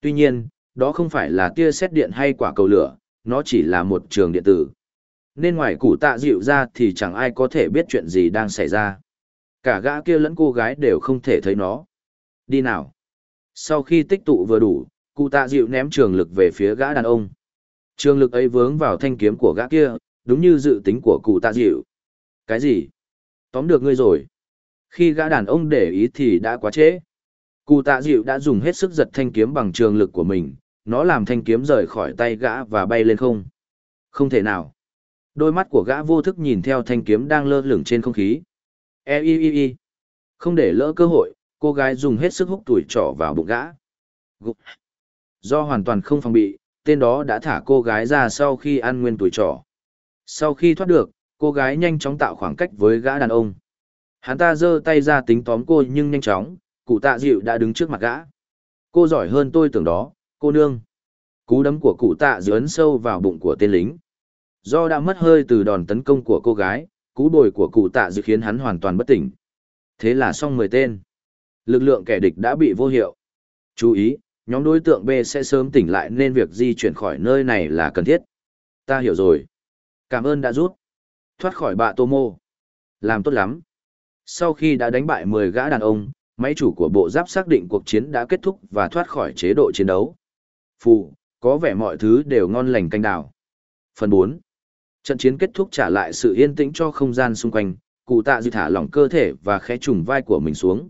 Speaker 1: Tuy nhiên, đó không phải là tia xét điện hay quả cầu lửa, nó chỉ là một trường điện tử. Nên ngoài cụ tạ dịu ra thì chẳng ai có thể biết chuyện gì đang xảy ra. Cả gã kia lẫn cô gái đều không thể thấy nó. Đi nào. Sau khi tích tụ vừa đủ, cụ tạ dịu ném trường lực về phía gã đàn ông. Trường lực ấy vướng vào thanh kiếm của gã kia, đúng như dự tính của cụ tạ dịu. Cái gì? Tóm được ngươi rồi. Khi gã đàn ông để ý thì đã quá trễ. Cụ tạ dịu đã dùng hết sức giật thanh kiếm bằng trường lực của mình, nó làm thanh kiếm rời khỏi tay gã và bay lên không. Không thể nào. Đôi mắt của gã vô thức nhìn theo thanh kiếm đang lơ lửng trên không khí. E i i i. Không để lỡ cơ hội, cô gái dùng hết sức hút tuổi trỏ vào bụng gã. Do hoàn toàn không phòng bị, tên đó đã thả cô gái ra sau khi ăn nguyên tuổi trỏ. Sau khi thoát được, cô gái nhanh chóng tạo khoảng cách với gã đàn ông. Hắn ta giơ tay ra tính tóm cô nhưng nhanh chóng, cụ tạ dịu đã đứng trước mặt gã. Cô giỏi hơn tôi tưởng đó, cô nương. Cú đấm của cụ tạ dịu ấn sâu vào bụng của tên lính. Do đã mất hơi từ đòn tấn công của cô gái, cú bồi của cụ tạ dự khiến hắn hoàn toàn bất tỉnh. Thế là xong 10 tên. Lực lượng kẻ địch đã bị vô hiệu. Chú ý, nhóm đối tượng B sẽ sớm tỉnh lại nên việc di chuyển khỏi nơi này là cần thiết. Ta hiểu rồi. Cảm ơn đã rút. Thoát khỏi bạ tô mô. Làm tốt lắm. Sau khi đã đánh bại 10 gã đàn ông, máy chủ của bộ giáp xác định cuộc chiến đã kết thúc và thoát khỏi chế độ chiến đấu. Phù, có vẻ mọi thứ đều ngon lành canh đào. Phần 4. Trận chiến kết thúc trả lại sự yên tĩnh cho không gian xung quanh, cụ tạ dư thả lỏng cơ thể và khẽ trùng vai của mình xuống.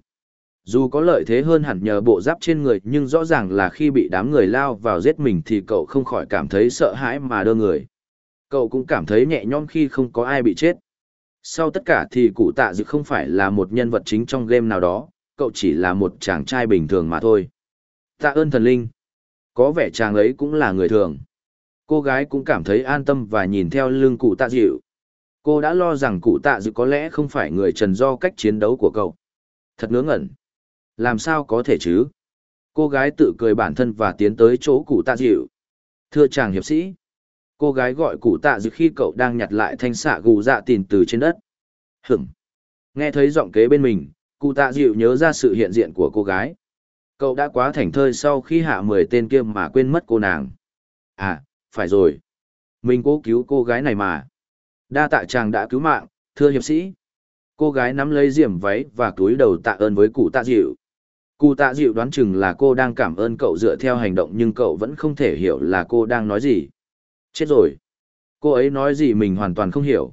Speaker 1: Dù có lợi thế hơn hẳn nhờ bộ giáp trên người nhưng rõ ràng là khi bị đám người lao vào giết mình thì cậu không khỏi cảm thấy sợ hãi mà đơ người. Cậu cũng cảm thấy nhẹ nhõm khi không có ai bị chết. Sau tất cả thì cụ tạ dự không phải là một nhân vật chính trong game nào đó, cậu chỉ là một chàng trai bình thường mà thôi. Tạ ơn thần linh. Có vẻ chàng ấy cũng là người thường. Cô gái cũng cảm thấy an tâm và nhìn theo lưng cụ tạ dịu. Cô đã lo rằng cụ tạ dịu có lẽ không phải người trần do cách chiến đấu của cậu. Thật ngớ ngẩn. Làm sao có thể chứ? Cô gái tự cười bản thân và tiến tới chỗ cụ tạ dịu. Thưa chàng hiệp sĩ. Cô gái gọi cụ tạ dịu khi cậu đang nhặt lại thanh xạ gù dạ tìm từ trên đất. Hửng. Nghe thấy giọng kế bên mình, cụ tạ dịu nhớ ra sự hiện diện của cô gái. Cậu đã quá thảnh thơi sau khi hạ mười tên kia mà quên mất cô nàng. À, phải rồi. Mình cố cứu cô gái này mà. Đa tạ chàng đã cứu mạng, thưa hiệp sĩ. Cô gái nắm lấy diềm váy và túi đầu tạ ơn với cụ tạ dịu. Cụ tạ dịu đoán chừng là cô đang cảm ơn cậu dựa theo hành động nhưng cậu vẫn không thể hiểu là cô đang nói gì. Chết rồi. Cô ấy nói gì mình hoàn toàn không hiểu.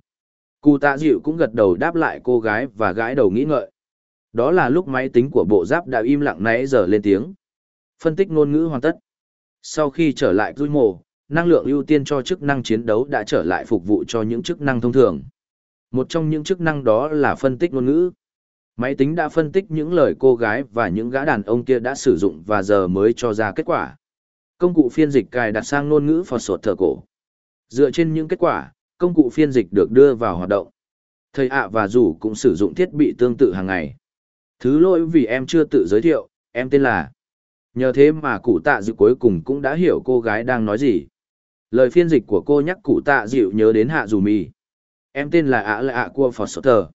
Speaker 1: Cụ tạ dịu cũng gật đầu đáp lại cô gái và gãi đầu nghĩ ngợi. Đó là lúc máy tính của bộ giáp đã im lặng nãy giờ lên tiếng. Phân tích ngôn ngữ hoàn tất. Sau khi trở lại rui mồ, năng lượng ưu tiên cho chức năng chiến đấu đã trở lại phục vụ cho những chức năng thông thường. Một trong những chức năng đó là phân tích ngôn ngữ. Máy tính đã phân tích những lời cô gái và những gã đàn ông kia đã sử dụng và giờ mới cho ra kết quả. Công cụ phiên dịch cài đặt sang ngôn ngữ phật sột thờ cổ. Dựa trên những kết quả, công cụ phiên dịch được đưa vào hoạt động. Thầy ạ và rủ cũng sử dụng thiết bị tương tự hàng ngày. Thứ lỗi vì em chưa tự giới thiệu, em tên là. Nhờ thế mà cụ tạ dự cuối cùng cũng đã hiểu cô gái đang nói gì. Lời phiên dịch của cô nhắc cụ tạ dịu nhớ đến hạ dù mì. Em tên là ạ là ạ của Phật sơ tờ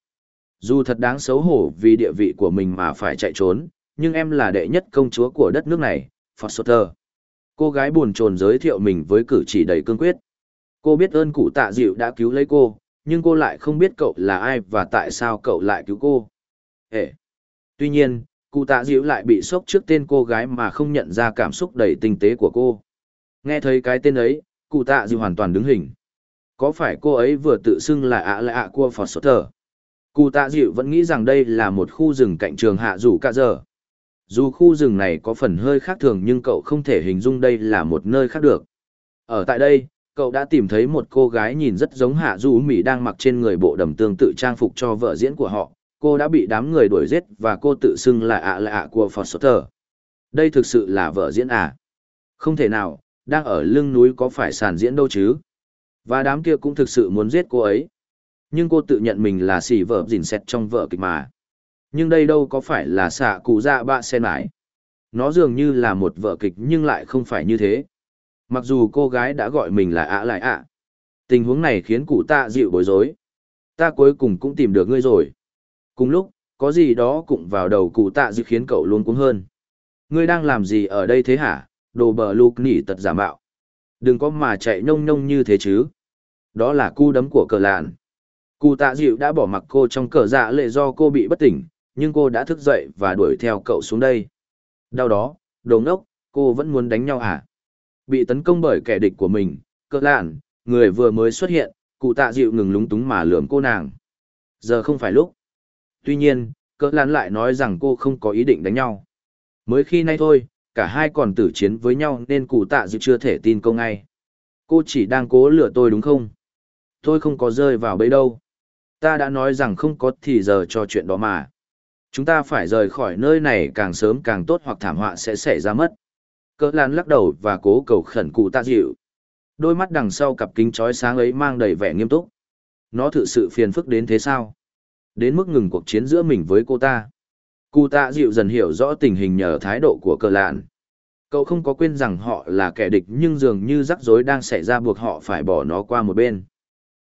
Speaker 1: Dù thật đáng xấu hổ vì địa vị của mình mà phải chạy trốn, nhưng em là đệ nhất công chúa của đất nước này, Phật sơ tờ Cô gái buồn chồn giới thiệu mình với cử chỉ đầy cương quyết. Cô biết ơn cụ tạ dịu đã cứu lấy cô, nhưng cô lại không biết cậu là ai và tại sao cậu lại cứu cô. ệ Tuy nhiên, cụ tạ dịu lại bị sốc trước tên cô gái mà không nhận ra cảm xúc đầy tinh tế của cô. Nghe thấy cái tên ấy, cụ tạ dịu hoàn toàn đứng hình. Có phải cô ấy vừa tự xưng là ạ là ạ của Phật sốt Thờ? Cụ tạ dịu vẫn nghĩ rằng đây là một khu rừng cạnh trường hạ rủ cả giờ. Dù khu rừng này có phần hơi khác thường nhưng cậu không thể hình dung đây là một nơi khác được. Ở tại đây, cậu đã tìm thấy một cô gái nhìn rất giống hạ du mỹ đang mặc trên người bộ đầm tương tự trang phục cho vợ diễn của họ cô đã bị đám người đuổi giết và cô tự xưng là ạ là ạ của Thờ. đây thực sự là vợ diễn à không thể nào đang ở lưng núi có phải sàn diễn đâu chứ và đám kia cũng thực sự muốn giết cô ấy nhưng cô tự nhận mình là xì vợ dình xét trong vợ kịch mà nhưng đây đâu có phải là xạ cụ dạ bạ sen mãi nó dường như là một vợ kịch nhưng lại không phải như thế Mặc dù cô gái đã gọi mình là ạ lại ạ. Tình huống này khiến cụ tạ dịu bối rối. Ta cuối cùng cũng tìm được ngươi rồi. Cùng lúc, có gì đó cũng vào đầu cụ tạ dịu khiến cậu luôn cuống hơn. Ngươi đang làm gì ở đây thế hả? Đồ bờ lục nỉ tật giả mạo. Đừng có mà chạy nhông nhông như thế chứ. Đó là cu đấm của cờ lạn. Cụ tạ dịu đã bỏ mặc cô trong cờ dạ lệ do cô bị bất tỉnh, nhưng cô đã thức dậy và đuổi theo cậu xuống đây. Đau đó, đồ ngốc, cô vẫn muốn đánh nhau hả? Bị tấn công bởi kẻ địch của mình, Cờ lạn, người vừa mới xuất hiện, cụ tạ dịu ngừng lúng túng mà lườm cô nàng. Giờ không phải lúc. Tuy nhiên, Cờ lạn lại nói rằng cô không có ý định đánh nhau. Mới khi nay thôi, cả hai còn tử chiến với nhau nên cụ tạ dịu chưa thể tin câu ngay. Cô chỉ đang cố lừa tôi đúng không? Tôi không có rơi vào bẫy đâu. Ta đã nói rằng không có thì giờ cho chuyện đó mà. Chúng ta phải rời khỏi nơi này càng sớm càng tốt hoặc thảm họa sẽ xảy ra mất cỡ lan lắc đầu và cố cầu khẩn cụ tạ dịu đôi mắt đằng sau cặp kính trói sáng ấy mang đầy vẻ nghiêm túc nó thực sự phiền phức đến thế sao đến mức ngừng cuộc chiến giữa mình với cô ta cụ tạ dịu dần hiểu rõ tình hình nhờ thái độ của cờ lạn cậu không có quên rằng họ là kẻ địch nhưng dường như rắc rối đang xảy ra buộc họ phải bỏ nó qua một bên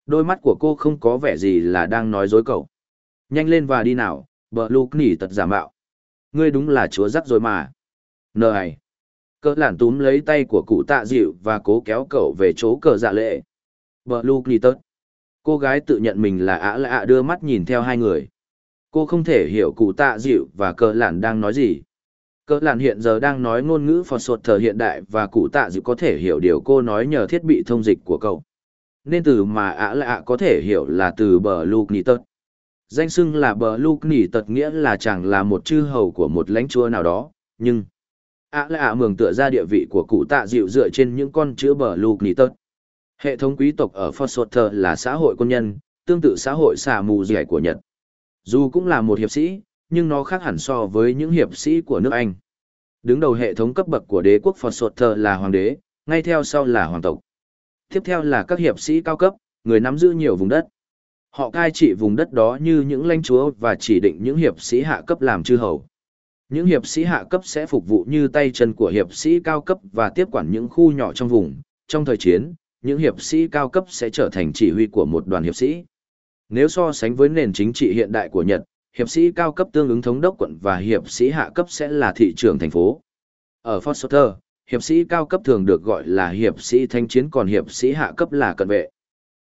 Speaker 1: đôi mắt của cô không có vẻ gì là đang nói dối cậu nhanh lên và đi nào bờ lục nỉ tật giả mạo ngươi đúng là chúa rắc rối mà nờ này Cỡ lản túm lấy tay của cụ tạ dịu và cố kéo cậu về chỗ cờ dạ lệ. Bờ lục nỉ tật. Cô gái tự nhận mình là ả lạ, đưa mắt nhìn theo hai người. Cô không thể hiểu cụ tạ dịu và cờ lản đang nói gì. Cờ lản hiện giờ đang nói ngôn ngữ phò sột thờ hiện đại và cụ tạ dịu có thể hiểu điều cô nói nhờ thiết bị thông dịch của cậu. Nên từ mà ả lạ có thể hiểu là từ bờ luke nỉ tật Danh xưng là bờ lu tật nghĩa là chẳng là một chư hầu của một lãnh chúa nào đó, nhưng ạ Lạ mường tựa ra địa vị của cụ tạ dịu dựa trên những con chữ bờ lục nỉ tật. hệ thống quý tộc ở Foster là xã hội quân nhân tương tự xã hội xà mù dẻ của nhật dù cũng là một hiệp sĩ nhưng nó khác hẳn so với những hiệp sĩ của nước anh đứng đầu hệ thống cấp bậc của đế quốc Foster là hoàng đế ngay theo sau là hoàng tộc tiếp theo là các hiệp sĩ cao cấp người nắm giữ nhiều vùng đất họ cai trị vùng đất đó như những lãnh chúa và chỉ định những hiệp sĩ hạ cấp làm chư hầu những hiệp sĩ hạ cấp sẽ phục vụ như tay chân của hiệp sĩ cao cấp và tiếp quản những khu nhỏ trong vùng. Trong thời chiến, những hiệp sĩ cao cấp sẽ trở thành chỉ huy của một đoàn hiệp sĩ. Nếu so sánh với nền chính trị hiện đại của Nhật, hiệp sĩ cao cấp tương ứng thống đốc quận và hiệp sĩ hạ cấp sẽ là thị trưởng thành phố. Ở Foster, hiệp sĩ cao cấp thường được gọi là hiệp sĩ thanh chiến còn hiệp sĩ hạ cấp là cận vệ.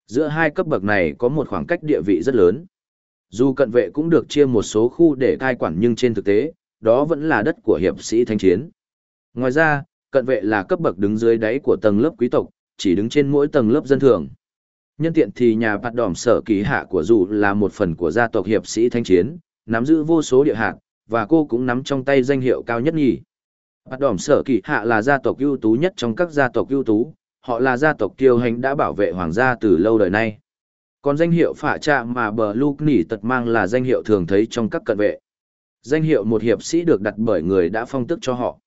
Speaker 1: Giữa hai cấp bậc này có một khoảng cách địa vị rất lớn. Dù cận vệ cũng được chia một số khu để cai quản nhưng trên thực tế, đó vẫn là đất của hiệp sĩ thanh chiến. Ngoài ra, cận vệ là cấp bậc đứng dưới đáy của tầng lớp quý tộc, chỉ đứng trên mỗi tầng lớp dân thường. Nhân tiện thì nhà bạt đỏm sở kỳ hạ của dù là một phần của gia tộc hiệp sĩ thanh chiến, nắm giữ vô số địa hạt, và cô cũng nắm trong tay danh hiệu cao nhất nhì. Bạt đỏm sở kỳ hạ là gia tộc ưu tú nhất trong các gia tộc ưu tú, họ là gia tộc kiêu hành đã bảo vệ hoàng gia từ lâu đời nay. Còn danh hiệu phả trạ mà bờ lục nỉ tật mang là danh hiệu thường thấy trong các cận vệ. Danh hiệu một hiệp sĩ được đặt bởi người đã phong tước cho họ.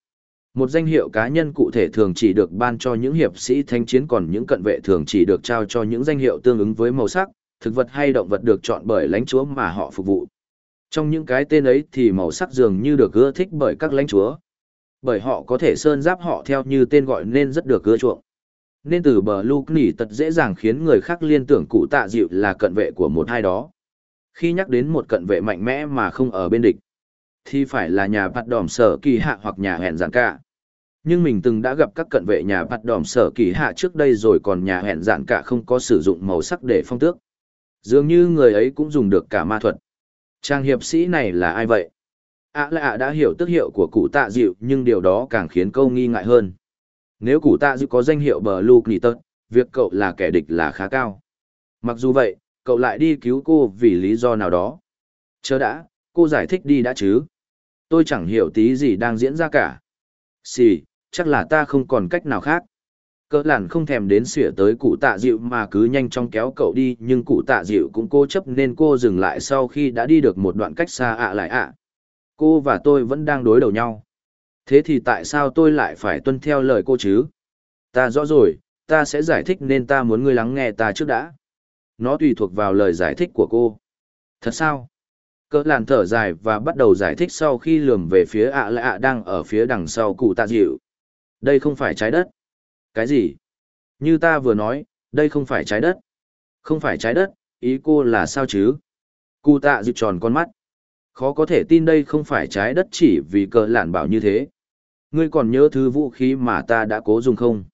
Speaker 1: Một danh hiệu cá nhân cụ thể thường chỉ được ban cho những hiệp sĩ thanh chiến còn những cận vệ thường chỉ được trao cho những danh hiệu tương ứng với màu sắc, thực vật hay động vật được chọn bởi lãnh chúa mà họ phục vụ. Trong những cái tên ấy thì màu sắc dường như được ưa thích bởi các lãnh chúa. Bởi họ có thể sơn giáp họ theo như tên gọi nên rất được ưa chuộng. Nên từ bờ lục nỉ tật dễ dàng khiến người khác liên tưởng cụ tạ dịu là cận vệ của một hai đó. Khi nhắc đến một cận vệ mạnh mẽ mà không ở bên địch, thì phải là nhà bạt đòm sở kỳ hạ hoặc nhà hẹn giảng cả nhưng mình từng đã gặp các cận vệ nhà bạt đòm sở kỳ hạ trước đây rồi còn nhà hẹn dạn cả không có sử dụng màu sắc để phong tước. Dường như người ấy cũng dùng được cả ma thuật. Trang hiệp sĩ này là ai vậy? Ạ à là ạ đã hiểu tước hiệu của cụ tạ dịu, nhưng điều đó càng khiến câu nghi ngại hơn. Nếu cụ tạ dịu có danh hiệu bờ lu nỉ tật việc cậu là kẻ địch là khá cao. Mặc dù vậy, cậu lại đi cứu cô vì lý do nào đó. Chớ đã, cô giải thích đi đã chứ. Tôi chẳng hiểu tí gì đang diễn ra cả. Xì chắc là ta không còn cách nào khác. Cỡ làn không thèm đến xỉa tới cụ tạ dịu mà cứ nhanh chóng kéo cậu đi nhưng cụ tạ dịu cũng cố chấp nên cô dừng lại sau khi đã đi được một đoạn cách xa ạ lại ạ. Cô và tôi vẫn đang đối đầu nhau. Thế thì tại sao tôi lại phải tuân theo lời cô chứ? Ta rõ rồi, ta sẽ giải thích nên ta muốn ngươi lắng nghe ta trước đã. Nó tùy thuộc vào lời giải thích của cô. Thật sao? Cỡ làn thở dài và bắt đầu giải thích sau khi lườm về phía ạ lại ạ đang ở phía đằng sau cụ tạ dịu. Đây không phải trái đất. Cái gì? Như ta vừa nói, đây không phải trái đất. Không phải trái đất, ý cô là sao chứ? Cụ tạ dịu tròn con mắt. Khó có thể tin đây không phải trái đất chỉ vì cờ lản bảo như thế. Ngươi còn nhớ thứ vũ khí mà ta đã cố dùng không?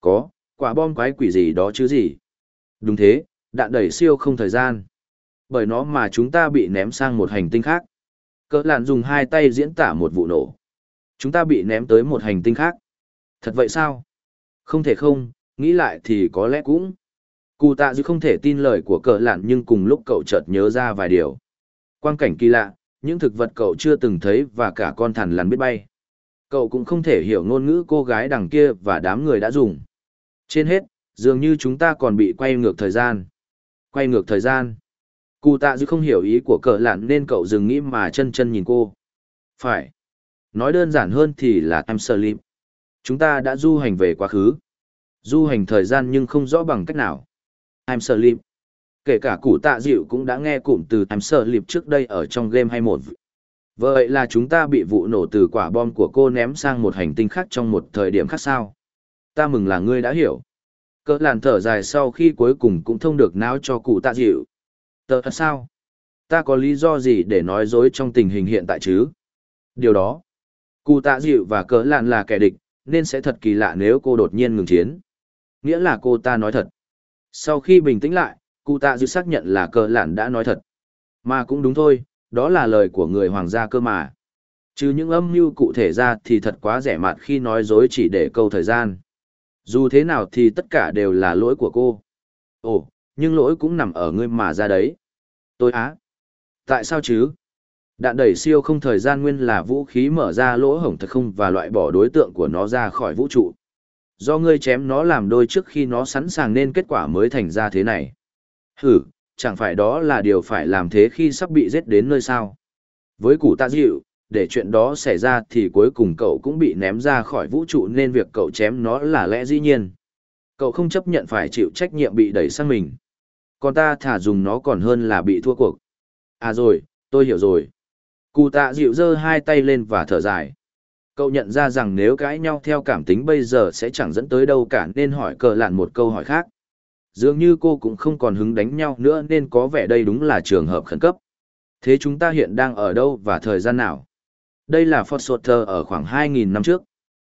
Speaker 1: Có, quả bom quái quỷ gì đó chứ gì? Đúng thế, đạn đẩy siêu không thời gian. Bởi nó mà chúng ta bị ném sang một hành tinh khác. Cỡ lạn dùng hai tay diễn tả một vụ nổ. Chúng ta bị ném tới một hành tinh khác. Thật vậy sao? Không thể không, nghĩ lại thì có lẽ cũng. Cụ tạ dư không thể tin lời của cờ lạn nhưng cùng lúc cậu chợt nhớ ra vài điều. Quang cảnh kỳ lạ, những thực vật cậu chưa từng thấy và cả con thằn lằn biết bay. Cậu cũng không thể hiểu ngôn ngữ cô gái đằng kia và đám người đã dùng. Trên hết, dường như chúng ta còn bị quay ngược thời gian. Quay ngược thời gian. Cụ tạ dư không hiểu ý của cờ lạn nên cậu dừng nghĩ mà chân chân nhìn cô. Phải. Nói đơn giản hơn thì là time sleep. Chúng ta đã du hành về quá khứ. Du hành thời gian nhưng không rõ bằng cách nào. I'm sleep. Kể cả cụ tạ dịu cũng đã nghe cụm từ I'm sleep trước đây ở trong game hay một. Vậy là chúng ta bị vụ nổ từ quả bom của cô ném sang một hành tinh khác trong một thời điểm khác sao. Ta mừng là ngươi đã hiểu. Cỡ làn thở dài sau khi cuối cùng cũng thông được não cho cụ tạ dịu. Tờ thật sao? Ta có lý do gì để nói dối trong tình hình hiện tại chứ? Điều đó, cụ tạ dịu và cỡ làn là kẻ địch, nên sẽ thật kỳ lạ nếu cô đột nhiên ngừng chiến. Nghĩa là cô ta nói thật. Sau khi bình tĩnh lại, cụ tạ Dư xác nhận là cờ lạn đã nói thật. Mà cũng đúng thôi, đó là lời của người hoàng gia cơ mà. Chứ những âm mưu cụ thể ra thì thật quá rẻ mạt khi nói dối chỉ để câu thời gian. Dù thế nào thì tất cả đều là lỗi của cô. Ồ, nhưng lỗi cũng nằm ở ngươi mà ra đấy. Tôi á. Tại sao chứ? Đạn đẩy siêu không thời gian nguyên là vũ khí mở ra lỗ hổng thật không và loại bỏ đối tượng của nó ra khỏi vũ trụ. Do ngươi chém nó làm đôi trước khi nó sẵn sàng nên kết quả mới thành ra thế này. Hử, chẳng phải đó là điều phải làm thế khi sắp bị giết đến nơi sao. Với củ tạ dịu, để chuyện đó xảy ra thì cuối cùng cậu cũng bị ném ra khỏi vũ trụ nên việc cậu chém nó là lẽ dĩ nhiên. Cậu không chấp nhận phải chịu trách nhiệm bị đẩy sang mình. Còn ta thả dùng nó còn hơn là bị thua cuộc. À rồi, tôi hiểu rồi. Cụ tạ dịu giơ hai tay lên và thở dài. Cậu nhận ra rằng nếu cãi nhau theo cảm tính bây giờ sẽ chẳng dẫn tới đâu cả nên hỏi cờ lạn một câu hỏi khác. Dường như cô cũng không còn hứng đánh nhau nữa nên có vẻ đây đúng là trường hợp khẩn cấp. Thế chúng ta hiện đang ở đâu và thời gian nào? Đây là Foster ở khoảng 2.000 năm trước.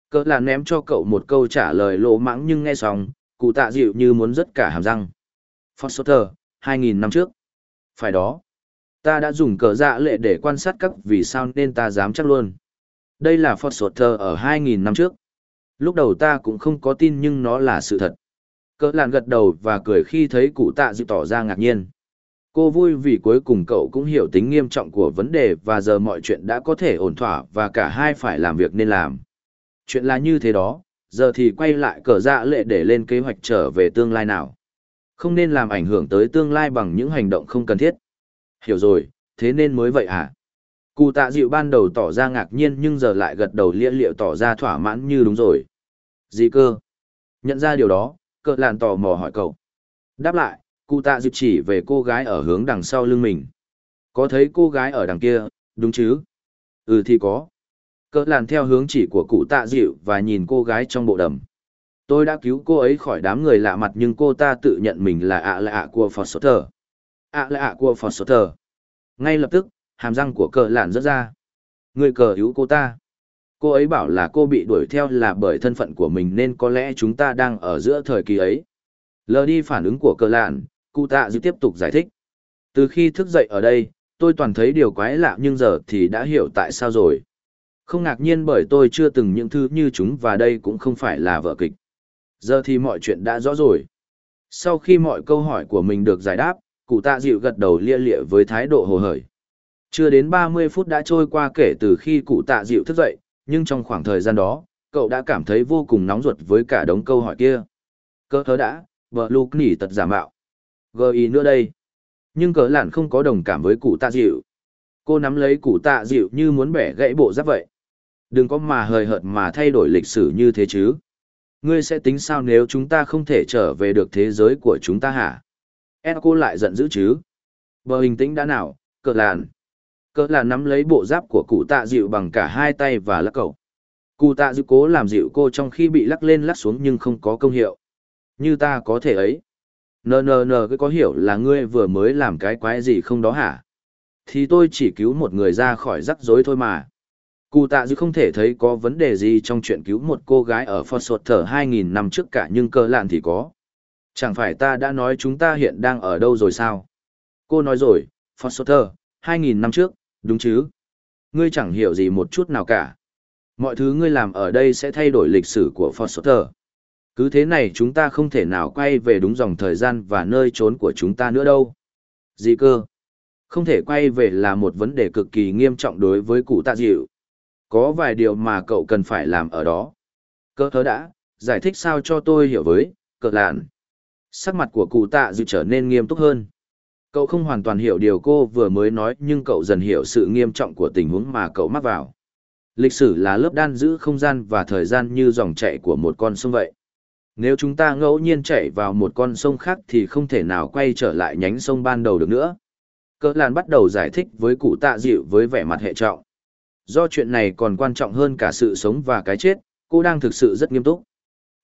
Speaker 1: Cờ lạn ném cho cậu một câu trả lời lỗ mãng nhưng nghe xong, cụ tạ dịu như muốn rứt cả hàm răng. Foster, 2.000 năm trước. Phải đó. Ta đã dùng cờ dạ lệ để quan sát các vì sao nên ta dám chắc luôn. Đây là Foster ở 2.000 năm trước. Lúc đầu ta cũng không có tin nhưng nó là sự thật. Cỡ làn gật đầu và cười khi thấy cụ tạ dịu tỏ ra ngạc nhiên. Cô vui vì cuối cùng cậu cũng hiểu tính nghiêm trọng của vấn đề và giờ mọi chuyện đã có thể ổn thỏa và cả hai phải làm việc nên làm. Chuyện là như thế đó, giờ thì quay lại cờ dạ lệ để lên kế hoạch trở về tương lai nào. Không nên làm ảnh hưởng tới tương lai bằng những hành động không cần thiết. Hiểu rồi, thế nên mới vậy hả? Cụ tạ dịu ban đầu tỏ ra ngạc nhiên nhưng giờ lại gật đầu lia liệu tỏ ra thỏa mãn như đúng rồi. Gì cơ? Nhận ra điều đó, cờ làn tò mò hỏi cậu. Đáp lại, cụ tạ dịu chỉ về cô gái ở hướng đằng sau lưng mình. Có thấy cô gái ở đằng kia, đúng chứ? Ừ thì có. Cợt làn theo hướng chỉ của cụ tạ dịu và nhìn cô gái trong bộ đầm. Tôi đã cứu cô ấy khỏi đám người lạ mặt nhưng cô ta tự nhận mình là ạ lạ của Foster ạ à, của Foster. Ngay lập tức, hàm răng của cờ làn rớt ra. Người cờ cứu cô ta. Cô ấy bảo là cô bị đuổi theo là bởi thân phận của mình nên có lẽ chúng ta đang ở giữa thời kỳ ấy. Lờ đi phản ứng của cờ làn, cụ tạ dư tiếp tục giải thích. Từ khi thức dậy ở đây, tôi toàn thấy điều quái lạ nhưng giờ thì đã hiểu tại sao rồi. Không ngạc nhiên bởi tôi chưa từng những thứ như chúng và đây cũng không phải là vở kịch. Giờ thì mọi chuyện đã rõ rồi. Sau khi mọi câu hỏi của mình được giải đáp, cụ tạ dịu gật đầu lia lịa với thái độ hồ hởi. Chưa đến 30 phút đã trôi qua kể từ khi cụ tạ dịu thức dậy, nhưng trong khoảng thời gian đó, cậu đã cảm thấy vô cùng nóng ruột với cả đống câu hỏi kia. Cơ thớ đã, vợ lục nỉ tật giả mạo. Gờ ý nữa đây. Nhưng cỡ lản không có đồng cảm với cụ tạ dịu. Cô nắm lấy cụ tạ dịu như muốn bẻ gãy bộ giáp vậy. Đừng có mà hời hợt mà thay đổi lịch sử như thế chứ. Ngươi sẽ tính sao nếu chúng ta không thể trở về được thế giới của chúng ta hả? E cô lại giận dữ chứ? Bờ hình tĩnh đã nào, cỡ làn. Cỡ làn nắm lấy bộ giáp của cụ tạ dịu bằng cả hai tay và lắc cậu. Cụ tạ dịu cố làm dịu cô trong khi bị lắc lên lắc xuống nhưng không có công hiệu. Như ta có thể ấy. Nờ nờ nờ cứ có hiểu là ngươi vừa mới làm cái quái gì không đó hả? Thì tôi chỉ cứu một người ra khỏi rắc rối thôi mà. Cụ tạ dư không thể thấy có vấn đề gì trong chuyện cứu một cô gái ở Phật Sột thở 2.000 năm trước cả nhưng cơ lạn thì có. Chẳng phải ta đã nói chúng ta hiện đang ở đâu rồi sao? Cô nói rồi, Foster, 2.000 năm trước, đúng chứ? Ngươi chẳng hiểu gì một chút nào cả. Mọi thứ ngươi làm ở đây sẽ thay đổi lịch sử của Foster. Cứ thế này chúng ta không thể nào quay về đúng dòng thời gian và nơi trốn của chúng ta nữa đâu. Gì cơ? Không thể quay về là một vấn đề cực kỳ nghiêm trọng đối với cụ tạ dịu. Có vài điều mà cậu cần phải làm ở đó. Cơ thớ đã, giải thích sao cho tôi hiểu với, cờ lạn. Sắc mặt của cụ tạ dự trở nên nghiêm túc hơn. Cậu không hoàn toàn hiểu điều cô vừa mới nói nhưng cậu dần hiểu sự nghiêm trọng của tình huống mà cậu mắc vào. Lịch sử là lớp đan giữ không gian và thời gian như dòng chảy của một con sông vậy. Nếu chúng ta ngẫu nhiên chảy vào một con sông khác thì không thể nào quay trở lại nhánh sông ban đầu được nữa. Cơ Lan bắt đầu giải thích với cụ tạ dịu với vẻ mặt hệ trọng. Do chuyện này còn quan trọng hơn cả sự sống và cái chết, cô đang thực sự rất nghiêm túc.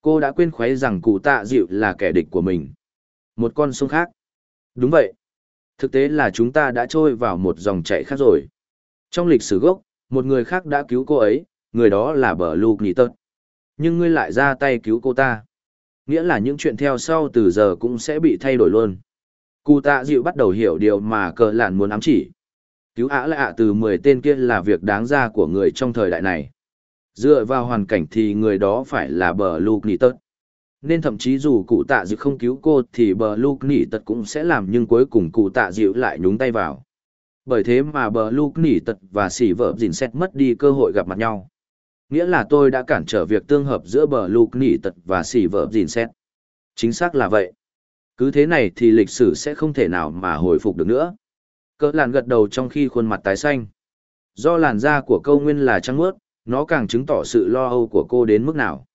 Speaker 1: Cô đã quên khuấy rằng cụ tạ dịu là kẻ địch của mình. Một con sông khác. Đúng vậy. Thực tế là chúng ta đã trôi vào một dòng chảy khác rồi. Trong lịch sử gốc, một người khác đã cứu cô ấy, người đó là bờ lục nhị tật. Nhưng ngươi lại ra tay cứu cô ta. Nghĩa là những chuyện theo sau từ giờ cũng sẽ bị thay đổi luôn. Cụ tạ dịu bắt đầu hiểu điều mà cờ lạn muốn ám chỉ. Cứu ả Lạ từ 10 tên kia là việc đáng ra của người trong thời đại này. Dựa vào hoàn cảnh thì người đó phải là bờ lục Nỉ Tật. Nên thậm chí dù cụ tạ dịu không cứu cô thì bờ lục Nỉ Tật cũng sẽ làm nhưng cuối cùng cụ tạ dịu lại nhúng tay vào. Bởi thế mà bờ lục Nỉ Tật và sỉ vợ dìn xét mất đi cơ hội gặp mặt nhau. Nghĩa là tôi đã cản trở việc tương hợp giữa bờ lục Nỉ Tật và sỉ vợ dìn xét. Chính xác là vậy. Cứ thế này thì lịch sử sẽ không thể nào mà hồi phục được nữa. Cỡ làn gật đầu trong khi khuôn mặt tái xanh. Do làn da của câu nguyên là trắng mướt, nó càng chứng tỏ sự lo âu của cô đến mức nào.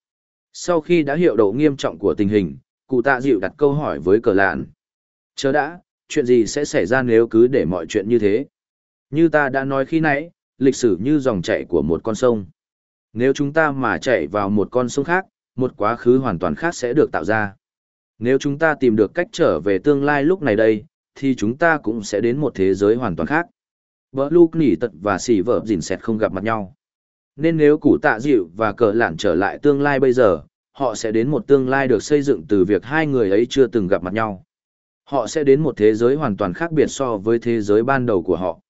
Speaker 1: Sau khi đã hiểu độ nghiêm trọng của tình hình, cụ tạ dịu đặt câu hỏi với cờ lạn. Chớ đã, chuyện gì sẽ xảy ra nếu cứ để mọi chuyện như thế? Như ta đã nói khi nãy, lịch sử như dòng chảy của một con sông. Nếu chúng ta mà chạy vào một con sông khác, một quá khứ hoàn toàn khác sẽ được tạo ra. Nếu chúng ta tìm được cách trở về tương lai lúc này đây, thì chúng ta cũng sẽ đến một thế giới hoàn toàn khác. Bờ Luke nỉ tật và xỉ vợ dình xẹt không gặp mặt nhau. Nên nếu củ tạ dịu và cờ lản trở lại tương lai bây giờ, họ sẽ đến một tương lai được xây dựng từ việc hai người ấy chưa từng gặp mặt nhau. Họ sẽ đến một thế giới hoàn toàn khác biệt so với thế giới ban đầu của họ.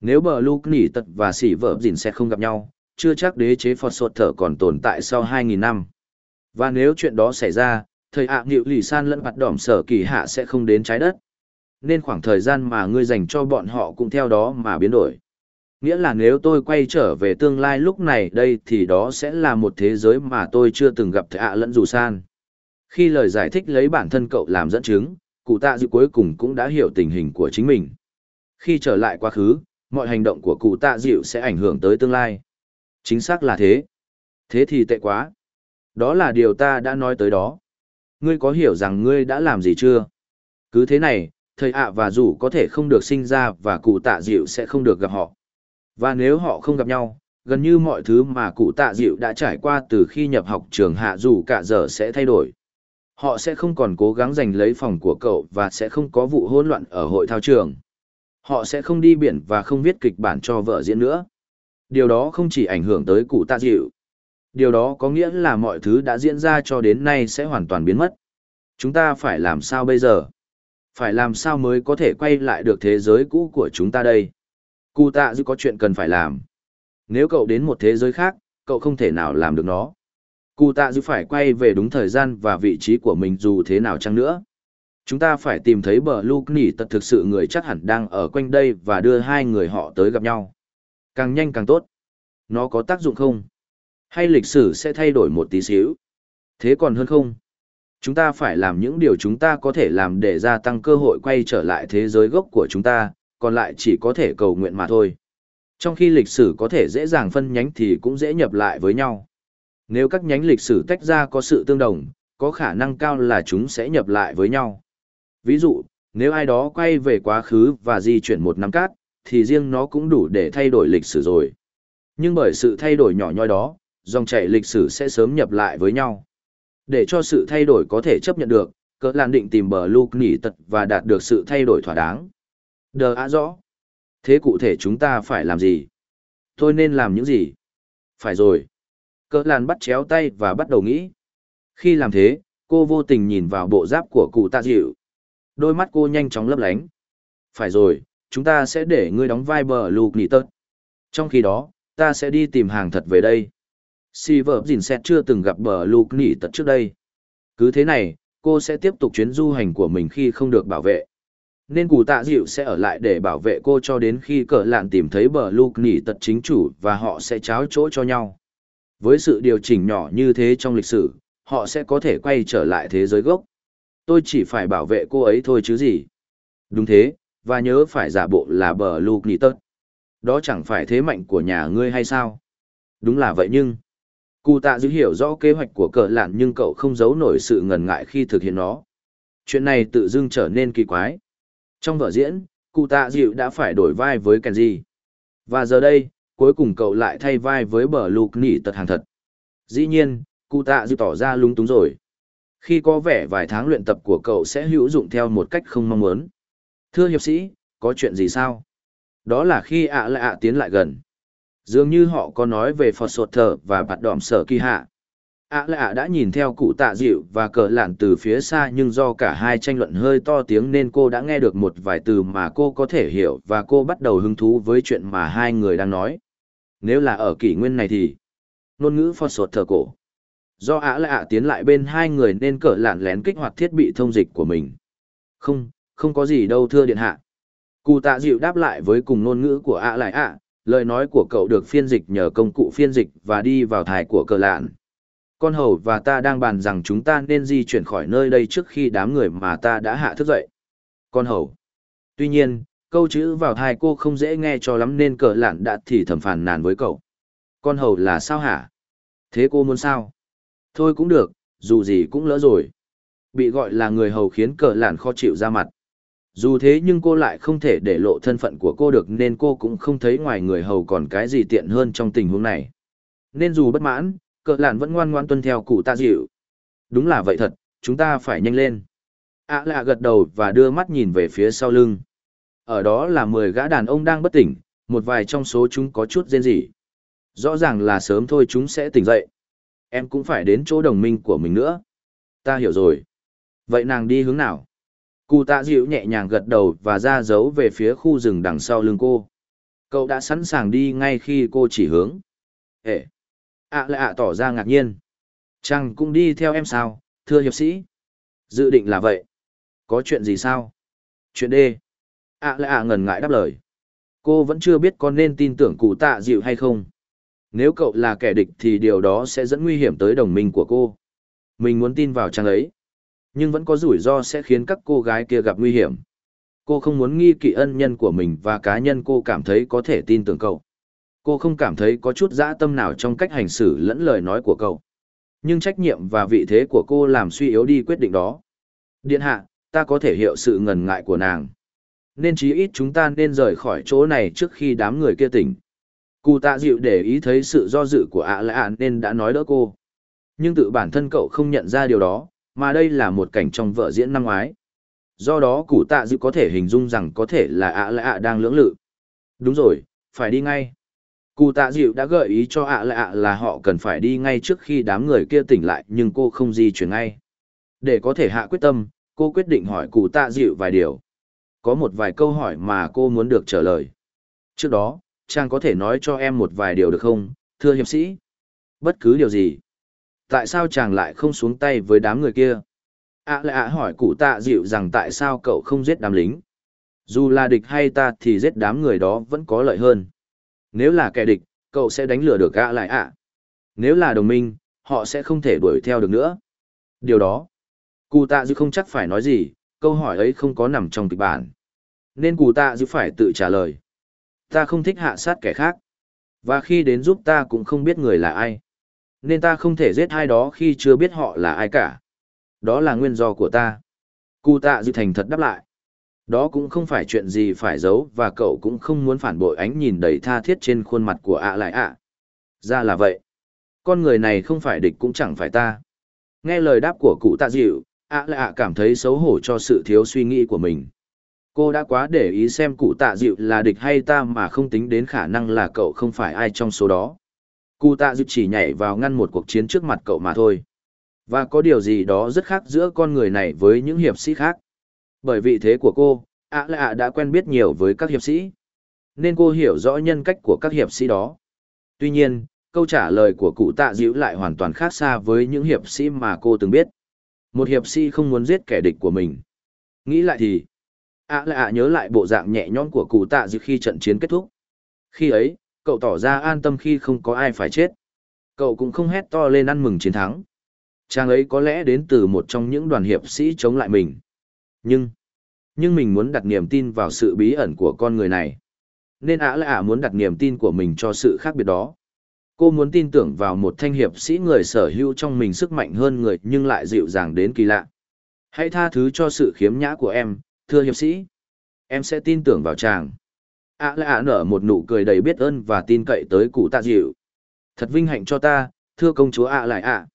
Speaker 1: Nếu bờ Lục nỉ tật và xỉ vợ dìn sẽ không gặp nhau, chưa chắc đế chế Phật sột thở còn tồn tại sau 2.000 năm. Và nếu chuyện đó xảy ra, thời ạ à, lì san lẫn mặt đỏm sở kỳ hạ sẽ không đến trái đất. Nên khoảng thời gian mà ngươi dành cho bọn họ cũng theo đó mà biến đổi. Nghĩa là nếu tôi quay trở về tương lai lúc này đây thì đó sẽ là một thế giới mà tôi chưa từng gặp thạ lẫn dù san. Khi lời giải thích lấy bản thân cậu làm dẫn chứng, cụ tạ dịu cuối cùng cũng đã hiểu tình hình của chính mình. Khi trở lại quá khứ, mọi hành động của cụ tạ dịu sẽ ảnh hưởng tới tương lai. Chính xác là thế. Thế thì tệ quá. Đó là điều ta đã nói tới đó. Ngươi có hiểu rằng ngươi đã làm gì chưa? Cứ thế này, thầy ạ và rủ có thể không được sinh ra và cụ tạ dịu sẽ không được gặp họ. Và nếu họ không gặp nhau, gần như mọi thứ mà cụ tạ dịu đã trải qua từ khi nhập học trường hạ dù cả giờ sẽ thay đổi. Họ sẽ không còn cố gắng giành lấy phòng của cậu và sẽ không có vụ hỗn loạn ở hội thao trường. Họ sẽ không đi biển và không viết kịch bản cho vợ diễn nữa. Điều đó không chỉ ảnh hưởng tới cụ tạ dịu. Điều đó có nghĩa là mọi thứ đã diễn ra cho đến nay sẽ hoàn toàn biến mất. Chúng ta phải làm sao bây giờ? Phải làm sao mới có thể quay lại được thế giới cũ của chúng ta đây? Cụ tạ dư có chuyện cần phải làm. Nếu cậu đến một thế giới khác, cậu không thể nào làm được nó. Cụ tạ dư phải quay về đúng thời gian và vị trí của mình dù thế nào chăng nữa. Chúng ta phải tìm thấy bờ Luke nỉ tật thực sự người chắc hẳn đang ở quanh đây và đưa hai người họ tới gặp nhau. Càng nhanh càng tốt. Nó có tác dụng không? Hay lịch sử sẽ thay đổi một tí xíu? Thế còn hơn không? Chúng ta phải làm những điều chúng ta có thể làm để gia tăng cơ hội quay trở lại thế giới gốc của chúng ta, còn lại chỉ có thể cầu nguyện mà thôi. Trong khi lịch sử có thể dễ dàng phân nhánh thì cũng dễ nhập lại với nhau. Nếu các nhánh lịch sử tách ra có sự tương đồng, có khả năng cao là chúng sẽ nhập lại với nhau. Ví dụ, nếu ai đó quay về quá khứ và di chuyển một năm cát, thì riêng nó cũng đủ để thay đổi lịch sử rồi. Nhưng bởi sự thay đổi nhỏ nhoi đó, dòng chảy lịch sử sẽ sớm nhập lại với nhau. Để cho sự thay đổi có thể chấp nhận được, cỡ làn định tìm bờ lục nỉ tật và đạt được sự thay đổi thỏa đáng. Đờ á rõ. Thế cụ thể chúng ta phải làm gì? Tôi nên làm những gì? Phải rồi. Cỡ làn bắt chéo tay và bắt đầu nghĩ. Khi làm thế, cô vô tình nhìn vào bộ giáp của cụ tạ dịu. Đôi mắt cô nhanh chóng lấp lánh. Phải rồi, chúng ta sẽ để ngươi đóng vai bờ lục nỉ tớt. Trong khi đó, ta sẽ đi tìm hàng thật về đây. Si vợ dìn xét chưa từng gặp bờ lục nỉ tật trước đây. Cứ thế này, cô sẽ tiếp tục chuyến du hành của mình khi không được bảo vệ nên cụ tạ dịu sẽ ở lại để bảo vệ cô cho đến khi cờ lạn tìm thấy bờ lục nỉ tật chính chủ và họ sẽ tráo chỗ cho nhau. Với sự điều chỉnh nhỏ như thế trong lịch sử, họ sẽ có thể quay trở lại thế giới gốc. Tôi chỉ phải bảo vệ cô ấy thôi chứ gì. Đúng thế, và nhớ phải giả bộ là bờ lục nỉ tật. Đó chẳng phải thế mạnh của nhà ngươi hay sao? Đúng là vậy nhưng cụ tạ dữ hiểu rõ kế hoạch của cờ lạn nhưng cậu không giấu nổi sự ngần ngại khi thực hiện nó. Chuyện này tự dưng trở nên kỳ quái trong vở diễn, cụ tạ dịu đã phải đổi vai với Kenji. Và giờ đây, cuối cùng cậu lại thay vai với bờ lục nỉ tật hàng thật. Dĩ nhiên, cụ tạ dịu tỏ ra lung túng rồi. Khi có vẻ vài tháng luyện tập của cậu sẽ hữu dụng theo một cách không mong muốn. Thưa hiệp sĩ, có chuyện gì sao? Đó là khi ạ lạ ạ tiến lại gần. Dường như họ có nói về Phật Sột Thờ và Bạt Đỏm Sở Kỳ Hạ ạ à lạ đã nhìn theo cụ tạ dịu và cờ lạn từ phía xa nhưng do cả hai tranh luận hơi to tiếng nên cô đã nghe được một vài từ mà cô có thể hiểu và cô bắt đầu hứng thú với chuyện mà hai người đang nói. Nếu là ở kỷ nguyên này thì, ngôn ngữ phò sột thờ cổ. Do ạ lạ tiến lại bên hai người nên cờ lạn lén kích hoạt thiết bị thông dịch của mình. Không không có gì đâu thưa điện hạ. Cụ tạ dịu đáp lại với cùng ngôn ngữ của ạ lại ạ. Lời nói của cậu được phiên dịch nhờ công cụ phiên dịch và đi vào thải của cờ lạn con hầu và ta đang bàn rằng chúng ta nên di chuyển khỏi nơi đây trước khi đám người mà ta đã hạ thức dậy. Con hầu. Tuy nhiên, câu chữ vào thai cô không dễ nghe cho lắm nên cờ lạn đã thì thầm phàn nàn với cậu. Con hầu là sao hả? Thế cô muốn sao? Thôi cũng được, dù gì cũng lỡ rồi. Bị gọi là người hầu khiến cờ lạn khó chịu ra mặt. Dù thế nhưng cô lại không thể để lộ thân phận của cô được nên cô cũng không thấy ngoài người hầu còn cái gì tiện hơn trong tình huống này. Nên dù bất mãn, cỡ lạn vẫn ngoan ngoan tuân theo cụ tạ dịu. Đúng là vậy thật, chúng ta phải nhanh lên. Ạ à lạ gật đầu và đưa mắt nhìn về phía sau lưng. Ở đó là mười gã đàn ông đang bất tỉnh, một vài trong số chúng có chút rên rỉ. Rõ ràng là sớm thôi chúng sẽ tỉnh dậy. Em cũng phải đến chỗ đồng minh của mình nữa. Ta hiểu rồi. Vậy nàng đi hướng nào? Cụ tạ dịu nhẹ nhàng gật đầu và ra dấu về phía khu rừng đằng sau lưng cô. Cậu đã sẵn sàng đi ngay khi cô chỉ hướng. Ệ ạ lại ạ tỏ ra ngạc nhiên chàng cũng đi theo em sao, thưa hiệp sĩ Dự định là vậy. Có chuyện gì sao? Chuyện đê ạ lại ạ ngần ngại đáp lời. Cô vẫn chưa biết có nên tin tưởng cụ tạ dịu hay không. Nếu cậu là kẻ địch thì điều đó sẽ dẫn nguy hiểm tới đồng minh của cô. Mình muốn tin vào chàng ấy. Nhưng vẫn có rủi ro sẽ khiến các cô gái kia gặp nguy hiểm. Cô không muốn nghi kỵ ân nhân của mình và cá nhân cô cảm thấy có thể tin tưởng cậu. Cô không cảm thấy có chút dã tâm nào trong cách hành xử lẫn lời nói của cậu. Nhưng trách nhiệm và vị thế của cô làm suy yếu đi quyết định đó. Điện hạ, ta có thể hiểu sự ngần ngại của nàng. Nên chí ít chúng ta nên rời khỏi chỗ này trước khi đám người kia tỉnh. Cụ tạ dịu để ý thấy sự do dự của ạ lạ nên đã nói đỡ cô. Nhưng tự bản thân cậu không nhận ra điều đó, mà đây là một cảnh trong vợ diễn năm ngoái. Do đó cụ tạ dịu có thể hình dung rằng có thể là ạ lạ đang lưỡng lự. Đúng rồi, phải đi ngay. Cụ tạ dịu đã gợi ý cho ạ lạ là họ cần phải đi ngay trước khi đám người kia tỉnh lại nhưng cô không di chuyển ngay. Để có thể hạ quyết tâm, cô quyết định hỏi cụ tạ dịu vài điều. Có một vài câu hỏi mà cô muốn được trả lời. Trước đó, chàng có thể nói cho em một vài điều được không, thưa hiệp sĩ? Bất cứ điều gì. Tại sao chàng lại không xuống tay với đám người kia? ạ lạ hỏi cụ tạ dịu rằng tại sao cậu không giết đám lính. Dù là địch hay ta thì giết đám người đó vẫn có lợi hơn. Nếu là kẻ địch, cậu sẽ đánh lừa được gã lại ạ. Nếu là đồng minh, họ sẽ không thể đuổi theo được nữa. Điều đó, cụ tạ dư không chắc phải nói gì, câu hỏi ấy không có nằm trong kịch bản. Nên cụ tạ dư phải tự trả lời. Ta không thích hạ sát kẻ khác. Và khi đến giúp ta cũng không biết người là ai. Nên ta không thể giết ai đó khi chưa biết họ là ai cả. Đó là nguyên do của ta. Cụ tạ dư thành thật đáp lại. Đó cũng không phải chuyện gì phải giấu và cậu cũng không muốn phản bội ánh nhìn đầy tha thiết trên khuôn mặt của ạ lại ạ. Ra là vậy. Con người này không phải địch cũng chẳng phải ta. Nghe lời đáp của cụ tạ dịu, ạ lại ạ cảm thấy xấu hổ cho sự thiếu suy nghĩ của mình. Cô đã quá để ý xem cụ tạ dịu là địch hay ta mà không tính đến khả năng là cậu không phải ai trong số đó. Cụ tạ dịu chỉ nhảy vào ngăn một cuộc chiến trước mặt cậu mà thôi. Và có điều gì đó rất khác giữa con người này với những hiệp sĩ khác. Bởi vị thế của cô, ạ lạ đã quen biết nhiều với các hiệp sĩ. Nên cô hiểu rõ nhân cách của các hiệp sĩ đó. Tuy nhiên, câu trả lời của cụ tạ dịu lại hoàn toàn khác xa với những hiệp sĩ mà cô từng biết. Một hiệp sĩ không muốn giết kẻ địch của mình. Nghĩ lại thì, ạ lạ nhớ lại bộ dạng nhẹ nhõm của cụ tạ dịu khi trận chiến kết thúc. Khi ấy, cậu tỏ ra an tâm khi không có ai phải chết. Cậu cũng không hét to lên ăn mừng chiến thắng. Chàng ấy có lẽ đến từ một trong những đoàn hiệp sĩ chống lại mình. Nhưng, nhưng mình muốn đặt niềm tin vào sự bí ẩn của con người này. Nên ả lại ả muốn đặt niềm tin của mình cho sự khác biệt đó. Cô muốn tin tưởng vào một thanh hiệp sĩ người sở hữu trong mình sức mạnh hơn người nhưng lại dịu dàng đến kỳ lạ. Hãy tha thứ cho sự khiếm nhã của em, thưa hiệp sĩ. Em sẽ tin tưởng vào chàng. ả lại ả nở một nụ cười đầy biết ơn và tin cậy tới cụ tạ dịu. Thật vinh hạnh cho ta, thưa công chúa ả lại ả.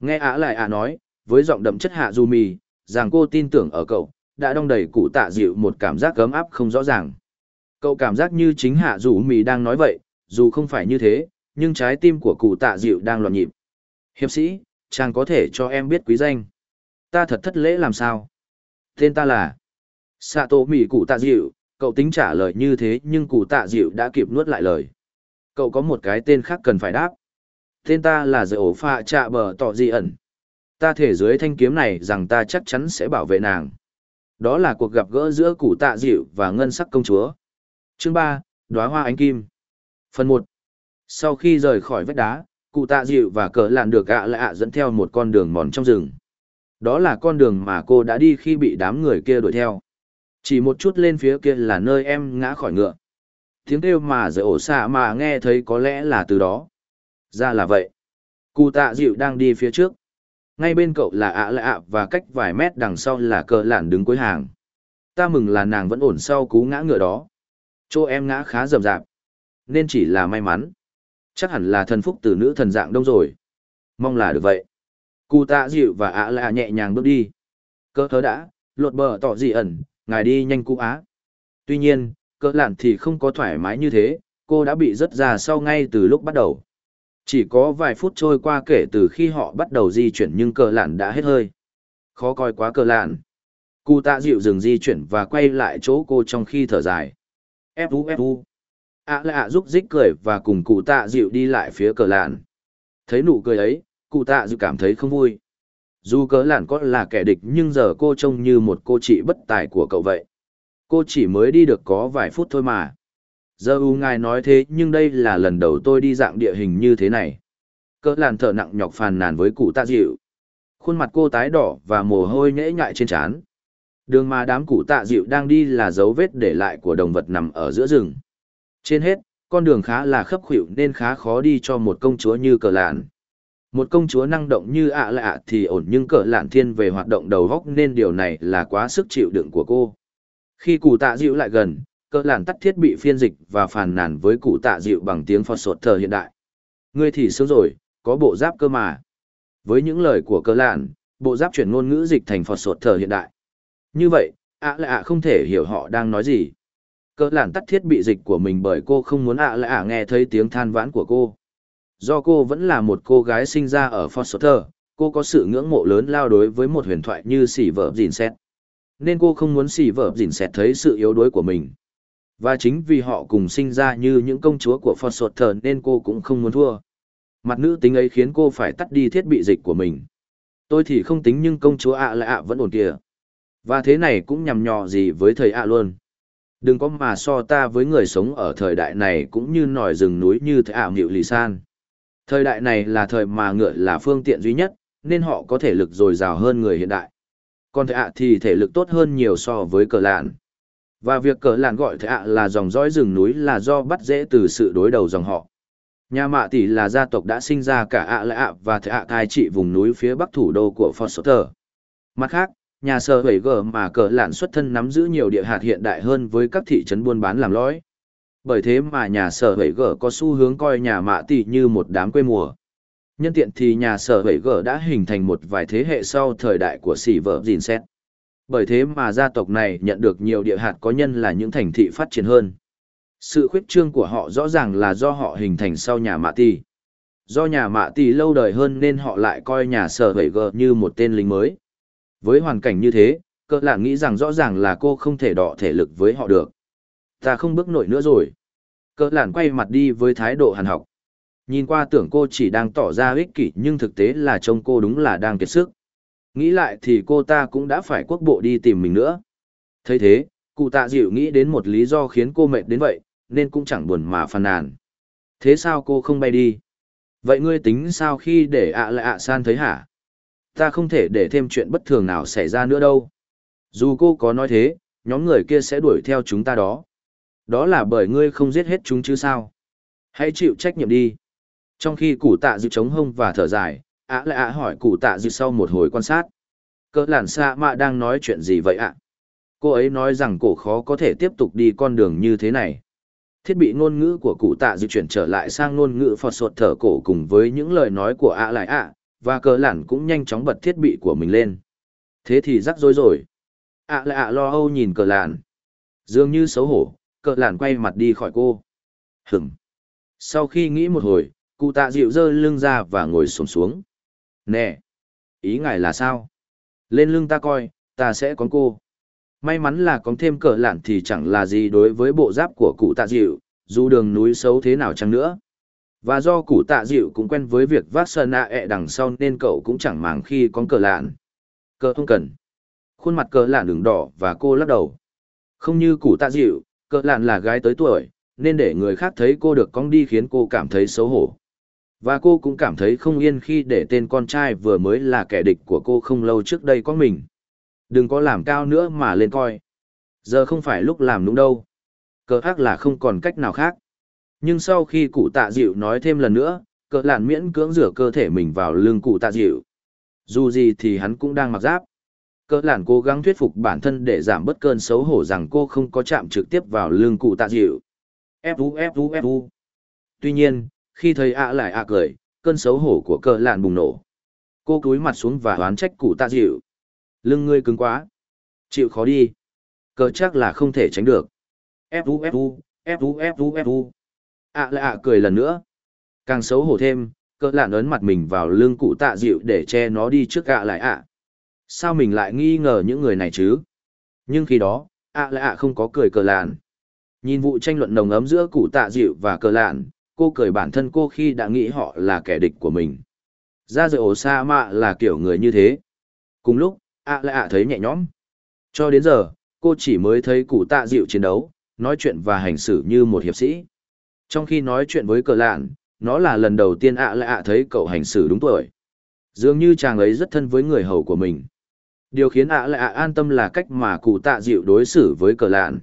Speaker 1: Nghe ả lại ả nói, với giọng đậm chất hạ du mì, rằng cô tin tưởng ở cậu, đã đong đầy cụ tạ dịu một cảm giác cấm áp không rõ ràng. Cậu cảm giác như chính hạ dù mì đang nói vậy, dù không phải như thế, nhưng trái tim của cụ tạ dịu đang loạn nhịp. Hiệp sĩ, chàng có thể cho em biết quý danh. Ta thật thất lễ làm sao? Tên ta là Sato mì cụ tạ dịu, cậu tính trả lời như thế nhưng cụ tạ dịu đã kịp nuốt lại lời. Cậu có một cái tên khác cần phải đáp. Tên ta là Dạy ổ phạ trạ bờ tỏ di ẩn. Ta thể dưới thanh kiếm này rằng ta chắc chắn sẽ bảo vệ nàng. Đó là cuộc gặp gỡ giữa cụ tạ dịu và ngân sắc công chúa. Chương ba đóa hoa ánh kim. Phần một Sau khi rời khỏi vách đá, cụ tạ dịu và cờ lạn được ạ lạ dẫn theo một con đường mòn trong rừng. Đó là con đường mà cô đã đi khi bị đám người kia đuổi theo. Chỉ một chút lên phía kia là nơi em ngã khỏi ngựa. Tiếng kêu mà rời ổ xạ mà nghe thấy có lẽ là từ đó. Ra là vậy. Cụ tạ dịu đang đi phía trước ngay bên cậu là ạ lạ ạ và cách vài mét đằng sau là cờ lản đứng cuối hàng. Ta mừng là nàng vẫn ổn sau cú ngã ngựa đó. Chỗ em ngã khá rầm rạp, nên chỉ là may mắn. Chắc hẳn là thần phúc từ nữ thần dạng đông rồi. Mong là được vậy. Cụ tạ dịu và ạ lạ nhẹ nhàng bước đi. Cơ thớ đã, lột bờ tỏ dị ẩn, ngài đi nhanh cụ á. Tuy nhiên cỡ lạn thì không có thoải mái như thế, cô đã bị rớt ra sau ngay từ lúc bắt đầu chỉ có vài phút trôi qua kể từ khi họ bắt đầu di chuyển nhưng cờ lạn đã hết hơi. Khó coi quá cờ lạn. Cụ tạ dịu dừng di chuyển và quay lại chỗ cô trong khi thở dài. Fu fu. ạ lạ giúp dích cười và cùng cụ tạ dịu đi lại phía cờ lạn. Thấy nụ cười ấy, cụ tạ dịu cảm thấy không vui. Dù cờ lạn có là kẻ địch nhưng giờ cô trông như một cô chị bất tài của cậu vậy. Cô chỉ mới đi được có vài phút thôi mà. Giờ u ngài nói thế nhưng đây là lần đầu tôi đi dạng địa hình như thế này. Cỡ lạn thở nặng nhọc phàn nàn với cụ tạ dịu. Khuôn mặt cô tái đỏ và mồ hôi nhễ nhại trên trán. Đường mà đám cụ tạ dịu đang đi là dấu vết để lại của động vật nằm ở giữa rừng. Trên hết, con đường khá là khấp khuỷu nên khá khó đi cho một công chúa như cờ lạn. Một công chúa năng động như ạ lạ thì ổn nhưng cờ lạn thiên về hoạt động đầu góc nên điều này là quá sức chịu đựng của cô. Khi cụ tạ dịu lại gần, Cơ lạn tắt thiết bị phiên dịch và phàn nàn với cụ tạ dịu bằng tiếng phọt sột thờ hiện đại. Ngươi thì sướng rồi, có bộ giáp cơ mà. Với những lời của Cơ lạn, bộ giáp chuyển ngôn ngữ dịch thành phọt sột thờ hiện đại. Như vậy, ạ lạ không thể hiểu họ đang nói gì. Cơ lạn tắt thiết bị dịch của mình bởi cô không muốn ạ lạ nghe thấy tiếng than vãn của cô. Do cô vẫn là một cô gái sinh ra ở Foster, cô có sự ngưỡng mộ lớn lao đối với một huyền thoại như xỉ vợ dìn xét. Nên cô không muốn xỉ vợ dìn xét thấy sự yếu đuối của mình. Và chính vì họ cùng sinh ra như những công chúa của Foster nên cô cũng không muốn thua. Mặt nữ tính ấy khiến cô phải tắt đi thiết bị dịch của mình. Tôi thì không tính nhưng công chúa ạ là ạ vẫn ổn kìa. Và thế này cũng nhằm nhò gì với thầy ạ luôn. Đừng có mà so ta với người sống ở thời đại này cũng như nòi rừng núi như thầy ạ nghịu lì san. Thời đại này là thời mà ngựa là phương tiện duy nhất, nên họ có thể lực dồi dào hơn người hiện đại. Còn thầy ạ thì thể lực tốt hơn nhiều so với cờ lạn. Và việc cờ lạn gọi thệ ạ là dòng dõi rừng núi là do bắt dễ từ sự đối đầu dòng họ. Nhà mạ tỷ là gia tộc đã sinh ra cả ạ lạ ạ và thệ ạ thai trị vùng núi phía bắc thủ đô của Foster. Mặt khác, nhà sở hủy gờ mà cờ lạn xuất thân nắm giữ nhiều địa hạt hiện đại hơn với các thị trấn buôn bán làm lõi bởi thế mà nhà sở hủy gờ có xu hướng coi nhà mạ tỷ như một đám quê mùa. Nhân tiện thì nhà sở hủy gờ đã hình thành một vài thế hệ sau thời đại của Sỉ vợ dìn xét. Bởi thế mà gia tộc này nhận được nhiều địa hạt có nhân là những thành thị phát triển hơn. Sự khuyết trương của họ rõ ràng là do họ hình thành sau nhà mạ tỷ. Do nhà mạ tỷ lâu đời hơn nên họ lại coi nhà sở hữu gờ như một tên lính mới. Với hoàn cảnh như thế, cơ lạ nghĩ rằng rõ ràng là cô không thể đọ thể lực với họ được. Ta không bước nổi nữa rồi. Cơ lản quay mặt đi với thái độ hàn học. Nhìn qua tưởng cô chỉ đang tỏ ra ích kỷ nhưng thực tế là trông cô đúng là đang kiệt sức. Nghĩ lại thì cô ta cũng đã phải quốc bộ đi tìm mình nữa. thấy thế, cụ tạ dịu nghĩ đến một lý do khiến cô mệt đến vậy, nên cũng chẳng buồn mà phàn nàn. Thế sao cô không bay đi? Vậy ngươi tính sao khi để ạ lại ạ san thấy hả? Ta không thể để thêm chuyện bất thường nào xảy ra nữa đâu. Dù cô có nói thế, nhóm người kia sẽ đuổi theo chúng ta đó. Đó là bởi ngươi không giết hết chúng chứ sao? Hãy chịu trách nhiệm đi. Trong khi cụ tạ dịu chống hông và thở dài, ạ lại ạ hỏi cụ tạ dự sau một hồi quan sát. Cỡ làn xa mạ đang nói chuyện gì vậy ạ? Cô ấy nói rằng cổ khó có thể tiếp tục đi con đường như thế này. Thiết bị ngôn ngữ của cụ tạ dự chuyển trở lại sang ngôn ngữ phọt sột thở cổ cùng với những lời nói của ạ lại ạ, và cỡ làn cũng nhanh chóng bật thiết bị của mình lên. Thế thì rắc rối rồi. ạ lại ạ lo âu nhìn cỡ làn. Dường như xấu hổ, Cỡ làn quay mặt đi khỏi cô. hừng Sau khi nghĩ một hồi, cụ tạ dịu dơ lưng ra và ngồi xổm xuống, xuống. Nè! Ý ngài là sao? Lên lưng ta coi, ta sẽ có cô. May mắn là có thêm cờ lạn thì chẳng là gì đối với bộ giáp của cụ tạ dịu, dù đường núi xấu thế nào chăng nữa. Và do cụ tạ dịu cũng quen với việc vác sơn ạ ẹ đằng sau nên cậu cũng chẳng màng khi có cờ lạn. Cờ không cần. Khuôn mặt cờ lạn đường đỏ và cô lắc đầu. Không như cụ tạ dịu, cỡ lạn là gái tới tuổi, nên để người khác thấy cô được cong đi khiến cô cảm thấy xấu hổ. Và cô cũng cảm thấy không yên khi để tên con trai vừa mới là kẻ địch của cô không lâu trước đây có mình. Đừng có làm cao nữa mà lên coi. Giờ không phải lúc làm đúng đâu. Cỡ khác là không còn cách nào khác. Nhưng sau khi cụ tạ dịu nói thêm lần nữa, cỡ lạn miễn cưỡng rửa cơ thể mình vào lưng cụ tạ dịu. Dù gì thì hắn cũng đang mặc giáp. Cỡ Lạn cố gắng thuyết phục bản thân để giảm bớt cơn xấu hổ rằng cô không có chạm trực tiếp vào lưng cụ tạ dịu. Fu fu fu. Tuy nhiên, khi thấy ạ lại ạ cười, cơn xấu hổ của cờ lạn bùng nổ. Cô cúi mặt xuống và oán trách cụ tạ dịu. Lưng ngươi cứng quá. Chịu khó đi. Cờ chắc là không thể tránh được. Fu fu, fu fu fu. ạ lại ạ cười lần nữa. Càng xấu hổ thêm, cỡ lạn ấn mặt mình vào lưng cụ tạ dịu để che nó đi trước ạ lại ạ. Sao mình lại nghi ngờ những người này chứ? Nhưng khi đó, ạ lại ạ không có cười cờ lạn. Nhìn vụ tranh luận nồng ấm giữa cụ tạ dịu và cờ lạn, cô cười bản thân cô khi đã nghĩ họ là kẻ địch của mình. Ra rồi ổ sa mạ là kiểu người như thế. Cùng lúc, ạ lại ạ thấy nhẹ nhõm. Cho đến giờ, cô chỉ mới thấy cụ tạ dịu chiến đấu, nói chuyện và hành xử như một hiệp sĩ. Trong khi nói chuyện với cờ lạn, nó là lần đầu tiên ạ lại ạ thấy cậu hành xử đúng tuổi. Dường như chàng ấy rất thân với người hầu của mình. Điều khiến ạ lại ạ an tâm là cách mà cụ tạ dịu đối xử với cờ lạn.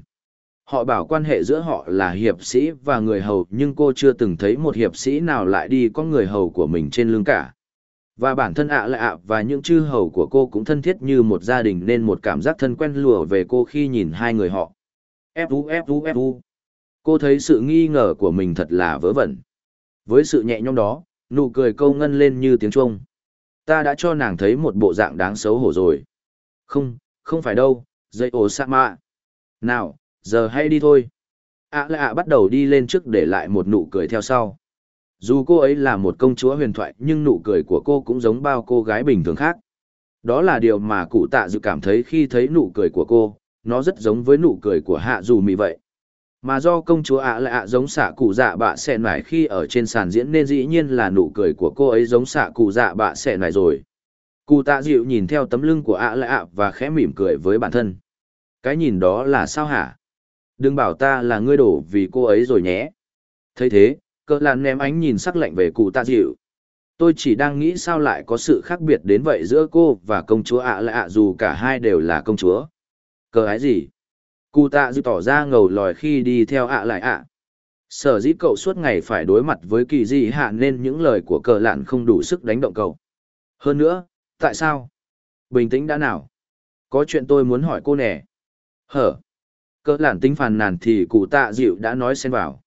Speaker 1: Họ bảo quan hệ giữa họ là hiệp sĩ và người hầu nhưng cô chưa từng thấy một hiệp sĩ nào lại đi có người hầu của mình trên lưng cả. Và bản thân ạ là ạ và những chư hầu của cô cũng thân thiết như một gia đình nên một cảm giác thân quen lùa về cô khi nhìn hai người họ. Fu Fu Fu. Cô thấy sự nghi ngờ của mình thật là vớ vẩn. Với sự nhẹ nhõm đó, nụ cười câu ngân lên như tiếng chuông. Ta đã cho nàng thấy một bộ dạng đáng xấu hổ rồi. Không, không phải đâu, dây ổ sa mạ. Nào, giờ hay đi thôi. ạ lạ ạ bắt đầu đi lên trước để lại một nụ cười theo sau. Dù cô ấy là một công chúa huyền thoại nhưng nụ cười của cô cũng giống bao cô gái bình thường khác. Đó là điều mà cụ tạ dự cảm thấy khi thấy nụ cười của cô, nó rất giống với nụ cười của hạ dù Mị vậy. Mà do công chúa ạ lạ ạ giống xạ cụ dạ bạ xẻ nải khi ở trên sàn diễn nên dĩ nhiên là nụ cười của cô ấy giống xạ cụ dạ bạ xẻ nải rồi. Cụ tạ dịu nhìn theo tấm lưng của ạ lại ạ và khẽ mỉm cười với bản thân. Cái nhìn đó là sao hả? Đừng bảo ta là ngươi đổ vì cô ấy rồi nhé. thấy thế, cỡ làn ném ánh nhìn sắc lạnh về cụ tạ dịu. Tôi chỉ đang nghĩ sao lại có sự khác biệt đến vậy giữa cô và công chúa ạ lạ ạ dù cả hai đều là công chúa. Cờ ái gì? Cụ tạ dịu tỏ ra ngầu lòi khi đi theo ạ lại ạ. Sở dĩ cậu suốt ngày phải đối mặt với kỳ dị hạ nên những lời của cờ lạn không đủ sức đánh động cậu. Hơn nữa tại sao? Bình tĩnh đã nào? Có chuyện tôi muốn hỏi cô nè. Hở? Cờ lạn tính phàn nàn thì cụ tạ dịu đã nói xen vào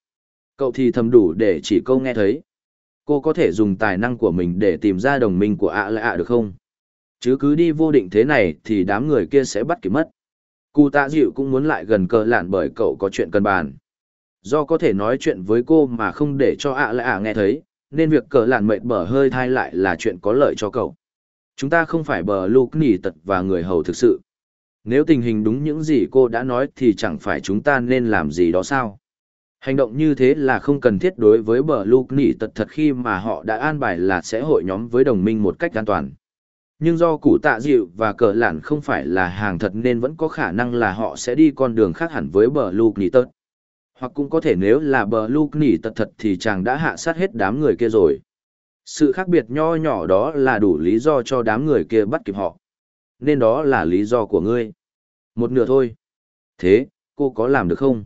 Speaker 1: Cậu thì thầm đủ để chỉ câu nghe thấy. Cô có thể dùng tài năng của mình để tìm ra đồng minh của ạ lạ ạ được không? Chứ cứ đi vô định thế này thì đám người kia sẽ bắt kịp mất. Cụ tạ dịu cũng muốn lại gần cờ lạn bởi cậu có chuyện cần bàn. Do có thể nói chuyện với cô mà không để cho ạ lại ạ nghe thấy, nên việc cờ lạn mệt bở hơi thai lại là chuyện có lợi cho cậu. Chúng ta không phải bờ lục nỉ tật và người hầu thực sự. Nếu tình hình đúng những gì cô đã nói thì chẳng phải chúng ta nên làm gì đó sao? Hành động như thế là không cần thiết đối với bờ lục nỉ tật thật khi mà họ đã an bài là sẽ hội nhóm với đồng minh một cách an toàn. Nhưng do củ tạ dịu và cờ lản không phải là hàng thật nên vẫn có khả năng là họ sẽ đi con đường khác hẳn với bờ lục nỉ tật. Hoặc cũng có thể nếu là bờ lục nỉ tật thật thì chàng đã hạ sát hết đám người kia rồi. Sự khác biệt nho nhỏ đó là đủ lý do cho đám người kia bắt kịp họ. Nên đó là lý do của ngươi. Một nửa thôi. Thế, cô có làm được không?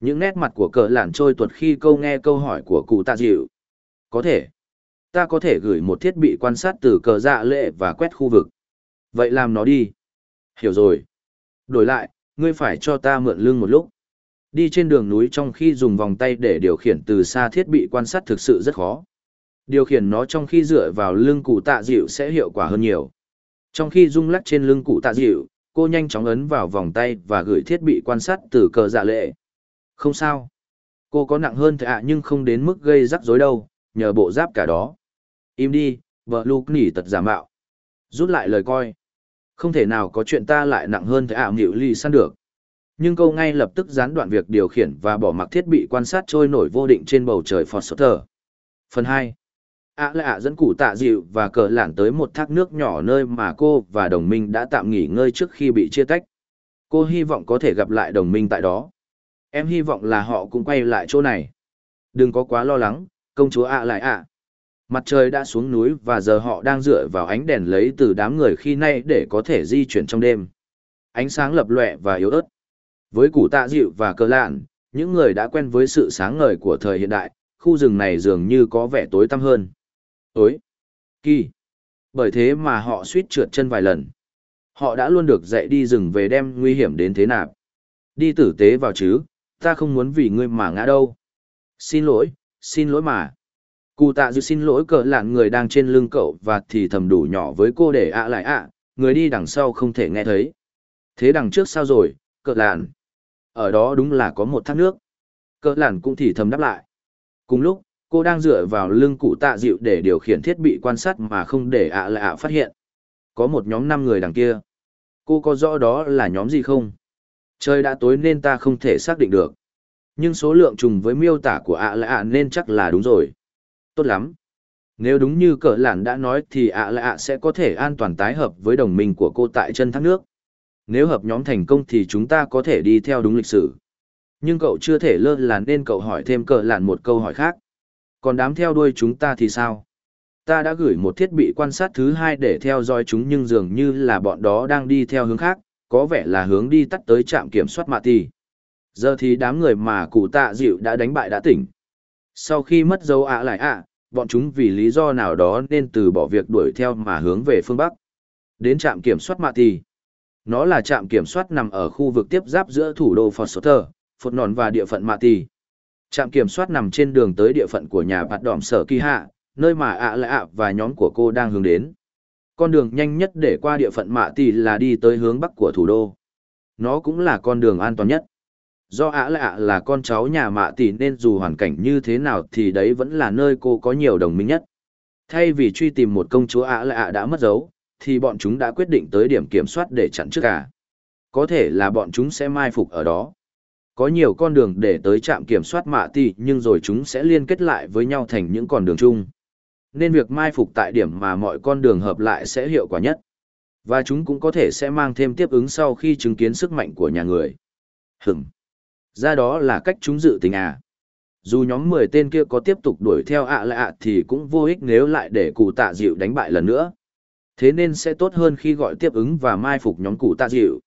Speaker 1: Những nét mặt của cờ lản trôi tuột khi câu nghe câu hỏi của cụ tạ dịu. Có thể. Ta có thể gửi một thiết bị quan sát từ cờ dạ lệ và quét khu vực. Vậy làm nó đi. Hiểu rồi. Đổi lại, ngươi phải cho ta mượn lưng một lúc. Đi trên đường núi trong khi dùng vòng tay để điều khiển từ xa thiết bị quan sát thực sự rất khó. Điều khiển nó trong khi dựa vào lưng cụ tạ dịu sẽ hiệu quả hơn nhiều. Trong khi rung lắc trên lưng cụ tạ dịu, cô nhanh chóng ấn vào vòng tay và gửi thiết bị quan sát từ cờ dạ lệ. Không sao. Cô có nặng hơn thạ nhưng không đến mức gây rắc rối đâu, nhờ bộ giáp cả đó. Im đi, vợ lục nỉ tật giả mạo. Rút lại lời coi. Không thể nào có chuyện ta lại nặng hơn thạ nghịu ly săn được. Nhưng câu ngay lập tức gián đoạn việc điều khiển và bỏ mặc thiết bị quan sát trôi nổi vô định trên bầu trời Foster. Phần 2 ạ lạ à dẫn cụ tạ dịu và cờ lản tới một thác nước nhỏ nơi mà cô và đồng minh đã tạm nghỉ ngơi trước khi bị chia tách cô hy vọng có thể gặp lại đồng minh tại đó Em hy vọng là họ cũng quay lại chỗ này. Đừng có quá lo lắng, công chúa ạ lại ạ. Mặt trời đã xuống núi và giờ họ đang dựa vào ánh đèn lấy từ đám người khi nay để có thể di chuyển trong đêm. Ánh sáng lập lòe và yếu ớt. Với củ tạ dịu và cơ lạn, những người đã quen với sự sáng ngời của thời hiện đại, khu rừng này dường như có vẻ tối tăm hơn. Tối. Kỳ. Bởi thế mà họ suýt trượt chân vài lần. Họ đã luôn được dạy đi rừng về đem nguy hiểm đến thế nào. Đi tử tế vào chứ, ta không muốn vì ngươi mà ngã đâu. Xin lỗi, xin lỗi mà. Cụ tạ dư xin lỗi cờ lạn người đang trên lưng cậu và thì thầm đủ nhỏ với cô để ạ lại ạ, người đi đằng sau không thể nghe thấy. Thế đằng trước sao rồi, cờ lạn? Ở đó đúng là có một thác nước. Cờ lạn cũng thì thầm đáp lại. Cùng lúc, cô đang dựa vào lưng cụ tạ dịu để điều khiển thiết bị quan sát mà không để ạ lạ ạ phát hiện. Có một nhóm năm người đằng kia. Cô có rõ đó là nhóm gì không? Trời đã tối nên ta không thể xác định được. Nhưng số lượng trùng với miêu tả của ạ à lạ nên chắc là đúng rồi. Tốt lắm. Nếu đúng như cỡ lạn đã nói thì ạ lạ ạ sẽ có thể an toàn tái hợp với đồng minh của cô tại chân thác nước. Nếu hợp nhóm thành công thì chúng ta có thể đi theo đúng lịch sử. Nhưng cậu chưa thể lơ là nên cậu hỏi thêm cỡ lạn một câu hỏi khác. Còn đám theo đuôi chúng ta thì sao? Ta đã gửi một thiết bị quan sát thứ hai để theo dõi chúng nhưng dường như là bọn đó đang đi theo hướng khác, có vẻ là hướng đi tắt tới trạm kiểm soát mạ tì. Giờ thì đám người mà cụ tạ dịu đã đánh bại đã tỉnh. Sau khi mất dấu ạ lại ạ, bọn chúng vì lý do nào đó nên từ bỏ việc đuổi theo mà hướng về phương Bắc. Đến trạm kiểm soát mạ tì. Nó là trạm kiểm soát nằm ở khu vực tiếp giáp giữa thủ đô Foster, Phật Nòn và địa phận mạ tì. Trạm kiểm soát nằm trên đường tới địa phận của nhà bạt đỏm sở kỳ hạ, nơi mà ạ lạ ạ và nhóm của cô đang hướng đến. Con đường nhanh nhất để qua địa phận mạ tỷ là đi tới hướng bắc của thủ đô. Nó cũng là con đường an toàn nhất. Do ạ lại ạ là con cháu nhà mạ tỷ nên dù hoàn cảnh như thế nào thì đấy vẫn là nơi cô có nhiều đồng minh nhất. Thay vì truy tìm một công chúa ạ lạ đã mất dấu, thì bọn chúng đã quyết định tới điểm kiểm soát để chặn trước cả. Có thể là bọn chúng sẽ mai phục ở đó có nhiều con đường để tới trạm kiểm soát mạ tỷ nhưng rồi chúng sẽ liên kết lại với nhau thành những con đường chung. Nên việc mai phục tại điểm mà mọi con đường hợp lại sẽ hiệu quả nhất. Và chúng cũng có thể sẽ mang thêm tiếp ứng sau khi chứng kiến sức mạnh của nhà người. Hửm. ra đó là cách chúng dự tính à. Dù nhóm mười tên kia có tiếp tục đuổi theo ạ à lạ à thì cũng vô ích nếu lại để cụ tạ dịu đánh bại lần nữa. Thế nên sẽ tốt hơn khi gọi tiếp ứng và mai phục nhóm cụ tạ dịu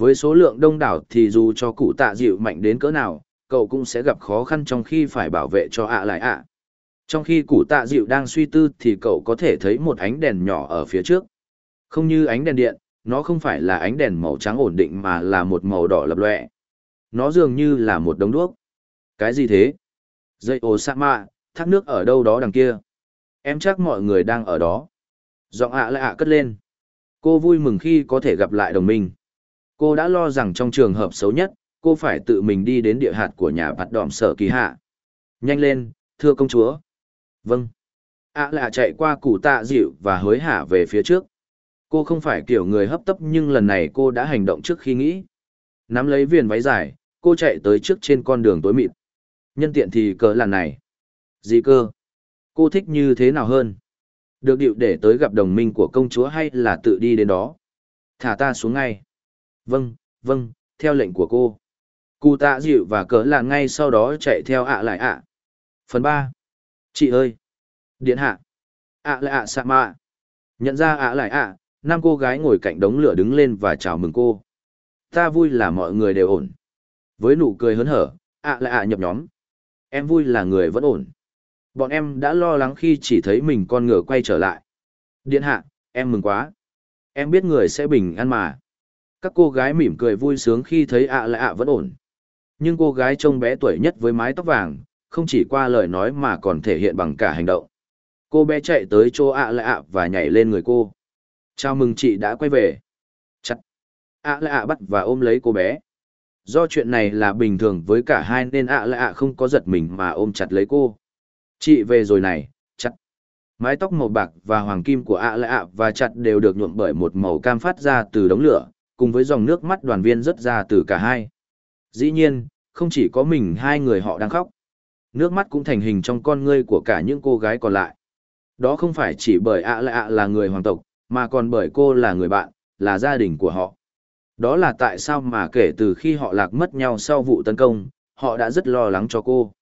Speaker 1: với số lượng đông đảo thì dù cho cụ tạ dịu mạnh đến cỡ nào, cậu cũng sẽ gặp khó khăn trong khi phải bảo vệ cho ạ lại ạ. Trong khi cụ tạ dịu đang suy tư thì cậu có thể thấy một ánh đèn nhỏ ở phía trước. Không như ánh đèn điện, nó không phải là ánh đèn màu trắng ổn định mà là một màu đỏ lập lòe. Nó dường như là một đống đuốc. Cái gì thế? Dây ồ sạ mạ, thác nước ở đâu đó đằng kia. Em chắc mọi người đang ở đó. Giọng ạ lại ạ cất lên. Cô vui mừng khi có thể gặp lại đồng minh. Cô đã lo rằng trong trường hợp xấu nhất, cô phải tự mình đi đến địa hạt của nhà bạt đỏm sở kỳ hạ. Nhanh lên, thưa công chúa. Vâng. ạ à lạ chạy qua cụ tạ dịu và hối hả về phía trước. Cô không phải kiểu người hấp tấp nhưng lần này cô đã hành động trước khi nghĩ. Nắm lấy viền váy dài, cô chạy tới trước trên con đường tối mịt. Nhân tiện thì cỡ làn này. Gì cơ? Cô thích như thế nào hơn? Được điệu để tới gặp đồng minh của công chúa hay là tự đi đến đó? Thả ta xuống ngay vâng vâng theo lệnh của cô. Cụ tạ dịu và cỡ là ngay sau đó chạy theo ạ lại ạ. Phần ba. Chị ơi. Điện hạ. Ạ lại ạ sa mạ nhận ra ạ lại ạ, năm cô gái ngồi cạnh đống lửa đứng lên và chào mừng cô. Ta vui là mọi người đều ổn. Với nụ cười hớn hở, ạ lại ạ nhập nhóm. Em vui là người vẫn ổn. Bọn em đã lo lắng khi chỉ thấy mình con ngựa quay trở lại. Điện hạ, em mừng quá. Em biết người sẽ bình an mà các cô gái mỉm cười vui sướng khi thấy ạ lại ạ vẫn ổn. Nhưng cô gái trông bé tuổi nhất với mái tóc vàng, không chỉ qua lời nói mà còn thể hiện bằng cả hành động. Cô bé chạy tới chỗ ạ lại ạ và nhảy lên người cô. Chào mừng chị đã quay về. Chặt. ạ lại ạ bắt và ôm lấy cô bé. Do chuyện này là bình thường với cả hai nên ạ lại ạ không có giật mình mà ôm chặt lấy cô. Chị về rồi này, chặt. Mái tóc màu bạc và hoàng kim của ạ lạ ạ và chặt đều được nhuộm bởi một màu cam phát ra từ đống lửa, cùng với dòng nước mắt đoàn viên rớt ra từ cả hai. Dĩ nhiên, không chỉ có mình hai người họ đang khóc. Nước mắt cũng thành hình trong con ngươi của cả những cô gái còn lại. Đó không phải chỉ bởi ạ là ạ là người hoàng tộc, mà còn bởi cô là người bạn, là gia đình của họ. Đó là tại sao mà kể từ khi họ lạc mất nhau sau vụ tấn công, họ đã rất lo lắng cho cô.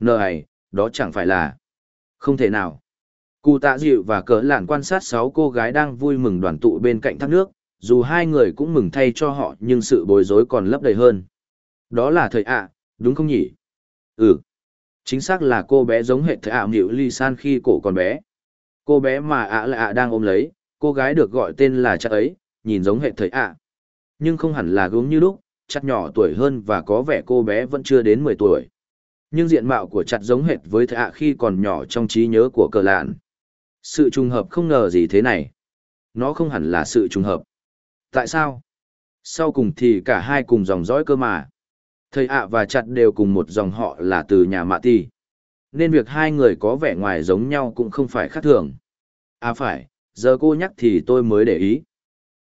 Speaker 1: Nờ này, đó chẳng phải là... Không thể nào. Cụ tạ dịu và cỡ lản quan sát sáu cô gái đang vui mừng đoàn tụ bên cạnh thác nước, dù hai người cũng mừng thay cho họ nhưng sự bối rối còn lấp đầy hơn. Đó là thời ạ, đúng không nhỉ? Ừ. Chính xác là cô bé giống hệ thời ạ à ly san khi cổ còn bé. Cô bé mà ạ là ạ đang ôm lấy, cô gái được gọi tên là chắc ấy, nhìn giống hệ thời ạ. Nhưng không hẳn là gốm như lúc, chặt nhỏ tuổi hơn và có vẻ cô bé vẫn chưa đến 10 tuổi. Nhưng diện mạo của chặt giống hệt với thạ khi còn nhỏ trong trí nhớ của cờ lạn. Sự trùng hợp không ngờ gì thế này. Nó không hẳn là sự trùng hợp. Tại sao? Sau cùng thì cả hai cùng dòng dõi cơ mà. Thầy ạ và chặt đều cùng một dòng họ là từ nhà mạ ti. Nên việc hai người có vẻ ngoài giống nhau cũng không phải khác thường. À phải, giờ cô nhắc thì tôi mới để ý.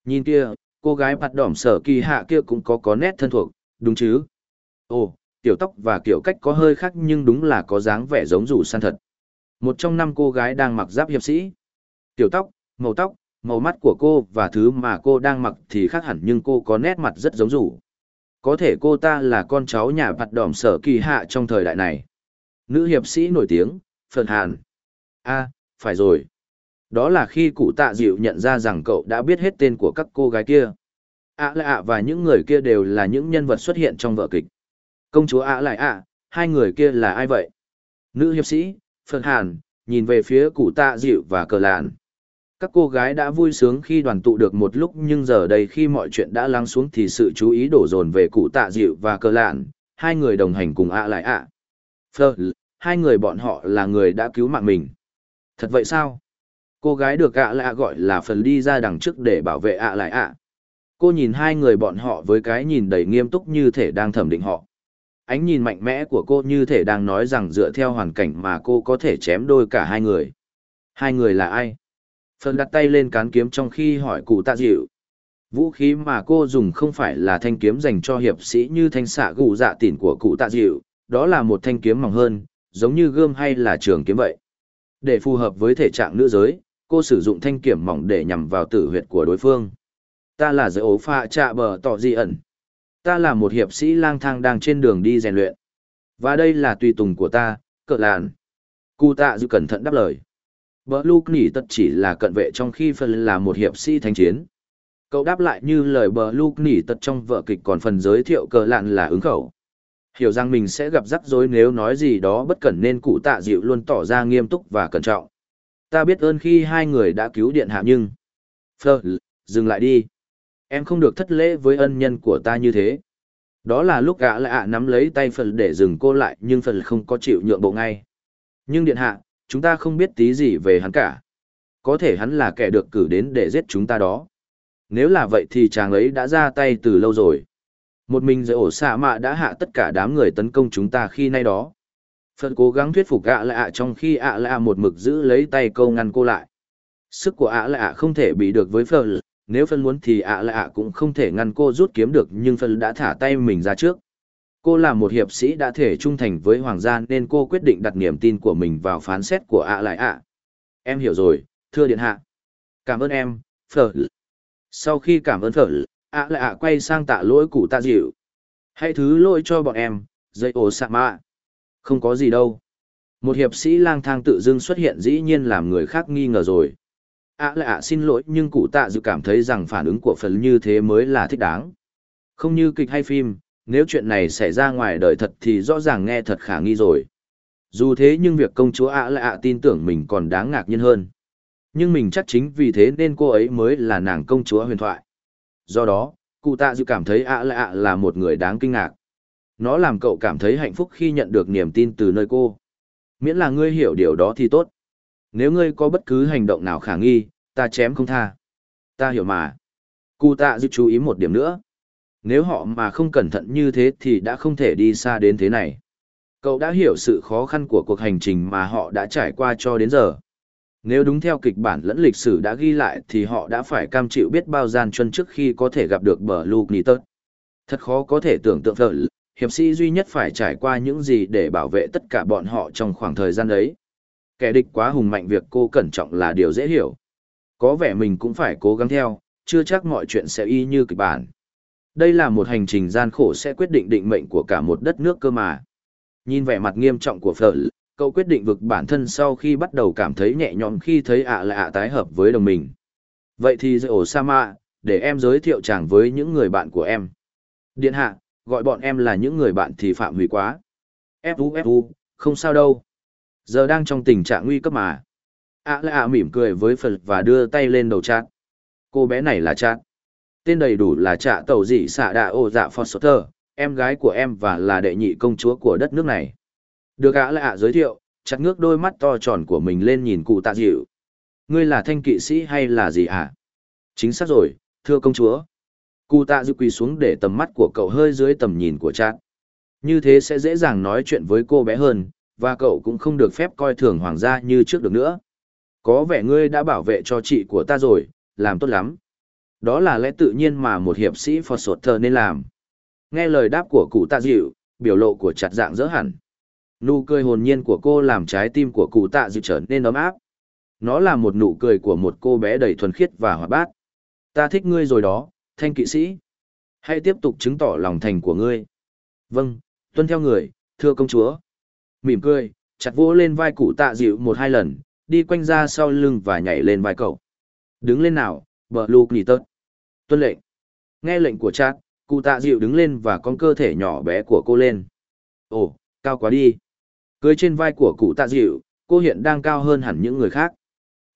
Speaker 1: Nhìn kia, cô gái mặt đỏm sở kỳ hạ kia cũng có có nét thân thuộc, đúng chứ? Ồ, tiểu tóc và kiểu cách có hơi khác nhưng đúng là có dáng vẻ giống rủ san thật. Một trong năm cô gái đang mặc giáp hiệp sĩ. Tiểu tóc, màu tóc, màu mắt của cô và thứ mà cô đang mặc thì khác hẳn nhưng cô có nét mặt rất giống rủ. Có thể cô ta là con cháu nhà vặt đỏm sở kỳ hạ trong thời đại này. Nữ hiệp sĩ nổi tiếng, Phật Hàn. a phải rồi. Đó là khi cụ tạ dịu nhận ra rằng cậu đã biết hết tên của các cô gái kia. ạ lại ạ và những người kia đều là những nhân vật xuất hiện trong vở kịch. Công chúa ạ lại ạ, hai người kia là ai vậy? Nữ hiệp sĩ, Phật Hàn, nhìn về phía cụ tạ dịu và cờ lạn. Các cô gái đã vui sướng khi đoàn tụ được một lúc nhưng giờ đây khi mọi chuyện đã lắng xuống thì sự chú ý đổ dồn về cụ tạ dịu và cờ lạn, hai người đồng hành cùng ạ lại ạ. phơ hai người bọn họ là người đã cứu mạng mình. Thật vậy sao? Cô gái được ạ lại gọi là phần đi ra đằng trước để bảo vệ ạ lại ạ. Cô nhìn hai người bọn họ với cái nhìn đầy nghiêm túc như thể đang thẩm định họ ánh nhìn mạnh mẽ của cô như thể đang nói rằng dựa theo hoàn cảnh mà cô có thể chém đôi cả hai người hai người là ai phần đặt tay lên cán kiếm trong khi hỏi cụ tạ dịu vũ khí mà cô dùng không phải là thanh kiếm dành cho hiệp sĩ như thanh xạ gù dạ tỉn của cụ tạ dịu đó là một thanh kiếm mỏng hơn giống như gươm hay là trường kiếm vậy để phù hợp với thể trạng nữ giới cô sử dụng thanh kiếm mỏng để nhằm vào tử huyệt của đối phương ta là giới ố pha trạ bờ tỏ di ẩn Ta là một hiệp sĩ lang thang đang trên đường đi rèn luyện. Và đây là tùy tùng của ta, cờ làn. Cụ tạ dịu cẩn thận đáp lời. Bờ Luke nỉ tật chỉ là cận vệ trong khi phần là một hiệp sĩ thánh chiến. Cậu đáp lại như lời bờ Luke nỉ tật trong vợ kịch còn phần giới thiệu cờ lạn là ứng khẩu. Hiểu rằng mình sẽ gặp rắc rối nếu nói gì đó bất cẩn nên cụ tạ dịu luôn tỏ ra nghiêm túc và cẩn trọng. Ta biết ơn khi hai người đã cứu điện hạ nhưng... Fleur, dừng lại đi. Em không được thất lễ với ân nhân của ta như thế. Đó là lúc gã lạ nắm lấy tay phần để dừng cô lại nhưng phần không có chịu nhượng bộ ngay. Nhưng điện hạ, chúng ta không biết tí gì về hắn cả. Có thể hắn là kẻ được cử đến để giết chúng ta đó. Nếu là vậy thì chàng ấy đã ra tay từ lâu rồi. Một mình giới ổ xạ mạ đã hạ tất cả đám người tấn công chúng ta khi nay đó. Phật cố gắng thuyết phục ạ lạ trong khi ạ lại một mực giữ lấy tay câu ngăn cô lại. Sức của ạ lạ không thể bị được với Phật, nếu Phật muốn thì ạ lạ cũng không thể ngăn cô rút kiếm được nhưng Phật đã thả tay mình ra trước cô là một hiệp sĩ đã thể trung thành với hoàng gia nên cô quyết định đặt niềm tin của mình vào phán xét của ạ lại ạ. Em hiểu rồi, thưa điện hạ. Cảm ơn em, phở sau khi cảm ơn phở ạ lại ạ quay sang tạ lỗi cụ tạ dịu. Hãy thứ lỗi cho bọn em, dây ổ sạ mạ. Không có gì đâu. Một hiệp sĩ lang thang tự dưng xuất hiện dĩ nhiên làm người khác nghi ngờ rồi. Ạ lại ạ xin lỗi nhưng cụ tạ dịu cảm thấy rằng phản ứng của Phở như thế mới là thích đáng. Không như kịch hay phim nếu chuyện này xảy ra ngoài đời thật thì rõ ràng nghe thật khả nghi rồi dù thế nhưng việc công chúa ạ lại ạ tin tưởng mình còn đáng ngạc nhiên hơn nhưng mình chắc chính vì thế nên cô ấy mới là nàng công chúa huyền thoại do đó cụ tạ dự cảm thấy ạ lại ạ là một người đáng kinh ngạc nó làm cậu cảm thấy hạnh phúc khi nhận được niềm tin từ nơi cô miễn là ngươi hiểu điều đó thì tốt nếu ngươi có bất cứ hành động nào khả nghi, ta chém không tha. Ta hiểu mà. Cụ tạ dự chú ý một điểm nữa. Nếu họ mà không cẩn thận như thế thì đã không thể đi xa đến thế này. Cậu đã hiểu sự khó khăn của cuộc hành trình mà họ đã trải qua cho đến giờ. Nếu đúng theo kịch bản lẫn lịch sử đã ghi lại thì họ đã phải cam chịu biết bao gian chân trước khi có thể gặp được bờ Luke Nitot. Thật khó có thể tưởng tượng phở, hiệp sĩ duy nhất phải trải qua những gì để bảo vệ tất cả bọn họ trong khoảng thời gian ấy kẻ địch quá hùng mạnh việc cô cẩn trọng là điều dễ hiểu. Có vẻ mình cũng phải cố gắng theo, chưa chắc mọi chuyện sẽ y như kịch bản. Đây là một hành trình gian khổ sẽ quyết định định mệnh của cả một đất nước cơ mà. Nhìn vẻ mặt nghiêm trọng của Phở, cậu quyết định vực bản thân sau khi bắt đầu cảm thấy nhẹ nhõm khi thấy ạ là ạ tái hợp với đồng mình. Vậy thì dạy ổ Sama, để em giới thiệu chàng với những người bạn của em. Điện hạ, gọi bọn em là những người bạn thì phạm hủy quá. Fu Fu, không sao đâu. Giờ đang trong tình trạng nguy cấp mà. ạ là ạ mỉm cười với Phật và đưa tay lên đầu chát. Cô bé này là chát. Tên đầy đủ là trạ tàu dị xạ đạ ô dạ Foster, em gái của em và là đệ nhị công chúa của đất nước này. Được ạ lạ à giới thiệu, chặt ngước đôi mắt to tròn của mình lên nhìn cụ tạ dịu. Ngươi là thanh kỵ sĩ hay là gì ạ? À? Chính xác rồi, thưa công chúa. Cụ tạ dịu quỳ xuống để tầm mắt của cậu hơi dưới tầm nhìn của chát. Như thế sẽ dễ dàng nói chuyện với cô bé hơn, và cậu cũng không được phép coi thường hoàng gia như trước được nữa. Có vẻ ngươi đã bảo vệ cho chị của ta rồi, làm tốt lắm. Đó là lẽ tự nhiên mà một hiệp sĩ Phật Sột Thờ nên làm. Nghe lời đáp của cụ tạ dịu, biểu lộ của chặt dạng dỡ hẳn. Nụ cười hồn nhiên của cô làm trái tim của cụ tạ dịu trở nên ấm áp. Nó là một nụ cười của một cô bé đầy thuần khiết và hoạt bát. Ta thích ngươi rồi đó, thanh kỵ sĩ. Hãy tiếp tục chứng tỏ lòng thành của ngươi. Vâng, tuân theo người, thưa công chúa. Mỉm cười, chặt vỗ lên vai cụ tạ dịu một hai lần, đi quanh ra sau lưng và nhảy lên vai cậu. Đứng lên nào, bờ lục nỉ tớt. Tuân lệnh. Nghe lệnh của chát, cụ tạ dịu đứng lên và con cơ thể nhỏ bé của cô lên. Ồ, cao quá đi. Cưới trên vai của cụ tạ dịu, cô hiện đang cao hơn hẳn những người khác.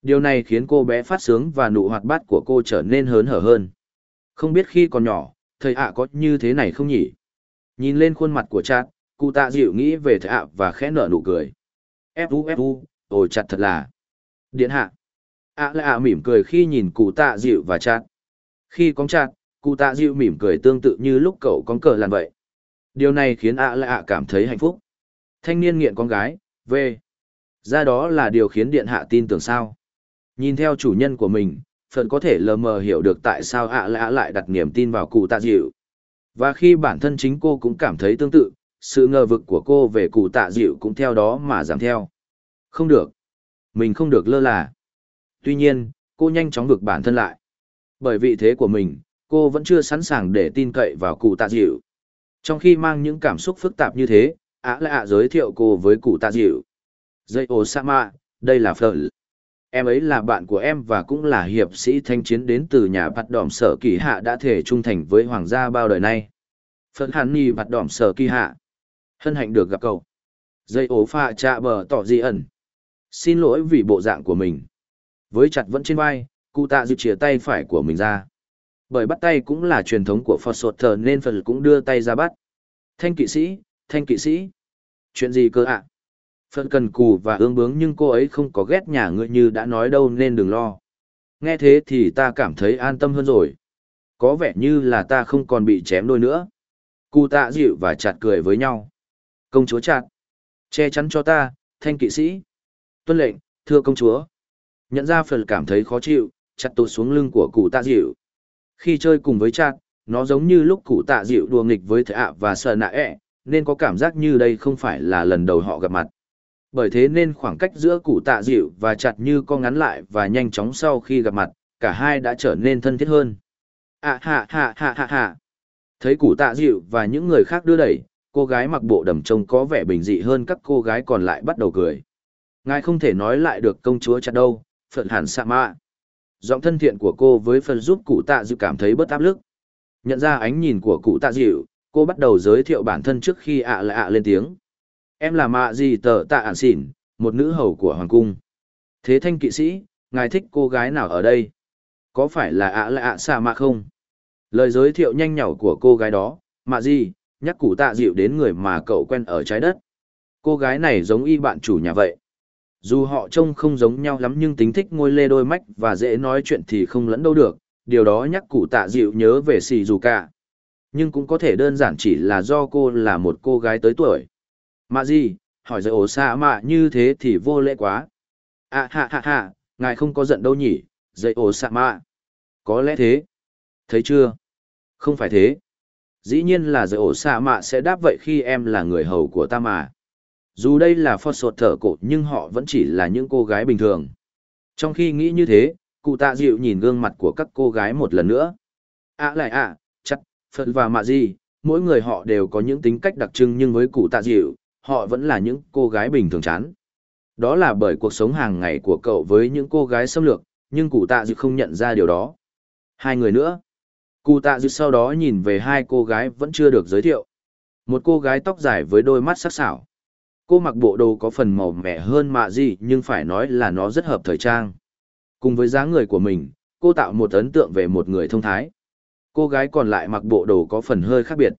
Speaker 1: Điều này khiến cô bé phát sướng và nụ hoạt bát của cô trở nên hớn hở hơn. Không biết khi còn nhỏ, thầy ạ có như thế này không nhỉ? Nhìn lên khuôn mặt của chát, cụ tạ dịu nghĩ về thầy ạ và khẽ nở nụ cười. Fu fu, ồ chặt thật là. Điện hạ. ạ là ạ mỉm cười khi nhìn cụ tạ dịu và chát. Khi cóng chặt, cụ tạ dịu mỉm cười tương tự như lúc cậu cóng cờ làm vậy. Điều này khiến ạ lạ ạ cảm thấy hạnh phúc. Thanh niên nghiện con gái, về. Ra đó là điều khiến điện hạ tin tưởng sao. Nhìn theo chủ nhân của mình, Phật có thể lờ mờ hiểu được tại sao ạ lạ lại đặt niềm tin vào cụ tạ dịu. Và khi bản thân chính cô cũng cảm thấy tương tự, sự ngờ vực của cô về cụ tạ dịu cũng theo đó mà giảm theo. Không được. Mình không được lơ là. Tuy nhiên, cô nhanh chóng vực bản thân lại. Bởi vị thế của mình, cô vẫn chưa sẵn sàng để tin cậy vào cụ tạ dịu. Trong khi mang những cảm xúc phức tạp như thế, ạ lạ giới thiệu cô với cụ tạ dịu. Dây ô Sama, đây là Phật em ấy là bạn của em và cũng là hiệp sĩ thanh chiến đến từ nhà bạt đỏm sở kỳ hạ đã thể trung thành với hoàng gia bao đời nay. Phật hàn ni bạt đỏm sở kỳ hạ. Hân hạnh được gặp cậu. Dây ố pha chạ bờ tỏ di ẩn. Xin lỗi vì bộ dạng của mình. Với chặt vẫn trên vai cụ tạ dịu chia tay phải của mình ra bởi bắt tay cũng là truyền thống của phật sột thờ nên phật cũng đưa tay ra bắt thanh kỵ sĩ thanh kỵ sĩ chuyện gì cơ ạ Phật cần cù và ương bướng nhưng cô ấy không có ghét nhà ngươi như đã nói đâu nên đừng lo. Nghe thế thì ta cảm thấy an tâm hơn rồi. Có vẻ như là ta không còn bị chém đôi nữa. Cụ tạ dịu và chặt cười với nhau. Công chúa chặt. Che chắn cho ta, thanh kỵ sĩ. Tuân lệnh, thưa công chúa. Nhận ra Phật cảm thấy khó chịu, chặt tụt xuống lưng của cụ tạ dịu. Khi chơi cùng với chặt, nó giống như lúc cụ tạ dịu đùa nghịch với thợ ạ và sờ nạ ẹ, nên có cảm giác như đây không phải là lần đầu họ gặp mặt. Bởi thế nên khoảng cách giữa cụ tạ dịu và chặt như co ngắn lại và nhanh chóng sau khi gặp mặt cả hai đã trở nên thân thiết hơn. À hạ hạ hạ hạ hạ thấy cụ tạ dịu và những người khác đưa đẩy cô gái mặc bộ đầm trông có vẻ bình dị hơn các cô gái còn lại bắt đầu cười. Ngài không thể nói lại được công chúa chặt đâu phật hẳn sa mạ giọng thân thiện của cô với phần giúp cụ tạ dịu cảm thấy bớt áp lực nhận ra ánh nhìn của cụ tạ dịu cô bắt đầu giới thiệu bản thân trước khi ạ lạ ạ lên tiếng Em là mạ gì tờ tạ ản xỉn, một nữ hầu của hoàng cung. Thế thanh kỵ sĩ, ngài thích cô gái nào ở đây? Có phải là ạ là ạ xà mạ không? Lời giới thiệu nhanh nhảu của cô gái đó, mạ gì, nhắc cụ tạ dịu đến người mà cậu quen ở trái đất. Cô gái này giống y bạn chủ nhà vậy. Dù họ trông không giống nhau lắm nhưng tính thích ngôi lê đôi mách và dễ nói chuyện thì không lẫn đâu được, điều đó nhắc cụ tạ dịu nhớ về xì dù cả. Nhưng cũng có thể đơn giản chỉ là do cô là một cô gái tới tuổi. mà gì, hỏi giới ổ xa mạ như thế thì vô lễ quá. À ha ha ha, ngài không có giận đâu nhỉ, dây ổ xa mạ. Có lẽ thế. Thấy chưa? Không phải thế. Dĩ nhiên là dây ổ xa mạ sẽ đáp vậy khi em là người hầu của ta mà. Dù đây là phật sột thở cổ nhưng họ vẫn chỉ là những cô gái bình thường. Trong khi nghĩ như thế, cụ tạ dịu nhìn gương mặt của các cô gái một lần nữa. À lại à, chắc, Phật và mạ gì, mỗi người họ đều có những tính cách đặc trưng nhưng với cụ tạ dịu, họ vẫn là những cô gái bình thường chán. Đó là bởi cuộc sống hàng ngày của cậu với những cô gái xâm lược, nhưng cụ tạ dịu không nhận ra điều đó. Hai người nữa. Cụ tạ dịu sau đó nhìn về hai cô gái vẫn chưa được giới thiệu. Một cô gái tóc dài với đôi mắt sắc sảo. Cô mặc bộ đồ có phần màu mẻ hơn mạ gì nhưng phải nói là nó rất hợp thời trang. Cùng với dáng người của mình, cô tạo một ấn tượng về một người thông thái. Cô gái còn lại mặc bộ đồ có phần hơi khác biệt.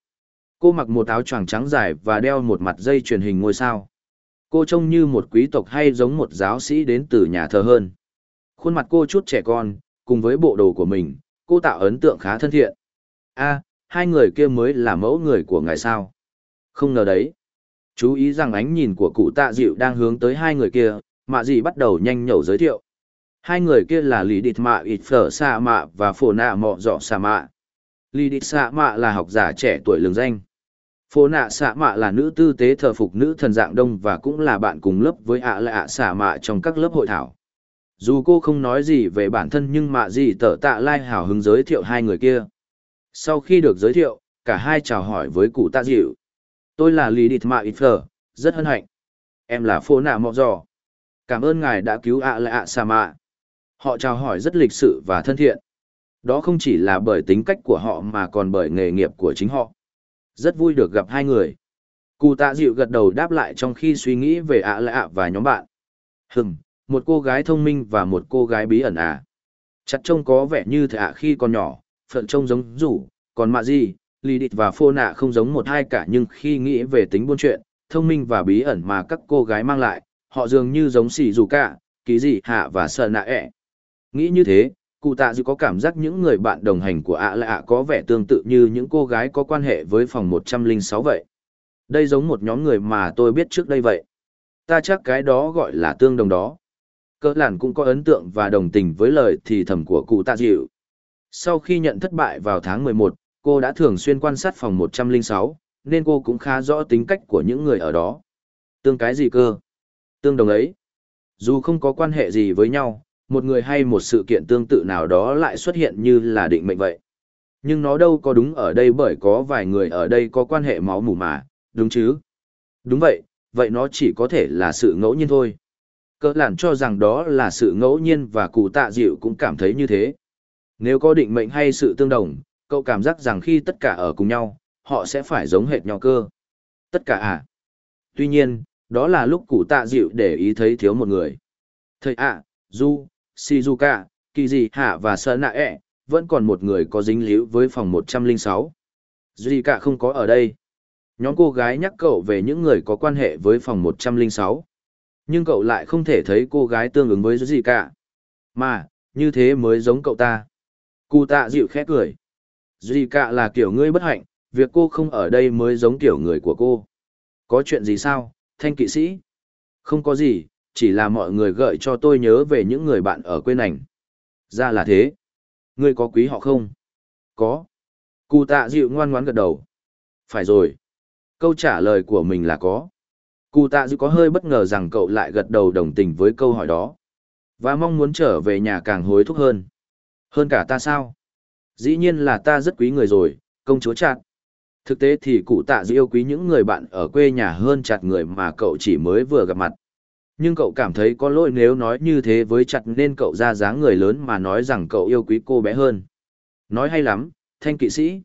Speaker 1: Cô mặc một áo choàng trắng dài và đeo một mặt dây truyền hình ngôi sao. Cô trông như một quý tộc hay giống một giáo sĩ đến từ nhà thờ hơn. Khuôn mặt cô chút trẻ con, cùng với bộ đồ của mình, cô tạo ấn tượng khá thân thiện. a hai người kia mới là mẫu người của ngài sao. Không ngờ đấy. Chú ý rằng ánh nhìn của cụ tạ dịu đang hướng tới hai người kia, mạ gì bắt đầu nhanh nhẩu giới thiệu. Hai người kia là Lý Địch Mạ Ít Phở Sa Mạ và Phổ Nạ Mọ Dọ Sa Mạ. Lý Địch Sa Mạ là học giả trẻ tuổi lường danh. Phổ nạ Sa mạ là nữ tư tế thờ phục nữ thần dạng đông và cũng là bạn cùng lớp với ạ lạ ạ mạ trong các lớp hội thảo. Dù cô không nói gì về bản thân nhưng mạ gì tở tạ lai hào hứng giới thiệu hai người kia. Sau khi được giới thiệu, cả hai chào hỏi với cụ tạ dịu. Tôi là Lý Địch Mạ Ít Phở, rất hân hạnh. Em là phố nạ mọ giò. Cảm ơn ngài đã cứu ạ lạ ạ xạ mạ. Họ chào hỏi rất lịch sự và thân thiện. Đó không chỉ là bởi tính cách của họ mà còn bởi nghề nghiệp của chính họ. Rất vui được gặp hai người. Cụ tạ dịu gật đầu đáp lại trong khi suy nghĩ về ạ lạ và nhóm bạn. Hừm, một cô gái thông minh và một cô gái bí ẩn à. Chặt trông có vẻ như thạ à khi còn nhỏ, phận trông giống rủ, còn mạ gì, lì địch và phô nạ không giống một hai cả nhưng khi nghĩ về tính buôn chuyện, thông minh và bí ẩn mà các cô gái mang lại, họ dường như giống xì dù cả, ký dị, hạ và sợ nạ ẹ. Nghĩ như thế, cụ tạ dư có cảm giác những người bạn đồng hành của ạ lạ có vẻ tương tự như những cô gái có quan hệ với phòng 106 vậy. Đây giống một nhóm người mà tôi biết trước đây vậy. Ta chắc cái đó gọi là tương đồng đó. cỡ làn cũng có ấn tượng và đồng tình với lời thì thầm của cụ tạ dịu. Sau khi nhận thất bại vào tháng 11, cô đã thường xuyên quan sát phòng 106, nên cô cũng khá rõ tính cách của những người ở đó. Tương cái gì cơ? Tương đồng ấy. Dù không có quan hệ gì với nhau, một người hay một sự kiện tương tự nào đó lại xuất hiện như là định mệnh vậy. Nhưng nó đâu có đúng ở đây bởi có vài người ở đây có quan hệ máu mủ mà, đúng chứ? Đúng vậy, vậy nó chỉ có thể là sự ngẫu nhiên thôi. Cơ lản cho rằng đó là sự ngẫu nhiên và cụ tạ dịu cũng cảm thấy như thế. Nếu có định mệnh hay sự tương đồng, cậu cảm giác rằng khi tất cả ở cùng nhau, họ sẽ phải giống hệt nhau cơ. Tất cả à? Tuy nhiên, đó là lúc cụ tạ dịu để ý thấy thiếu một người. Thầy ạ, à, Du, Shizuka, Kỳ Dị Hạ và Sơn Nạ ẹ, vẫn còn một người có dính líu với phòng 106. cả không có ở đây. Nhóm cô gái nhắc cậu về những người có quan hệ với phòng 106. Nhưng cậu lại không thể thấy cô gái tương ứng với Zika. Mà, như thế mới giống cậu ta. Cụ tạ dịu khẽ cười. Zika là kiểu ngươi bất hạnh, việc cô không ở đây mới giống kiểu người của cô. Có chuyện gì sao, thanh kỵ sĩ? Không có gì, chỉ là mọi người gợi cho tôi nhớ về những người bạn ở quê ảnh. Ra là thế. Ngươi có quý họ không? Có. Cụ tạ dịu ngoan ngoãn gật đầu. Phải rồi. Câu trả lời của mình là có. Cụ tạ dịu có hơi bất ngờ rằng cậu lại gật đầu đồng tình với câu hỏi đó. Và mong muốn trở về nhà càng hối thúc hơn. Hơn cả ta sao? Dĩ nhiên là ta rất quý người rồi, công chúa chặt. Thực tế thì cụ tạ dĩ yêu quý những người bạn ở quê nhà hơn chặt người mà cậu chỉ mới vừa gặp mặt. Nhưng cậu cảm thấy có lỗi nếu nói như thế với chặt nên cậu ra dáng người lớn mà nói rằng cậu yêu quý cô bé hơn. Nói hay lắm, thanh kỵ sĩ.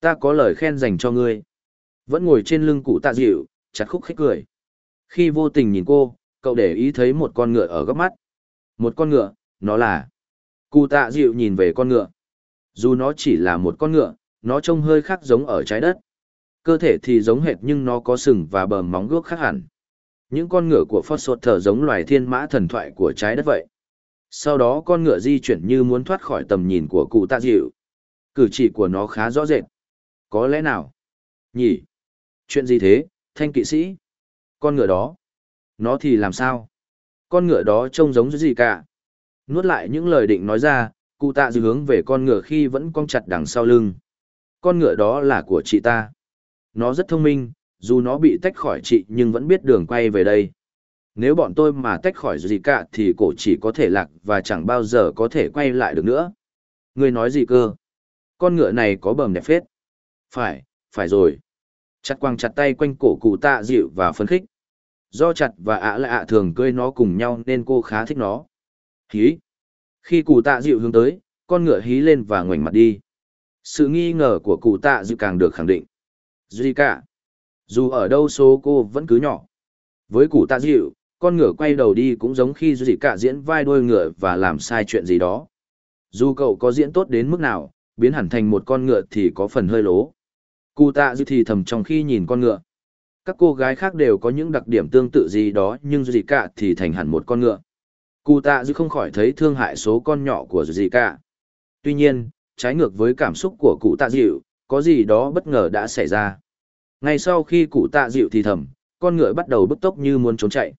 Speaker 1: Ta có lời khen dành cho ngươi. Vẫn ngồi trên lưng cụ tạ dịu, chặt khúc khích cười. Khi vô tình nhìn cô, cậu để ý thấy một con ngựa ở góc mắt. Một con ngựa, nó là... Cụ tạ dịu nhìn về con ngựa. Dù nó chỉ là một con ngựa, nó trông hơi khác giống ở trái đất. Cơ thể thì giống hệt nhưng nó có sừng và bờm móng guốc khác hẳn. Những con ngựa của Phật Sột thở giống loài thiên mã thần thoại của trái đất vậy. Sau đó con ngựa di chuyển như muốn thoát khỏi tầm nhìn của cụ tạ dịu. Cử chỉ của nó khá rõ rệt. Có lẽ nào? Nhỉ? Chuyện gì thế, thanh kỵ sĩ? Con ngựa đó? Nó thì làm sao? Con ngựa đó trông giống gì cả? Nuốt lại những lời định nói ra, cụ tạ dư hướng về con ngựa khi vẫn cong chặt đằng sau lưng. Con ngựa đó là của chị ta. Nó rất thông minh, dù nó bị tách khỏi chị nhưng vẫn biết đường quay về đây. Nếu bọn tôi mà tách khỏi gì cả thì cổ chỉ có thể lạc và chẳng bao giờ có thể quay lại được nữa. Ngươi nói gì cơ? Con ngựa này có bầm đẹp phết. Phải, phải rồi. Chặt quăng chặt tay quanh cổ cụ tạ dịu và phấn khích. Do chặt và ạ lạ ạ thường cưới nó cùng nhau nên cô khá thích nó. Hí. Khi cụ tạ dịu hướng tới, con ngựa hí lên và ngoảnh mặt đi. Sự nghi ngờ của cụ tạ dịu càng được khẳng định. Duy cả. Dù ở đâu số cô vẫn cứ nhỏ. Với cụ tạ dịu, con ngựa quay đầu đi cũng giống khi Duy cả diễn vai đôi ngựa và làm sai chuyện gì đó. Dù cậu có diễn tốt đến mức nào, biến hẳn thành một con ngựa thì có phần hơi lố. Cụ tạ dịu thì thầm trong khi nhìn con ngựa. Các cô gái khác đều có những đặc điểm tương tự gì đó nhưng Duy cả thì thành hẳn một con ngựa. Cụ tạ dư không khỏi thấy thương hại số con nhỏ của gì cả. Tuy nhiên, trái ngược với cảm xúc của cụ tạ dịu, có gì đó bất ngờ đã xảy ra. Ngay sau khi cụ tạ dịu thì thầm, con ngựa bắt đầu bức tốc như muốn trốn chạy.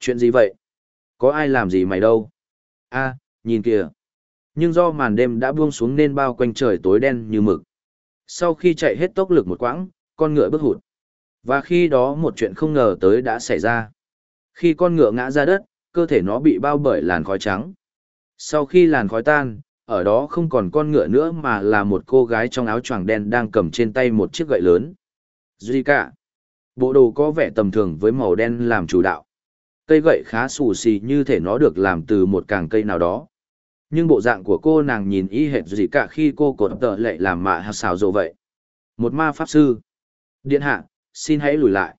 Speaker 1: Chuyện gì vậy? Có ai làm gì mày đâu? a nhìn kìa. Nhưng do màn đêm đã buông xuống nên bao quanh trời tối đen như mực. Sau khi chạy hết tốc lực một quãng, con ngựa bước hụt. Và khi đó một chuyện không ngờ tới đã xảy ra. Khi con ngựa ngã ra đất, cơ thể nó bị bao bởi làn khói trắng. Sau khi làn khói tan, ở đó không còn con ngựa nữa mà là một cô gái trong áo choàng đen đang cầm trên tay một chiếc gậy lớn. Zika. Bộ đồ có vẻ tầm thường với màu đen làm chủ đạo. Cây gậy khá xù xì như thể nó được làm từ một càng cây nào đó. Nhưng bộ dạng của cô nàng nhìn y hệt gì cả khi cô cột tờ lệ làm mạ hạt xào rộ vậy. Một ma pháp sư. Điện hạ, xin hãy lùi lại.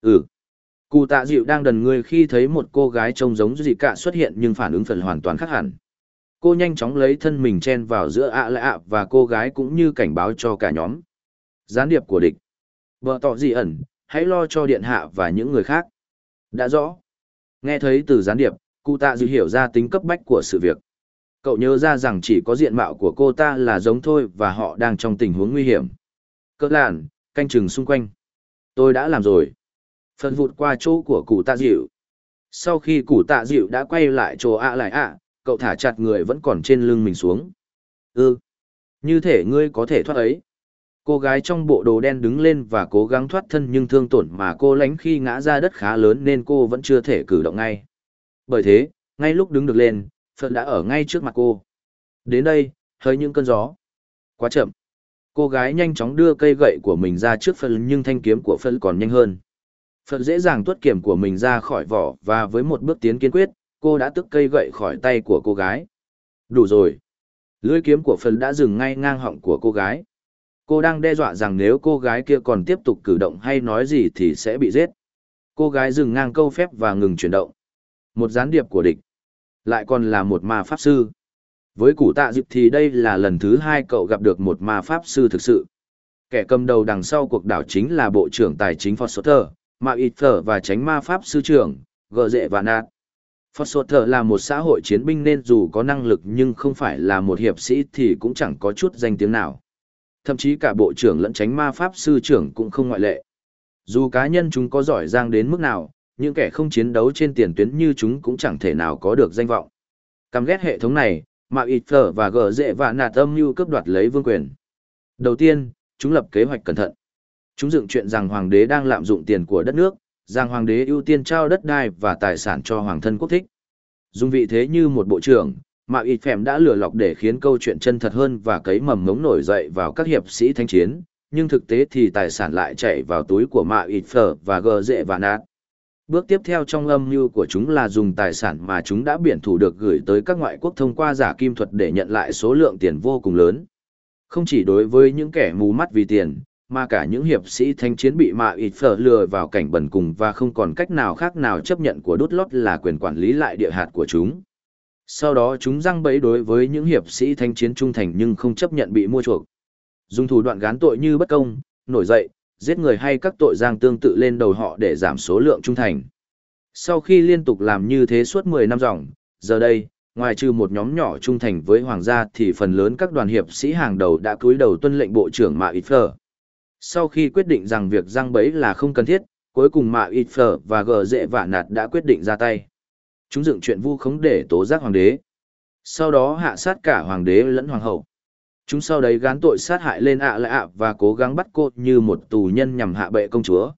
Speaker 1: Ừ. Cụ tạ dịu đang đần người khi thấy một cô gái trông giống gì cả xuất hiện nhưng phản ứng phần hoàn toàn khác hẳn. Cô nhanh chóng lấy thân mình chen vào giữa ạ lạ và cô gái cũng như cảnh báo cho cả nhóm. Gián điệp của địch. Vợ tỏ dị ẩn, hãy lo cho điện hạ và những người khác. Đã rõ. Nghe thấy từ gián điệp, cụ tạ dịu hiểu ra tính cấp bách của sự việc. Cậu nhớ ra rằng chỉ có diện mạo của cô ta là giống thôi và họ đang trong tình huống nguy hiểm. Cỡ làn, canh chừng xung quanh. Tôi đã làm rồi. Phần vụt qua chỗ của cụ tạ dịu. Sau khi cụ tạ dịu đã quay lại chỗ ạ lại ạ, cậu thả chặt người vẫn còn trên lưng mình xuống. Ừ. Như thể ngươi có thể thoát ấy. Cô gái trong bộ đồ đen đứng lên và cố gắng thoát thân nhưng thương tổn mà cô lánh khi ngã ra đất khá lớn nên cô vẫn chưa thể cử động ngay. Bởi thế, ngay lúc đứng được lên, Phật đã ở ngay trước mặt cô. Đến đây, hơi những cơn gió. Quá chậm. Cô gái nhanh chóng đưa cây gậy của mình ra trước Phật nhưng thanh kiếm của Phật còn nhanh hơn. Phật dễ dàng tuốt kiểm của mình ra khỏi vỏ và với một bước tiến kiên quyết, cô đã tức cây gậy khỏi tay của cô gái. Đủ rồi. Lưỡi kiếm của Phật đã dừng ngay ngang họng của cô gái. Cô đang đe dọa rằng nếu cô gái kia còn tiếp tục cử động hay nói gì thì sẽ bị giết. Cô gái dừng ngang câu phép và ngừng chuyển động. Một gián điệp của địch. Lại còn là một ma pháp sư. Với củ tạ dịp thì đây là lần thứ hai cậu gặp được một ma pháp sư thực sự. Kẻ cầm đầu đằng sau cuộc đảo chính là Bộ trưởng Tài chính Foster, Ma Ither và tránh ma pháp sư trưởng, Gờ Dệ và Nạt. Thở là một xã hội chiến binh nên dù có năng lực nhưng không phải là một hiệp sĩ thì cũng chẳng có chút danh tiếng nào. Thậm chí cả bộ trưởng lẫn tránh ma pháp sư trưởng cũng không ngoại lệ. Dù cá nhân chúng có giỏi giang đến mức nào, những kẻ không chiến đấu trên tiền tuyến như chúng cũng chẳng thể nào có được danh vọng. Căm ghét hệ thống này, mà ít phở và gờ dễ và nạt âm như cướp đoạt lấy vương quyền. Đầu tiên, chúng lập kế hoạch cẩn thận. Chúng dựng chuyện rằng hoàng đế đang lạm dụng tiền của đất nước, rằng hoàng đế ưu tiên trao đất đai và tài sản cho hoàng thân quốc thích. Dùng vị thế như một bộ trưởng, mà ít phèm đã lừa lọc để khiến câu chuyện chân thật hơn và cấy mầm ngống nổi dậy vào các hiệp sĩ thanh chiến, nhưng thực tế thì tài sản lại chạy vào túi của mạ ít phở và gờ dễ và nát. Bước tiếp theo trong âm mưu của chúng là dùng tài sản mà chúng đã biển thủ được gửi tới các ngoại quốc thông qua giả kim thuật để nhận lại số lượng tiền vô cùng lớn. Không chỉ đối với những kẻ mù mắt vì tiền, mà cả những hiệp sĩ thanh chiến bị mạ ít phở lừa vào cảnh bần cùng và không còn cách nào khác nào chấp nhận của đút lót là quyền quản lý lại địa hạt của chúng. Sau đó chúng răng bẫy đối với những hiệp sĩ thanh chiến trung thành nhưng không chấp nhận bị mua chuộc. Dùng thủ đoạn gán tội như bất công, nổi dậy, giết người hay các tội giang tương tự lên đầu họ để giảm số lượng trung thành. Sau khi liên tục làm như thế suốt 10 năm dòng, giờ đây, ngoài trừ một nhóm nhỏ trung thành với hoàng gia thì phần lớn các đoàn hiệp sĩ hàng đầu đã cúi đầu tuân lệnh bộ trưởng Mạ Ít Phở. Sau khi quyết định rằng việc giăng bẫy là không cần thiết, cuối cùng Mạ Ít Phở và Gờ Dệ vả Nạt đã quyết định ra tay. Chúng dựng chuyện vu khống để tố giác hoàng đế. Sau đó hạ sát cả hoàng đế lẫn hoàng hậu. Chúng sau đấy gán tội sát hại lên ạ Lạ ạ và cố gắng bắt cô như một tù nhân nhằm hạ bệ công chúa.